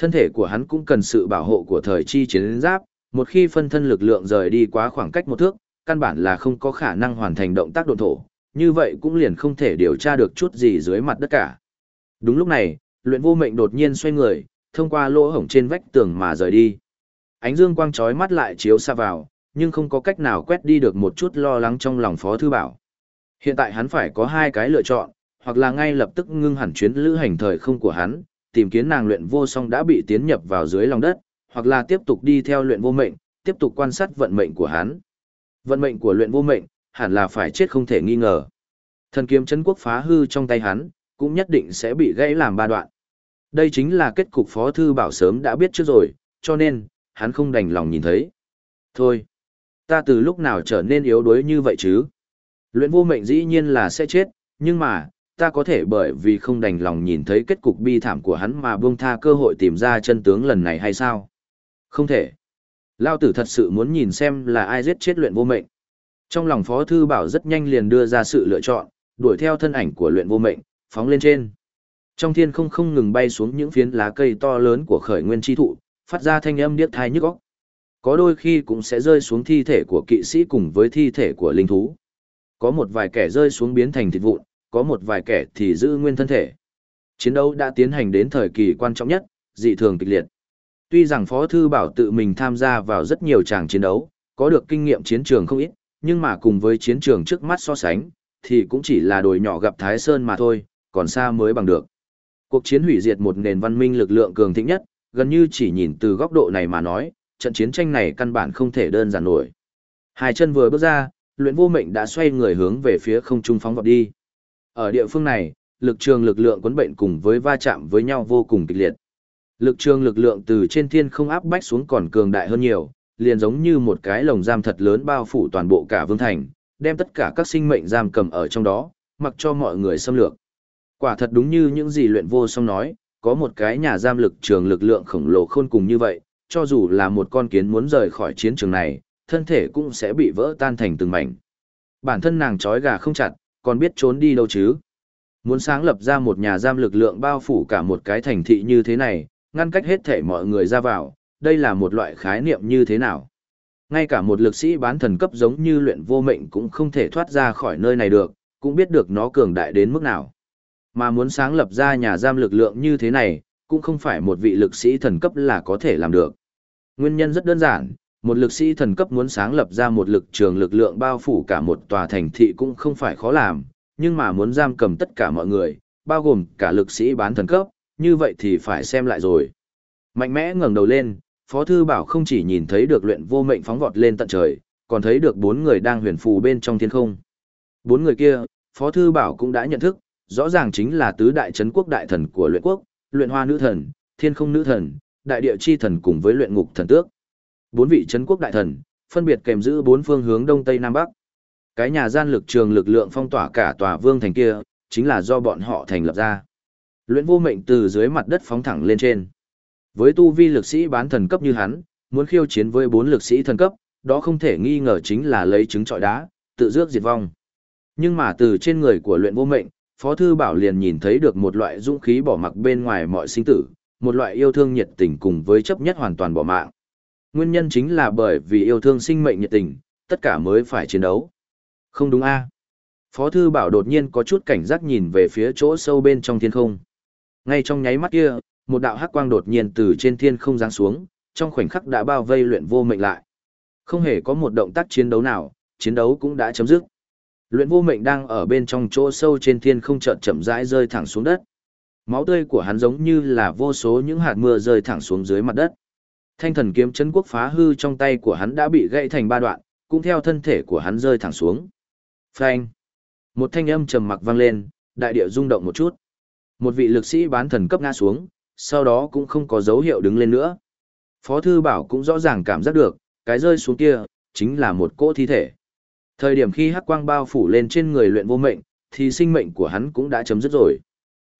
Thân thể của hắn cũng cần sự bảo hộ của thời chi chiến giáp, một khi phân thân lực lượng rời đi quá khoảng cách một thước, căn bản là không có khả năng hoàn thành động tác độn thổ, như vậy cũng liền không thể điều tra được chút gì dưới mặt đất cả. Đúng lúc này, luyện vô mệnh đột nhiên xoay người, thông qua lỗ hổng trên vách tường mà rời đi. Ánh dương quang chói mắt lại chiếu xa vào, nhưng không có cách nào quét đi được một chút lo lắng trong lòng Phó Thư Bảo. Hiện tại hắn phải có hai cái lựa chọn, hoặc là ngay lập tức ngưng hẳn chuyến lữ hành thời không của hắn, tìm kiếm nàng luyện vô song đã bị tiến nhập vào dưới lòng đất, hoặc là tiếp tục đi theo luyện vô mệnh, tiếp tục quan sát vận mệnh của hắn. Vận mệnh của luyện vô mệnh, hẳn là phải chết không thể nghi ngờ. Thần kiếm chấn quốc phá hư trong tay hắn, cũng nhất định sẽ bị gãy làm ba đoạn. Đây chính là kết cục Phó Thư Bảo sớm đã biết trước rồi, cho nên, hắn không đành lòng nhìn thấy. Thôi, ta từ lúc nào trở nên yếu đuối như vậy chứ? Luyện vô mệnh dĩ nhiên là sẽ chết, nhưng mà, ta có thể bởi vì không đành lòng nhìn thấy kết cục bi thảm của hắn mà buông tha cơ hội tìm ra chân tướng lần này hay sao? Không thể. Lao tử thật sự muốn nhìn xem là ai giết chết luyện vô mệnh. Trong lòng Phó Thư Bảo rất nhanh liền đưa ra sự lựa chọn, đuổi theo thân ảnh của luyện vô mệnh, phóng lên trên. Trong thiên không không ngừng bay xuống những phiến lá cây to lớn của khởi nguyên tri thụ, phát ra thanh âm điếc thai nhức óc. Có đôi khi cũng sẽ rơi xuống thi thể của kỵ sĩ cùng với thi thể của linh thú. Có một vài kẻ rơi xuống biến thành thịt vụn, có một vài kẻ thì giữ nguyên thân thể. Chiến đấu đã tiến hành đến thời kỳ quan trọng nhất, dị thường kịch liệt. Tuy rằng Phó Thư Bảo tự mình tham gia vào rất nhiều tràng chiến đấu, có được kinh nghiệm chiến trường không ít, nhưng mà cùng với chiến trường trước mắt so sánh, thì cũng chỉ là đồi nhỏ gặp Thái Sơn mà thôi, còn xa mới bằng được. Cuộc chiến hủy diệt một nền văn minh lực lượng cường thịnh nhất, gần như chỉ nhìn từ góc độ này mà nói, trận chiến tranh này căn bản không thể đơn giản nổi. Hai chân vừa bước ra, luyện vô mệnh đã xoay người hướng về phía không trung phóng vọt đi. Ở địa phương này, lực trường lực lượng quấn bệnh cùng với va chạm với nhau vô cùng kịch liệt. Lực trường lực lượng từ trên thiên không áp bách xuống còn cường đại hơn nhiều, liền giống như một cái lồng giam thật lớn bao phủ toàn bộ cả vương thành, đem tất cả các sinh mệnh giam cầm ở trong đó, mặc cho mọi người xâm lược. Quả thật đúng như những gì luyện vô song nói, có một cái nhà giam lực trường lực lượng khổng lồ khôn cùng như vậy, cho dù là một con kiến muốn rời khỏi chiến trường này, thân thể cũng sẽ bị vỡ tan thành từng mảnh. Bản thân nàng trói gà không chặt, còn biết trốn đi đâu chứ. Muốn sáng lập ra một nhà giam lực lượng bao phủ cả một cái thành thị như thế này, ngăn cách hết thể mọi người ra vào, đây là một loại khái niệm như thế nào. Ngay cả một lực sĩ bán thần cấp giống như luyện vô mệnh cũng không thể thoát ra khỏi nơi này được, cũng biết được nó cường đại đến mức nào. Mà muốn sáng lập ra nhà giam lực lượng như thế này, cũng không phải một vị lực sĩ thần cấp là có thể làm được. Nguyên nhân rất đơn giản, một lực sĩ thần cấp muốn sáng lập ra một lực trường lực lượng bao phủ cả một tòa thành thị cũng không phải khó làm, nhưng mà muốn giam cầm tất cả mọi người, bao gồm cả lực sĩ bán thần cấp, như vậy thì phải xem lại rồi. Mạnh mẽ ngẩng đầu lên, Phó Thư Bảo không chỉ nhìn thấy được luyện vô mệnh phóng vọt lên tận trời, còn thấy được bốn người đang huyền phù bên trong thiên không. Bốn người kia, Phó Thư Bảo cũng đã nhận thức, rõ ràng chính là tứ đại chấn quốc đại thần của luyện quốc, luyện hoa nữ thần, thiên không nữ thần, đại địa chi thần cùng với luyện ngục thần tước. Bốn vị chấn quốc đại thần, phân biệt kèm giữ bốn phương hướng đông tây nam bắc. Cái nhà gian lực trường lực lượng phong tỏa cả tòa vương thành kia, chính là do bọn họ thành lập ra. Luyện vô mệnh từ dưới mặt đất phóng thẳng lên trên. Với tu vi lực sĩ bán thần cấp như hắn, muốn khiêu chiến với bốn lực sĩ thần cấp, đó không thể nghi ngờ chính là lấy trứng trọi đá, tự rước diệt vong. Nhưng mà từ trên người của luyện vô mệnh, Phó Thư Bảo liền nhìn thấy được một loại dũng khí bỏ mặc bên ngoài mọi sinh tử, một loại yêu thương nhiệt tình cùng với chấp nhất hoàn toàn bỏ mạng. Nguyên nhân chính là bởi vì yêu thương sinh mệnh nhiệt tình, tất cả mới phải chiến đấu. Không đúng a Phó Thư Bảo đột nhiên có chút cảnh giác nhìn về phía chỗ sâu bên trong thiên không. Ngay trong nháy mắt kia, một đạo hắc quang đột nhiên từ trên thiên không giáng xuống, trong khoảnh khắc đã bao vây luyện vô mệnh lại. Không hề có một động tác chiến đấu nào, chiến đấu cũng đã chấm dứt. Luyện vô mệnh đang ở bên trong chỗ sâu trên thiên không chợt chậm rãi rơi thẳng xuống đất. Máu tươi của hắn giống như là vô số những hạt mưa rơi thẳng xuống dưới mặt đất. Thanh thần kiếm chấn quốc phá hư trong tay của hắn đã bị gãy thành ba đoạn, cũng theo thân thể của hắn rơi thẳng xuống. Phanh! Một thanh âm trầm mặc vang lên, đại địa rung động một chút. Một vị lực sĩ bán thần cấp ngã xuống, sau đó cũng không có dấu hiệu đứng lên nữa. Phó thư bảo cũng rõ ràng cảm giác được, cái rơi xuống kia, chính là một cỗ thi thể. Thời điểm khi hắc quang bao phủ lên trên người luyện vô mệnh, thì sinh mệnh của hắn cũng đã chấm dứt rồi.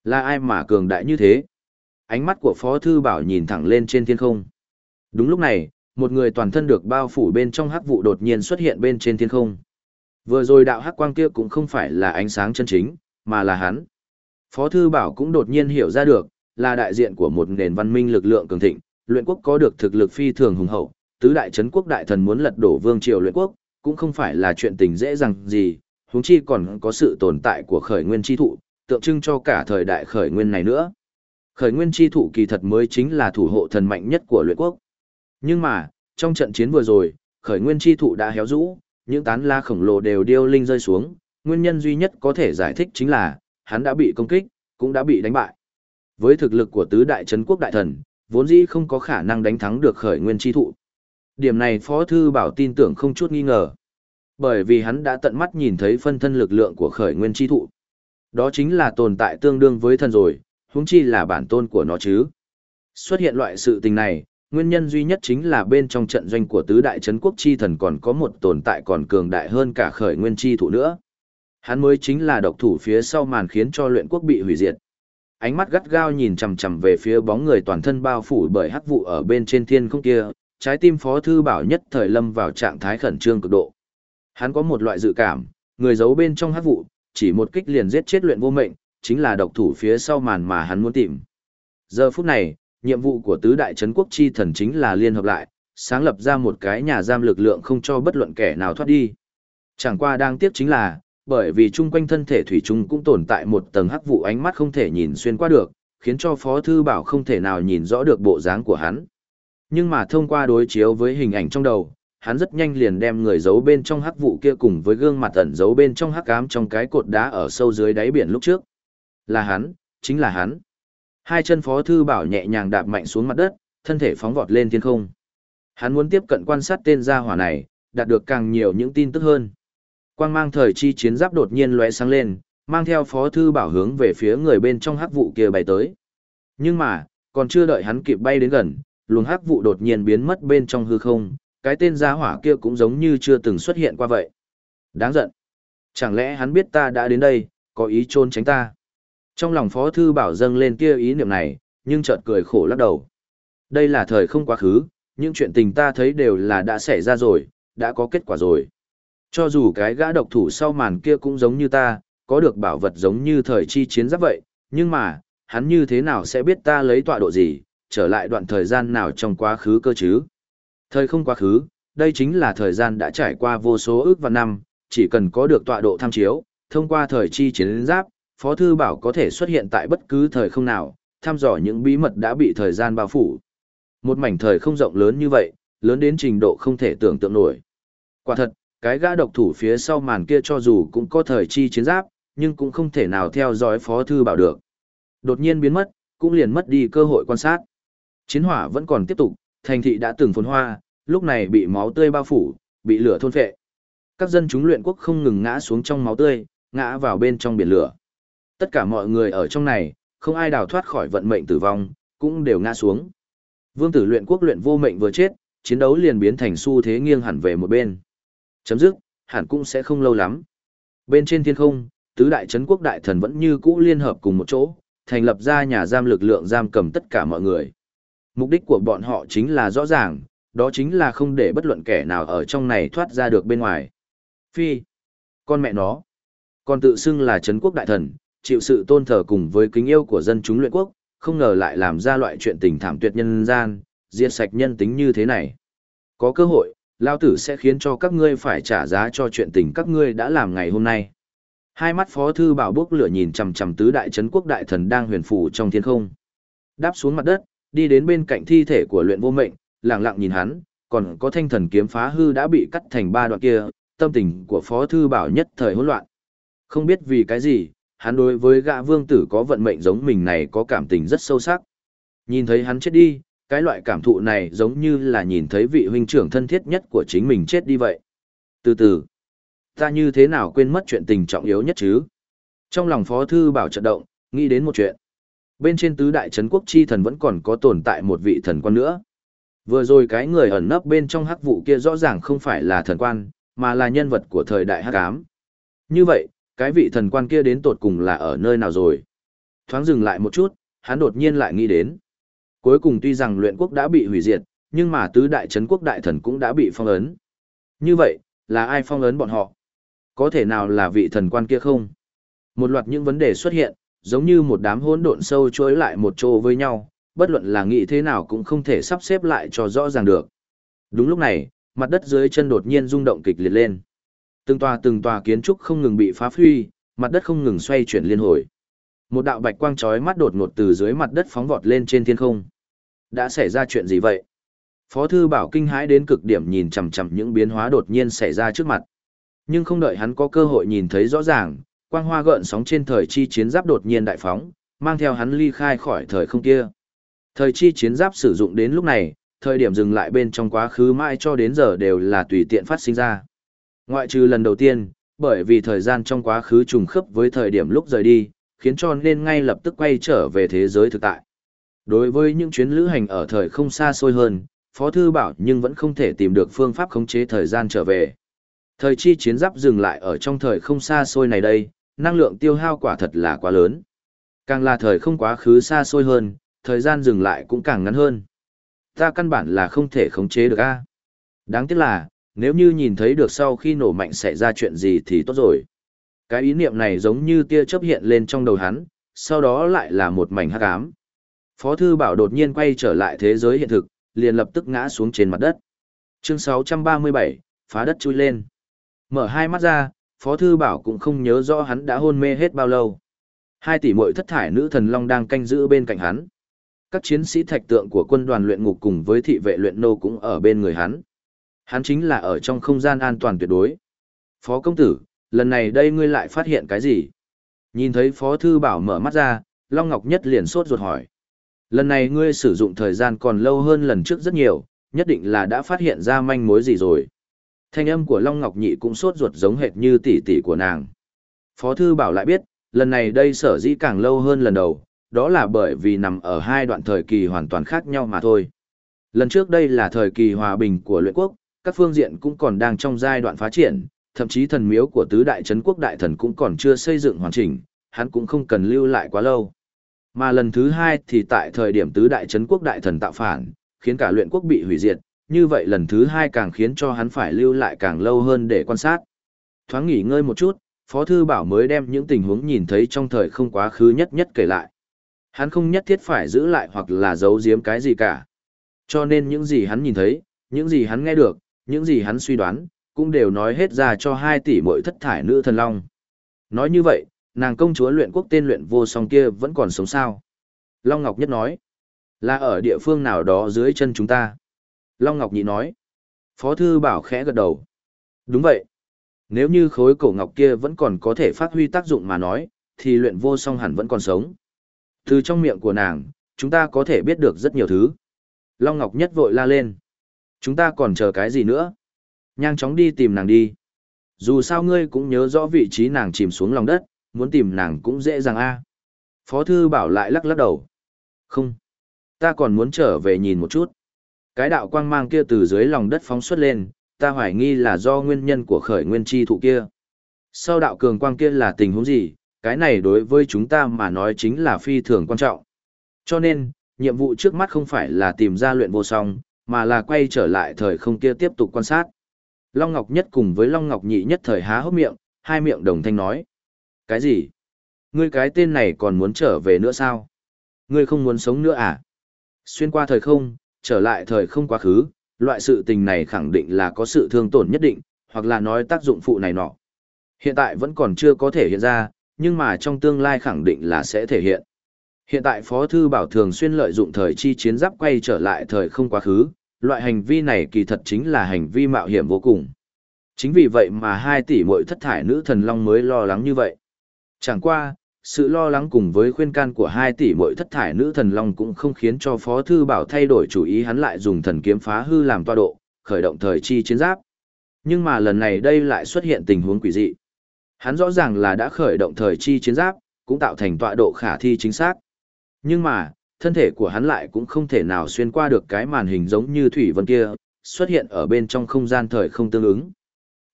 Là ai mà cường đại như thế? Ánh mắt của Phó Thư Bảo nhìn thẳng lên trên thiên không. Đúng lúc này, một người toàn thân được bao phủ bên trong hắc vụ đột nhiên xuất hiện bên trên thiên không. Vừa rồi đạo hắc quang kia cũng không phải là ánh sáng chân chính, mà là hắn. Phó Thư Bảo cũng đột nhiên hiểu ra được, là đại diện của một nền văn minh lực lượng cường thịnh, luyện quốc có được thực lực phi thường hùng hậu, tứ đại chấn quốc đại thần muốn lật đổ vương triều luyện quốc, cũng không phải là chuyện tình dễ dàng gì, huống chi còn có sự tồn tại của khởi nguyên chi thụ, tượng trưng cho cả thời đại khởi nguyên này nữa. Khởi nguyên chi thụ kỳ thật mới chính là thủ hộ thần mạnh nhất của luyện quốc. Nhưng mà, trong trận chiến vừa rồi, khởi nguyên chi thụ đã héo rũ, những tán la khổng lồ đều điêu linh rơi xuống, nguyên nhân duy nhất có thể giải thích chính là, hắn đã bị công kích, cũng đã bị đánh bại. Với thực lực của tứ đại trấn quốc đại thần, vốn dĩ không có khả năng đánh thắng được khởi nguyên chi thụ. Điểm này Phó Thư Bảo tin tưởng không chút nghi ngờ. Bởi vì hắn đã tận mắt nhìn thấy phân thân lực lượng của khởi nguyên chi thụ. Đó chính là tồn tại tương đương với thần rồi, huống chi là bản tôn của nó chứ. Xuất hiện loại sự tình này, nguyên nhân duy nhất chính là bên trong trận doanh của tứ đại chấn quốc chi thần còn có một tồn tại còn cường đại hơn cả khởi nguyên chi thủ nữa. Hắn mới chính là độc thủ phía sau màn khiến cho luyện quốc bị hủy diệt. Ánh mắt gắt gao nhìn chằm chằm về phía bóng người toàn thân bao phủ bởi hắc vụ ở bên trên thiên không kia, trái tim Phó Thư Bảo nhất thời lâm vào trạng thái khẩn trương cực độ. Hắn có một loại dự cảm, người giấu bên trong hắc vụ, chỉ một kích liền giết chết luyện vô mệnh, chính là độc thủ phía sau màn mà hắn muốn tìm. Giờ phút này, nhiệm vụ của tứ đại trấn quốc chi thần chính là liên hợp lại, sáng lập ra một cái nhà giam lực lượng không cho bất luận kẻ nào thoát đi. Chẳng qua đang tiếc chính là, bởi vì chung quanh thân thể thủy chung cũng tồn tại một tầng hắc vụ ánh mắt không thể nhìn xuyên qua được, khiến cho Phó Thư Bảo không thể nào nhìn rõ được bộ dáng của hắn. Nhưng mà thông qua đối chiếu với hình ảnh trong đầu, hắn rất nhanh liền đem người giấu bên trong hắc vụ kia cùng với gương mặt ẩn giấu bên trong hắc ám trong cái cột đá ở sâu dưới đáy biển lúc trước. Là hắn, chính là hắn. Hai chân Phó Thư Bảo nhẹ nhàng đạp mạnh xuống mặt đất, thân thể phóng vọt lên thiên không. Hắn muốn tiếp cận quan sát tên gia hỏa này, đạt được càng nhiều những tin tức hơn. Quang mang thời chi chiến giáp đột nhiên lóe sáng lên, mang theo Phó Thư Bảo hướng về phía người bên trong hắc vụ kia bay tới. Nhưng mà, còn chưa đợi hắn kịp bay đến gần, luồng hắc vụ đột nhiên biến mất bên trong hư không, cái tên gia hỏa kia cũng giống như chưa từng xuất hiện qua vậy. Đáng giận. Chẳng lẽ hắn biết ta đã đến đây, có ý trôn tránh ta? Trong lòng Phó Thư Bảo dâng lên kia ý niệm này, nhưng chợt cười khổ lắc đầu. Đây là thời không quá khứ, những chuyện tình ta thấy đều là đã xảy ra rồi, đã có kết quả rồi. Cho dù cái gã độc thủ sau màn kia cũng giống như ta, có được bảo vật giống như thời chi chiến giáp vậy, nhưng mà, hắn như thế nào sẽ biết ta lấy tọa độ gì, trở lại đoạn thời gian nào trong quá khứ cơ chứ? Thời không quá khứ, đây chính là thời gian đã trải qua vô số ước và năm, chỉ cần có được tọa độ tham chiếu, thông qua thời chi chiến giáp, Phó Thư Bảo có thể xuất hiện tại bất cứ thời không nào, thăm dò những bí mật đã bị thời gian bao phủ. Một mảnh thời không rộng lớn như vậy, lớn đến trình độ không thể tưởng tượng nổi. Quả thật, cái gã độc thủ phía sau màn kia cho dù cũng có thời chi chiến giáp, nhưng cũng không thể nào theo dõi Phó Thư Bảo được. Đột nhiên biến mất, cũng liền mất đi cơ hội quan sát. Chiến hỏa vẫn còn tiếp tục, thành thị đã từng phồn hoa, lúc này bị máu tươi bao phủ, bị lửa thôn phệ. Các dân chúng luyện quốc không ngừng ngã xuống trong máu tươi, ngã vào bên trong biển lửa. Tất cả mọi người ở trong này, không ai đào thoát khỏi vận mệnh tử vong, cũng đều ngã xuống. Vương tử luyện quốc luyện vô mệnh vừa chết, chiến đấu liền biến thành xu thế nghiêng hẳn về một bên. Chấm dứt, hẳn cũng sẽ không lâu lắm. Bên trên thiên không, tứ đại chấn quốc đại thần vẫn như cũ liên hợp cùng một chỗ, thành lập ra nhà giam lực lượng giam cầm tất cả mọi người. Mục đích của bọn họ chính là rõ ràng, đó chính là không để bất luận kẻ nào ở trong này thoát ra được bên ngoài. Phi, con mẹ nó, con tự xưng là chấn quốc đại thần, chịu sự tôn thờ cùng với kính yêu của dân chúng luyện quốc, không ngờ lại làm ra loại chuyện tình thảm tuyệt nhân gian, diệt sạch nhân tính như thế này. Có cơ hội, Lao tử sẽ khiến cho các ngươi phải trả giá cho chuyện tình các ngươi đã làm ngày hôm nay. Hai mắt phó thư bảo bước lửa nhìn chầm chầm tứ đại trấn quốc đại thần đang huyền phủ trong thiên không. Đáp xuống mặt đất, đi đến bên cạnh thi thể của luyện vô mệnh, lặng lặng nhìn hắn, còn có thanh thần kiếm phá hư đã bị cắt thành ba đoạn kia, tâm tình của phó thư bảo nhất thời hỗn loạn. Không biết vì cái gì, hắn đối với gã vương tử có vận mệnh giống mình này có cảm tình rất sâu sắc. Nhìn thấy hắn chết đi, cái loại cảm thụ này giống như là nhìn thấy vị huynh trưởng thân thiết nhất của chính mình chết đi vậy. Từ từ, ta như thế nào quên mất chuyện tình trọng yếu nhất chứ? Trong lòng Phó Thư Bảo trận động, nghĩ đến một chuyện. Bên trên tứ đại trấn quốc chi thần vẫn còn có tồn tại một vị thần quan nữa. Vừa rồi cái người ẩn nấp bên trong hắc vụ kia rõ ràng không phải là thần quan, mà là nhân vật của thời đại hắc ám. Như vậy, cái vị thần quan kia đến tột cùng là ở nơi nào rồi? Thoáng dừng lại một chút, hắn đột nhiên lại nghĩ đến. Cuối cùng tuy rằng luyện quốc đã bị hủy diệt, nhưng mà tứ đại chấn quốc đại thần cũng đã bị phong ấn. Như vậy, là ai phong ấn bọn họ? Có thể nào là vị thần quan kia không? Một loạt những vấn đề xuất hiện, giống như một đám hỗn độn sâu chối lại một chỗ với nhau, bất luận là nghĩ thế nào cũng không thể sắp xếp lại cho rõ ràng được. Đúng lúc này, mặt đất dưới chân đột nhiên rung động kịch liệt lên. Từng tòa từng tòa kiến trúc không ngừng bị phá hủy, mặt đất không ngừng xoay chuyển liên hồi. Một đạo bạch quang chói mắt đột ngột từ dưới mặt đất phóng vọt lên trên thiên không. Đã xảy ra chuyện gì vậy? Phó thư bảo kinh hãi đến cực điểm nhìn chằm chằm những biến hóa đột nhiên xảy ra trước mặt. Nhưng không đợi hắn có cơ hội nhìn thấy rõ ràng, quang hoa gợn sóng trên thời chi chiến giáp đột nhiên đại phóng, mang theo hắn ly khai khỏi thời không kia. Thời chi chiến giáp sử dụng đến lúc này, thời điểm dừng lại bên trong quá khứ mãi cho đến giờ đều là tùy tiện phát sinh ra. Ngoại trừ lần đầu tiên, bởi vì thời gian trong quá khứ trùng khớp với thời điểm lúc rời đi, khiến cho nên ngay lập tức quay trở về thế giới thực tại. Đối với những chuyến lữ hành ở thời không xa xôi hơn, Phó Thư bảo nhưng vẫn không thể tìm được phương pháp khống chế thời gian trở về. Thời chi chiến giáp dừng lại ở trong thời không xa xôi này đây, năng lượng tiêu hao quả thật là quá lớn. Càng là thời không quá khứ xa xôi hơn, thời gian dừng lại cũng càng ngắn hơn. Ta căn bản là không thể khống chế được a. Đáng tiếc là, nếu như nhìn thấy được sau khi nổ mạnh xảy ra chuyện gì thì tốt rồi. Cái ý niệm này giống như tia chớp hiện lên trong đầu hắn, sau đó lại là một mảnh hắc ám. Phó thư bảo đột nhiên quay trở lại thế giới hiện thực, liền lập tức ngã xuống trên mặt đất. Chương 637, phá đất chui lên. Mở hai mắt ra, Phó thư bảo cũng không nhớ rõ hắn đã hôn mê hết bao lâu. Hai tỷ muội thất thải nữ thần long đang canh giữ bên cạnh hắn. Các chiến sĩ thạch tượng của quân đoàn luyện ngục cùng với thị vệ luyện nô cũng ở bên người hắn. Hắn chính là ở trong không gian an toàn tuyệt đối. Phó công tử, lần này đây ngươi lại phát hiện cái gì? Nhìn thấy Phó Thư Bảo mở mắt ra, Long Ngọc Nhất liền sốt ruột hỏi. Lần này ngươi sử dụng thời gian còn lâu hơn lần trước rất nhiều, nhất định là đã phát hiện ra manh mối gì rồi. Thanh âm của Long Ngọc Nhị cũng sốt ruột giống hệt như tỷ tỷ của nàng. Phó Thư Bảo lại biết, lần này đây sở dĩ càng lâu hơn lần đầu, đó là bởi vì nằm ở hai đoạn thời kỳ hoàn toàn khác nhau mà thôi. Lần trước đây là thời kỳ hòa bình của luyện quốc, các phương diện cũng còn đang trong giai đoạn phát triển, thậm chí thần miếu của tứ đại trấn quốc đại thần cũng còn chưa xây dựng hoàn chỉnh, hắn cũng không cần lưu lại quá lâu. Mà lần thứ hai thì tại thời điểm tứ đại trấn quốc đại thần tạo phản, khiến cả luyện quốc bị hủy diệt, như vậy lần thứ hai càng khiến cho hắn phải lưu lại càng lâu hơn để quan sát. Thoáng nghỉ ngơi một chút, Phó Thư Bảo mới đem những tình huống nhìn thấy trong thời không quá khứ nhất nhất kể lại. Hắn không nhất thiết phải giữ lại hoặc là giấu giếm cái gì cả. Cho nên những gì hắn nhìn thấy, những gì hắn nghe được, những gì hắn suy đoán, cũng đều nói hết ra cho hai tỷ mỗi thất thải nữ thần long. Nói như vậy, nàng công chúa luyện quốc tên luyện vô song kia vẫn còn sống sao. Long Ngọc Nhất nói, là ở địa phương nào đó dưới chân chúng ta. Long Ngọc Nhị nói, Phó Thư Bảo khẽ gật đầu. Đúng vậy. Nếu như khối cổ ngọc kia vẫn còn có thể phát huy tác dụng mà nói, thì luyện vô song hẳn vẫn còn sống. Từ trong miệng của nàng, chúng ta có thể biết được rất nhiều thứ. Long Ngọc Nhất vội la lên. Chúng ta còn chờ cái gì nữa? Nhanh chóng đi tìm nàng đi. Dù sao ngươi cũng nhớ rõ vị trí nàng chìm xuống lòng đất, muốn tìm nàng cũng dễ dàng a. Phó thư bảo lại lắc lắc đầu. Không. Ta còn muốn trở về nhìn một chút. Cái đạo quang mang kia từ dưới lòng đất phóng xuất lên, ta hoài nghi là do nguyên nhân của khởi nguyên chi thụ kia. Sau đạo cường quang kia là tình huống gì, cái này đối với chúng ta mà nói chính là phi thường quan trọng. Cho nên, nhiệm vụ trước mắt không phải là tìm ra luyện vô song, mà là quay trở lại thời không kia tiếp tục quan sát. Long Ngọc Nhất cùng với Long Ngọc Nhị nhất thời há hốc miệng, hai miệng đồng thanh nói. Cái gì? Ngươi cái tên này còn muốn trở về nữa sao? Ngươi không muốn sống nữa à? Xuyên qua thời không, trở lại thời không quá khứ, loại sự tình này khẳng định là có sự thương tổn nhất định, hoặc là nói tác dụng phụ này nọ. Hiện tại vẫn còn chưa có thể hiện ra, nhưng mà trong tương lai khẳng định là sẽ thể hiện. Hiện tại Phó Thư Bảo thường xuyên lợi dụng thời chi chiến giáp quay trở lại thời không quá khứ, loại hành vi này kỳ thật chính là hành vi mạo hiểm vô cùng. Chính vì vậy mà hai tỷ muội thất thải nữ thần long mới lo lắng như vậy. Chẳng qua, sự lo lắng cùng với khuyên can của hai tỷ muội thất thải nữ thần long cũng không khiến cho Phó Thư Bảo thay đổi chủ ý hắn lại dùng thần kiếm phá hư làm toa độ, khởi động thời chi chiến giáp. Nhưng mà lần này đây lại xuất hiện tình huống quỷ dị. Hắn rõ ràng là đã khởi động thời chi chiến giáp, cũng tạo thành tọa độ khả thi chính xác. Nhưng mà, thân thể của hắn lại cũng không thể nào xuyên qua được cái màn hình giống như thủy vân kia, xuất hiện ở bên trong không gian thời không tương ứng.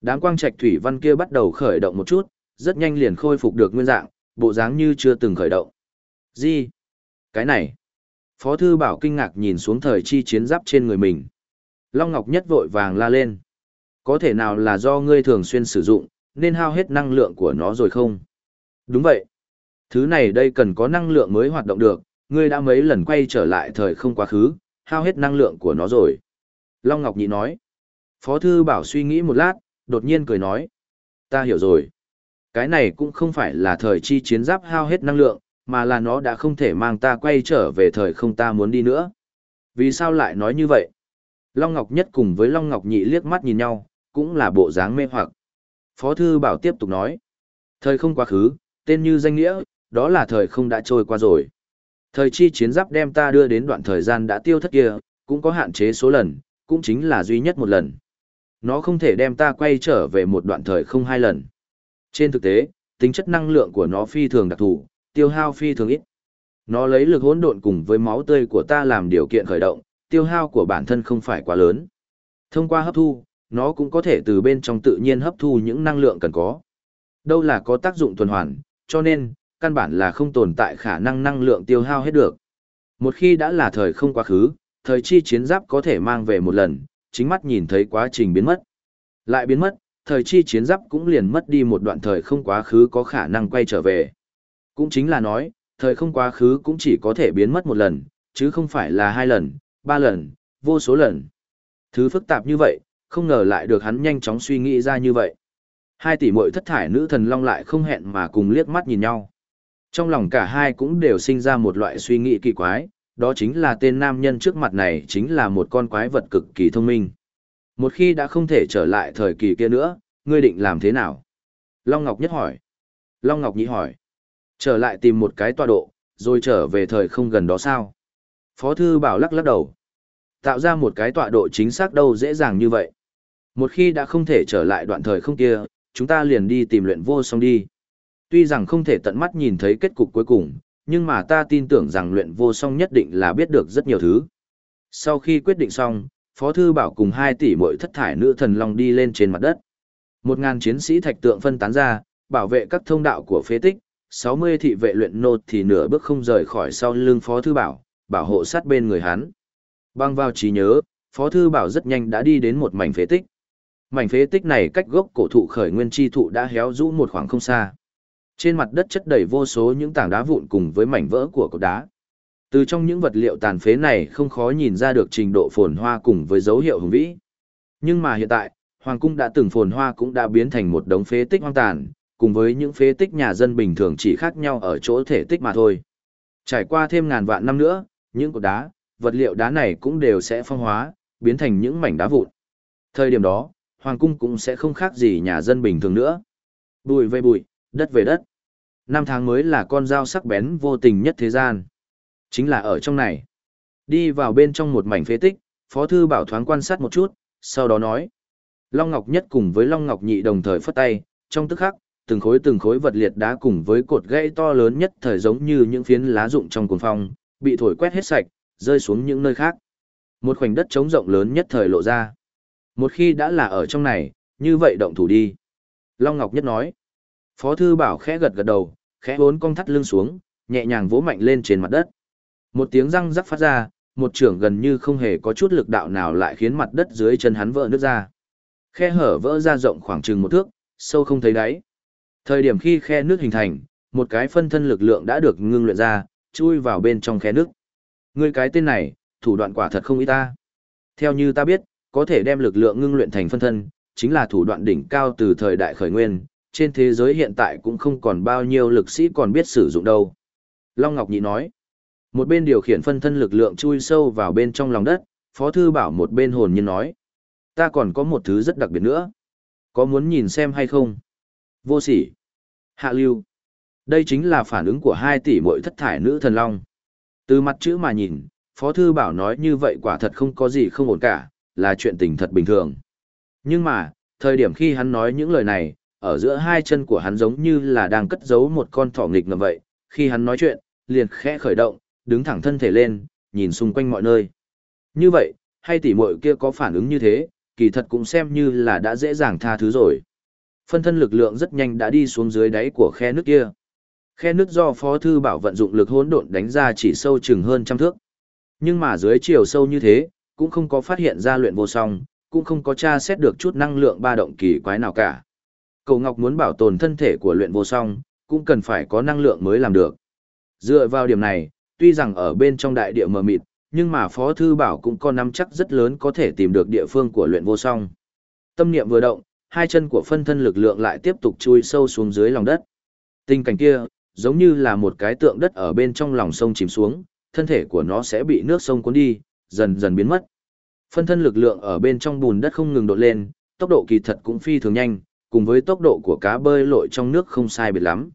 Đám quang trạch thủy văn kia bắt đầu khởi động một chút, rất nhanh liền khôi phục được nguyên dạng, bộ dáng như chưa từng khởi động. Gì? Cái này? Phó thư bảo kinh ngạc nhìn xuống thời chi chiến giáp trên người mình. Long Ngọc Nhất vội vàng la lên. Có thể nào là do ngươi thường xuyên sử dụng, nên hao hết năng lượng của nó rồi không? Đúng vậy. Thứ này đây cần có năng lượng mới hoạt động được, ngươi đã mấy lần quay trở lại thời không quá khứ, hao hết năng lượng của nó rồi. Long Ngọc Nhị nói. Phó Thư Bảo suy nghĩ một lát, đột nhiên cười nói. Ta hiểu rồi. Cái này cũng không phải là thời chi chiến giáp hao hết năng lượng, mà là nó đã không thể mang ta quay trở về thời không ta muốn đi nữa. Vì sao lại nói như vậy? Long Ngọc Nhất cùng với Long Ngọc Nhị liếc mắt nhìn nhau, cũng là bộ dáng mê hoặc. Phó Thư Bảo tiếp tục nói. Thời không quá khứ, tên như danh nghĩa, đó là thời không đã trôi qua rồi. Thời chi chiến giáp đem ta đưa đến đoạn thời gian đã tiêu thất kia, cũng có hạn chế số lần, cũng chính là duy nhất một lần. Nó không thể đem ta quay trở về một đoạn thời không hai lần. Trên thực tế, tính chất năng lượng của nó phi thường đặc thù, tiêu hao phi thường ít. Nó lấy lực hỗn độn cùng với máu tươi của ta làm điều kiện khởi động, tiêu hao của bản thân không phải quá lớn. Thông qua hấp thu, nó cũng có thể từ bên trong tự nhiên hấp thu những năng lượng cần có. Đâu là có tác dụng tuần hoàn, cho nên, căn bản là không tồn tại khả năng năng lượng tiêu hao hết được. Một khi đã là thời không quá khứ, thời chi chiến giáp có thể mang về một lần, chính mắt nhìn thấy quá trình biến mất. Lại biến mất, thời chi chiến giáp cũng liền mất đi một đoạn thời không quá khứ có khả năng quay trở về. Cũng chính là nói, thời không quá khứ cũng chỉ có thể biến mất một lần, chứ không phải là hai lần, ba lần, vô số lần. Thứ phức tạp như vậy, không ngờ lại được hắn nhanh chóng suy nghĩ ra như vậy. Hai tỷ muội thất thải nữ thần long lại không hẹn mà cùng liếc mắt nhìn nhau. Trong lòng cả hai cũng đều sinh ra một loại suy nghĩ kỳ quái, đó chính là tên nam nhân trước mặt này chính là một con quái vật cực kỳ thông minh. Một khi đã không thể trở lại thời kỳ kia nữa, ngươi định làm thế nào? Long Ngọc Nhất hỏi. Long Ngọc Nhị hỏi. Trở lại tìm một cái tọa độ, rồi trở về thời không gần đó sao? Phó Thư Bảo lắc lắc đầu. Tạo ra một cái tọa độ chính xác đâu dễ dàng như vậy. Một khi đã không thể trở lại đoạn thời không kia, chúng ta liền đi tìm luyện vô song đi. Tuy rằng không thể tận mắt nhìn thấy kết cục cuối cùng, nhưng mà ta tin tưởng rằng luyện vô song nhất định là biết được rất nhiều thứ. Sau khi quyết định xong, Phó Thư Bảo cùng 2 tỷ mỗi thất thải nữ thần long đi lên trên mặt đất. Một ngàn chiến sĩ thạch tượng phân tán ra, bảo vệ các thông đạo của phế tích, 60 thị vệ luyện nô thì nửa bước không rời khỏi sau lưng Phó Thư Bảo, bảo hộ sát bên người hắn. Băng vào trí nhớ, Phó Thư Bảo rất nhanh đã đi đến một mảnh phế tích. Mảnh phế tích này cách gốc cổ thụ khởi nguyên chi thụ đã héo rũ một khoảng không xa. Trên mặt đất chất đầy vô số những tảng đá vụn cùng với mảnh vỡ của cột đá. Từ trong những vật liệu tàn phế này không khó nhìn ra được trình độ phồn hoa cùng với dấu hiệu hùng vĩ. Nhưng mà hiện tại, Hoàng cung đã từng phồn hoa cũng đã biến thành một đống phế tích hoang tàn, cùng với những phế tích nhà dân bình thường chỉ khác nhau ở chỗ thể tích mà thôi. Trải qua thêm ngàn vạn năm nữa, những cột đá, vật liệu đá này cũng đều sẽ phong hóa, biến thành những mảnh đá vụn. Thời điểm đó, Hoàng cung cũng sẽ không khác gì nhà dân bình thường nữa. Bụi về bụi, đất về đất. Năm tháng mới là con dao sắc bén vô tình nhất thế gian. Chính là ở trong này. Đi vào bên trong một mảnh phế tích, Phó Thư Bảo thoáng quan sát một chút, sau đó nói. Long Ngọc Nhất cùng với Long Ngọc Nhị đồng thời phất tay, trong tức khắc, từng khối từng khối vật liệt đá cùng với cột gãy to lớn nhất thời giống như những phiến lá rụng trong cuồng phong, bị thổi quét hết sạch, rơi xuống những nơi khác. Một khoảnh đất trống rộng lớn nhất thời lộ ra. Một khi đã là ở trong này, như vậy động thủ đi. Long Ngọc Nhất nói. Phó Thư Bảo khẽ gật gật đầu, khẽ bốn cong thắt lưng xuống, nhẹ nhàng vỗ mạnh lên trên mặt đất. Một tiếng răng rắc phát ra, một trưởng gần như không hề có chút lực đạo nào lại khiến mặt đất dưới chân hắn vỡ nước ra. Khe hở vỡ ra rộng khoảng chừng một thước, sâu không thấy đáy. Thời điểm khi khe nước hình thành, một cái phân thân lực lượng đã được ngưng luyện ra, chui vào bên trong khe nước. Người cái tên này, thủ đoạn quả thật không ý ta. Theo như ta biết, có thể đem lực lượng ngưng luyện thành phân thân, chính là thủ đoạn đỉnh cao từ thời đại khởi nguyên, trên thế giới hiện tại cũng không còn bao nhiêu lực sĩ còn biết sử dụng đâu. Long Ngọc Nhị nói, một bên điều khiển phân thân lực lượng chui sâu vào bên trong lòng đất, Phó Thư Bảo một bên hồn nhiên nói, ta còn có một thứ rất đặc biệt nữa. Có muốn nhìn xem hay không? Vô sỉ. Hạ lưu. Đây chính là phản ứng của hai tỷ mội thất thải nữ thần long. Từ mặt chữ mà nhìn, Phó Thư Bảo nói như vậy quả thật không có gì không ổn cả, là chuyện tình thật bình thường. Nhưng mà, thời điểm khi hắn nói những lời này, ở giữa hai chân của hắn giống như là đang cất giấu một con thỏ nghịch ngầm vậy, khi hắn nói chuyện, liền khẽ khởi động, đứng thẳng thân thể lên, nhìn xung quanh mọi nơi. Như vậy, hay tỷ muội kia có phản ứng như thế, kỳ thật cũng xem như là đã dễ dàng tha thứ rồi. Phân thân lực lượng rất nhanh đã đi xuống dưới đáy của khe nước kia. Khe nước do Phó Thư Bảo vận dụng lực hỗn độn đánh ra chỉ sâu chừng hơn trăm thước. Nhưng mà dưới chiều sâu như thế, cũng không có phát hiện ra luyện vô song, cũng không có tra xét được chút năng lượng ba động kỳ quái nào cả. Cầu Ngọc muốn bảo tồn thân thể của luyện vô song, cũng cần phải có năng lượng mới làm được. Dựa vào điểm này, tuy rằng ở bên trong đại địa mờ mịt, nhưng mà Phó Thư Bảo cũng có nắm chắc rất lớn có thể tìm được địa phương của luyện vô song. Tâm niệm vừa động, hai chân của phân thân lực lượng lại tiếp tục chui sâu xuống dưới lòng đất. Tình cảnh kia, giống như là một cái tượng đất ở bên trong lòng sông chìm xuống, thân thể của nó sẽ bị nước sông cuốn đi, dần dần biến mất. Phân thân lực lượng ở bên trong bùn đất không ngừng đột lên, tốc độ kỳ thật cũng phi thường nhanh, cùng với tốc độ của cá bơi lội trong nước không sai biệt lắm.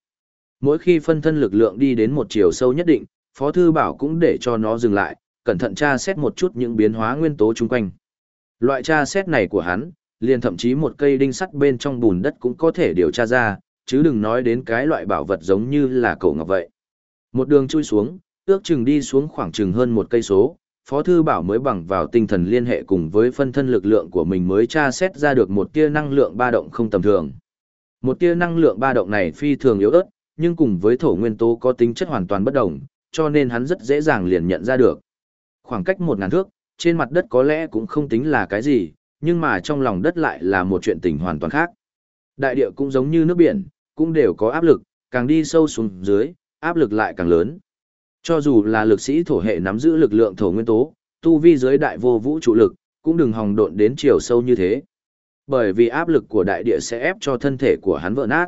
Mỗi khi phân thân lực lượng đi đến một chiều sâu nhất định, Phó Thư Bảo cũng để cho nó dừng lại, cẩn thận tra xét một chút những biến hóa nguyên tố chung quanh. Loại tra xét này của hắn, liền thậm chí một cây đinh sắt bên trong bùn đất cũng có thể điều tra ra, chứ đừng nói đến cái loại bảo vật giống như là cổ ngọc vậy. Một đường chui xuống, ước chừng đi xuống khoảng chừng hơn một cây số, Phó Thư Bảo mới bằng vào tinh thần liên hệ cùng với phân thân lực lượng của mình mới tra xét ra được một tia năng lượng ba động không tầm thường. Một tia năng lượng ba động này phi thường yếu ớt, nhưng cùng với thổ nguyên tố có tính chất hoàn toàn bất đồng, cho nên hắn rất dễ dàng liền nhận ra được. Khoảng cách một ngàn thước, trên mặt đất có lẽ cũng không tính là cái gì, nhưng mà trong lòng đất lại là một chuyện tình hoàn toàn khác. Đại địa cũng giống như nước biển, cũng đều có áp lực, càng đi sâu xuống dưới, áp lực lại càng lớn. Cho dù là lực sĩ thổ hệ nắm giữ lực lượng thổ nguyên tố, tu vi dưới đại vô vũ trụ lực, cũng đừng hòng độn đến chiều sâu như thế. Bởi vì áp lực của đại địa sẽ ép cho thân thể của hắn vỡ nát.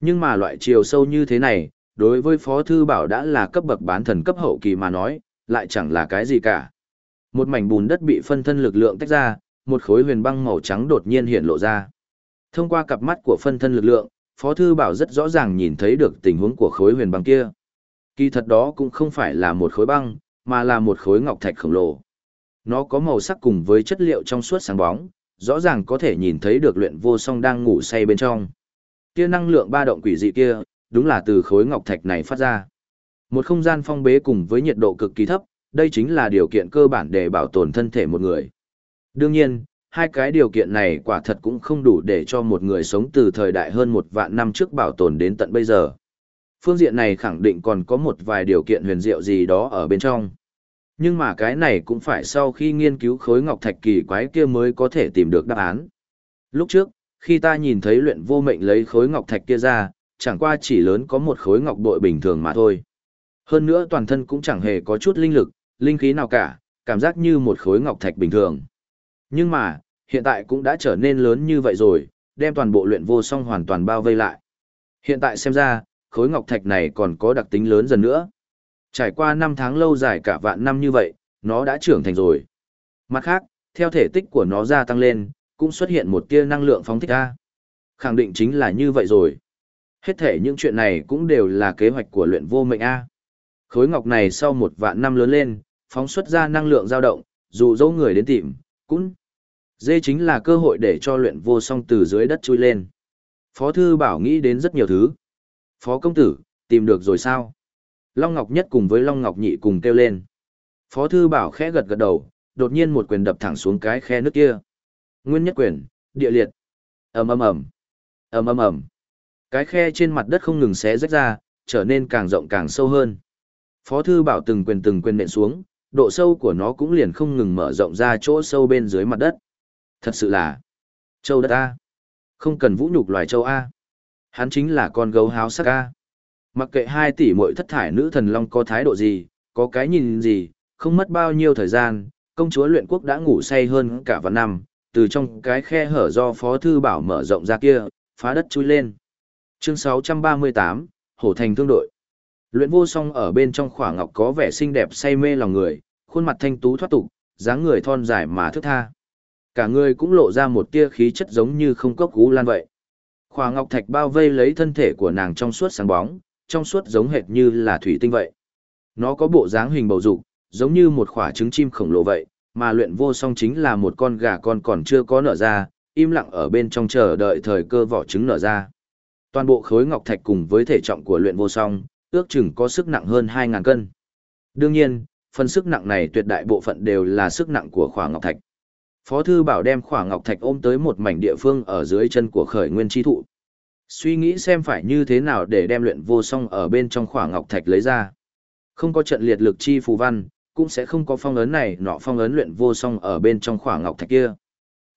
Nhưng mà loại chiều sâu như thế này, đối với Phó Thư Bảo đã là cấp bậc bán thần cấp hậu kỳ mà nói, lại chẳng là cái gì cả. Một mảnh bùn đất bị phân thân lực lượng tách ra, một khối huyền băng màu trắng đột nhiên hiện lộ ra. Thông qua cặp mắt của phân thân lực lượng, Phó Thư Bảo rất rõ ràng nhìn thấy được tình huống của khối huyền băng kia. Kỳ thật đó cũng không phải là một khối băng, mà là một khối ngọc thạch khổng lồ. Nó có màu sắc cùng với chất liệu trong suốt sáng bóng, rõ ràng có thể nhìn thấy được luyện vô song đang ngủ say bên trong. Kia năng lượng ba động quỷ dị kia, đúng là từ khối ngọc thạch này phát ra. Một không gian phong bế cùng với nhiệt độ cực kỳ thấp, đây chính là điều kiện cơ bản để bảo tồn thân thể một người. Đương nhiên, hai cái điều kiện này quả thật cũng không đủ để cho một người sống từ thời đại hơn một vạn năm trước bảo tồn đến tận bây giờ. Phương diện này khẳng định còn có một vài điều kiện huyền diệu gì đó ở bên trong. Nhưng mà cái này cũng phải sau khi nghiên cứu khối ngọc thạch kỳ quái kia mới có thể tìm được đáp án. Lúc trước, khi ta nhìn thấy luyện vô mệnh lấy khối ngọc thạch kia ra, chẳng qua chỉ lớn có một khối ngọc bội bình thường mà thôi. Hơn nữa toàn thân cũng chẳng hề có chút linh lực, linh khí nào cả, cảm giác như một khối ngọc thạch bình thường. Nhưng mà, hiện tại cũng đã trở nên lớn như vậy rồi, đem toàn bộ luyện vô song hoàn toàn bao vây lại. Hiện tại xem ra, khối ngọc thạch này còn có đặc tính lớn dần nữa. Trải qua năm tháng lâu dài cả vạn năm như vậy, nó đã trưởng thành rồi. Mặt khác, theo thể tích của nó gia tăng lên, cũng xuất hiện một tia năng lượng phóng thích ra. Khẳng định chính là như vậy rồi. Hết thể những chuyện này cũng đều là kế hoạch của luyện vô mệnh A. Khối ngọc này sau một vạn năm lớn lên, phóng xuất ra năng lượng dao động, dù dấu người đến tìm, cũng dê chính là cơ hội để cho luyện vô song từ dưới đất chui lên. Phó thư bảo nghĩ đến rất nhiều thứ. Phó công tử, tìm được rồi sao? Long Ngọc Nhất cùng với Long Ngọc Nhị cùng kêu lên. Phó thư bảo khẽ gật gật đầu, đột nhiên một quyền đập thẳng xuống cái khe nước kia. Nguyên nhất quyền, địa liệt. ầm ầm ầm, ầm ầm ầm. Cái khe trên mặt đất không ngừng xé rách ra, trở nên càng rộng càng sâu hơn. Phó thư bảo từng quyền từng quyền nện xuống, độ sâu của nó cũng liền không ngừng mở rộng ra chỗ sâu bên dưới mặt đất. Thật sự là châu đất A. Không cần vũ nhục loài châu A. Hắn chính là con gấu háo sắc ca Mặc kệ hai tỷ muội thất thải nữ thần long có thái độ gì, có cái nhìn gì, không mất bao nhiêu thời gian, công chúa luyện quốc đã ngủ say hơn cả vạn năm, từ trong cái khe hở do phó thư bảo mở rộng ra kia, phá đất chui lên. Chương 638, Hổ Thành Thương đội. Luyện vô song ở bên trong khỏa ngọc có vẻ xinh đẹp say mê lòng người, khuôn mặt thanh tú thoát tục, dáng người thon dài mà thức tha. Cả người cũng lộ ra một tia khí chất giống như không cốc gú lan vậy. Khỏa ngọc thạch bao vây lấy thân thể của nàng trong suốt sáng bóng, trong suốt giống hệt như là thủy tinh vậy. Nó có bộ dáng hình bầu dục, giống như một khỏa trứng chim khổng lồ vậy, mà luyện vô song chính là một con gà con còn chưa có nở ra, im lặng ở bên trong chờ đợi thời cơ vỏ trứng nở ra. Toàn bộ khối ngọc thạch cùng với thể trọng của luyện vô song, ước chừng có sức nặng hơn 2.000 cân. Đương nhiên, phần sức nặng này tuyệt đại bộ phận đều là sức nặng của khỏa ngọc thạch. Phó thư bảo đem khỏa ngọc thạch ôm tới một mảnh địa phương ở dưới chân của khởi nguyên chi thụ. Suy nghĩ xem phải như thế nào để đem luyện vô song ở bên trong khỏa ngọc thạch lấy ra. Không có trận liệt lực chi phù văn, cũng sẽ không có phong ấn này nọ phong ấn luyện vô song ở bên trong khỏa ngọc thạch kia.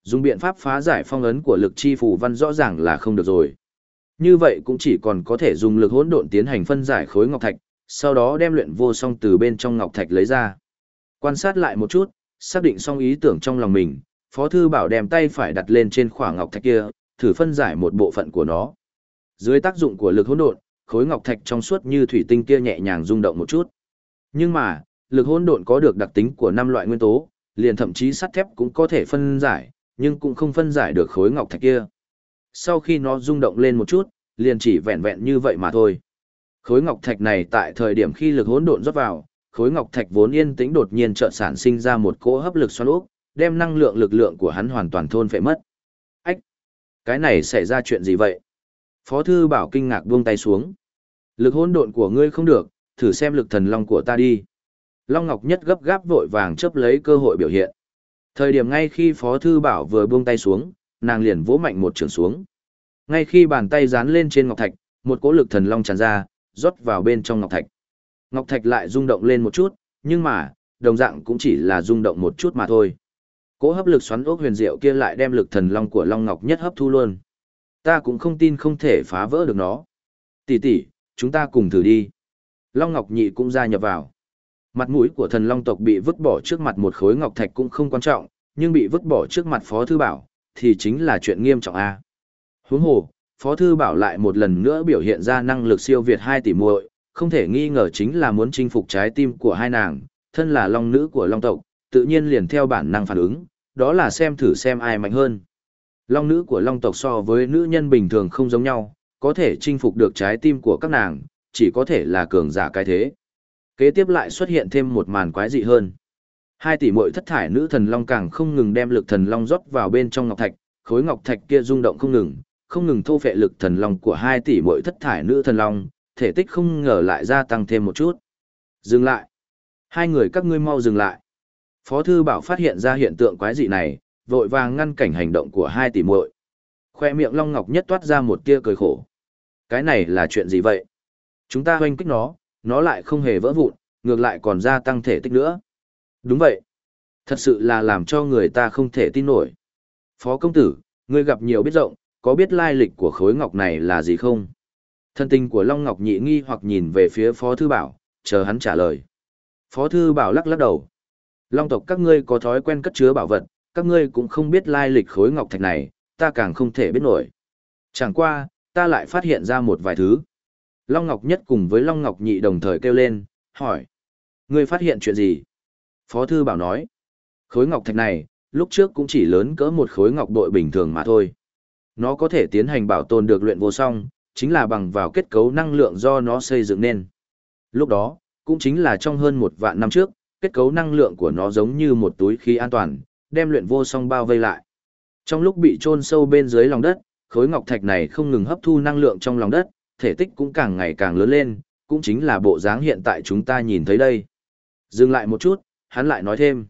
Dùng biện pháp phá giải phong ấn của lực chi phù văn rõ ràng là không được rồi. Như vậy cũng chỉ còn có thể dùng lực hỗn độn tiến hành phân giải khối ngọc thạch, sau đó đem luyện vô song từ bên trong ngọc thạch lấy ra. Quan sát lại một chút, xác định xong ý tưởng trong lòng mình, Phó thư bảo đem tay phải đặt lên trên khoảng ngọc thạch kia, thử phân giải một bộ phận của nó. Dưới tác dụng của lực hỗn độn, khối ngọc thạch trong suốt như thủy tinh kia nhẹ nhàng rung động một chút. Nhưng mà, lực hỗn độn có được đặc tính của năm loại nguyên tố, liền thậm chí sắt thép cũng có thể phân giải, nhưng cũng không phân giải được khối ngọc thạch kia. Sau khi nó rung động lên một chút, liền chỉ vẹn vẹn như vậy mà thôi. Khối ngọc thạch này tại thời điểm khi lực hỗn độn rót vào, khối ngọc thạch vốn yên tĩnh đột nhiên chợt sản sinh ra một cỗ hấp lực xoắn ốc, đem năng lượng lực lượng của hắn hoàn toàn thôn phệ mất. Ách! Cái này xảy ra chuyện gì vậy? Phó thư bảo kinh ngạc buông tay xuống. Lực hỗn độn của ngươi không được, thử xem lực thần long của ta đi. Long Ngọc Nhất gấp gáp vội vàng chấp lấy cơ hội biểu hiện. Thời điểm ngay khi Phó Thư Bảo vừa buông tay xuống, nàng liền vỗ mạnh một trường xuống. Ngay khi bàn tay dán lên trên Ngọc Thạch, một cỗ lực thần long tràn ra, rót vào bên trong Ngọc Thạch. Ngọc Thạch lại rung động lên một chút, nhưng mà, đồng dạng cũng chỉ là rung động một chút mà thôi. Cỗ hấp lực xoắn ốc huyền diệu kia lại đem lực thần long của Long Ngọc Nhất hấp thu luôn. Ta cũng không tin không thể phá vỡ được nó. Tỷ tỷ, chúng ta cùng thử đi. Long Ngọc Nhị cũng gia nhập vào. Mặt mũi của thần long tộc bị vứt bỏ trước mặt một khối ngọc thạch cũng không quan trọng, nhưng bị vứt bỏ trước mặt Phó Thư Bảo, thì chính là chuyện nghiêm trọng A. Huống hồ, Phó Thư Bảo lại một lần nữa biểu hiện ra năng lực siêu việt hai tỷ muội không thể nghi ngờ chính là muốn chinh phục trái tim của hai nàng, thân là long nữ của long tộc, tự nhiên liền theo bản năng phản ứng, đó là xem thử xem ai mạnh hơn. Long nữ của long tộc so với nữ nhân bình thường không giống nhau, có thể chinh phục được trái tim của các nàng, chỉ có thể là cường giả cái thế. Kế tiếp lại xuất hiện thêm một màn quái dị hơn. Hai tỷ muội thất thải nữ thần long càng không ngừng đem lực thần long rót vào bên trong ngọc thạch, khối ngọc thạch kia rung động không ngừng, không ngừng thô phệ lực thần long của hai tỷ muội thất thải nữ thần long, thể tích không ngờ lại gia tăng thêm một chút. Dừng lại. Hai người các ngươi mau dừng lại. Phó thư bảo phát hiện ra hiện tượng quái dị này, vội vàng ngăn cảnh hành động của hai tỷ muội. Khoe miệng Long Ngọc nhất toát ra một tia cười khổ. Cái này là chuyện gì vậy? Chúng ta hoanh kích nó, nó lại không hề vỡ vụn, ngược lại còn gia tăng thể tích nữa. Đúng vậy. Thật sự là làm cho người ta không thể tin nổi. Phó công tử, ngươi gặp nhiều biết rộng, có biết lai lịch của khối ngọc này là gì không? Thân tình của Long Ngọc nhị nghi hoặc nhìn về phía Phó Thư Bảo, chờ hắn trả lời. Phó Thư Bảo lắc lắc đầu. Long tộc các ngươi có thói quen cất chứa bảo vật, các ngươi cũng không biết lai lịch khối ngọc thạch này, ta càng không thể biết nổi. Chẳng qua, ta lại phát hiện ra một vài thứ. Long Ngọc Nhất cùng với Long Ngọc Nhị đồng thời kêu lên, hỏi. Ngươi phát hiện chuyện gì? Phó Thư Bảo nói. Khối ngọc thạch này, lúc trước cũng chỉ lớn cỡ một khối ngọc bội bình thường mà thôi. Nó có thể tiến hành bảo tồn được luyện vô song, chính là bằng vào kết cấu năng lượng do nó xây dựng nên. Lúc đó, cũng chính là trong hơn một vạn năm trước, kết cấu năng lượng của nó giống như một túi khí an toàn, đem luyện vô song bao vây lại. Trong lúc bị chôn sâu bên dưới lòng đất, khối ngọc thạch này không ngừng hấp thu năng lượng trong lòng đất, thể tích cũng càng ngày càng lớn lên, cũng chính là bộ dáng hiện tại chúng ta nhìn thấy đây. Dừng lại một chút, hắn lại nói thêm.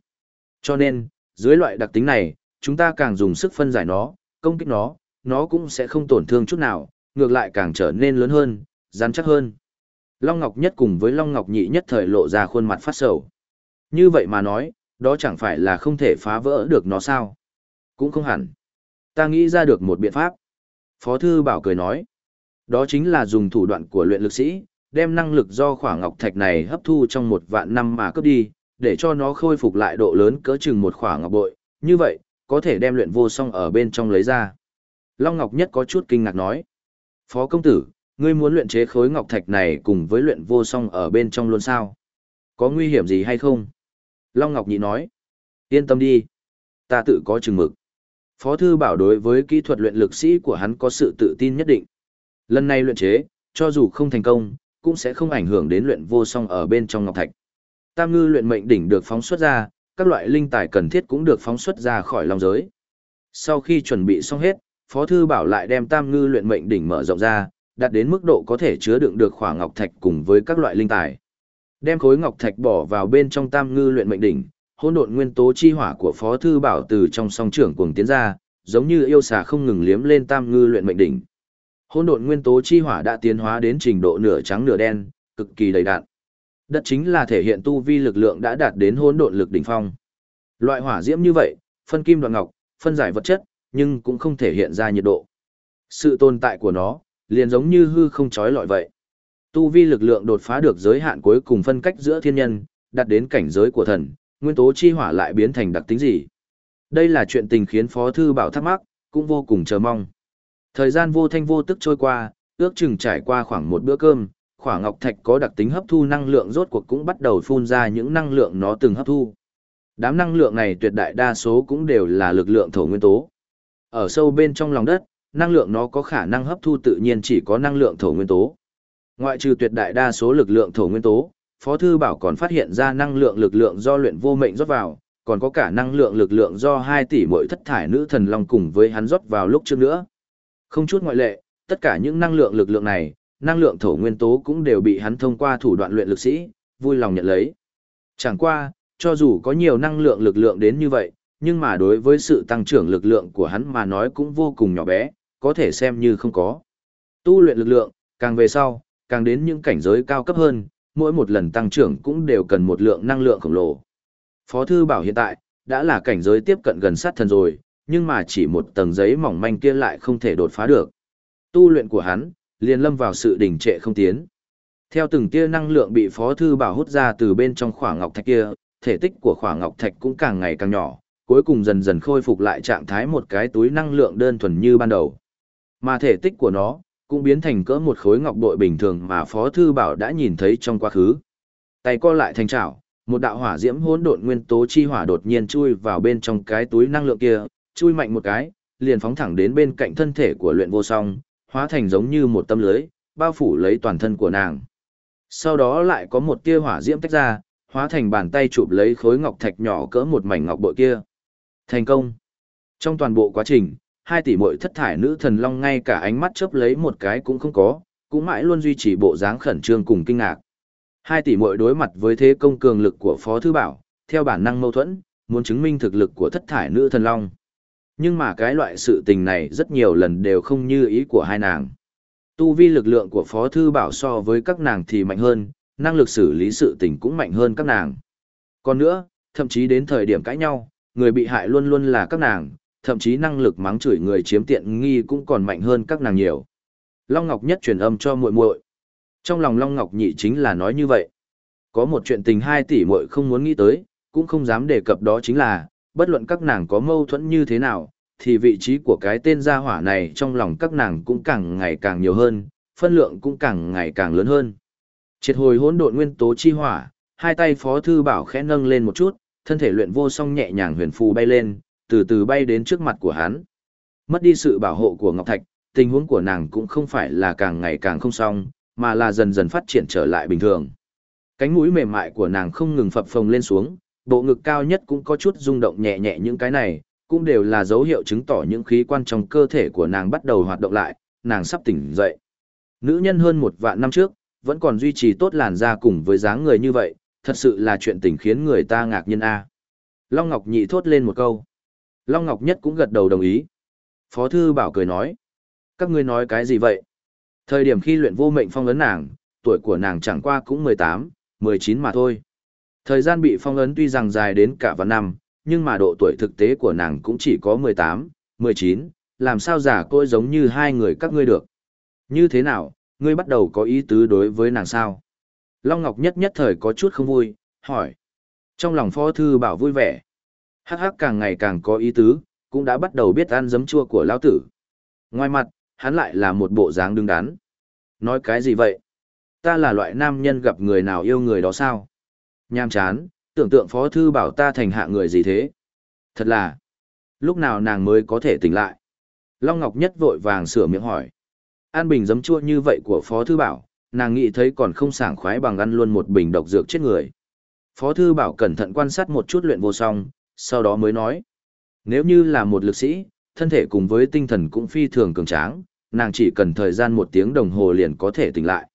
Cho nên, dưới loại đặc tính này, chúng ta càng dùng sức phân giải nó, công kích nó, nó cũng sẽ không tổn thương chút nào, ngược lại càng trở nên lớn hơn, rắn chắc hơn. Long Ngọc Nhất cùng với Long Ngọc Nhị nhất thời lộ ra khuôn mặt phát sầu. Như vậy mà nói, đó chẳng phải là không thể phá vỡ được nó sao? Cũng không hẳn. Ta nghĩ ra được một biện pháp. Phó Thư Bảo cười nói. Đó chính là dùng thủ đoạn của luyện lực sĩ, đem năng lực do khỏa ngọc thạch này hấp thu trong một vạn năm mà cướp đi, để cho nó khôi phục lại độ lớn cỡ chừng một khỏa ngọc bội. Như vậy, có thể đem luyện vô song ở bên trong lấy ra. Long Ngọc Nhất có chút kinh ngạc nói. Phó công tử, ngươi muốn luyện chế khối ngọc thạch này cùng với luyện vô song ở bên trong luôn sao? Có nguy hiểm gì hay không? Long Ngọc Nhị nói. Yên tâm đi. Ta tự có chừng mực. Phó thư bảo đối với kỹ thuật luyện lực sĩ của hắn có sự tự tin nhất định. Lần này luyện chế, cho dù không thành công, cũng sẽ không ảnh hưởng đến luyện vô song ở bên trong ngọc thạch. Tam ngư luyện mệnh đỉnh được phóng xuất ra, các loại linh tài cần thiết cũng được phóng xuất ra khỏi long giới. Sau khi chuẩn bị xong hết, Phó Thư Bảo lại đem tam ngư luyện mệnh đỉnh mở rộng ra, đạt đến mức độ có thể chứa đựng được khoảng ngọc thạch cùng với các loại linh tài. Đem khối ngọc thạch bỏ vào bên trong tam ngư luyện mệnh đỉnh, hỗn độn nguyên tố chi hỏa của Phó Thư Bảo từ trong song trưởng cuồng tiến ra, giống như yêu xà không ngừng liếm lên tam ngư luyện mệnh đỉnh. Hỗn độn nguyên tố chi hỏa đã tiến hóa đến trình độ nửa trắng nửa đen, cực kỳ đầy đặn. Đất chính là thể hiện tu vi lực lượng đã đạt đến hỗn độn lực đỉnh phong. Loại hỏa diễm như vậy, phân kim đoạn ngọc, phân giải vật chất, nhưng cũng không thể hiện ra nhiệt độ. Sự tồn tại của nó, liền giống như hư không trói lọi vậy. Tu vi lực lượng đột phá được giới hạn cuối cùng phân cách giữa thiên nhân, đạt đến cảnh giới của thần, nguyên tố chi hỏa lại biến thành đặc tính gì. Đây là chuyện tình khiến Phó Thư Bảo thắc mắc, cũng vô cùng chờ mong. Thời gian vô thanh vô tức trôi qua, ước chừng trải qua khoảng một bữa cơm, khỏa ngọc thạch có đặc tính hấp thu năng lượng rốt cuộc cũng bắt đầu phun ra những năng lượng nó từng hấp thu. Đám năng lượng này tuyệt đại đa số cũng đều là lực lượng thổ nguyên tố. Ở sâu bên trong lòng đất, năng lượng nó có khả năng hấp thu tự nhiên chỉ có năng lượng thổ nguyên tố. Ngoại trừ tuyệt đại đa số lực lượng thổ nguyên tố, Phó Thư Bảo còn phát hiện ra năng lượng lực lượng do luyện vô mệnh rót vào, còn có cả năng lượng lực lượng do 2 tỷ mỗi thất thải nữ thần long cùng với hắn rót vào lúc trước nữa. Không chút ngoại lệ, tất cả những năng lượng lực lượng này, năng lượng thổ nguyên tố cũng đều bị hắn thông qua thủ đoạn luyện lực sĩ, vui lòng nhận lấy. Chẳng qua, cho dù có nhiều năng lượng lực lượng đến như vậy, nhưng mà đối với sự tăng trưởng lực lượng của hắn mà nói cũng vô cùng nhỏ bé, có thể xem như không có. Tu luyện lực lượng, càng về sau, càng đến những cảnh giới cao cấp hơn, mỗi một lần tăng trưởng cũng đều cần một lượng năng lượng khổng lồ. Phó Thư Bảo hiện tại, đã là cảnh giới tiếp cận gần sát thần rồi, nhưng mà chỉ một tầng giấy mỏng manh kia lại không thể đột phá được. Tu luyện của hắn, liền lâm vào sự đỉnh trệ không tiến. Theo từng tia năng lượng bị Phó Thư Bảo hút ra từ bên trong khỏa ngọc thạch kia, thể tích của khỏa ngọc thạch cũng càng ngày càng nhỏ, cuối cùng dần dần khôi phục lại trạng thái một cái túi năng lượng đơn thuần như ban đầu. Mà thể tích của nó, cũng biến thành cỡ một khối ngọc bội bình thường mà Phó Thư Bảo đã nhìn thấy trong quá khứ. Tay co lại thành chảo, một đạo hỏa diễm hỗn độn nguyên tố chi hỏa đột nhiên chui vào bên trong cái túi năng lượng kia, chui mạnh một cái, liền phóng thẳng đến bên cạnh thân thể của luyện vô song, hóa thành giống như một tâm lưới, bao phủ lấy toàn thân của nàng. Sau đó lại có một tia hỏa diễm tách ra, hóa thành bàn tay chụp lấy khối ngọc thạch nhỏ cỡ một mảnh ngọc bội kia. Thành công. Trong toàn bộ quá trình, hai tỷ muội thất thải nữ thần long ngay cả ánh mắt chớp lấy một cái cũng không có, cũng mãi luôn duy trì bộ dáng khẩn trương cùng kinh ngạc. Hai tỷ muội đối mặt với thế công cường lực của Phó Thư Bảo, theo bản năng mâu thuẫn, muốn chứng minh thực lực của thất thải nữ thần long. Nhưng mà cái loại sự tình này rất nhiều lần đều không như ý của hai nàng. Tu vi lực lượng của Phó Thư Bảo so với các nàng thì mạnh hơn, năng lực xử lý sự tình cũng mạnh hơn các nàng. Còn nữa, thậm chí đến thời điểm cãi nhau, người bị hại luôn luôn là các nàng, thậm chí năng lực mắng chửi người chiếm tiện nghi cũng còn mạnh hơn các nàng nhiều. Long Ngọc Nhất truyền âm cho muội muội. Trong lòng Long Ngọc Nhị chính là nói như vậy. Có một chuyện tình hai tỷ muội không muốn nghĩ tới, cũng không dám đề cập đó chính là, bất luận các nàng có mâu thuẫn như thế nào, thì vị trí của cái tên gia hỏa này trong lòng các nàng cũng càng ngày càng nhiều hơn, phân lượng cũng càng ngày càng lớn hơn. Triệt hồi hỗn độn nguyên tố chi hỏa, hai tay Phó thư bảo khẽ nâng lên một chút, thân thể luyện vô song nhẹ nhàng huyền phù bay lên, từ từ bay đến trước mặt của hắn. Mất đi sự bảo hộ của Ngọc Thạch, tình huống của nàng cũng không phải là càng ngày càng không xong, mà là dần dần phát triển trở lại bình thường. Cánh mũi mềm mại của nàng không ngừng phập phồng lên xuống, bộ ngực cao nhất cũng có chút rung động nhẹ nhẹ những cái này, cũng đều là dấu hiệu chứng tỏ những khí quan trong cơ thể của nàng bắt đầu hoạt động lại, nàng sắp tỉnh dậy. Nữ nhân hơn một vạn năm trước, vẫn còn duy trì tốt làn da cùng với dáng người như vậy, thật sự là chuyện tình khiến người ta ngạc nhiên a. Long Ngọc Nhị thốt lên một câu. Long Ngọc Nhất cũng gật đầu đồng ý. Phó Thư Bảo cười nói. Các ngươi nói cái gì vậy? Thời điểm khi luyện vô mệnh phong ấn nàng, tuổi của nàng chẳng qua cũng 18, 19 mà thôi. Thời gian bị phong ấn tuy rằng dài đến cả vạn năm, nhưng mà độ tuổi thực tế của nàng cũng chỉ có 18, 19, làm sao giả côi giống như hai người các ngươi được. Như thế nào, ngươi bắt đầu có ý tứ đối với nàng sao? Long Ngọc nhất nhất thời có chút không vui, hỏi. Trong lòng phó thư bảo vui vẻ. Hắc hắc càng ngày càng có ý tứ, cũng đã bắt đầu biết ăn giấm chua của lão tử. Ngoài mặt, hắn lại là một bộ dáng đứng đắn. Nói cái gì vậy? Ta là loại nam nhân gặp người nào yêu người đó sao? Nham chán, tưởng tượng phó thư bảo ta thành hạ người gì thế? Thật là, lúc nào nàng mới có thể tỉnh lại? Long Ngọc Nhất vội vàng sửa miệng hỏi. An bình giấm chua như vậy của phó thư bảo, nàng nghĩ thấy còn không sảng khoái bằng ăn luôn một bình độc dược chết người. Phó thư bảo cẩn thận quan sát một chút luyện vô song, sau đó mới nói. Nếu như là một lực sĩ, thân thể cùng với tinh thần cũng phi thường cường tráng, nàng chỉ cần thời gian một tiếng đồng hồ liền có thể tỉnh lại.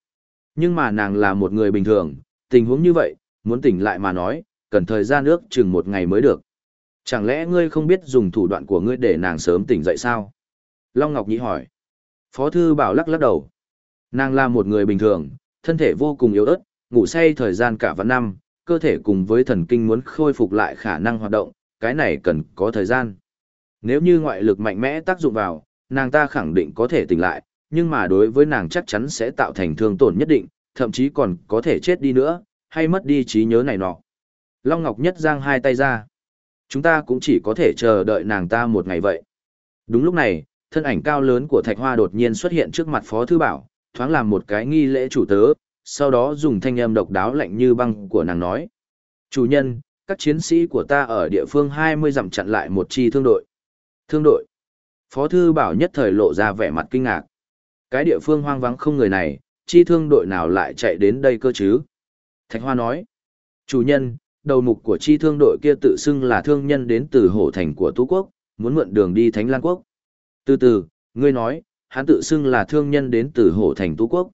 Nhưng mà nàng là một người bình thường, tình huống như vậy, muốn tỉnh lại mà nói, cần thời gian ước chừng một ngày mới được. Chẳng lẽ ngươi không biết dùng thủ đoạn của ngươi để nàng sớm tỉnh dậy sao? Long Ngọc Nhĩ hỏi. Phó Thư Bảo lắc lắc đầu. Nàng là một người bình thường, thân thể vô cùng yếu ớt, ngủ say thời gian cả vạn năm, cơ thể cùng với thần kinh muốn khôi phục lại khả năng hoạt động, cái này cần có thời gian. Nếu như ngoại lực mạnh mẽ tác dụng vào, nàng ta khẳng định có thể tỉnh lại, nhưng mà đối với nàng chắc chắn sẽ tạo thành thương tổn nhất định, thậm chí còn có thể chết đi nữa, hay mất đi trí nhớ này nọ. Long Ngọc Nhất giang hai tay ra. Chúng ta cũng chỉ có thể chờ đợi nàng ta một ngày vậy. Đúng lúc này, thân ảnh cao lớn của Thạch Hoa đột nhiên xuất hiện trước mặt Phó Thư Bảo, thoáng làm một cái nghi lễ chủ tớ, sau đó dùng thanh âm độc đáo lạnh như băng của nàng nói. Chủ nhân, các chiến sĩ của ta ở địa phương 20 dặm chặn lại một chi thương đội. Thương đội. Phó Thư Bảo nhất thời lộ ra vẻ mặt kinh ngạc. Cái địa phương hoang vắng không người này, chi thương đội nào lại chạy đến đây cơ chứ? Thạch Hoa nói. Chủ nhân, đầu mục của chi thương đội kia tự xưng là thương nhân đến từ hổ thành của Tú Quốc, muốn mượn đường đi Thánh Lan Quốc. Từ từ, ngươi nói, hắn tự xưng là thương nhân đến từ hổ thành Tú Quốc.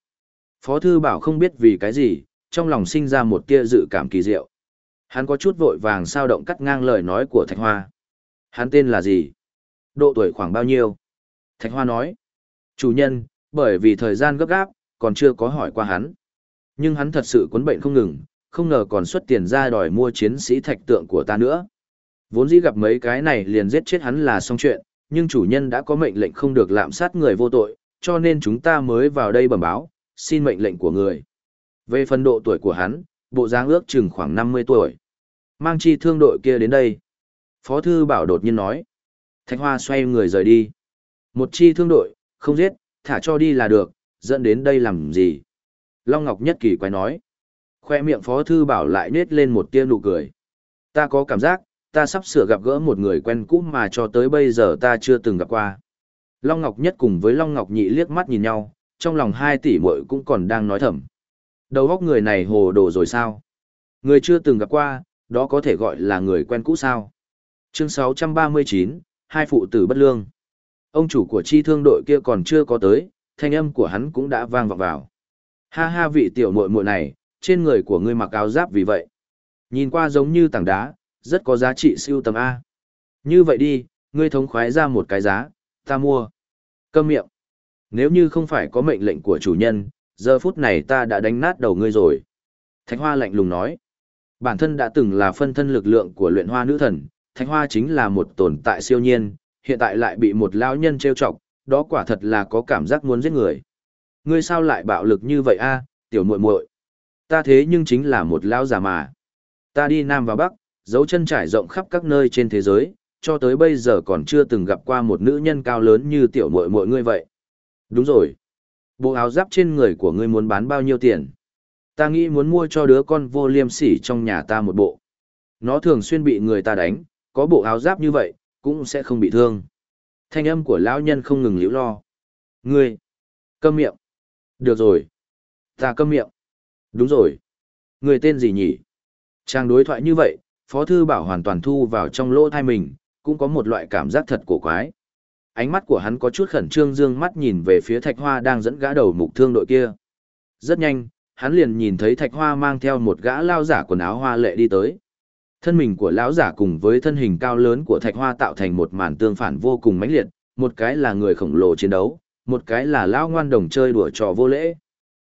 Phó Thư Bảo không biết vì cái gì, trong lòng sinh ra một tia dự cảm kỳ diệu. Hắn có chút vội vàng sao động cắt ngang lời nói của Thạch Hoa. Hắn tên là gì? Độ tuổi khoảng bao nhiêu? Thạch Hoa nói. Chủ nhân, bởi vì thời gian gấp gáp, còn chưa có hỏi qua hắn. Nhưng hắn thật sự cuốn bệnh không ngừng, không ngờ còn xuất tiền ra đòi mua chiến sĩ thạch tượng của ta nữa. Vốn dĩ gặp mấy cái này liền giết chết hắn là xong chuyện, nhưng chủ nhân đã có mệnh lệnh không được lạm sát người vô tội, cho nên chúng ta mới vào đây bẩm báo, xin mệnh lệnh của người. Về phần độ tuổi của hắn, bộ dáng ước chừng khoảng 50 tuổi. Mang chi thương đội kia đến đây. Phó thư bảo đột nhiên nói. Thạch Hoa xoay người rời đi. Một chi thương đội, không giết, thả cho đi là được, dẫn đến đây làm gì? Long Ngọc Nhất Kỳ quay nói. Khoe miệng Phó Thư Bảo lại nết lên một tia nụ cười. Ta có cảm giác, ta sắp sửa gặp gỡ một người quen cũ mà cho tới bây giờ ta chưa từng gặp qua. Long Ngọc Nhất cùng với Long Ngọc Nhị liếc mắt nhìn nhau, trong lòng hai tỷ muội cũng còn đang nói thầm. Đầu óc người này hồ đồ rồi sao? Người chưa từng gặp qua, đó có thể gọi là người quen cũ sao? Chương 639, hai phụ tử bất lương. Ông chủ của chi thương đội kia còn chưa có tới, thanh âm của hắn cũng đã vang vọng vào. Ha ha vị tiểu muội muội này, trên người của ngươi mặc áo giáp vì vậy. Nhìn qua giống như tảng đá, rất có giá trị siêu tầm A. Như vậy đi, ngươi thống khoái ra một cái giá, ta mua. Câm miệng. Nếu như không phải có mệnh lệnh của chủ nhân, giờ phút này ta đã đánh nát đầu ngươi rồi. Thạch Hoa lạnh lùng nói. Bản thân đã từng là phân thân lực lượng của luyện hoa nữ thần, Thạch Hoa chính là một tồn tại siêu nhiên, hiện tại lại bị một lão nhân trêu chọc, đó quả thật là có cảm giác muốn giết người. Ngươi sao lại bạo lực như vậy a, tiểu muội muội? Ta thế nhưng chính là một lão già mà. Ta đi nam và bắc, dấu chân trải rộng khắp các nơi trên thế giới, cho tới bây giờ còn chưa từng gặp qua một nữ nhân cao lớn như tiểu muội muội ngươi vậy. Đúng rồi. Bộ áo giáp trên người của ngươi muốn bán bao nhiêu tiền? Ta nghĩ muốn mua cho đứa con vô liêm sỉ trong nhà ta một bộ. Nó thường xuyên bị người ta đánh, có bộ áo giáp như vậy, cũng sẽ không bị thương. Thanh âm của lão nhân không ngừng liễu lo. Ngươi! Câm miệng! Được rồi! Ta câm miệng! Đúng rồi! Người tên gì nhỉ? Trang đối thoại như vậy, Phó Thư Bảo hoàn toàn thu vào trong lỗ thai mình, cũng có một loại cảm giác thật cổ quái. Ánh mắt của hắn có chút khẩn trương dương mắt nhìn về phía Thạch Hoa đang dẫn gã đầu mục thương đội kia. Rất nhanh, hắn liền nhìn thấy Thạch Hoa mang theo một gã lao giả quần áo hoa lệ đi tới. Thân mình của lão giả cùng với thân hình cao lớn của Thạch Hoa tạo thành một màn tương phản vô cùng mãnh liệt, một cái là người khổng lồ chiến đấu, một cái là lão ngoan đồng chơi đùa trò vô lễ.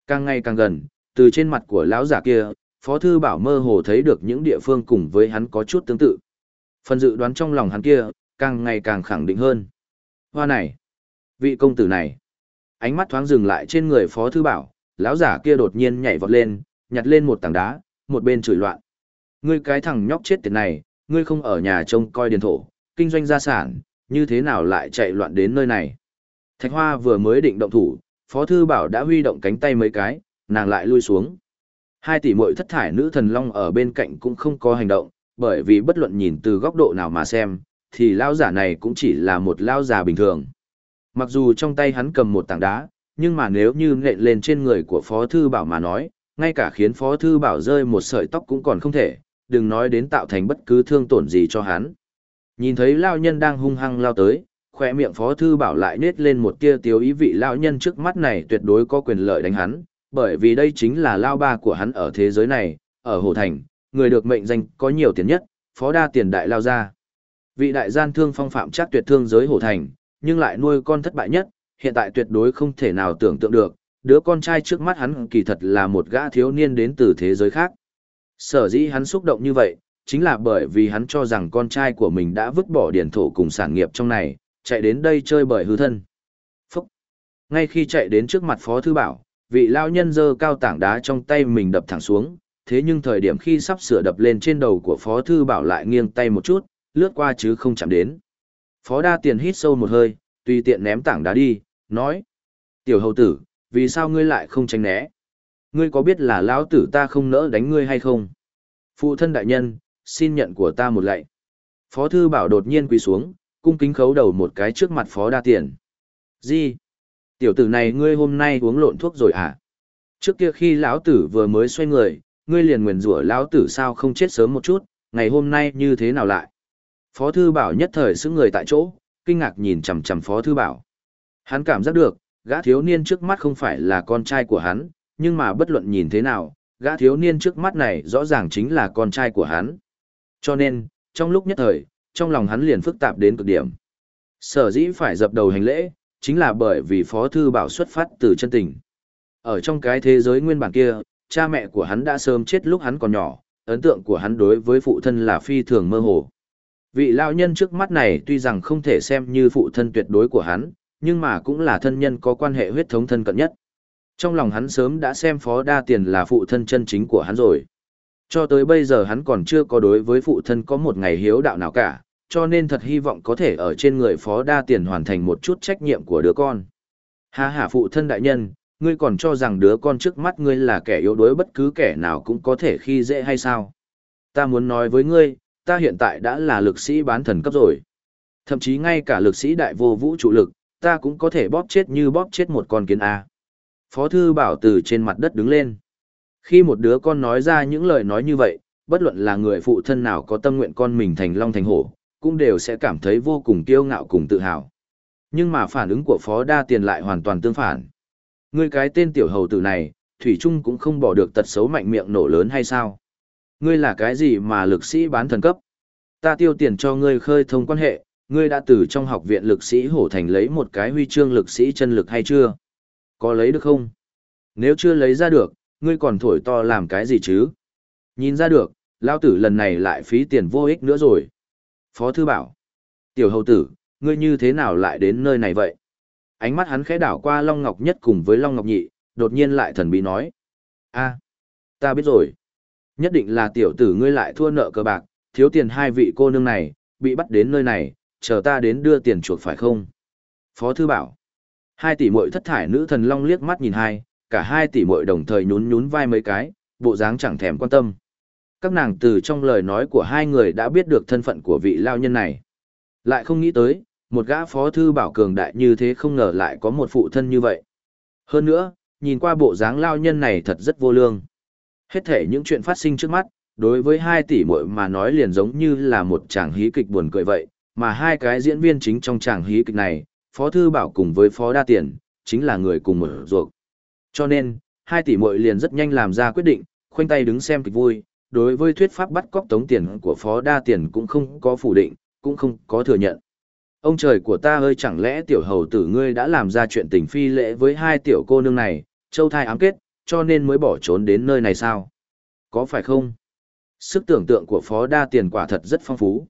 Càng ngày càng gần, từ trên mặt của lão giả kia, Phó thư bảo mơ hồ thấy được những địa phương cùng với hắn có chút tương tự. Phần dự đoán trong lòng hắn kia, càng ngày càng khẳng định hơn. Hoa này, vị công tử này, ánh mắt thoáng dừng lại trên người Phó thư bảo, lão giả kia đột nhiên nhảy vọt lên, nhặt lên một tảng đá, một bên chửi loạn. Ngươi cái thằng nhóc chết tiệt này, ngươi không ở nhà trông coi điền thổ, kinh doanh gia sản, như thế nào lại chạy loạn đến nơi này. Thạch Hoa vừa mới định động thủ, Phó Thư Bảo đã huy động cánh tay mấy cái, nàng lại lui xuống. Hai tỷ muội thất thải nữ thần long ở bên cạnh cũng không có hành động, bởi vì bất luận nhìn từ góc độ nào mà xem, thì lao giả này cũng chỉ là một lao giả bình thường. Mặc dù trong tay hắn cầm một tảng đá, nhưng mà nếu như nện lên trên người của Phó Thư Bảo mà nói, ngay cả khiến Phó Thư Bảo rơi một sợi tóc cũng còn không thể, đừng nói đến tạo thành bất cứ thương tổn gì cho hắn. Nhìn thấy lao nhân đang hung hăng lao tới, khỏe miệng Phó Thư Bảo lại nết lên một tia tiêu ý vị lao nhân trước mắt này tuyệt đối có quyền lợi đánh hắn, bởi vì đây chính là lao ba của hắn ở thế giới này, ở Hồ Thành, người được mệnh danh có nhiều tiền nhất, Phó Đa tiền đại lao ra. Vị đại gian thương phong phạm chắc tuyệt thương giới Hồ Thành, nhưng lại nuôi con thất bại nhất, hiện tại tuyệt đối không thể nào tưởng tượng được, đứa con trai trước mắt hắn kỳ thật là một gã thiếu niên đến từ thế giới khác. Sở dĩ hắn xúc động như vậy, chính là bởi vì hắn cho rằng con trai của mình đã vứt bỏ điển thổ cùng sản nghiệp trong này, chạy đến đây chơi bởi hư thân. Phúc! Ngay khi chạy đến trước mặt Phó Thư Bảo, vị lao nhân dơ cao tảng đá trong tay mình đập thẳng xuống, thế nhưng thời điểm khi sắp sửa đập lên trên đầu của Phó Thư Bảo lại nghiêng tay một chút, lướt qua chứ không chạm đến. Phó đa tiền hít sâu một hơi, tùy tiện ném tảng đá đi, nói. Tiểu hầu tử, vì sao ngươi lại không tránh né? Ngươi có biết là lão tử ta không nỡ đánh ngươi hay không? Phụ thân đại nhân, xin nhận của ta một lạy. Phó thư bảo đột nhiên quỳ xuống, cung kính khấu đầu một cái trước mặt phó đa tiền. Gì? Tiểu tử này ngươi hôm nay uống lộn thuốc rồi à? Trước kia khi lão tử vừa mới xoay người, ngươi liền nguyền rủa lão tử sao không chết sớm một chút, ngày hôm nay như thế nào lại? Phó thư bảo nhất thời xứng người tại chỗ, kinh ngạc nhìn chằm chằm phó thư bảo. Hắn cảm giác được, gã thiếu niên trước mắt không phải là con trai của hắn, nhưng mà bất luận nhìn thế nào, gã thiếu niên trước mắt này rõ ràng chính là con trai của hắn. Cho nên, trong lúc nhất thời, trong lòng hắn liền phức tạp đến cực điểm. Sở dĩ phải dập đầu hành lễ, chính là bởi vì Phó Thư Bảo xuất phát từ chân tình. Ở trong cái thế giới nguyên bản kia, cha mẹ của hắn đã sớm chết lúc hắn còn nhỏ, ấn tượng của hắn đối với phụ thân là phi thường mơ hồ. Vị lão nhân trước mắt này tuy rằng không thể xem như phụ thân tuyệt đối của hắn, nhưng mà cũng là thân nhân có quan hệ huyết thống thân cận nhất. Trong lòng hắn sớm đã xem phó đa tiền là phụ thân chân chính của hắn rồi. Cho tới bây giờ hắn còn chưa có đối với phụ thân có một ngày hiếu đạo nào cả, cho nên thật hy vọng có thể ở trên người phó đa tiền hoàn thành một chút trách nhiệm của đứa con. Hà hà phụ thân đại nhân, ngươi còn cho rằng đứa con trước mắt ngươi là kẻ yếu đuối bất cứ kẻ nào cũng có thể khi dễ hay sao? Ta muốn nói với ngươi, ta hiện tại đã là lực sĩ bán thần cấp rồi. Thậm chí ngay cả lực sĩ đại vô vũ trụ lực, ta cũng có thể bóp chết như bóp chết một con kiến A. Phó thư bảo từ trên mặt đất đứng lên. Khi một đứa con nói ra những lời nói như vậy, bất luận là người phụ thân nào có tâm nguyện con mình thành long thành hổ, cũng đều sẽ cảm thấy vô cùng kiêu ngạo cùng tự hào. Nhưng mà phản ứng của Phó Đa Tiền lại hoàn toàn tương phản. Ngươi cái tên tiểu hầu tử này, Thủy Trung cũng không bỏ được tật xấu mạnh miệng nổ lớn hay sao? Ngươi là cái gì mà lực sĩ bán thần cấp? Ta tiêu tiền cho ngươi khơi thông quan hệ, ngươi đã từ trong học viện lực sĩ hổ thành lấy một cái huy chương lực sĩ chân lực hay chưa? Có lấy được không? Nếu chưa lấy ra được, ngươi còn thổi to làm cái gì chứ? Nhìn ra được, lao tử lần này lại phí tiền vô ích nữa rồi. Phó thư bảo. Tiểu hầu tử, ngươi như thế nào lại đến nơi này vậy? Ánh mắt hắn khẽ đảo qua Long Ngọc Nhất cùng với Long Ngọc Nhị, đột nhiên lại thần bí nói. a ta biết rồi. Nhất định là tiểu tử ngươi lại thua nợ cờ bạc, thiếu tiền hai vị cô nương này, bị bắt đến nơi này, chờ ta đến đưa tiền chuộc phải không? Phó thư bảo. Hai tỷ muội thất thải nữ thần long liếc mắt nhìn hai, cả hai tỷ muội đồng thời nhún nhún vai mấy cái, bộ dáng chẳng thèm quan tâm. Các nàng từ trong lời nói của hai người đã biết được thân phận của vị lao nhân này. Lại không nghĩ tới, một gã phó thư bảo cường đại như thế không ngờ lại có một phụ thân như vậy. Hơn nữa, nhìn qua bộ dáng lao nhân này thật rất vô lương. Hết thể những chuyện phát sinh trước mắt, đối với hai tỷ muội mà nói liền giống như là một chàng hí kịch buồn cười vậy, mà hai cái diễn viên chính trong chàng hí kịch này, Phó Thư Bảo cùng với Phó Đa Tiền, chính là người cùng mở ruột. Cho nên, hai tỷ muội liền rất nhanh làm ra quyết định, khoanh tay đứng xem kịch vui, đối với thuyết pháp bắt cóc tống tiền của Phó Đa Tiền cũng không có phủ định, cũng không có thừa nhận. Ông trời của ta ơi chẳng lẽ tiểu hầu tử ngươi đã làm ra chuyện tình phi lễ với hai tiểu cô nương này, châu thai ám kết, cho nên mới bỏ trốn đến nơi này sao? Có phải không? Sức tưởng tượng của Phó Đa Tiền quả thật rất phong phú.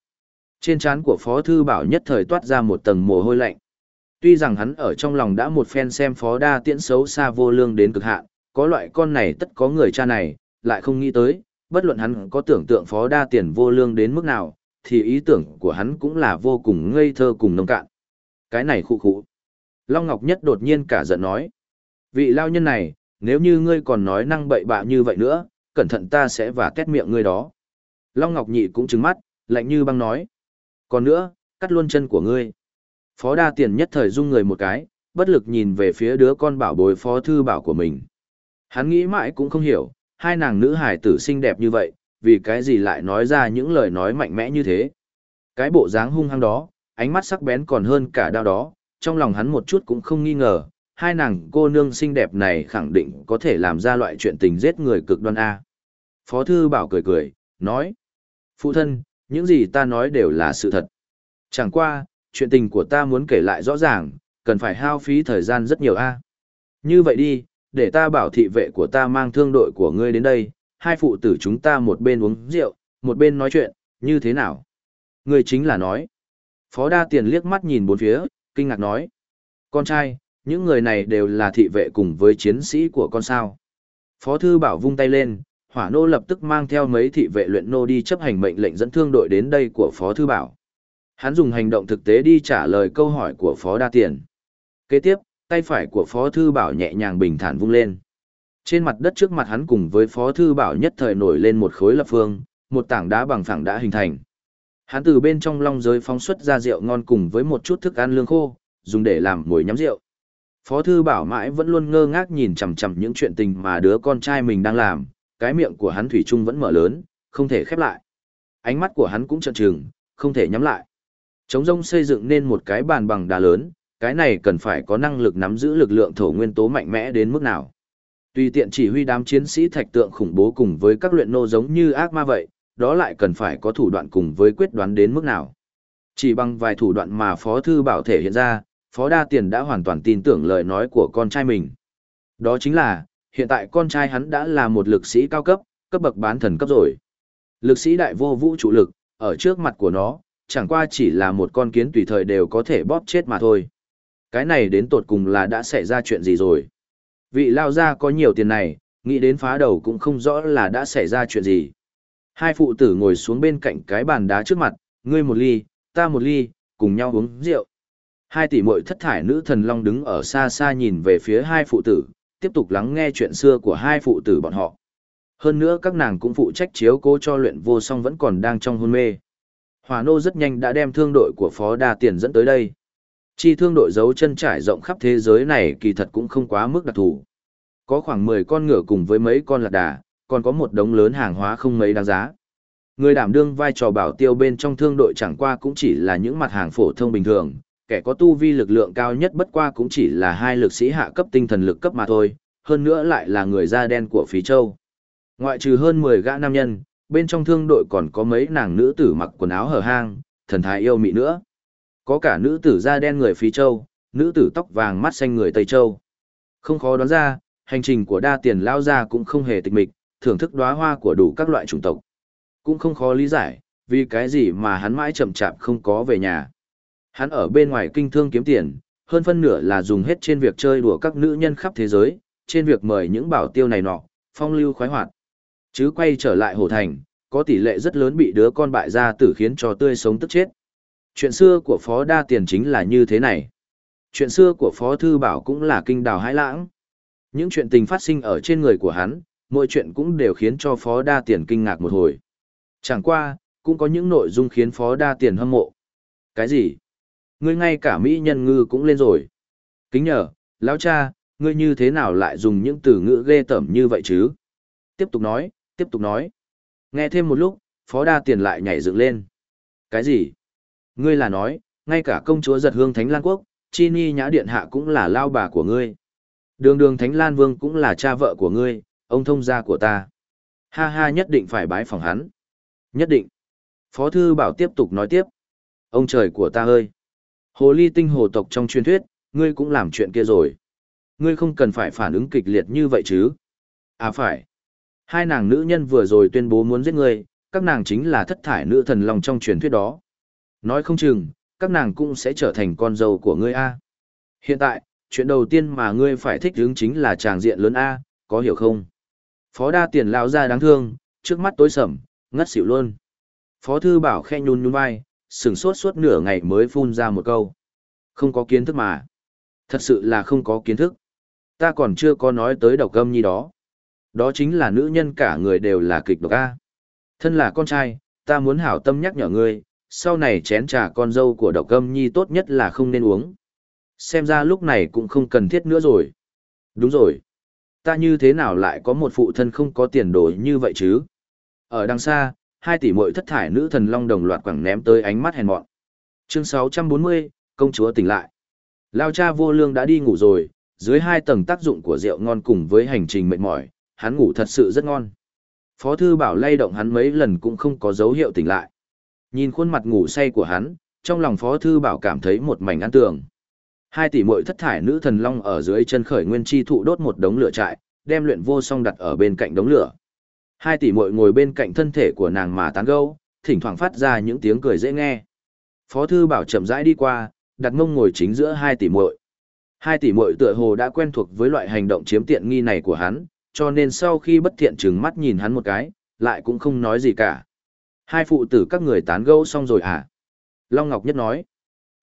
Trên trán của Phó Thư Bảo nhất thời toát ra một tầng mồ hôi lạnh. Tuy rằng hắn ở trong lòng đã một phen xem Phó Đa Tiễn xấu xa vô lương đến cực hạn, có loại con này tất có người cha này, lại không nghĩ tới, bất luận hắn có tưởng tượng Phó Đa Tiền vô lương đến mức nào, thì ý tưởng của hắn cũng là vô cùng ngây thơ cùng nông cạn. Cái này khu khu. Long Ngọc Nhất đột nhiên cả giận nói. Vị lao nhân này, nếu như ngươi còn nói năng bậy bạ như vậy nữa, cẩn thận ta sẽ và kết miệng ngươi đó. Long Ngọc Nhị cũng trừng mắt, lạnh như băng nói. Còn nữa, cắt luôn chân của ngươi. Phó đa tiền nhất thời dung người một cái, bất lực nhìn về phía đứa con bảo bối phó thư bảo của mình. Hắn nghĩ mãi cũng không hiểu, hai nàng nữ hải tử xinh đẹp như vậy, vì cái gì lại nói ra những lời nói mạnh mẽ như thế. Cái bộ dáng hung hăng đó, ánh mắt sắc bén còn hơn cả đao đó, trong lòng hắn một chút cũng không nghi ngờ, hai nàng cô nương xinh đẹp này khẳng định có thể làm ra loại chuyện tình giết người cực đoan A. Phó Thư Bảo cười cười, nói, Phụ thân, những gì ta nói đều là sự thật. Chẳng qua, chuyện tình của ta muốn kể lại rõ ràng, cần phải hao phí thời gian rất nhiều A. Như vậy đi, để ta bảo thị vệ của ta mang thương đội của ngươi đến đây, hai phụ tử chúng ta một bên uống rượu, một bên nói chuyện, như thế nào? Ngươi chính là nói. Phó đa tiền liếc mắt nhìn bốn phía, kinh ngạc nói. Con trai, những người này đều là thị vệ cùng với chiến sĩ của con sao. Phó thư bảo vung tay lên, hỏa nô lập tức mang theo mấy thị vệ luyện nô đi chấp hành mệnh lệnh dẫn thương đội đến đây của Phó thư bảo. Hắn dùng hành động thực tế đi trả lời câu hỏi của Phó đa tiền. Kế tiếp, tay phải của Phó thư bảo nhẹ nhàng bình thản vung lên. Trên mặt đất trước mặt hắn cùng với Phó thư bảo nhất thời nổi lên một khối lập phương, một tảng đá bằng phẳng đã hình thành. Hắn từ bên trong long giới phóng xuất ra rượu ngon cùng với một chút thức ăn lương khô, dùng để làm mồi nhắm rượu. Phó thư bảo mãi vẫn luôn ngơ ngác nhìn chằm chằm những chuyện tình mà đứa con trai mình đang làm, cái miệng của hắn thủy chung vẫn mở lớn, không thể khép lại. Ánh mắt của hắn cũng trợn trừng, không thể nhắm lại. Trống rông xây dựng nên một cái bàn bằng đá lớn, cái này cần phải có năng lực nắm giữ lực lượng thổ nguyên tố mạnh mẽ đến mức nào. Tùy tiện chỉ huy đám chiến sĩ thạch tượng khủng bố cùng với các luyện nô giống như ác ma vậy, đó lại cần phải có thủ đoạn cùng với quyết đoán đến mức nào. Chỉ bằng vài thủ đoạn mà Phó Thư Bảo thể hiện ra, Phó Đa Tiền đã hoàn toàn tin tưởng lời nói của con trai mình. Đó chính là, hiện tại con trai hắn đã là một lực sĩ cao cấp, cấp bậc bán thần cấp rồi. Lực sĩ đại vô vũ trụ lực, ở trước mặt của nó, chẳng qua chỉ là một con kiến tùy thời đều có thể bóp chết mà thôi. Cái này đến tột cùng là đã xảy ra chuyện gì rồi. Vị lao gia có nhiều tiền này, nghĩ đến phá đầu cũng không rõ là đã xảy ra chuyện gì. Hai phụ tử ngồi xuống bên cạnh cái bàn đá trước mặt, ngươi một ly, ta một ly, cùng nhau uống rượu. Hai tỷ muội thất thải nữ thần long đứng ở xa xa nhìn về phía hai phụ tử, tiếp tục lắng nghe chuyện xưa của hai phụ tử bọn họ. Hơn nữa các nàng cũng phụ trách chiếu cố cho luyện vô song vẫn còn đang trong hôn mê. Hòa nô rất nhanh đã đem thương đội của Phó Đa Tiền dẫn tới đây. Chi thương đội giấu chân trải rộng khắp thế giới này kỳ thật cũng không quá mức đặc thù. Có khoảng 10 con ngựa cùng với mấy con lạc đà, còn có một đống lớn hàng hóa không mấy đáng giá. Người đảm đương vai trò bảo tiêu bên trong thương đội chẳng qua cũng chỉ là những mặt hàng phổ thông bình thường, kẻ có tu vi lực lượng cao nhất bất qua cũng chỉ là hai lực sĩ hạ cấp tinh thần lực cấp mà thôi, hơn nữa lại là người da đen của phí châu. Ngoại trừ hơn 10 gã nam nhân, bên trong thương đội còn có mấy nàng nữ tử mặc quần áo hở hang, thần thái yêu mị nữa. Có cả nữ tử da đen người phí châu, nữ tử tóc vàng mắt xanh người Tây Châu. Không khó đoán ra, hành trình của đa tiền lao ra cũng không hề tịch mịch, thưởng thức đóa hoa của đủ các loại chủng tộc. Cũng không khó lý giải, vì cái gì mà hắn mãi chậm chạp không có về nhà. Hắn ở bên ngoài kinh thương kiếm tiền, hơn phân nửa là dùng hết trên việc chơi đùa các nữ nhân khắp thế giới, trên việc mời những bảo tiêu này nọ, phong lưu khoái hoạt. Chứ quay trở lại hồ thành, có tỷ lệ rất lớn bị đứa con bại gia tử khiến cho tươi sống tức chết. Chuyện xưa của Phó Đa Tiền chính là như thế này. Chuyện xưa của Phó Thư Bảo cũng là kinh đào hãi lãng. Những chuyện tình phát sinh ở trên người của hắn, mỗi chuyện cũng đều khiến cho Phó Đa Tiền kinh ngạc một hồi. Chẳng qua, cũng có những nội dung khiến Phó Đa Tiền hâm mộ. Cái gì? Ngươi ngay cả Mỹ nhân ngư cũng lên rồi. Kính nhờ, lão cha, ngươi như thế nào lại dùng những từ ngữ ghê tởm như vậy chứ? Tiếp tục nói, tiếp tục nói. Nghe thêm một lúc, Phó Đa Tiền lại nhảy dựng lên. Cái gì? Ngươi là nói, ngay cả công chúa giật hương Thánh Lan Quốc, Chi Ni Nhã Điện Hạ cũng là lao bà của ngươi. Đường đường Thánh Lan Vương cũng là cha vợ của ngươi, ông thông gia của ta. Ha ha nhất định phải bái phòng hắn. Nhất định. Phó thư bảo tiếp tục nói tiếp. Ông trời của ta ơi! Hồ ly tinh hồ tộc trong truyền thuyết, ngươi cũng làm chuyện kia rồi. Ngươi không cần phải phản ứng kịch liệt như vậy chứ. À phải. Hai nàng nữ nhân vừa rồi tuyên bố muốn giết ngươi, các nàng chính là thất thải nữ thần long trong truyền thuyết đó. Nói không chừng, các nàng cũng sẽ trở thành con dâu của ngươi A. Hiện tại, chuyện đầu tiên mà ngươi phải thích hướng chính là tràng diện lớn A, có hiểu không? Phó đa tiền lao ra đáng thương, trước mắt tối sầm, ngất xỉu luôn. Phó thư bảo khe nhún nhún vai, sừng sốt suốt nửa ngày mới phun ra một câu. Không có kiến thức mà. Thật sự là không có kiến thức. Ta còn chưa có nói tới độc âm nhi đó. Đó chính là nữ nhân cả người đều là kịch độc A. Thân là con trai, ta muốn hảo tâm nhắc nhở ngươi, sau này chén trà con dâu của độc âm nhi tốt nhất là không nên uống. Xem ra lúc này cũng không cần thiết nữa rồi. Đúng rồi. Ta như thế nào lại có một phụ thân không có tiền đồ như vậy chứ? Ở đằng xa, hai tỷ muội thất thải nữ thần long đồng loạt quẳng ném tới ánh mắt hèn mọn. Chương 640, công chúa tỉnh lại. Lao cha vô lương đã đi ngủ rồi, dưới hai tầng tác dụng của rượu ngon cùng với hành trình mệt mỏi, hắn ngủ thật sự rất ngon. Phó thư bảo lay động hắn mấy lần cũng không có dấu hiệu tỉnh lại. Nhìn khuôn mặt ngủ say của hắn, trong lòng Phó thư bảo cảm thấy một mảnh an tường. Hai tỷ muội thất thải nữ thần long ở dưới chân khởi nguyên chi thụ đốt một đống lửa trại, đem luyện vô song đặt ở bên cạnh đống lửa. Hai tỷ muội ngồi bên cạnh thân thể của nàng mà tán gẫu, thỉnh thoảng phát ra những tiếng cười dễ nghe. Phó thư bảo chậm rãi đi qua, đặt mông ngồi chính giữa hai tỷ muội. Hai tỷ muội tựa hồ đã quen thuộc với loại hành động chiếm tiện nghi này của hắn, cho nên sau khi bất thiện trừng mắt nhìn hắn một cái, lại cũng không nói gì cả. Hai phụ tử các người tán gẫu xong rồi à? Long Ngọc Nhất nói.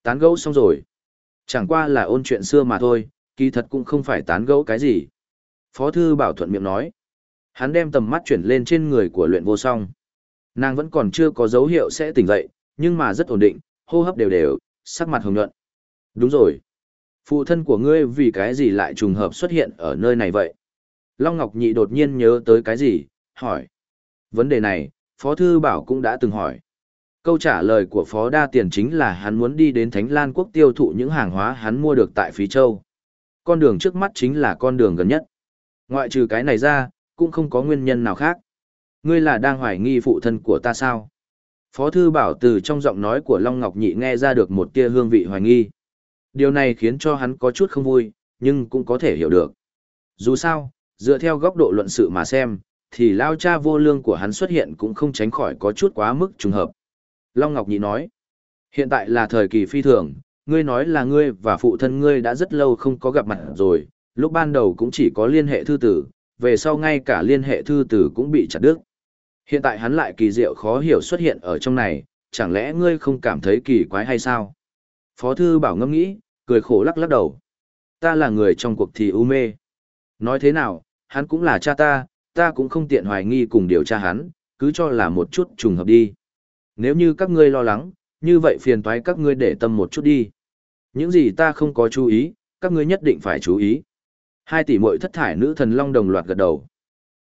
Tán gẫu xong rồi. Chẳng qua là ôn chuyện xưa mà thôi, kỳ thật cũng không phải tán gẫu cái gì. Phó thư bảo thuận miệng nói. Hắn đem tầm mắt chuyển lên trên người của luyện vô song. Nàng vẫn còn chưa có dấu hiệu sẽ tỉnh dậy, nhưng mà rất ổn định, hô hấp đều đều, sắc mặt hồng nhuận. Đúng rồi. Phụ thân của ngươi vì cái gì lại trùng hợp xuất hiện ở nơi này vậy? Long Ngọc Nhị đột nhiên nhớ tới cái gì, hỏi. Vấn đề này, Phó Thư Bảo cũng đã từng hỏi. Câu trả lời của Phó Đa Tiền chính là hắn muốn đi đến Thánh Lan Quốc tiêu thụ những hàng hóa hắn mua được tại Phí Châu. Con đường trước mắt chính là con đường gần nhất. Ngoại trừ cái này ra, cũng không có nguyên nhân nào khác. Ngươi là đang hoài nghi phụ thân của ta sao? Phó Thư Bảo từ trong giọng nói của Long Ngọc Nhị nghe ra được một tia hương vị hoài nghi. Điều này khiến cho hắn có chút không vui, nhưng cũng có thể hiểu được. Dù sao, dựa theo góc độ luận sự mà xem, thì lao cha vô lương của hắn xuất hiện cũng không tránh khỏi có chút quá mức trùng hợp. Long Ngọc Nhị nói, hiện tại là thời kỳ phi thường, ngươi nói là ngươi và phụ thân ngươi đã rất lâu không có gặp mặt rồi, lúc ban đầu cũng chỉ có liên hệ thư tử, về sau ngay cả liên hệ thư tử cũng bị chặt đứt. Hiện tại hắn lại kỳ diệu khó hiểu xuất hiện ở trong này, chẳng lẽ ngươi không cảm thấy kỳ quái hay sao? Phó thư bảo ngâm nghĩ, cười khổ lắc lắc đầu. Ta là người trong cuộc thì u mê. Nói thế nào, hắn cũng là cha ta, ta cũng không tiện hoài nghi cùng điều tra hắn, cứ cho là một chút trùng hợp đi. Nếu như các ngươi lo lắng, như vậy phiền toái các ngươi để tâm một chút đi. Những gì ta không có chú ý, các ngươi nhất định phải chú ý. Hai tỷ muội thất thải nữ thần long đồng loạt gật đầu.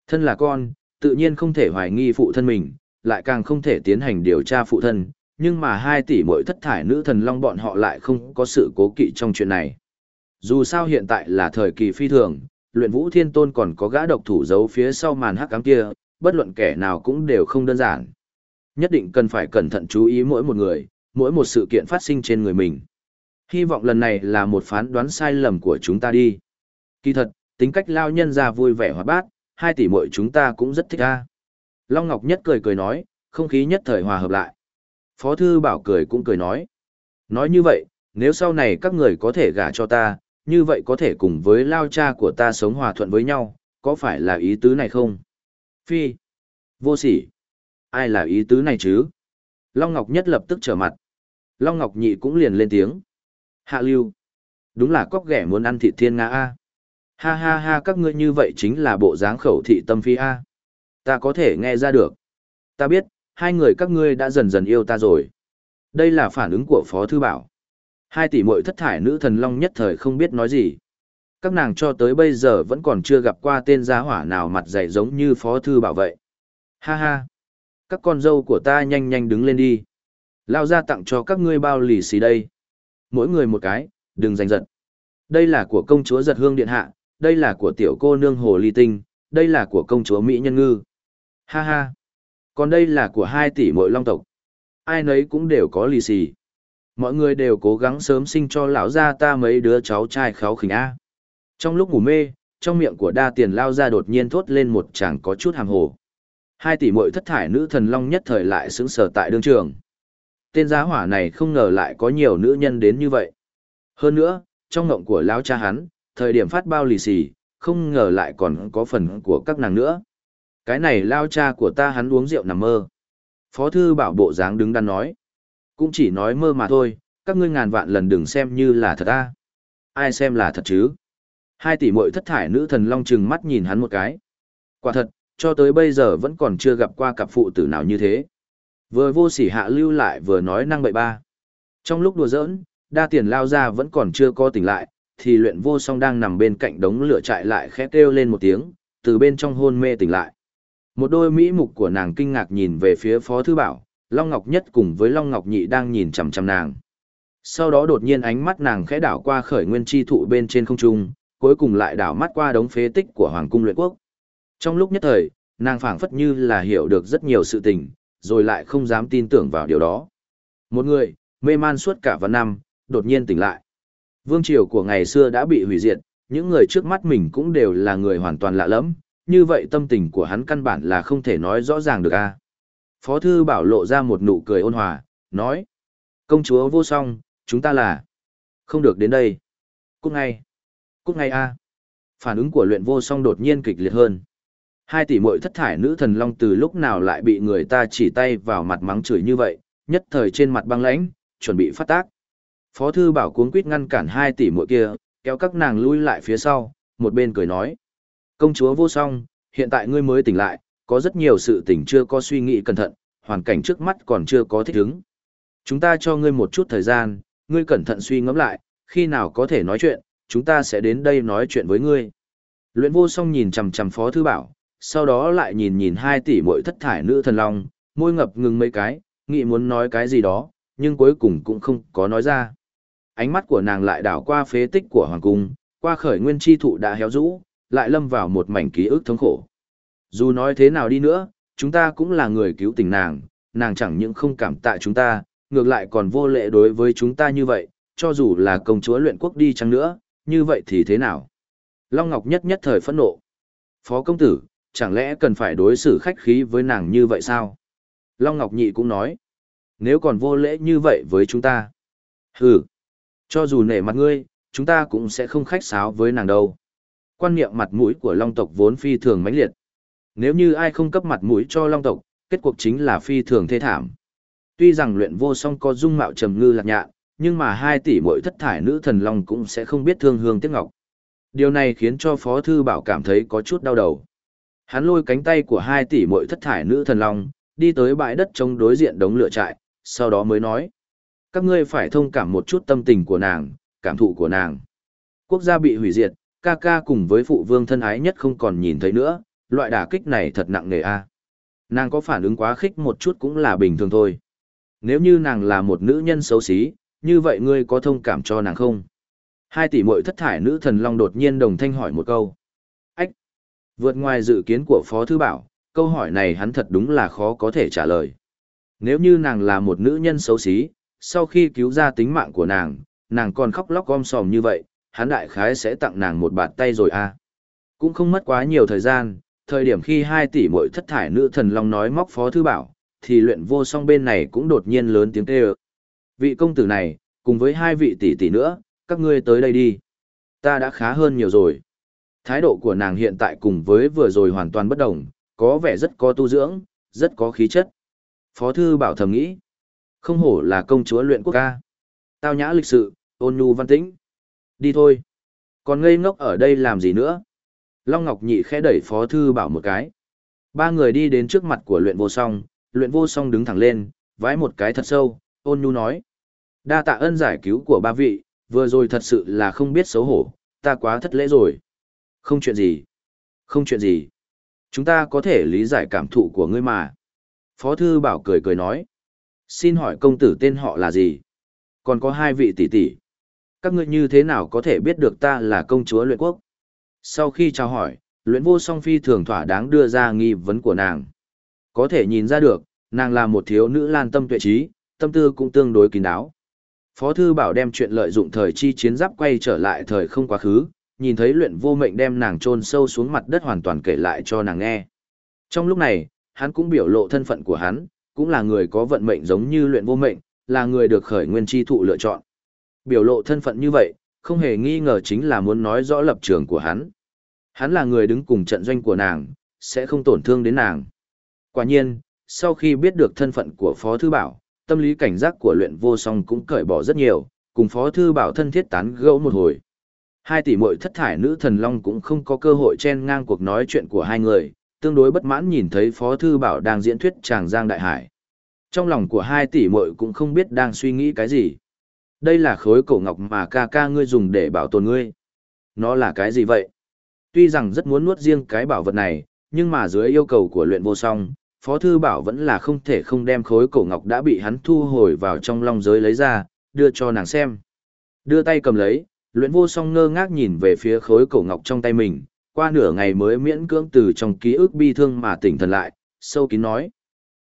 Thân là con, tự nhiên không thể hoài nghi phụ thân mình, lại càng không thể tiến hành điều tra phụ thân, nhưng mà hai tỷ muội thất thải nữ thần long bọn họ lại không có sự cố kỵ trong chuyện này. Dù sao hiện tại là thời kỳ phi thường, luyện vũ thiên tôn còn có gã độc thủ giấu phía sau màn hắc ám kia, bất luận kẻ nào cũng đều không đơn giản. Nhất định cần phải cẩn thận chú ý mỗi một người, mỗi một sự kiện phát sinh trên người mình. Hy vọng lần này là một phán đoán sai lầm của chúng ta đi. Kỳ thật, tính cách lao nhân ra vui vẻ hòa bát, hai tỷ muội chúng ta cũng rất thích a. Long Ngọc Nhất cười cười nói, không khí nhất thời hòa hợp lại. Phó Thư Bảo cười cũng cười nói. Nói như vậy, nếu sau này các người có thể gả cho ta, như vậy có thể cùng với lao cha của ta sống hòa thuận với nhau, có phải là ý tứ này không? Phi. Vô sỉ. Ai là ý tứ này chứ? Long Ngọc Nhất lập tức trở mặt. Long Ngọc Nhị cũng liền lên tiếng. Hạ lưu. Đúng là cóc ghẻ muốn ăn thịt thiên nga A. Ha ha ha các ngươi như vậy chính là bộ dáng khẩu thị tâm phi A. Ta có thể nghe ra được. Ta biết, hai người các ngươi đã dần dần yêu ta rồi. Đây là phản ứng của Phó Thư Bảo. Hai tỷ muội thất thải nữ thần long nhất thời không biết nói gì. Các nàng cho tới bây giờ vẫn còn chưa gặp qua tên gia hỏa nào mặt dày giống như Phó Thư Bảo vậy. Ha ha! Các con dâu của ta nhanh nhanh đứng lên đi. Lao ra tặng cho các ngươi bao lì xì đây. Mỗi người một cái, đừng giành giật. Đây là của công chúa giật hương điện hạ, đây là của tiểu cô nương hồ ly tinh, đây là của công chúa Mỹ nhân ngư. Ha ha. Còn đây là của hai tỷ mỗi long tộc. Ai nấy cũng đều có lì xì. Mọi người đều cố gắng sớm sinh cho lão gia ta mấy đứa cháu trai kháu khỉnh A. Trong lúc ngủ mê, trong miệng của đa tiền lao ra đột nhiên thốt lên một chàng có chút hàng hồ. Hai tỷ muội thất thải nữ thần long nhất thời lại sững sờ tại đương trường. Tên giá hỏa này không ngờ lại có nhiều nữ nhân đến như vậy. Hơn nữa, trong ngộng của lão cha hắn, thời điểm phát bao lì xì, không ngờ lại còn có phần của các nàng nữa. Cái này lao cha của ta hắn uống rượu nằm mơ. Phó thư bảo bộ dáng đứng đắn nói. Cũng chỉ nói mơ mà thôi, các ngươi ngàn vạn lần đừng xem như là thật a. Ai xem là thật chứ? Hai tỷ muội thất thải nữ thần long trừng mắt nhìn hắn một cái. Quả thật, cho tới bây giờ vẫn còn chưa gặp qua cặp phụ tử nào như thế. Vừa vô sỉ hạ lưu lại vừa nói năng bậy ba. Trong lúc đùa giỡn, đa tiền lao ra vẫn còn chưa có tỉnh lại, thì luyện vô song đang nằm bên cạnh đống lửa trại lại khẽ kêu lên một tiếng, từ bên trong hôn mê tỉnh lại. Một đôi mỹ mục của nàng kinh ngạc nhìn về phía Phó Thư Bảo, Long Ngọc Nhất cùng với Long Ngọc Nhị đang nhìn chằm chằm nàng. Sau đó đột nhiên ánh mắt nàng khẽ đảo qua khởi nguyên chi thụ bên trên không trung, cuối cùng lại đảo mắt qua đống phế tích của Hoàng cung luyện quốc. Trong lúc nhất thời, nàng phảng phất như là hiểu được rất nhiều sự tình, rồi lại không dám tin tưởng vào điều đó. Một người, mê man suốt cả vạn năm, đột nhiên tỉnh lại. Vương triều của ngày xưa đã bị hủy diệt, những người trước mắt mình cũng đều là người hoàn toàn lạ lẫm, như vậy tâm tình của hắn căn bản là không thể nói rõ ràng được a. Phó thư bảo lộ ra một nụ cười ôn hòa, nói. Công chúa vô song, chúng ta là... Không được đến đây. Cút ngay. Cút ngay a. Phản ứng của luyện vô song đột nhiên kịch liệt hơn. Hai tỷ muội thất thải nữ thần long từ lúc nào lại bị người ta chỉ tay vào mặt mắng chửi như vậy, nhất thời trên mặt băng lãnh, chuẩn bị phát tác. Phó thư bảo cuống quýt ngăn cản hai tỷ muội kia, kéo các nàng lui lại phía sau, một bên cười nói. Công chúa vô song, hiện tại ngươi mới tỉnh lại, có rất nhiều sự tình chưa có suy nghĩ cẩn thận, hoàn cảnh trước mắt còn chưa có thích ứng. Chúng ta cho ngươi một chút thời gian, ngươi cẩn thận suy ngẫm lại, khi nào có thể nói chuyện, chúng ta sẽ đến đây nói chuyện với ngươi. Luyện vô song nhìn chằm chằm phó thư bảo, sau đó lại nhìn nhìn hai tỷ muội thất thải nữ thần long, môi ngập ngừng mấy cái, nghĩ muốn nói cái gì đó, nhưng cuối cùng cũng không có nói ra. Ánh mắt của nàng lại đảo qua phế tích của hoàng cung, qua khởi nguyên chi thụ đã héo rũ, lại lâm vào một mảnh ký ức thống khổ. Dù nói thế nào đi nữa, chúng ta cũng là người cứu tình nàng, nàng chẳng những không cảm tạ chúng ta, ngược lại còn vô lệ đối với chúng ta như vậy, cho dù là công chúa luyện quốc đi chăng nữa, như vậy thì thế nào? Long Ngọc nhất nhất thời phẫn nộ. Phó công tử, chẳng lẽ cần phải đối xử khách khí với nàng như vậy sao? Long Ngọc nhị cũng nói. Nếu còn vô lễ như vậy với chúng ta. Hừ. Cho dù nể mặt ngươi, chúng ta cũng sẽ không khách sáo với nàng đâu quan niệm mặt mũi của long tộc vốn phi thường mãnh liệt. Nếu như ai không cấp mặt mũi cho long tộc, kết cuộc chính là phi thường thê thảm. Tuy rằng luyện vô song có dung mạo trầm ngư lạc nhạn, nhưng mà hai tỷ mỗi thất thải nữ thần long cũng sẽ không biết thương hương tiếc ngọc. Điều này khiến cho Phó Thư Bảo cảm thấy có chút đau đầu. Hắn lôi cánh tay của hai tỷ mỗi thất thải nữ thần long, đi tới bãi đất trống đối diện đống lửa trại, sau đó mới nói. Các ngươi phải thông cảm một chút tâm tình của nàng, cảm thụ của nàng. Quốc gia bị hủy diệt, ca ca cùng với phụ vương thân ái nhất không còn nhìn thấy nữa, loại đả kích này thật nặng nề a. Nàng có phản ứng quá khích một chút cũng là bình thường thôi. Nếu như nàng là một nữ nhân xấu xí, như vậy ngươi có thông cảm cho nàng không? Hai tỷ muội thất thải nữ thần long đột nhiên đồng thanh hỏi một câu. Ách! Vượt ngoài dự kiến của Phó Thư Bảo, câu hỏi này hắn thật đúng là khó có thể trả lời. Nếu như nàng là một nữ nhân xấu xí, sau khi cứu ra tính mạng của nàng, nàng còn khóc lóc gom sòm như vậy, hắn đại khái sẽ tặng nàng một bạt tay rồi à. Cũng không mất quá nhiều thời gian, thời điểm khi hai tỷ muội thất thải nữ thần long nói móc phó thư bảo, thì luyện vô song bên này cũng đột nhiên lớn tiếng kêu. Vị công tử này, cùng với hai vị tỷ tỷ nữa, các ngươi tới đây đi. Ta đã khá hơn nhiều rồi. Thái độ của nàng hiện tại cùng với vừa rồi hoàn toàn bất đồng, có vẻ rất có tu dưỡng, rất có khí chất. Phó thư bảo thầm nghĩ. Không hổ là công chúa luyện quốc ca. Tao nhã lịch sự, ôn nhu văn tĩnh. Đi thôi. Còn ngây ngốc ở đây làm gì nữa? Long Ngọc Nhị khẽ đẩy Phó Thư Bảo một cái. Ba người đi đến trước mặt của luyện vô song, luyện vô song đứng thẳng lên, vái một cái thật sâu, ôn nhu nói. Đa tạ ơn giải cứu của ba vị, vừa rồi thật sự là không biết xấu hổ, ta quá thất lễ rồi. Không chuyện gì. Không chuyện gì. Chúng ta có thể lý giải cảm thụ của ngươi mà. Phó Thư Bảo cười cười nói. Xin hỏi công tử tên họ là gì? Còn có hai vị tỷ tỷ các ngươi như thế nào có thể biết được ta là công chúa luyện quốc? Sau khi chào hỏi, luyện vô song phi thường thỏa đáng đưa ra nghi vấn của nàng. Có thể nhìn ra được, nàng là một thiếu nữ lan tâm tuệ trí, tâm tư cũng tương đối kín đáo. Phó thư bảo đem chuyện lợi dụng thời chi chiến giáp quay trở lại thời không quá khứ, nhìn thấy luyện vô mệnh đem nàng chôn sâu xuống mặt đất hoàn toàn kể lại cho nàng nghe. Trong lúc này, hắn cũng biểu lộ thân phận của hắn, cũng là người có vận mệnh giống như luyện vô mệnh, là người được khởi nguyên chi thụ lựa chọn. Biểu lộ thân phận như vậy, không hề nghi ngờ chính là muốn nói rõ lập trường của hắn. Hắn là người đứng cùng trận doanh của nàng, sẽ không tổn thương đến nàng. Quả nhiên, sau khi biết được thân phận của Phó Thư Bảo, tâm lý cảnh giác của luyện vô song cũng cởi bỏ rất nhiều, cùng Phó Thư Bảo thân thiết tán gẫu một hồi. Hai tỷ muội thất thải nữ thần long cũng không có cơ hội chen ngang cuộc nói chuyện của hai người, tương đối bất mãn nhìn thấy Phó Thư Bảo đang diễn thuyết Tràng Giang Đại Hải. Trong lòng của hai tỷ muội cũng không biết đang suy nghĩ cái gì. Đây là khối cổ ngọc mà ca ca ngươi dùng để bảo tồn ngươi. Nó là cái gì vậy? Tuy rằng rất muốn nuốt riêng cái bảo vật này, nhưng mà dưới yêu cầu của luyện vô song, Phó Thư Bảo vẫn là không thể không đem khối cổ ngọc đã bị hắn thu hồi vào trong long giới lấy ra, đưa cho nàng xem. Đưa tay cầm lấy, luyện vô song ngơ ngác nhìn về phía khối cổ ngọc trong tay mình, qua nửa ngày mới miễn cưỡng từ trong ký ức bi thương mà tỉnh thần lại, sâu kín nói.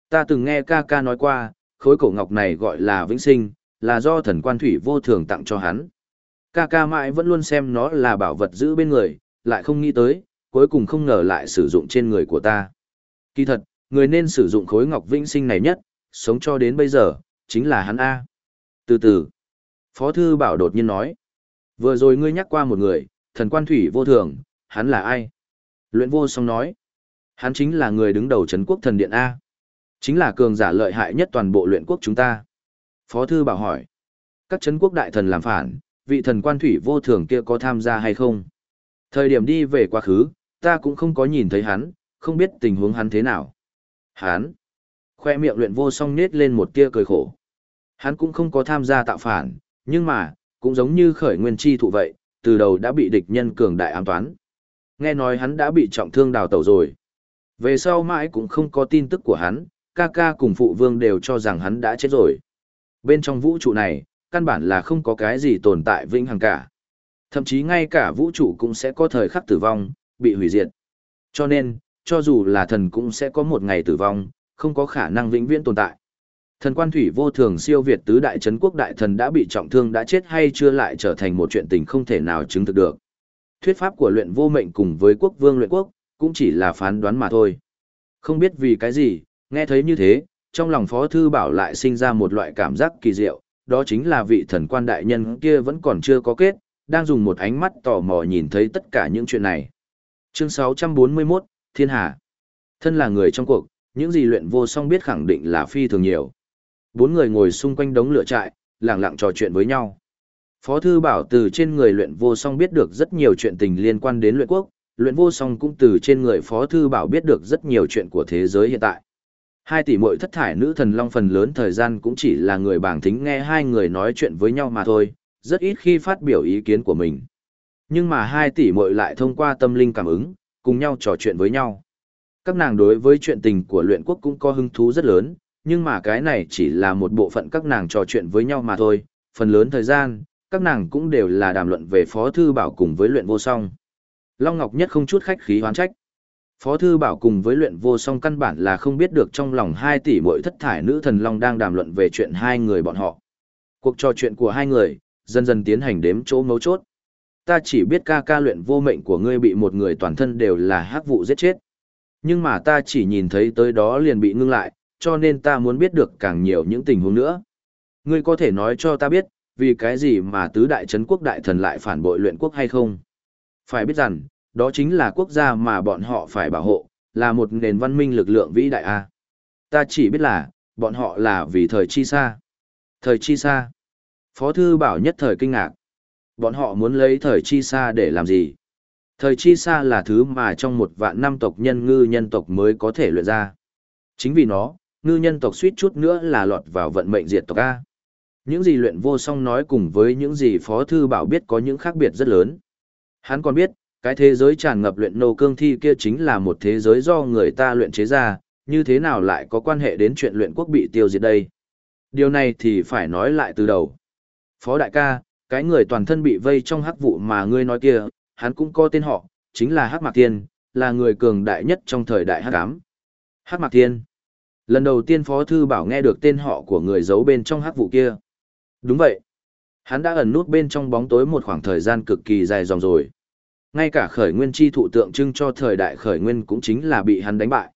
Ta từng nghe ca ca nói qua, khối cổ ngọc này gọi là vĩnh sinh, là do thần quan thủy vô thường tặng cho hắn. Ca ca mãi vẫn luôn xem nó là bảo vật giữ bên người, lại không nghĩ tới, cuối cùng không ngờ lại sử dụng trên người của ta. Kỳ thật, người nên sử dụng khối ngọc vĩnh sinh này nhất, sống cho đến bây giờ, chính là hắn A. Từ từ, Phó Thư Bảo đột nhiên nói, vừa rồi ngươi nhắc qua một người, thần quan thủy vô thường, hắn là ai? Luyện vô song nói, hắn chính là người đứng đầu Trấn quốc thần điện A. Chính là cường giả lợi hại nhất toàn bộ luyện quốc chúng ta. Phó Thư Bảo hỏi, các Trấn quốc đại thần làm phản, vị thần quan thủy vô thường kia có tham gia hay không? Thời điểm đi về quá khứ, ta cũng không có nhìn thấy hắn, không biết tình huống hắn thế nào. Hắn, khoe miệng luyện vô song nết lên một tia cười khổ. Hắn cũng không có tham gia tạo phản, nhưng mà, cũng giống như khởi nguyên chi thụ vậy, từ đầu đã bị địch nhân cường đại ám toán. Nghe nói hắn đã bị trọng thương đào tẩu rồi. Về sau mãi cũng không có tin tức của hắn, ca ca cùng phụ vương đều cho rằng hắn đã chết rồi. Bên trong vũ trụ này, căn bản là không có cái gì tồn tại vĩnh hằng cả. Thậm chí ngay cả vũ trụ cũng sẽ có thời khắc tử vong, bị hủy diệt. Cho nên, cho dù là thần cũng sẽ có một ngày tử vong, không có khả năng vĩnh viễn tồn tại. Thần quan thủy vô thường siêu việt tứ đại chấn quốc đại thần đã bị trọng thương đã chết hay chưa lại trở thành một chuyện tình không thể nào chứng thực được. Thuyết pháp của luyện vô mệnh cùng với quốc vương luyện quốc, cũng chỉ là phán đoán mà thôi. Không biết vì cái gì, nghe thấy như thế, trong lòng Phó Thư Bảo lại sinh ra một loại cảm giác kỳ diệu, đó chính là vị thần quan đại nhân kia vẫn còn chưa có kết, đang dùng một ánh mắt tò mò nhìn thấy tất cả những chuyện này. Chương 641, Thiên Hà. Thân là người trong cuộc, những gì luyện vô song biết khẳng định là phi thường nhiều. Bốn người ngồi xung quanh đống lửa trại, lặng lặng trò chuyện với nhau. Phó thư bảo từ trên người luyện vô song biết được rất nhiều chuyện tình liên quan đến luyện quốc, luyện vô song cũng từ trên người phó thư bảo biết được rất nhiều chuyện của thế giới hiện tại. Hai tỷ muội thất thải nữ thần long phần lớn thời gian cũng chỉ là người bảng thính nghe hai người nói chuyện với nhau mà thôi, rất ít khi phát biểu ý kiến của mình. Nhưng mà hai tỷ muội lại thông qua tâm linh cảm ứng, cùng nhau trò chuyện với nhau. Các nàng đối với chuyện tình của luyện quốc cũng có hứng thú rất lớn, nhưng mà cái này chỉ là một bộ phận các nàng trò chuyện với nhau mà thôi, phần lớn thời gian, các nàng cũng đều là đàm luận về Phó Thư Bảo cùng với luyện vô song. Long Ngọc Nhất không chút khách khí hoán trách. Phó Thư Bảo cùng với luyện vô song căn bản là không biết được trong lòng hai tỷ mỗi thất thải nữ thần Long đang đàm luận về chuyện hai người bọn họ. Cuộc trò chuyện của hai người, dần dần tiến hành đếm chỗ mấu chốt. Ta chỉ biết ca ca luyện vô mệnh của ngươi bị một người toàn thân đều là hắc vụ giết chết. Nhưng mà ta chỉ nhìn thấy tới đó liền bị ngưng lại, cho nên ta muốn biết được càng nhiều những tình huống nữa. Ngươi có thể nói cho ta biết, vì cái gì mà tứ đại chấn quốc đại thần lại phản bội luyện quốc hay không? Phải biết rằng, đó chính là quốc gia mà bọn họ phải bảo hộ, là một nền văn minh lực lượng vĩ đại A. Ta chỉ biết là, bọn họ là vì thời chi xa. Thời chi xa. Phó thư bảo nhất thời kinh ngạc. Bọn họ muốn lấy thời chi xa để làm gì? Thời chi xa là thứ mà trong một vạn năm tộc nhân ngư nhân tộc mới có thể luyện ra. Chính vì nó, ngư nhân tộc suýt chút nữa là lọt vào vận mệnh diệt tộc A. Những gì luyện vô song nói cùng với những gì Phó Thư Bảo biết có những khác biệt rất lớn. Hắn còn biết, cái thế giới tràn ngập luyện nô cương thi kia chính là một thế giới do người ta luyện chế ra, như thế nào lại có quan hệ đến chuyện luyện quốc bị tiêu diệt đây. Điều này thì phải nói lại từ đầu. Phó đại ca, cái người toàn thân bị vây trong hắc vụ mà ngươi nói kia, hắn cũng có tên họ, chính là Hắc Mạc Thiên, là người cường đại nhất trong thời đại hắc ám. Hắc Mạc Thiên. Lần đầu tiên Phó Thư Bảo nghe được tên họ của người giấu bên trong hắc vụ kia. Đúng vậy. Hắn đã ẩn nút bên trong bóng tối một khoảng thời gian cực kỳ dài dòng rồi. Ngay cả khởi nguyên chi thụ tượng trưng cho thời đại khởi nguyên cũng chính là bị hắn đánh bại.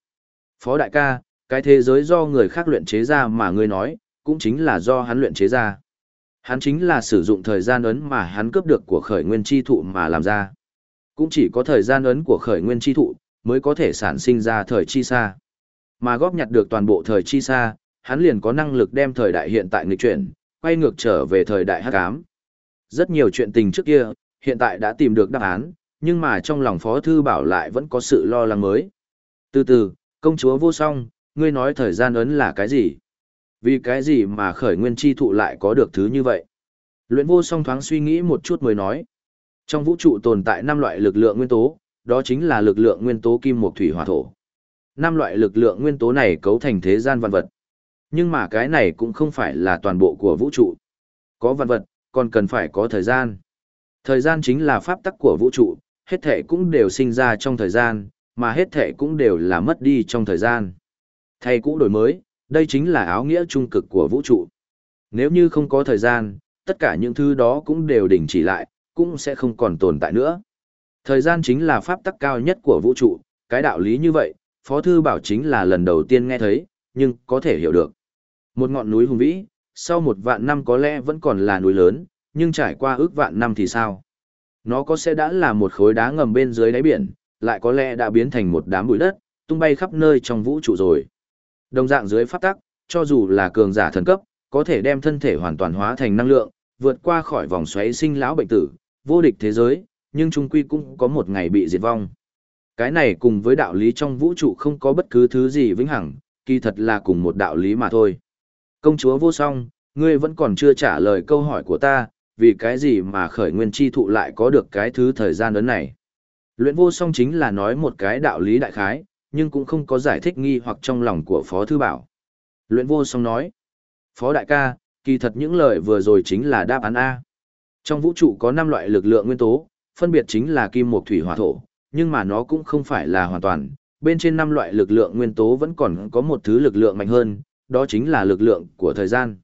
Phó đại ca, cái thế giới do người khác luyện chế ra mà ngươi nói, cũng chính là do hắn luyện chế ra. Hắn chính là sử dụng thời gian ấn mà hắn cướp được của khởi nguyên chi thụ mà làm ra. Cũng chỉ có thời gian ấn của khởi nguyên chi thụ mới có thể sản sinh ra thời chi xa. Mà góp nhặt được toàn bộ thời chi xa, hắn liền có năng lực đem thời đại hiện tại nghịch chuyển, quay ngược trở về thời đại hắc ám. Rất nhiều chuyện tình trước kia, hiện tại đã tìm được đáp án, nhưng mà trong lòng Phó Thư Bảo lại vẫn có sự lo lắng mới. Từ từ, công chúa vô song, ngươi nói thời gian ấn là cái gì? Vì cái gì mà khởi nguyên chi thụ lại có được thứ như vậy? Luyện vô song thoáng suy nghĩ một chút mới nói. Trong vũ trụ tồn tại 5 loại lực lượng nguyên tố, đó chính là lực lượng nguyên tố kim mộc thủy hỏa thổ. Năm loại lực lượng nguyên tố này cấu thành thế gian văn vật. Nhưng mà cái này cũng không phải là toàn bộ của vũ trụ. Có văn vật, còn cần phải có thời gian. Thời gian chính là pháp tắc của vũ trụ, hết thể cũng đều sinh ra trong thời gian, mà hết thể cũng đều là mất đi trong thời gian. Thay cũ đổi mới, đây chính là áo nghĩa trung cực của vũ trụ. Nếu như không có thời gian, tất cả những thứ đó cũng đều đình chỉ lại, cũng sẽ không còn tồn tại nữa. Thời gian chính là pháp tắc cao nhất của vũ trụ, cái đạo lý như vậy, Phó Thư Bảo chính là lần đầu tiên nghe thấy, nhưng có thể hiểu được. Một ngọn núi hùng vĩ, sau một vạn năm có lẽ vẫn còn là núi lớn, nhưng trải qua ước vạn năm thì sao? Nó có sẽ đã là một khối đá ngầm bên dưới đáy biển, lại có lẽ đã biến thành một đám bụi đất, tung bay khắp nơi trong vũ trụ rồi. Đồng dạng dưới pháp tắc, cho dù là cường giả thần cấp, có thể đem thân thể hoàn toàn hóa thành năng lượng, vượt qua khỏi vòng xoáy sinh lão bệnh tử, vô địch thế giới, nhưng trung quy cũng có một ngày bị diệt vong. Cái này cùng với đạo lý trong vũ trụ không có bất cứ thứ gì vĩnh hằng, kỳ thật là cùng một đạo lý mà thôi. Công chúa vô song, ngươi vẫn còn chưa trả lời câu hỏi của ta, vì cái gì mà khởi nguyên chi thụ lại có được cái thứ thời gian ấn này. Luyện vô song chính là nói một cái đạo lý đại khái, nhưng cũng không có giải thích nghi hoặc trong lòng của Phó Thư Bảo. Luyện vô song nói, Phó Đại ca, kỳ thật những lời vừa rồi chính là đáp án A. Trong vũ trụ có 5 loại lực lượng nguyên tố, phân biệt chính là kim mộc thủy hỏa thổ, nhưng mà nó cũng không phải là hoàn toàn. Bên trên 5 loại lực lượng nguyên tố vẫn còn có một thứ lực lượng mạnh hơn, đó chính là lực lượng của thời gian.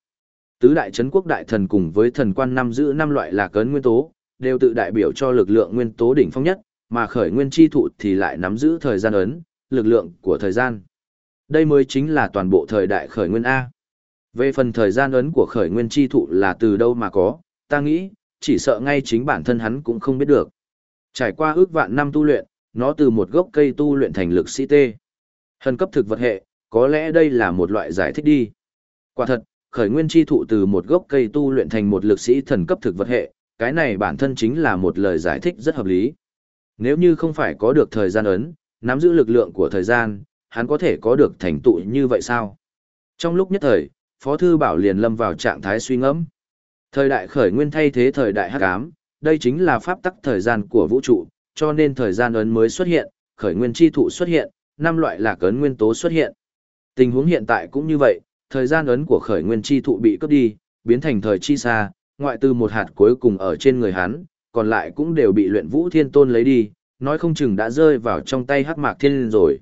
Tứ đại chấn quốc đại thần cùng với thần quan năm giữ năm loại là cấn nguyên tố, đều tự đại biểu cho lực lượng nguyên tố đỉnh phong nhất, mà khởi nguyên chi thụ thì lại nắm giữ thời gian ấn, lực lượng của thời gian. Đây mới chính là toàn bộ thời đại khởi nguyên A. Về phần thời gian ấn của khởi nguyên chi thụ là từ đâu mà có, ta nghĩ, chỉ sợ ngay chính bản thân hắn cũng không biết được. Trải qua ước vạn năm tu luyện, nó từ một gốc cây tu luyện thành lực sĩ tê. Hân cấp thực vật hệ, có lẽ đây là một loại giải thích đi. Quả thật, khởi nguyên chi thụ từ một gốc cây tu luyện thành một lực sĩ thần cấp thực vật hệ, cái này bản thân chính là một lời giải thích rất hợp lý. Nếu như không phải có được thời gian ấn, nắm giữ lực lượng của thời gian, hắn có thể có được thành tựu như vậy sao? Trong lúc nhất thời, Phó Thư Bảo liền lâm vào trạng thái suy ngẫm. Thời đại khởi nguyên thay thế thời đại hắc ám, đây chính là pháp tắc thời gian của vũ trụ, cho nên thời gian ấn mới xuất hiện, khởi nguyên chi thụ xuất hiện, năm loại lạc ấn nguyên tố xuất hiện. Tình huống hiện tại cũng như vậy, thời gian ấn của khởi nguyên chi thụ bị cướp đi, biến thành thời chi xa, ngoại từ một hạt cuối cùng ở trên người hắn, còn lại cũng đều bị luyện vũ thiên tôn lấy đi, nói không chừng đã rơi vào trong tay hắc mạc thiên rồi.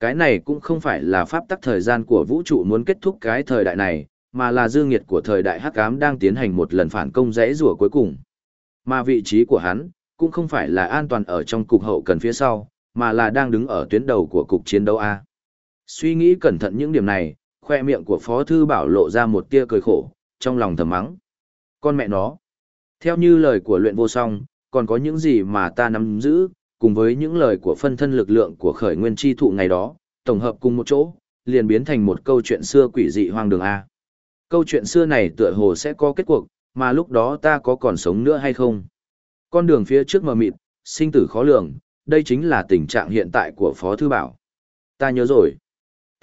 Cái này cũng không phải là pháp tắc thời gian của vũ trụ muốn kết thúc cái thời đại này, mà là dương nghiệt của thời đại hắc ám đang tiến hành một lần phản công rẽ rủa cuối cùng. Mà vị trí của hắn, cũng không phải là an toàn ở trong cục hậu cần phía sau, mà là đang đứng ở tuyến đầu của cục chiến đấu A. Suy nghĩ cẩn thận những điểm này, khoe miệng của Phó Thư Bảo lộ ra một tia cười khổ, trong lòng thầm mắng. Con mẹ nó. Theo như lời của luyện vô song, còn có những gì mà ta nắm giữ, cùng với những lời của phân thân lực lượng của khởi nguyên chi thụ ngày đó, tổng hợp cùng một chỗ, liền biến thành một câu chuyện xưa quỷ dị hoang đường A. Câu chuyện xưa này tựa hồ sẽ có kết cuộc, mà lúc đó ta có còn sống nữa hay không? Con đường phía trước mờ mịt, sinh tử khó lường, đây chính là tình trạng hiện tại của Phó Thư Bảo. Ta nhớ rồi.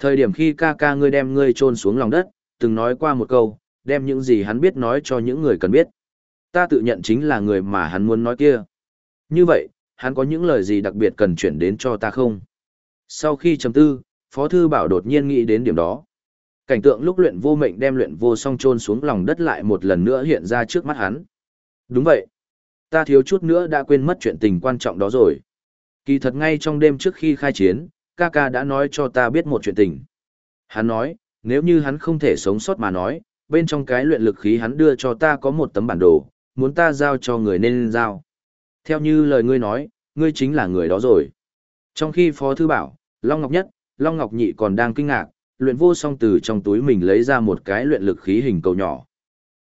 Thời điểm khi ca ca ngươi đem ngươi chôn xuống lòng đất, từng nói qua một câu, đem những gì hắn biết nói cho những người cần biết. Ta tự nhận chính là người mà hắn muốn nói kia. Như vậy, hắn có những lời gì đặc biệt cần chuyển đến cho ta không? Sau khi chấm tư, Phó Thư Bảo đột nhiên nghĩ đến điểm đó. Cảnh tượng lúc luyện vô mệnh đem luyện vô song chôn xuống lòng đất lại một lần nữa hiện ra trước mắt hắn. Đúng vậy. Ta thiếu chút nữa đã quên mất chuyện tình quan trọng đó rồi. Kỳ thật ngay trong đêm trước khi khai chiến, ca ca đã nói cho ta biết một chuyện tình. Hắn nói, nếu như hắn không thể sống sót mà nói, bên trong cái luyện lực khí hắn đưa cho ta có một tấm bản đồ, muốn ta giao cho người nên giao. Theo như lời ngươi nói, ngươi chính là người đó rồi. Trong khi Phó Thư bảo, Long Ngọc Nhất, Long Ngọc Nhị còn đang kinh ngạc, luyện vô song từ trong túi mình lấy ra một cái luyện lực khí hình cầu nhỏ.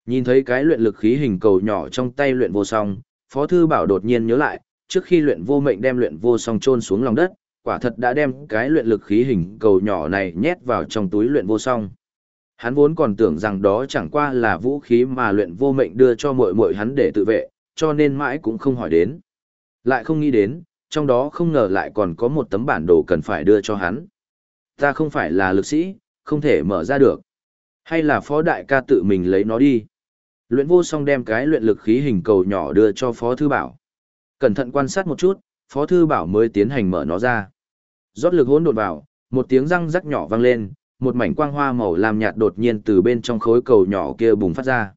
Nhìn thấy cái luyện lực khí hình cầu nhỏ trong tay luyện vô song, Phó Thư Bảo đột nhiên nhớ lại, trước khi luyện vô mệnh đem luyện vô song chôn xuống lòng đất, quả thật đã đem cái luyện lực khí hình cầu nhỏ này nhét vào trong túi luyện vô song. Hắn vốn còn tưởng rằng đó chẳng qua là vũ khí mà luyện vô mệnh đưa cho muội muội hắn để tự vệ, cho nên mãi cũng không hỏi đến. Lại không nghĩ đến, trong đó không ngờ lại còn có một tấm bản đồ cần phải đưa cho hắn. Ta không phải là lực sĩ, không thể mở ra được. Hay là phó đại ca tự mình lấy nó đi. Luyện vô song đem cái luyện lực khí hình cầu nhỏ đưa cho phó thư bảo. Cẩn thận quan sát một chút, phó thư bảo mới tiến hành mở nó ra. Rót lực hỗn đột vào, một tiếng răng rắc nhỏ vang lên, một mảnh quang hoa màu làm nhạt đột nhiên từ bên trong khối cầu nhỏ kia bùng phát ra.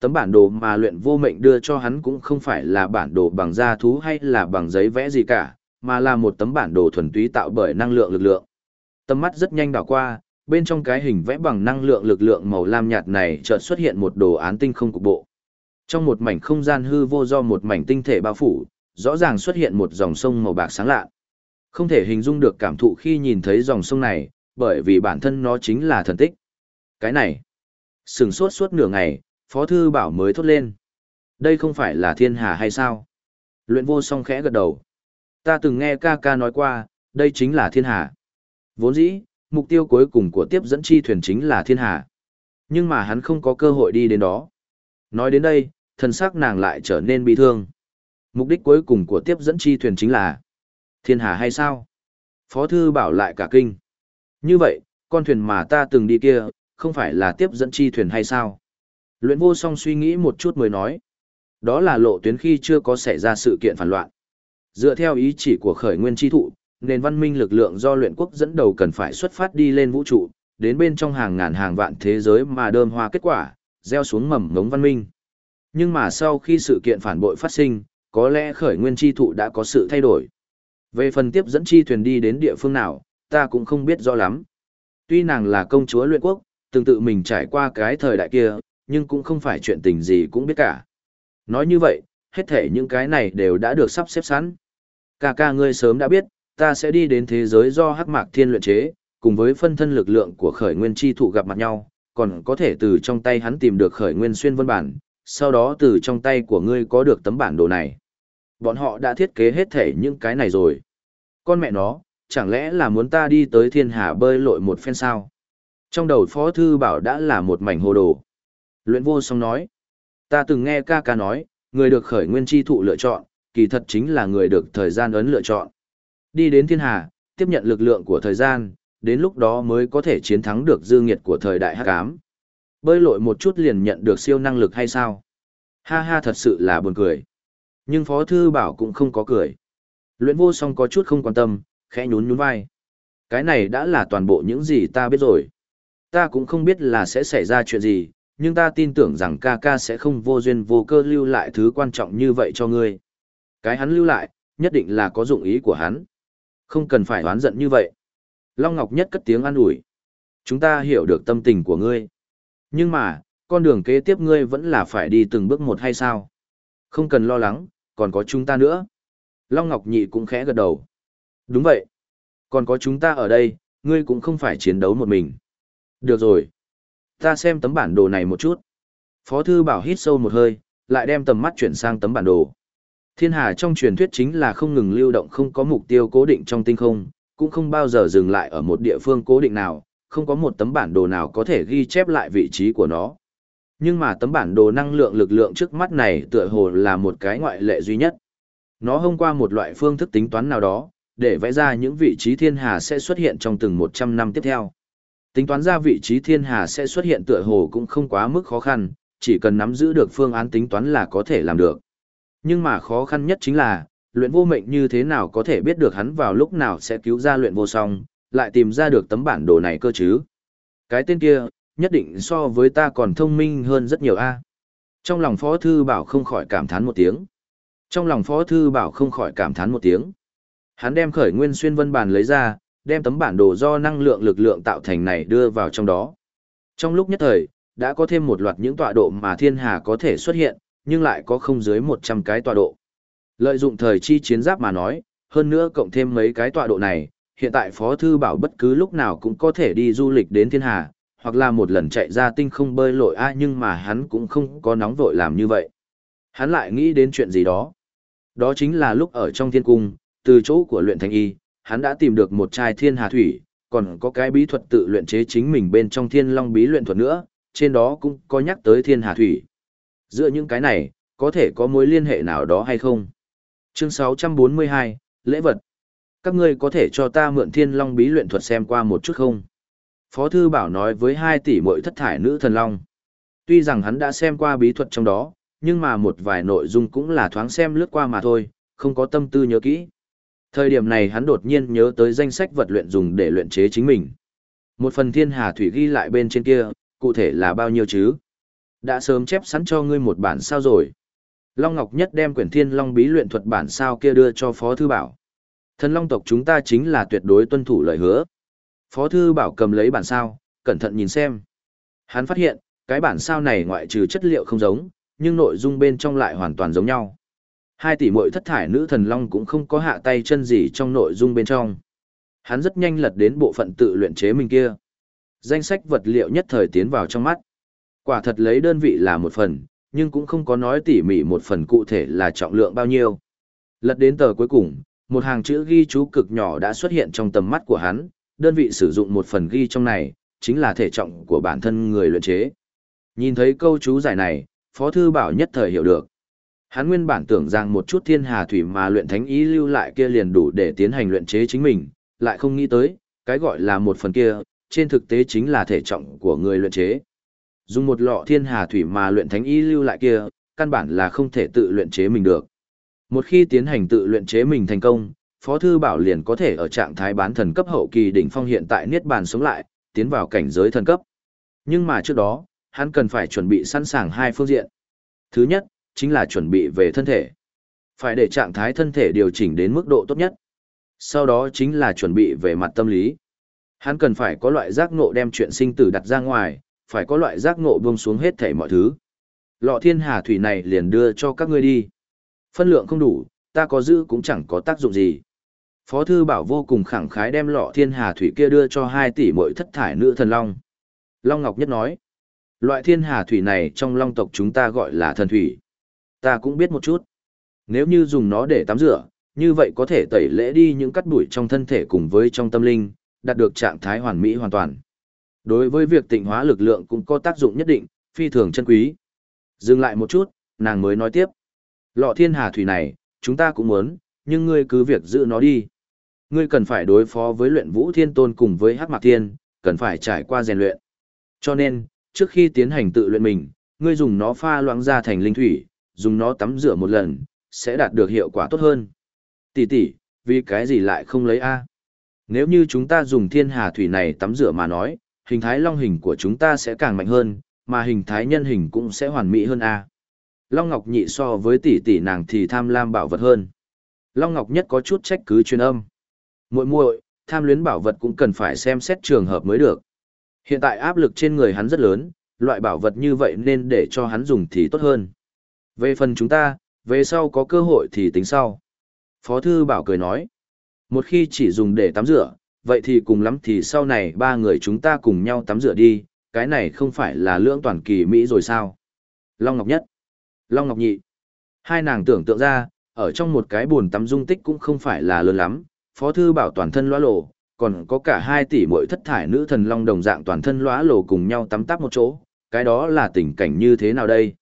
Tấm bản đồ mà luyện vô mệnh đưa cho hắn cũng không phải là bản đồ bằng da thú hay là bằng giấy vẽ gì cả, mà là một tấm bản đồ thuần túy tạo bởi năng lượng lực lượng. Tầm mắt rất nhanh đảo qua, bên trong cái hình vẽ bằng năng lượng lực lượng màu lam nhạt này chợt xuất hiện một đồ án tinh không cục bộ. Trong một mảnh không gian hư vô do một mảnh tinh thể bao phủ, rõ ràng xuất hiện một dòng sông màu bạc sáng lạ. Không thể hình dung được cảm thụ khi nhìn thấy dòng sông này, bởi vì bản thân nó chính là thần tích. Cái này, sừng sốt suốt nửa ngày, Phó Thư Bảo mới thốt lên. Đây không phải là thiên hà hay sao? Luyện vô song khẽ gật đầu. Ta từng nghe ca ca nói qua, đây chính là thiên hà. Vốn dĩ, mục tiêu cuối cùng của tiếp dẫn chi thuyền chính là thiên hà. Nhưng mà hắn không có cơ hội đi đến đó. Nói đến đây, thần sắc nàng lại trở nên bị thương. Mục đích cuối cùng của tiếp dẫn chi thuyền chính là thiên hà hay sao? Phó thư bảo lại cả kinh. Như vậy, con thuyền mà ta từng đi kia, không phải là tiếp dẫn chi thuyền hay sao? Luyện vô song suy nghĩ một chút mới nói. Đó là lộ tuyến khi chưa có xảy ra sự kiện phản loạn. Dựa theo ý chỉ của khởi nguyên chi thụ, nền văn minh lực lượng do luyện quốc dẫn đầu cần phải xuất phát đi lên vũ trụ, đến bên trong hàng ngàn hàng vạn thế giới mà đơm hoa kết quả, gieo xuống mầm ngống văn minh. Nhưng mà sau khi sự kiện phản bội phát sinh, có lẽ khởi nguyên chi thụ đã có sự thay đổi. Về phần tiếp dẫn chi thuyền đi đến địa phương nào, ta cũng không biết rõ lắm. Tuy nàng là công chúa luyện quốc, tương tự mình trải qua cái thời đại kia, nhưng cũng không phải chuyện tình gì cũng biết cả. Nói như vậy, hết thể những cái này đều đã được sắp xếp sẵn. cả ca ngươi sớm đã biết, ta sẽ đi đến thế giới do hắc mạc thiên luyện chế, cùng với phân thân lực lượng của khởi nguyên chi thụ gặp mặt nhau, còn có thể từ trong tay hắn tìm được khởi nguyên xuyên vân bản, sau đó từ trong tay của ngươi có được tấm bản đồ này. Bọn họ đã thiết kế hết thể những cái này rồi. Con mẹ nó, chẳng lẽ là muốn ta đi tới thiên hà bơi lội một phen sao? Trong đầu phó thư bảo đã là một mảnh hồ đồ. Luyện vô song nói, ta từng nghe ca ca nói, người được khởi nguyên chi thụ lựa chọn, kỳ thật chính là người được thời gian ấn lựa chọn. Đi đến thiên hà, tiếp nhận lực lượng của thời gian, đến lúc đó mới có thể chiến thắng được dư nghiệt của thời đại hắc ám. Bơi lội một chút liền nhận được siêu năng lực hay sao? Ha ha thật sự là buồn cười. Nhưng Phó Thư Bảo cũng không có cười. Luyện vô song có chút không quan tâm, khẽ nhún nhún vai. Cái này đã là toàn bộ những gì ta biết rồi. Ta cũng không biết là sẽ xảy ra chuyện gì, nhưng ta tin tưởng rằng ca ca sẽ không vô duyên vô cơ lưu lại thứ quan trọng như vậy cho ngươi. Cái hắn lưu lại, nhất định là có dụng ý của hắn. Không cần phải oán giận như vậy. Long Ngọc Nhất cất tiếng an ủi. Chúng ta hiểu được tâm tình của ngươi. Nhưng mà, con đường kế tiếp ngươi vẫn là phải đi từng bước một hay sao? Không cần lo lắng, còn có chúng ta nữa. Long Ngọc Nhị cũng khẽ gật đầu. Đúng vậy. Còn có chúng ta ở đây, ngươi cũng không phải chiến đấu một mình. Được rồi. Ta xem tấm bản đồ này một chút. Phó thư bảo hít sâu một hơi, lại đem tầm mắt chuyển sang tấm bản đồ. Thiên hà trong truyền thuyết chính là không ngừng lưu động không có mục tiêu cố định trong tinh không, cũng không bao giờ dừng lại ở một địa phương cố định nào, không có một tấm bản đồ nào có thể ghi chép lại vị trí của nó. Nhưng mà tấm bản đồ năng lượng lực lượng trước mắt này tựa hồ là một cái ngoại lệ duy nhất. Nó thông qua một loại phương thức tính toán nào đó, để vẽ ra những vị trí thiên hà sẽ xuất hiện trong từng 100 năm tiếp theo. Tính toán ra vị trí thiên hà sẽ xuất hiện tựa hồ cũng không quá mức khó khăn, chỉ cần nắm giữ được phương án tính toán là có thể làm được. Nhưng mà khó khăn nhất chính là, luyện vô mệnh như thế nào có thể biết được hắn vào lúc nào sẽ cứu ra luyện vô song, lại tìm ra được tấm bản đồ này cơ chứ. Cái tên kia, nhất định so với ta còn thông minh hơn rất nhiều a. Trong lòng Phó Thư Bảo không khỏi cảm thán một tiếng. Trong lòng Phó Thư Bảo không khỏi cảm thán một tiếng. Hắn đem khởi nguyên xuyên vân bản lấy ra, đem tấm bản đồ do năng lượng lực lượng tạo thành này đưa vào trong đó. Trong lúc nhất thời, đã có thêm một loạt những tọa độ mà thiên hà có thể xuất hiện, nhưng lại có không dưới 100 cái tọa độ. Lợi dụng thời chi chiến giáp mà nói, hơn nữa cộng thêm mấy cái tọa độ này, hiện tại Phó Thư Bảo bất cứ lúc nào cũng có thể đi du lịch đến thiên hà, hoặc là một lần chạy ra tinh không bơi lội a nhưng mà hắn cũng không có nóng vội làm như vậy. Hắn lại nghĩ đến chuyện gì đó. Đó chính là lúc ở trong thiên cung, từ chỗ của luyện thành y, hắn đã tìm được một chai thiên hà thủy, còn có cái bí thuật tự luyện chế chính mình bên trong thiên long bí luyện thuật nữa, trên đó cũng có nhắc tới thiên hà thủy. Giữa những cái này, có thể có mối liên hệ nào đó hay không? Chương 642, Lễ vật. Các ngươi có thể cho ta mượn thiên long bí luyện thuật xem qua một chút không? Phó Thư Bảo nói với hai tỷ mội thất thải nữ thần long. Tuy rằng hắn đã xem qua bí thuật trong đó, nhưng mà một vài nội dung cũng là thoáng xem lướt qua mà thôi, không có tâm tư nhớ kỹ. Thời điểm này hắn đột nhiên nhớ tới danh sách vật luyện dùng để luyện chế chính mình. Một phần thiên hà thủy ghi lại bên trên kia, cụ thể là bao nhiêu chứ? Đã sớm chép sẵn cho ngươi một bản sao rồi. Long Ngọc Nhất đem quyển thiên long bí luyện thuật bản sao kia đưa cho Phó Thư Bảo. Thần Long tộc chúng ta chính là tuyệt đối tuân thủ lời hứa. Phó Thư Bảo cầm lấy bản sao, cẩn thận nhìn xem. Hắn phát hiện, cái bản sao này ngoại trừ chất liệu không giống, nhưng nội dung bên trong lại hoàn toàn giống nhau. Hai tỷ muội thất thải nữ thần long cũng không có hạ tay chân gì trong nội dung bên trong. Hắn rất nhanh lật đến bộ phận tự luyện chế mình kia. Danh sách vật liệu nhất thời tiến vào trong mắt. Quả thật lấy đơn vị là một phần, nhưng cũng không có nói tỉ mỉ một phần cụ thể là trọng lượng bao nhiêu. Lật đến tờ cuối cùng, một hàng chữ ghi chú cực nhỏ đã xuất hiện trong tầm mắt của hắn, đơn vị sử dụng một phần ghi trong này, chính là thể trọng của bản thân người luyện chế. Nhìn thấy câu chú giải này, Phó Thư Bảo nhất thời hiểu được. Hắn nguyên bản tưởng rằng một chút thiên hà thủy mà luyện thánh ý lưu lại kia liền đủ để tiến hành luyện chế chính mình, lại không nghĩ tới, cái gọi là một phần kia, trên thực tế chính là thể trọng của người luyện chế. Dùng một lọ thiên hà thủy mà luyện thánh ý lưu lại kia, căn bản là không thể tự luyện chế mình được. Một khi tiến hành tự luyện chế mình thành công, Phó Thư Bảo liền có thể ở trạng thái bán thần cấp hậu kỳ đỉnh phong hiện tại Niết Bàn sống lại, tiến vào cảnh giới thần cấp. Nhưng mà trước đó, hắn cần phải chuẩn bị sẵn sàng hai phương diện. Thứ nhất, chính là chuẩn bị về thân thể. Phải để trạng thái thân thể điều chỉnh đến mức độ tốt nhất. Sau đó chính là chuẩn bị về mặt tâm lý. Hắn cần phải có loại giác ngộ đem chuyện sinh tử đặt ra ngoài, phải có loại giác ngộ buông xuống hết thảy mọi thứ. Lọ thiên hà thủy này liền đưa cho các ngươi đi. Phân lượng không đủ, ta có giữ cũng chẳng có tác dụng gì. Phó thư bảo vô cùng khẳng khái đem lọ thiên hà thủy kia đưa cho 2 tỷ mỗi thất thải nữ thần long. Long Ngọc Nhất nói, loại thiên hà thủy này trong long tộc chúng ta gọi là thần thủy. Ta cũng biết một chút. Nếu như dùng nó để tắm rửa, như vậy có thể tẩy lễ đi những cắt bụi trong thân thể cùng với trong tâm linh, đạt được trạng thái hoàn mỹ hoàn toàn. Đối với việc tịnh hóa lực lượng cũng có tác dụng nhất định, phi thường chân quý. Dừng lại một chút, nàng mới nói tiếp. Lọ thiên hà thủy này, chúng ta cũng muốn, nhưng ngươi cứ việc giữ nó đi. Ngươi cần phải đối phó với luyện vũ thiên tôn cùng với hắc mạc thiên, cần phải trải qua rèn luyện. Cho nên, trước khi tiến hành tự luyện mình, ngươi dùng nó pha loãng ra thành linh thủy, dùng nó tắm rửa một lần, sẽ đạt được hiệu quả tốt hơn. Tỷ tỷ, vì cái gì lại không lấy A? Nếu như chúng ta dùng thiên hà thủy này tắm rửa mà nói, hình thái long hình của chúng ta sẽ càng mạnh hơn, mà hình thái nhân hình cũng sẽ hoàn mỹ hơn A. Long Ngọc nhị so với tỷ tỷ nàng thì tham lam bảo vật hơn. Long Ngọc nhất có chút trách cứ truyền âm. Muội muội, tham luyến bảo vật cũng cần phải xem xét trường hợp mới được. Hiện tại áp lực trên người hắn rất lớn, loại bảo vật như vậy nên để cho hắn dùng thì tốt hơn. Về phần chúng ta, về sau có cơ hội thì tính sau. Phó Thư Bảo cười nói, một khi chỉ dùng để tắm rửa, vậy thì cùng lắm thì sau này ba người chúng ta cùng nhau tắm rửa đi, cái này không phải là lưỡng toàn kỳ Mỹ rồi sao? Long Ngọc Nhất, Long Ngọc Nhị, hai nàng tưởng tượng ra, ở trong một cái bồn tắm dung tích cũng không phải là lớn lắm, Phó Thư Bảo toàn thân lóa lộ, còn có cả hai tỷ mỗi thất thải nữ thần long đồng dạng toàn thân lóa lộ cùng nhau tắm tắp một chỗ, cái đó là tình cảnh như thế nào đây?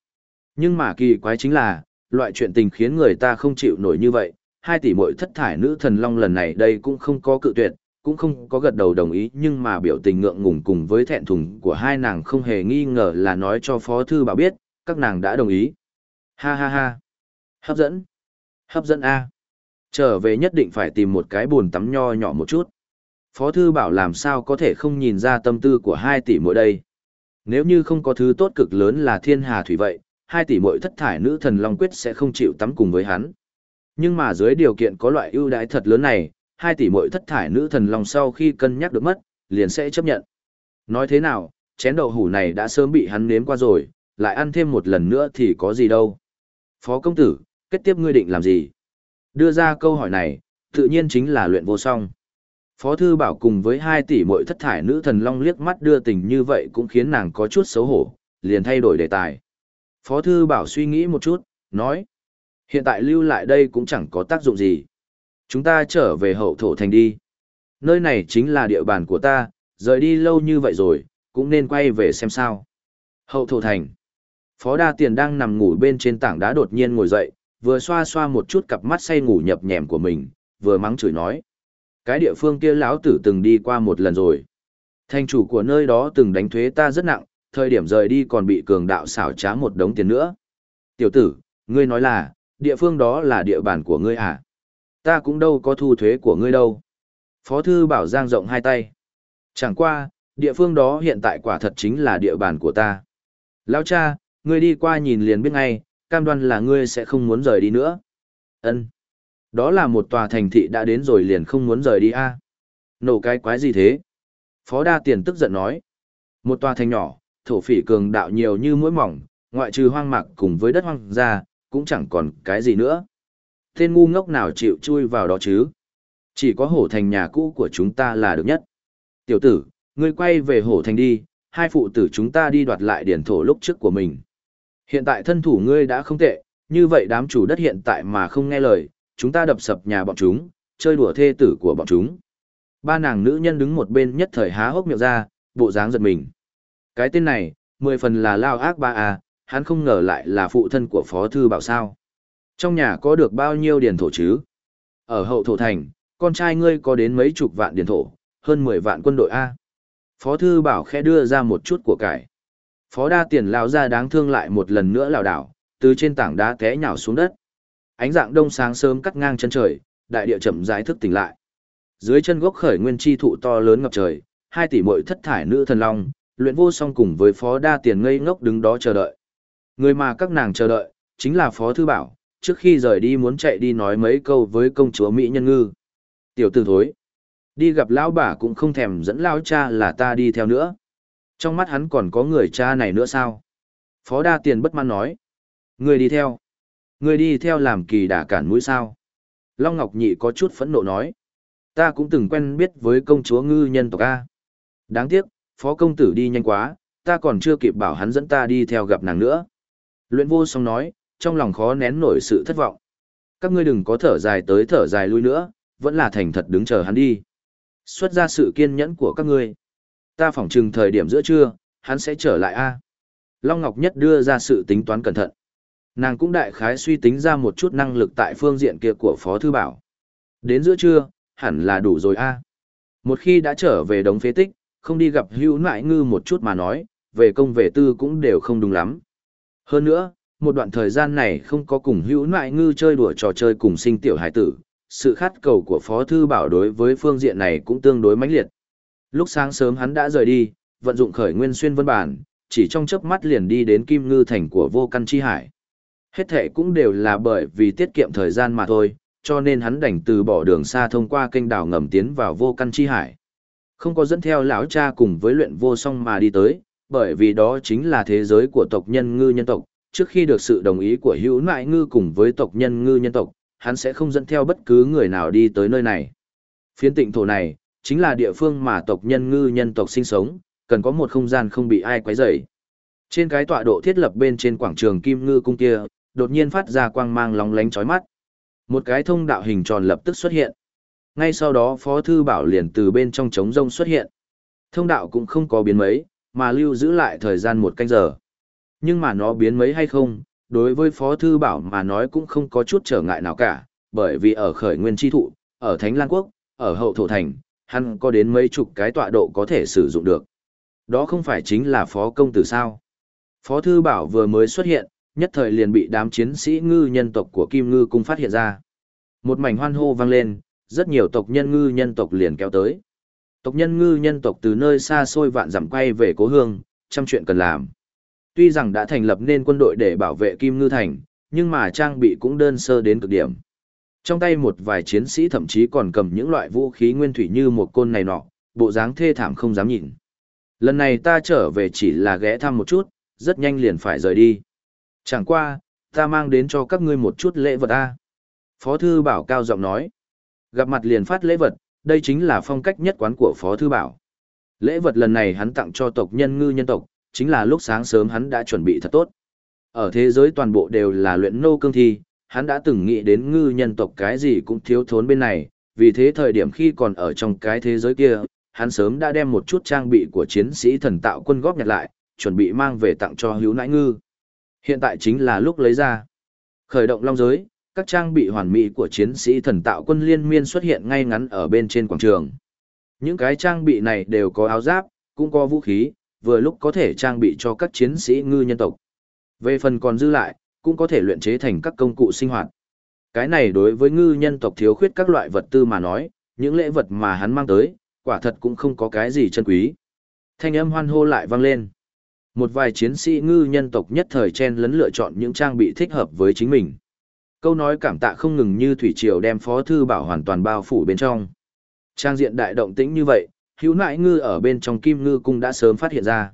Nhưng mà kỳ quái chính là, loại chuyện tình khiến người ta không chịu nổi như vậy, hai tỷ muội thất thải nữ thần long lần này đây cũng không có cự tuyệt, cũng không có gật đầu đồng ý nhưng mà biểu tình ngượng ngùng cùng với thẹn thùng của hai nàng không hề nghi ngờ là nói cho phó thư bảo biết, các nàng đã đồng ý. Ha ha ha. Hấp dẫn. Hấp dẫn A. Trở về nhất định phải tìm một cái bồn tắm nho nhỏ một chút. Phó thư bảo làm sao có thể không nhìn ra tâm tư của hai tỷ muội đây. Nếu như không có thứ tốt cực lớn là thiên hà thủy vậy, hai tỷ muội thất thải nữ thần Long Quyết sẽ không chịu tắm cùng với hắn. Nhưng mà dưới điều kiện có loại ưu đãi thật lớn này, hai tỷ muội thất thải nữ thần long sau khi cân nhắc được mất, liền sẽ chấp nhận. Nói thế nào, chén đậu hủ này đã sớm bị hắn nếm qua rồi, lại ăn thêm một lần nữa thì có gì đâu. Phó công tử, kết tiếp ngươi định làm gì? Đưa ra câu hỏi này, tự nhiên chính là luyện vô song. Phó thư bảo cùng với hai tỷ muội thất thải nữ thần long liếc mắt đưa tình như vậy cũng khiến nàng có chút xấu hổ, liền thay đổi đề tài. Phó thư bảo suy nghĩ một chút, nói. Hiện tại lưu lại đây cũng chẳng có tác dụng gì. Chúng ta trở về hậu thổ thành đi. Nơi này chính là địa bàn của ta, rời đi lâu như vậy rồi, cũng nên quay về xem sao. Hậu thổ thành. Phó đa tiền đang nằm ngủ bên trên tảng đá đột nhiên ngồi dậy, vừa xoa xoa một chút cặp mắt say ngủ nhập nhèm của mình, vừa mắng chửi nói. Cái địa phương kia lão tử từng đi qua một lần rồi. Thành chủ của nơi đó từng đánh thuế ta rất nặng, thời điểm rời đi còn bị cường đạo xảo trá một đống tiền nữa. Tiểu tử, ngươi nói là, địa phương đó là địa bàn của ngươi à? Ta cũng đâu có thu thuế của ngươi đâu. Phó thư bảo giang rộng hai tay. Chẳng qua, địa phương đó hiện tại quả thật chính là địa bàn của ta. Lão cha, ngươi đi qua nhìn liền biết ngay, cam đoan là ngươi sẽ không muốn rời đi nữa. Ân, Đó là một tòa thành thị đã đến rồi liền không muốn rời đi a à? Nổ cái quái gì thế? Phó đa tiền tức giận nói. Một tòa thành nhỏ, thổ phỉ cường đạo nhiều như mũi mỏng, ngoại trừ hoang mạc cùng với đất hoang ra, cũng chẳng còn cái gì nữa. Tên ngu ngốc nào chịu chui vào đó chứ? Chỉ có hổ thành nhà cũ của chúng ta là được nhất. Tiểu tử, ngươi quay về hổ thành đi, hai phụ tử chúng ta đi đoạt lại điển thổ lúc trước của mình. Hiện tại thân thủ ngươi đã không tệ, như vậy đám chủ đất hiện tại mà không nghe lời, chúng ta đập sập nhà bọn chúng, chơi đùa thê tử của bọn chúng. Ba nàng nữ nhân đứng một bên nhất thời há hốc miệng ra, bộ dáng giật mình. Cái tên này, mười phần là lao ác ba a, hắn không ngờ lại là phụ thân của Phó Thư Bảo sao. Trong nhà có được bao nhiêu điền thổ chứ? Ở hậu thổ thành, con trai ngươi có đến mấy chục vạn điền thổ, hơn 10 vạn quân đội A. Phó Thư Bảo khẽ đưa ra một chút của cải. Phó đa tiền lao ra đáng thương lại một lần nữa lảo đảo, từ trên tảng đá té nhào xuống đất. Ánh dạng đông sáng sớm cắt ngang chân trời, đại địa chậm rãi thức tỉnh lại. Dưới chân gốc khởi nguyên chi thụ to lớn ngập trời, hai tỷ muội thất thải nữ thần long, luyện vô song cùng với phó đa tiền ngây ngốc đứng đó chờ đợi. Người mà các nàng chờ đợi, chính là phó thư bảo, trước khi rời đi muốn chạy đi nói mấy câu với công chúa Mỹ Nhân Ngư. Tiểu tử thối. Đi gặp lão bà cũng không thèm dẫn lão cha là ta đi theo nữa. Trong mắt hắn còn có người cha này nữa sao? Phó đa tiền bất mãn nói. Người đi theo. Người đi theo làm kỳ đả cản mũi sao? Long Ngọc Nhị có chút phẫn nộ nói. Ta cũng từng quen biết với công chúa ngư nhân tộc A. Đáng tiếc, phó công tử đi nhanh quá, ta còn chưa kịp bảo hắn dẫn ta đi theo gặp nàng nữa. Luyện vô song nói, trong lòng khó nén nổi sự thất vọng. Các ngươi đừng có thở dài tới thở dài lui nữa, vẫn là thành thật đứng chờ hắn đi. Xuất ra sự kiên nhẫn của các ngươi. Ta phỏng chừng thời điểm giữa trưa, hắn sẽ trở lại a. Long Ngọc Nhất đưa ra sự tính toán cẩn thận. Nàng cũng đại khái suy tính ra một chút năng lực tại phương diện kia của Phó Thư Bảo. Đến giữa trưa, hẳn là đủ rồi a. Một khi đã trở về đống phế tích, không đi gặp hữu nại ngư một chút mà nói, về công về tư cũng đều không đúng lắm. Hơn nữa, một đoạn thời gian này không có cùng hữu nại ngư chơi đùa trò chơi cùng sinh tiểu hải tử, sự khát cầu của Phó Thư Bảo đối với phương diện này cũng tương đối mãnh liệt. Lúc sáng sớm hắn đã rời đi, vận dụng khởi nguyên xuyên vân bản, chỉ trong chớp mắt liền đi đến Kim Ngư thành của Vô Căn Chi Hải. Hết thể cũng đều là bởi vì tiết kiệm thời gian mà thôi, cho nên hắn đành từ bỏ đường xa thông qua kênh đảo ngầm tiến vào Vô Căn Chi Hải. Không có dẫn theo lão cha cùng với luyện vô song mà đi tới, bởi vì đó chính là thế giới của tộc nhân ngư nhân tộc. Trước khi được sự đồng ý của hữu nại ngư cùng với tộc nhân ngư nhân tộc, hắn sẽ không dẫn theo bất cứ người nào đi tới nơi này. Phiến tịnh thổ này, chính là địa phương mà tộc nhân ngư nhân tộc sinh sống, cần có một không gian không bị ai quấy rầy. Trên cái tọa độ thiết lập bên trên quảng trường Kim Ngư cung kia, đột nhiên phát ra quang mang lóng lánh chói mắt. Một cái thông đạo hình tròn lập tức xuất hiện. Ngay sau đó Phó Thư Bảo liền từ bên trong trống rông xuất hiện. Thông đạo cũng không có biến mấy, mà lưu giữ lại thời gian một canh giờ. Nhưng mà nó biến mấy hay không, đối với Phó Thư Bảo mà nói cũng không có chút trở ngại nào cả, bởi vì ở khởi nguyên tri thụ, ở Thánh Lan Quốc, ở hậu thổ thành, hắn có đến mấy chục cái tọa độ có thể sử dụng được. Đó không phải chính là Phó Công Tử sao. Phó Thư Bảo vừa mới xuất hiện, nhất thời liền bị đám chiến sĩ ngư nhân tộc của Kim Ngư Cung phát hiện ra. Một mảnh hoan hô vang lên, rất nhiều tộc nhân ngư nhân tộc liền kéo tới. Tộc nhân ngư nhân tộc từ nơi xa xôi vạn dặm quay về cố hương, trăm chuyện cần làm. Tuy rằng đã thành lập nên quân đội để bảo vệ Kim Ngư Thành, nhưng mà trang bị cũng đơn sơ đến cực điểm. Trong tay một vài chiến sĩ thậm chí còn cầm những loại vũ khí nguyên thủy như một côn này nọ, bộ dáng thê thảm không dám nhìn. Lần này ta trở về chỉ là ghé thăm một chút, rất nhanh liền phải rời đi. Chẳng qua, ta mang đến cho các ngươi một chút lễ vật a. Phó thư bảo cao giọng nói. Gặp mặt liền phát lễ vật, đây chính là phong cách nhất quán của Phó thư bảo. Lễ vật lần này hắn tặng cho tộc nhân ngư nhân tộc, chính là lúc sáng sớm hắn đã chuẩn bị thật tốt. Ở thế giới toàn bộ đều là luyện nô cương thi, hắn đã từng nghĩ đến ngư nhân tộc cái gì cũng thiếu thốn bên này, vì thế thời điểm khi còn ở trong cái thế giới kia, hắn sớm đã đem một chút trang bị của chiến sĩ thần tạo quân góp nhặt lại, chuẩn bị mang về tặng cho hữu nãi ngư. Hiện tại chính là lúc lấy ra. Khởi động long giới, các trang bị hoàn mỹ của chiến sĩ thần tạo quân liên miên xuất hiện ngay ngắn ở bên trên quảng trường. Những cái trang bị này đều có áo giáp, cũng có vũ khí, vừa lúc có thể trang bị cho các chiến sĩ ngư nhân tộc. Về phần còn dư lại, cũng có thể luyện chế thành các công cụ sinh hoạt. Cái này đối với ngư nhân tộc thiếu khuyết các loại vật tư mà nói, những lễ vật mà hắn mang tới, quả thật cũng không có cái gì chân quý. Thanh âm hoan hô lại vang lên. Một vài chiến sĩ ngư nhân tộc nhất thời chen lấn lựa chọn những trang bị thích hợp với chính mình. Câu nói cảm tạ không ngừng như thủy triều đem phó thư bảo hoàn toàn bao phủ bên trong. Trang diện đại động tĩnh như vậy, hữu nại ngư ở bên trong kim ngư cung đã sớm phát hiện ra.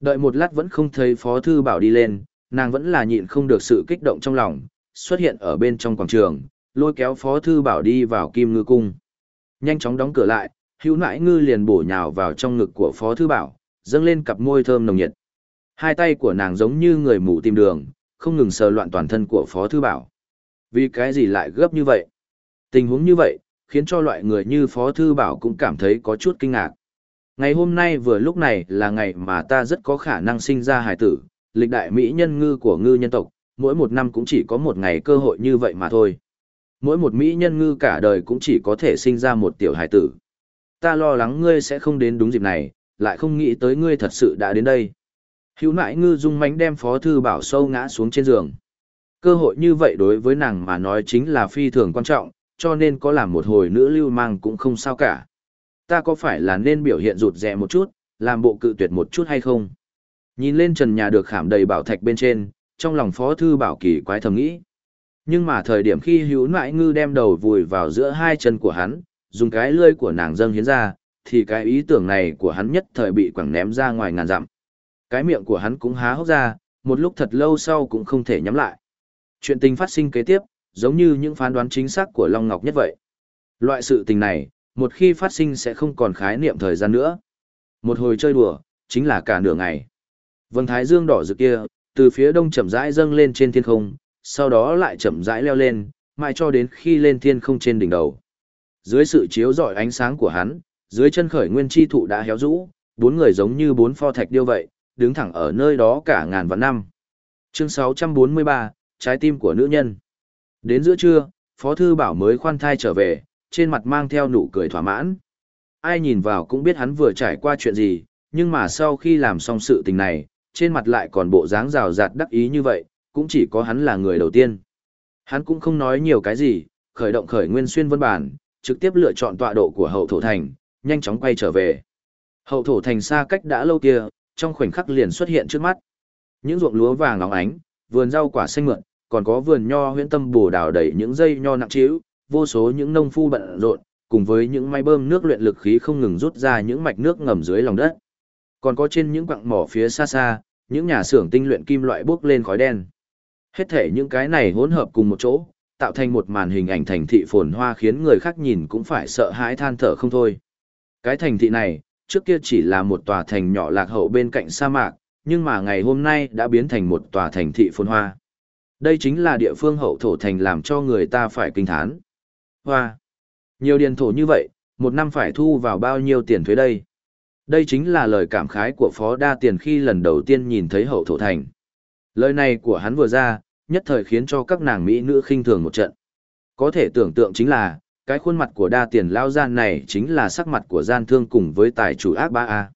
Đợi một lát vẫn không thấy phó thư bảo đi lên, nàng vẫn là nhịn không được sự kích động trong lòng, xuất hiện ở bên trong quảng trường, lôi kéo phó thư bảo đi vào kim ngư cung. Nhanh chóng đóng cửa lại, hữu nãi ngư liền bổ nhào vào trong ngực của phó thư bảo, dâng lên cặp môi thơm nồng nhiệt. Hai tay của nàng giống như người mù tìm đường, không ngừng sờ loạn toàn thân của phó thư bảo. Vì cái gì lại gấp như vậy? Tình huống như vậy, khiến cho loại người như phó thư bảo cũng cảm thấy có chút kinh ngạc. Ngày hôm nay vừa lúc này là ngày mà ta rất có khả năng sinh ra hài tử, lịch đại Mỹ nhân ngư của ngư nhân tộc, mỗi một năm cũng chỉ có một ngày cơ hội như vậy mà thôi. Mỗi một Mỹ nhân ngư cả đời cũng chỉ có thể sinh ra một tiểu hải tử. Ta lo lắng ngươi sẽ không đến đúng dịp này, lại không nghĩ tới ngươi thật sự đã đến đây. Hữu nại ngư dung mánh đem phó thư bảo sâu ngã xuống trên giường. Cơ hội như vậy đối với nàng mà nói chính là phi thường quan trọng, cho nên có làm một hồi nữ lưu mang cũng không sao cả. Ta có phải là nên biểu hiện rụt rè một chút, làm bộ cự tuyệt một chút hay không? Nhìn lên trần nhà được khảm đầy bảo thạch bên trên, trong lòng phó thư bảo kỳ quái thầm nghĩ. Nhưng mà thời điểm khi hữu nại ngư đem đầu vùi vào giữa hai chân của hắn, dùng cái lươi của nàng dâng hiến ra, thì cái ý tưởng này của hắn nhất thời bị quẳng ném ra ngoài ngàn dặm. Cái miệng của hắn cũng há hốc ra, một lúc thật lâu sau cũng không thể nhắm lại. Chuyện tình phát sinh kế tiếp, giống như những phán đoán chính xác của Long Ngọc nhất vậy. Loại sự tình này, một khi phát sinh sẽ không còn khái niệm thời gian nữa. Một hồi chơi đùa, chính là cả nửa ngày. Vầng thái dương đỏ rực kia, từ phía đông chậm rãi dâng lên trên thiên không, sau đó lại chậm rãi leo lên, mãi cho đến khi lên thiên không trên đỉnh đầu. Dưới sự chiếu rọi ánh sáng của hắn, dưới chân khởi nguyên chi thụ đã héo rũ, bốn người giống như bốn pho thạch điêu vậy, đứng thẳng ở nơi đó cả ngàn vạn năm. Chương 643, Trái tim của nữ nhân. Đến giữa trưa, Phó Thư Bảo mới khoan thai trở về, trên mặt mang theo nụ cười thỏa mãn. Ai nhìn vào cũng biết hắn vừa trải qua chuyện gì, nhưng mà sau khi làm xong sự tình này, trên mặt lại còn bộ dáng rào rạt đắc ý như vậy, cũng chỉ có hắn là người đầu tiên. Hắn cũng không nói nhiều cái gì, khởi động khởi nguyên xuyên vân bản, trực tiếp lựa chọn tọa độ của hậu thổ thành, nhanh chóng quay trở về. Hậu thổ thành xa cách đã lâu kia, trong khoảnh khắc liền xuất hiện trước mắt. Những ruộng lúa vàng óng ánh, vườn rau quả xanh mượn, còn có vườn nho huyễn tâm bổ đào đầy những dây nho nặng trĩu, vô số những nông phu bận rộn, cùng với những máy bơm nước luyện lực khí không ngừng rút ra những mạch nước ngầm dưới lòng đất. Còn có trên những quặng mỏ phía xa xa, những nhà xưởng tinh luyện kim loại bốc lên khói đen. Hết thể những cái này hỗn hợp cùng một chỗ, tạo thành một màn hình ảnh thành thị phồn hoa khiến người khác nhìn cũng phải sợ hãi than thở không thôi. Cái thành thị này, trước kia chỉ là một tòa thành nhỏ lạc hậu bên cạnh sa mạc, nhưng mà ngày hôm nay đã biến thành một tòa thành thị phồn hoa. Đây chính là địa phương hậu thổ thành làm cho người ta phải kinh thán. Hoa! Nhiều điền thổ như vậy, một năm phải thu vào bao nhiêu tiền thuế đây? Đây chính là lời cảm khái của Phó Đa Tiền khi lần đầu tiên nhìn thấy hậu thổ thành. Lời này của hắn vừa ra, nhất thời khiến cho các nàng Mỹ nữ khinh thường một trận. Có thể tưởng tượng chính là, cái khuôn mặt của đa tiền lao gian này chính là sắc mặt của gian thương cùng với tài chủ ác ba a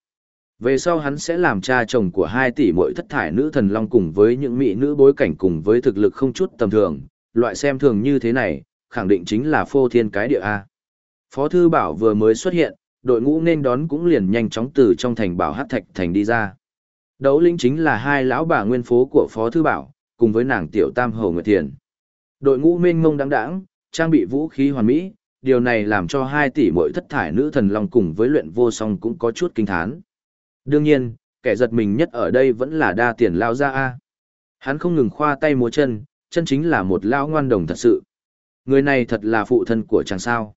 về sau hắn sẽ làm cha chồng của hai tỷ mỗi thất thải nữ thần long cùng với những mỹ nữ bối cảnh cùng với thực lực không chút tầm thường loại xem thường như thế này khẳng định chính là phô thiên cái địa a phó thư bảo vừa mới xuất hiện đội ngũ nên đón cũng liền nhanh chóng từ trong thành bảo hát thạch thành đi ra đấu linh chính là hai lão bà nguyên phố của phó thư bảo cùng với nàng tiểu tam hầu nguyệt thiền đội ngũ mênh mông đáng đáng trang bị vũ khí hoàn mỹ, điều này làm cho hai tỷ mỗi thất thải nữ thần long cùng với luyện vô song cũng có chút kinh thán. Đương nhiên, kẻ giật mình nhất ở đây vẫn là đa tiền lao ra A. Hắn không ngừng khoa tay múa chân, chân chính là một lao ngoan đồng thật sự. Người này thật là phụ thân của chàng sao.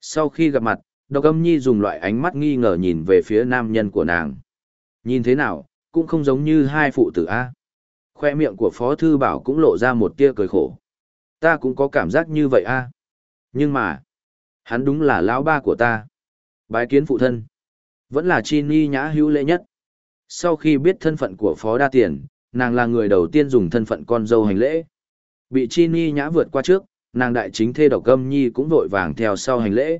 Sau khi gặp mặt, độc âm nhi dùng loại ánh mắt nghi ngờ nhìn về phía nam nhân của nàng. Nhìn thế nào, cũng không giống như hai phụ tử A. Khoe miệng của Phó Thư Bảo cũng lộ ra một tia cười khổ. Ta cũng có cảm giác như vậy A. Nhưng mà, hắn đúng là lão ba của ta. Bái kiến phụ thân. Vẫn là chi ni nhã hữu lễ nhất. Sau khi biết thân phận của Phó Đa Tiền, nàng là người đầu tiên dùng thân phận con dâu hành lễ. Bị chi ni nhã vượt qua trước, nàng đại chính thê độc gâm nhi cũng vội vàng theo sau hành lễ.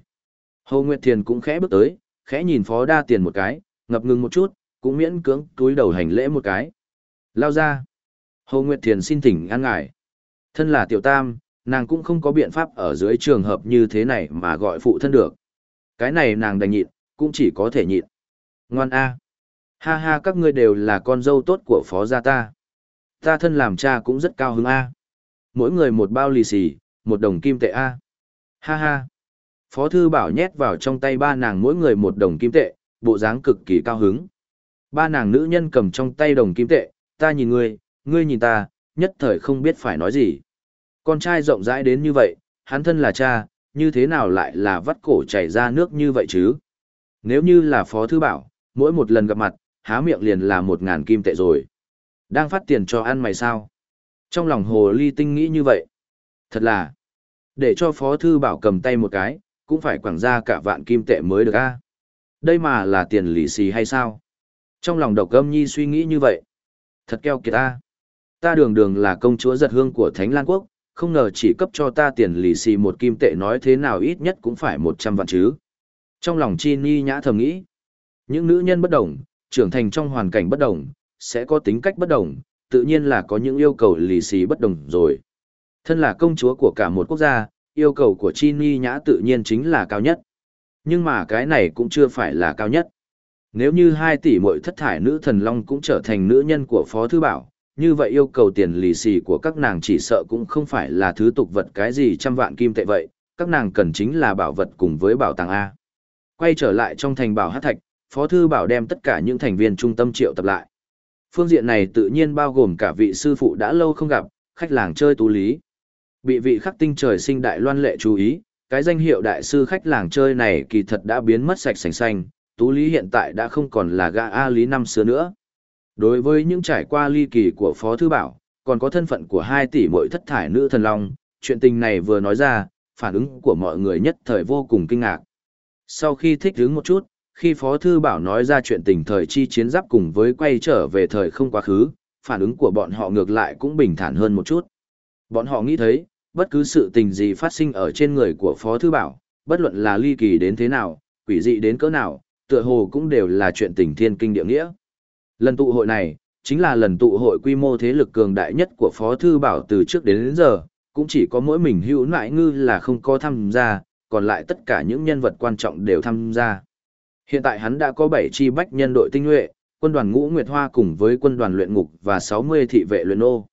Hồ Nguyệt Thiền cũng khẽ bước tới, khẽ nhìn Phó Đa Tiền một cái, ngập ngừng một chút, cũng miễn cưỡng túi đầu hành lễ một cái. Lao ra. Hồ Nguyệt Thiền xin thỉnh an ngại. Thân là tiểu tam, nàng cũng không có biện pháp ở dưới trường hợp như thế này mà gọi phụ thân được. Cái này nàng đành nhịn, cũng chỉ có thể nhịn. Ngoan A. Ha ha các ngươi đều là con dâu tốt của phó gia ta. Ta thân làm cha cũng rất cao hứng A. Mỗi người một bao lì xì, một đồng kim tệ A. Ha ha. Phó thư bảo nhét vào trong tay ba nàng mỗi người một đồng kim tệ, bộ dáng cực kỳ cao hứng. Ba nàng nữ nhân cầm trong tay đồng kim tệ, ta nhìn ngươi, ngươi nhìn ta, nhất thời không biết phải nói gì. Con trai rộng rãi đến như vậy, hắn thân là cha, như thế nào lại là vắt cổ chảy ra nước như vậy chứ? Nếu như là phó thư bảo, mỗi một lần gặp mặt, há miệng liền là một ngàn kim tệ rồi. Đang phát tiền cho ăn mày sao? Trong lòng hồ ly tinh nghĩ như vậy. Thật là, để cho phó thư bảo cầm tay một cái, cũng phải quảng ra cả vạn kim tệ mới được a à? Đây mà là tiền lì xì hay sao? Trong lòng độc âm nhi suy nghĩ như vậy. Thật keo kiệt ta. À? Ta đường đường là công chúa giật hương của Thánh Lan Quốc, không ngờ chỉ cấp cho ta tiền lì xì một kim tệ nói thế nào ít nhất cũng phải một trăm vạn chứ. Trong lòng Chi Ni nhã thầm nghĩ, những nữ nhân bất đồng, trưởng thành trong hoàn cảnh bất đồng, sẽ có tính cách bất đồng, tự nhiên là có những yêu cầu lì xì bất đồng rồi. Thân là công chúa của cả một quốc gia, yêu cầu của Chi Ni nhã tự nhiên chính là cao nhất. Nhưng mà cái này cũng chưa phải là cao nhất. Nếu như hai tỷ muội thất thải nữ thần long cũng trở thành nữ nhân của Phó Thư Bảo, như vậy yêu cầu tiền lì xì của các nàng chỉ sợ cũng không phải là thứ tục vật cái gì trăm vạn kim tệ vậy, các nàng cần chính là bảo vật cùng với bảo tàng A. Quay trở lại trong thành bảo hát thạch, Phó Thư Bảo đem tất cả những thành viên trung tâm triệu tập lại. Phương diện này tự nhiên bao gồm cả vị sư phụ đã lâu không gặp, khách làng chơi tú lý. Bị vị khắc tinh trời sinh đại loan lệ chú ý, cái danh hiệu đại sư khách làng chơi này kỳ thật đã biến mất sạch sành xanh, tú lý hiện tại đã không còn là gã A lý năm xưa nữa. Đối với những trải qua ly kỳ của Phó Thư Bảo, còn có thân phận của hai tỷ mỗi thất thải nữ thần long, chuyện tình này vừa nói ra, phản ứng của mọi người nhất thời vô cùng kinh ngạc. Sau khi thích hứng một chút, khi Phó Thư Bảo nói ra chuyện tình thời chi chiến giáp cùng với quay trở về thời không quá khứ, phản ứng của bọn họ ngược lại cũng bình thản hơn một chút. Bọn họ nghĩ thấy, bất cứ sự tình gì phát sinh ở trên người của Phó Thư Bảo, bất luận là ly kỳ đến thế nào, quỷ dị đến cỡ nào, tựa hồ cũng đều là chuyện tình thiên kinh địa nghĩa. Lần tụ hội này, chính là lần tụ hội quy mô thế lực cường đại nhất của Phó Thư Bảo từ trước đến, đến giờ, cũng chỉ có mỗi mình hữu nại ngư là không có tham gia, còn lại tất cả những nhân vật quan trọng đều tham gia. Hiện tại hắn đã có 7 chi bách nhân đội tinh nhuệ, quân đoàn ngũ Nguyệt Hoa cùng với quân đoàn luyện ngục và 60 thị vệ luyện ô.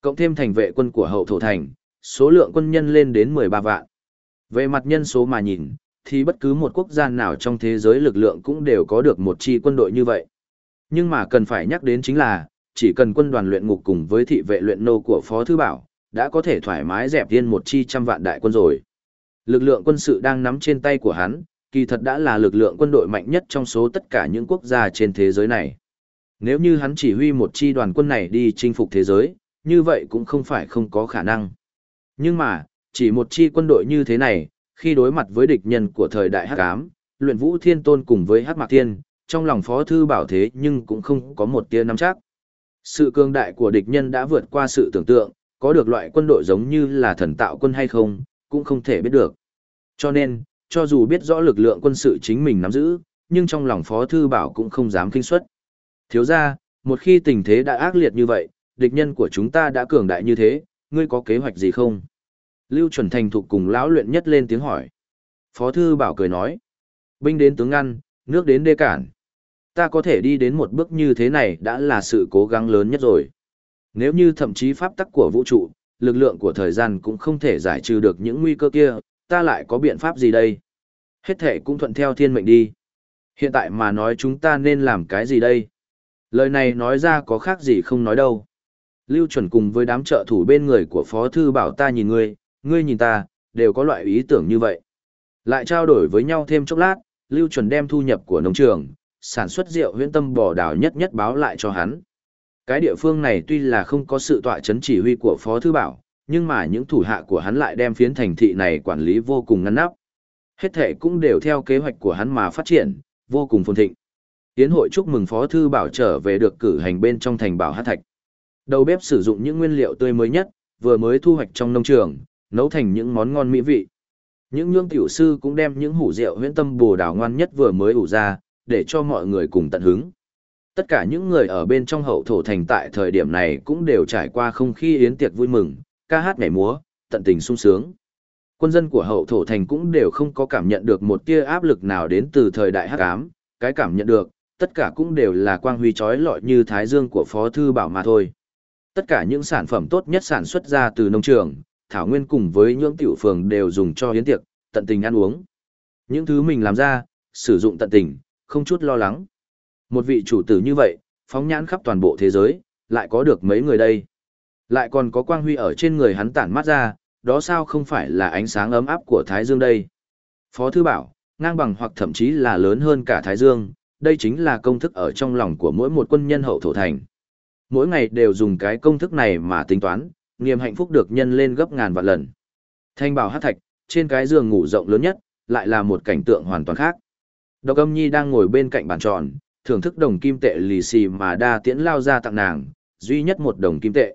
Cộng thêm thành vệ quân của hậu thổ thành, số lượng quân nhân lên đến 13 vạn. Về mặt nhân số mà nhìn, thì bất cứ một quốc gia nào trong thế giới lực lượng cũng đều có được một chi quân đội như vậy. Nhưng mà cần phải nhắc đến chính là, chỉ cần quân đoàn luyện ngục cùng với thị vệ luyện nô của Phó Thư Bảo, đã có thể thoải mái dẹp yên một chi trăm vạn đại quân rồi. Lực lượng quân sự đang nắm trên tay của hắn, kỳ thật đã là lực lượng quân đội mạnh nhất trong số tất cả những quốc gia trên thế giới này. Nếu như hắn chỉ huy một chi đoàn quân này đi chinh phục thế giới, như vậy cũng không phải không có khả năng. Nhưng mà, chỉ một chi quân đội như thế này, khi đối mặt với địch nhân của thời đại Hắc Ám, luyện vũ thiên tôn cùng với Hắc Mạc Thiên, trong lòng Phó Thư Bảo thế nhưng cũng không có một tia nắm chắc. Sự cường đại của địch nhân đã vượt qua sự tưởng tượng, có được loại quân đội giống như là thần tạo quân hay không, cũng không thể biết được. Cho nên, cho dù biết rõ lực lượng quân sự chính mình nắm giữ, nhưng trong lòng Phó Thư Bảo cũng không dám kinh suất. Thiếu ra, một khi tình thế đã ác liệt như vậy, địch nhân của chúng ta đã cường đại như thế, ngươi có kế hoạch gì không? Lưu chuẩn thành thục cùng lão luyện nhất lên tiếng hỏi. Phó Thư Bảo cười nói. Binh đến tướng ngăn, nước đến đê cản ta có thể đi đến một bước như thế này đã là sự cố gắng lớn nhất rồi. Nếu như thậm chí pháp tắc của vũ trụ, lực lượng của thời gian cũng không thể giải trừ được những nguy cơ kia, ta lại có biện pháp gì đây? Hết thể cũng thuận theo thiên mệnh đi. Hiện tại mà nói chúng ta nên làm cái gì đây? Lời này nói ra có khác gì không nói đâu. Lưu chuẩn cùng với đám trợ thủ bên người của Phó Thư bảo ta nhìn ngươi, ngươi nhìn ta, đều có loại ý tưởng như vậy. Lại trao đổi với nhau thêm chốc lát, Lưu chuẩn đem thu nhập của nông trường, sản xuất rượu huyện tâm bò đào nhất nhất báo lại cho hắn. Cái địa phương này tuy là không có sự tọa chấn chỉ huy của Phó Thư Bảo, nhưng mà những thủ hạ của hắn lại đem phiến thành thị này quản lý vô cùng ngăn nắp. Hết thể cũng đều theo kế hoạch của hắn mà phát triển, vô cùng phồn thịnh. Tiến hội chúc mừng Phó Thư Bảo trở về được cử hành bên trong thành bảo hát thạch. Đầu bếp sử dụng những nguyên liệu tươi mới nhất, vừa mới thu hoạch trong nông trường, nấu thành những món ngon mỹ vị. Những nhương tiểu sư cũng đem những hủ rượu huyễn tâm bồ đào ngoan nhất vừa mới ủ ra, để cho mọi người cùng tận hứng. Tất cả những người ở bên trong hậu thổ thành tại thời điểm này cũng đều trải qua không khí yến tiệc vui mừng, ca hát nhảy múa, tận tình sung sướng. Quân dân của hậu thổ thành cũng đều không có cảm nhận được một tia áp lực nào đến từ thời đại hắc ám, cái cảm nhận được, tất cả cũng đều là quang huy chói lọi như thái dương của Phó Thư Bảo mà thôi. Tất cả những sản phẩm tốt nhất sản xuất ra từ nông trường, thảo nguyên cùng với những tiểu phường đều dùng cho hiến tiệc, tận tình ăn uống. Những thứ mình làm ra, sử dụng tận tình, không chút lo lắng. Một vị chủ tử như vậy, phóng nhãn khắp toàn bộ thế giới, lại có được mấy người đây. Lại còn có quang huy ở trên người hắn tản mát ra, đó sao không phải là ánh sáng ấm áp của Thái Dương đây. Phó Thư bảo, ngang bằng hoặc thậm chí là lớn hơn cả Thái Dương, đây chính là công thức ở trong lòng của mỗi một quân nhân hậu thổ thành. Mỗi ngày đều dùng cái công thức này mà tính toán, niềm hạnh phúc được nhân lên gấp ngàn vạn lần. Thanh bảo hát thạch, trên cái giường ngủ rộng lớn nhất, lại là một cảnh tượng hoàn toàn khác. Độc âm nhi đang ngồi bên cạnh bàn tròn, thưởng thức đồng kim tệ lì xì mà đa tiễn lao ra tặng nàng, duy nhất một đồng kim tệ.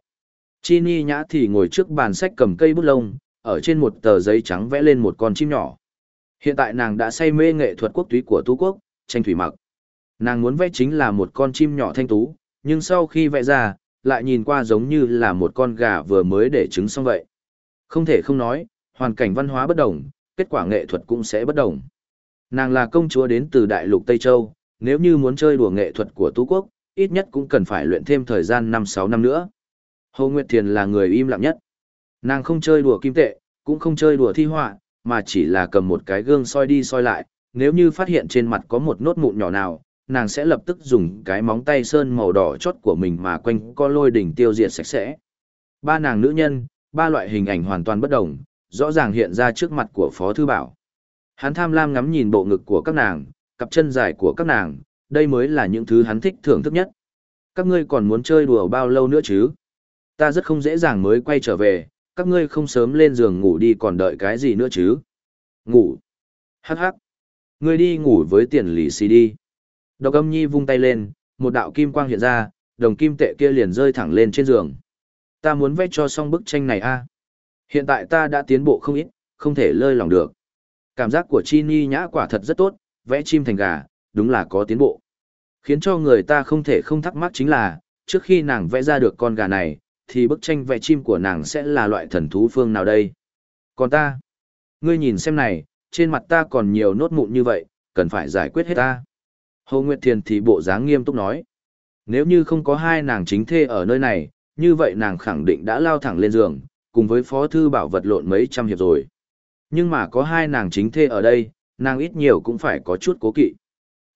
Chi Ni nhã thì ngồi trước bàn sách cầm cây bút lông, ở trên một tờ giấy trắng vẽ lên một con chim nhỏ. Hiện tại nàng đã say mê nghệ thuật quốc túy của Tú Quốc, tranh thủy mặc. Nàng muốn vẽ chính là một con chim nhỏ thanh tú, nhưng sau khi vẽ ra, lại nhìn qua giống như là một con gà vừa mới để trứng xong vậy. Không thể không nói, hoàn cảnh văn hóa bất đồng, kết quả nghệ thuật cũng sẽ bất đồng. Nàng là công chúa đến từ đại lục Tây Châu, nếu như muốn chơi đùa nghệ thuật của Tú Quốc, ít nhất cũng cần phải luyện thêm thời gian 5-6 năm nữa. Hồ Nguyệt Thiền là người im lặng nhất. Nàng không chơi đùa kim tệ, cũng không chơi đùa thi họa, mà chỉ là cầm một cái gương soi đi soi lại, nếu như phát hiện trên mặt có một nốt mụn nhỏ nào, nàng sẽ lập tức dùng cái móng tay sơn màu đỏ chót của mình mà quanh co lôi đỉnh tiêu diệt sạch sẽ. Ba nàng nữ nhân, ba loại hình ảnh hoàn toàn bất đồng, rõ ràng hiện ra trước mặt của Phó Thư Bảo. Hắn tham lam ngắm nhìn bộ ngực của các nàng, cặp chân dài của các nàng, đây mới là những thứ hắn thích thưởng thức nhất. Các ngươi còn muốn chơi đùa bao lâu nữa chứ? Ta rất không dễ dàng mới quay trở về, các ngươi không sớm lên giường ngủ đi còn đợi cái gì nữa chứ? Ngủ. Hắc hắc. Ngươi đi ngủ với tiền lì xì đi. Độc âm nhi vung tay lên, một đạo kim quang hiện ra, đồng kim tệ kia liền rơi thẳng lên trên giường. Ta muốn vẽ cho xong bức tranh này a. Hiện tại ta đã tiến bộ không ít, không thể lơi lòng được. Cảm giác của Chi Ni nhã quả thật rất tốt, vẽ chim thành gà, đúng là có tiến bộ. Khiến cho người ta không thể không thắc mắc chính là, trước khi nàng vẽ ra được con gà này, thì bức tranh vẽ chim của nàng sẽ là loại thần thú phương nào đây? Còn ta? Ngươi nhìn xem này, trên mặt ta còn nhiều nốt mụn như vậy, cần phải giải quyết hết ta. Hồ Nguyệt Thiền thì bộ dáng nghiêm túc nói. Nếu như không có hai nàng chính thê ở nơi này, như vậy nàng khẳng định đã lao thẳng lên giường, cùng với phó thư bảo vật lộn mấy trăm hiệp rồi. Nhưng mà có hai nàng chính thê ở đây, nàng ít nhiều cũng phải có chút cố kỵ.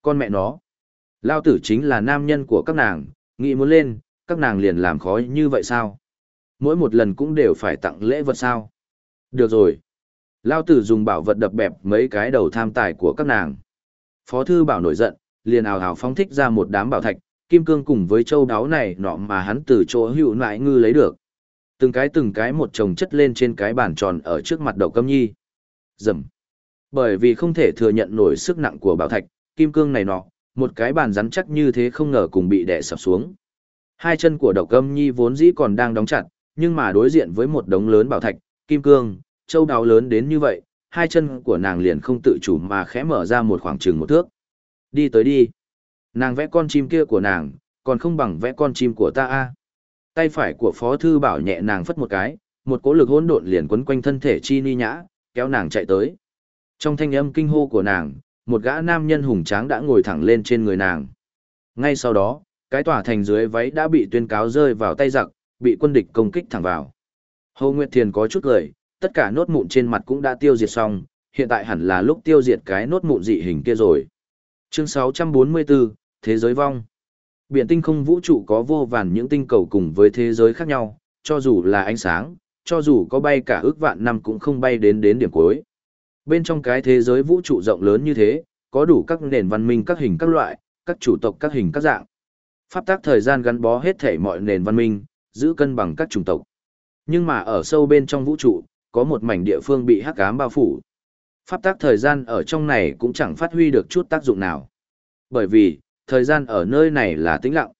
Con mẹ nó, lao tử chính là nam nhân của các nàng, nghĩ muốn lên, các nàng liền làm khó như vậy sao? Mỗi một lần cũng đều phải tặng lễ vật sao? Được rồi. Lao tử dùng bảo vật đập bẹp mấy cái đầu tham tài của các nàng. Phó thư bảo nổi giận, liền ào ào phóng thích ra một đám bảo thạch, kim cương cùng với châu đáo này nọ mà hắn từ chỗ hữu nại ngư lấy được. Từng cái từng cái một chồng chất lên trên cái bàn tròn ở trước mặt đậu câm nhi. Dầm. Bởi vì không thể thừa nhận nổi sức nặng của bảo thạch, kim cương này nọ, một cái bàn rắn chắc như thế không ngờ cùng bị đè sập xuống. Hai chân của đậu câm nhi vốn dĩ còn đang đóng chặt, nhưng mà đối diện với một đống lớn bảo thạch, kim cương, châu đáo lớn đến như vậy, hai chân của nàng liền không tự chủ mà khẽ mở ra một khoảng chừng một thước. Đi tới đi. Nàng vẽ con chim kia của nàng, còn không bằng vẽ con chim của ta a. Tay phải của Phó Thư Bảo nhẹ nàng phất một cái, một cỗ lực hỗn độn liền quấn quanh thân thể Chi Ni Nhã, kéo nàng chạy tới. Trong thanh âm kinh hô của nàng, một gã nam nhân hùng tráng đã ngồi thẳng lên trên người nàng. Ngay sau đó, cái tỏa thành dưới váy đã bị tuyên cáo rơi vào tay giặc, bị quân địch công kích thẳng vào. Hồ Nguyệt Thiền có chút cười, tất cả nốt mụn trên mặt cũng đã tiêu diệt xong, hiện tại hẳn là lúc tiêu diệt cái nốt mụn dị hình kia rồi. Chương 644, Thế giới vong. Biển tinh không vũ trụ có vô vàn những tinh cầu cùng với thế giới khác nhau, cho dù là ánh sáng, cho dù có bay cả ước vạn năm cũng không bay đến đến điểm cuối. Bên trong cái thế giới vũ trụ rộng lớn như thế, có đủ các nền văn minh các hình các loại, các chủ tộc các hình các dạng. Pháp tác thời gian gắn bó hết thể mọi nền văn minh, giữ cân bằng các chủng tộc. Nhưng mà ở sâu bên trong vũ trụ, có một mảnh địa phương bị hắc ám bao phủ. Pháp tác thời gian ở trong này cũng chẳng phát huy được chút tác dụng nào. Bởi vì, thời gian ở nơi này là tĩnh lặng.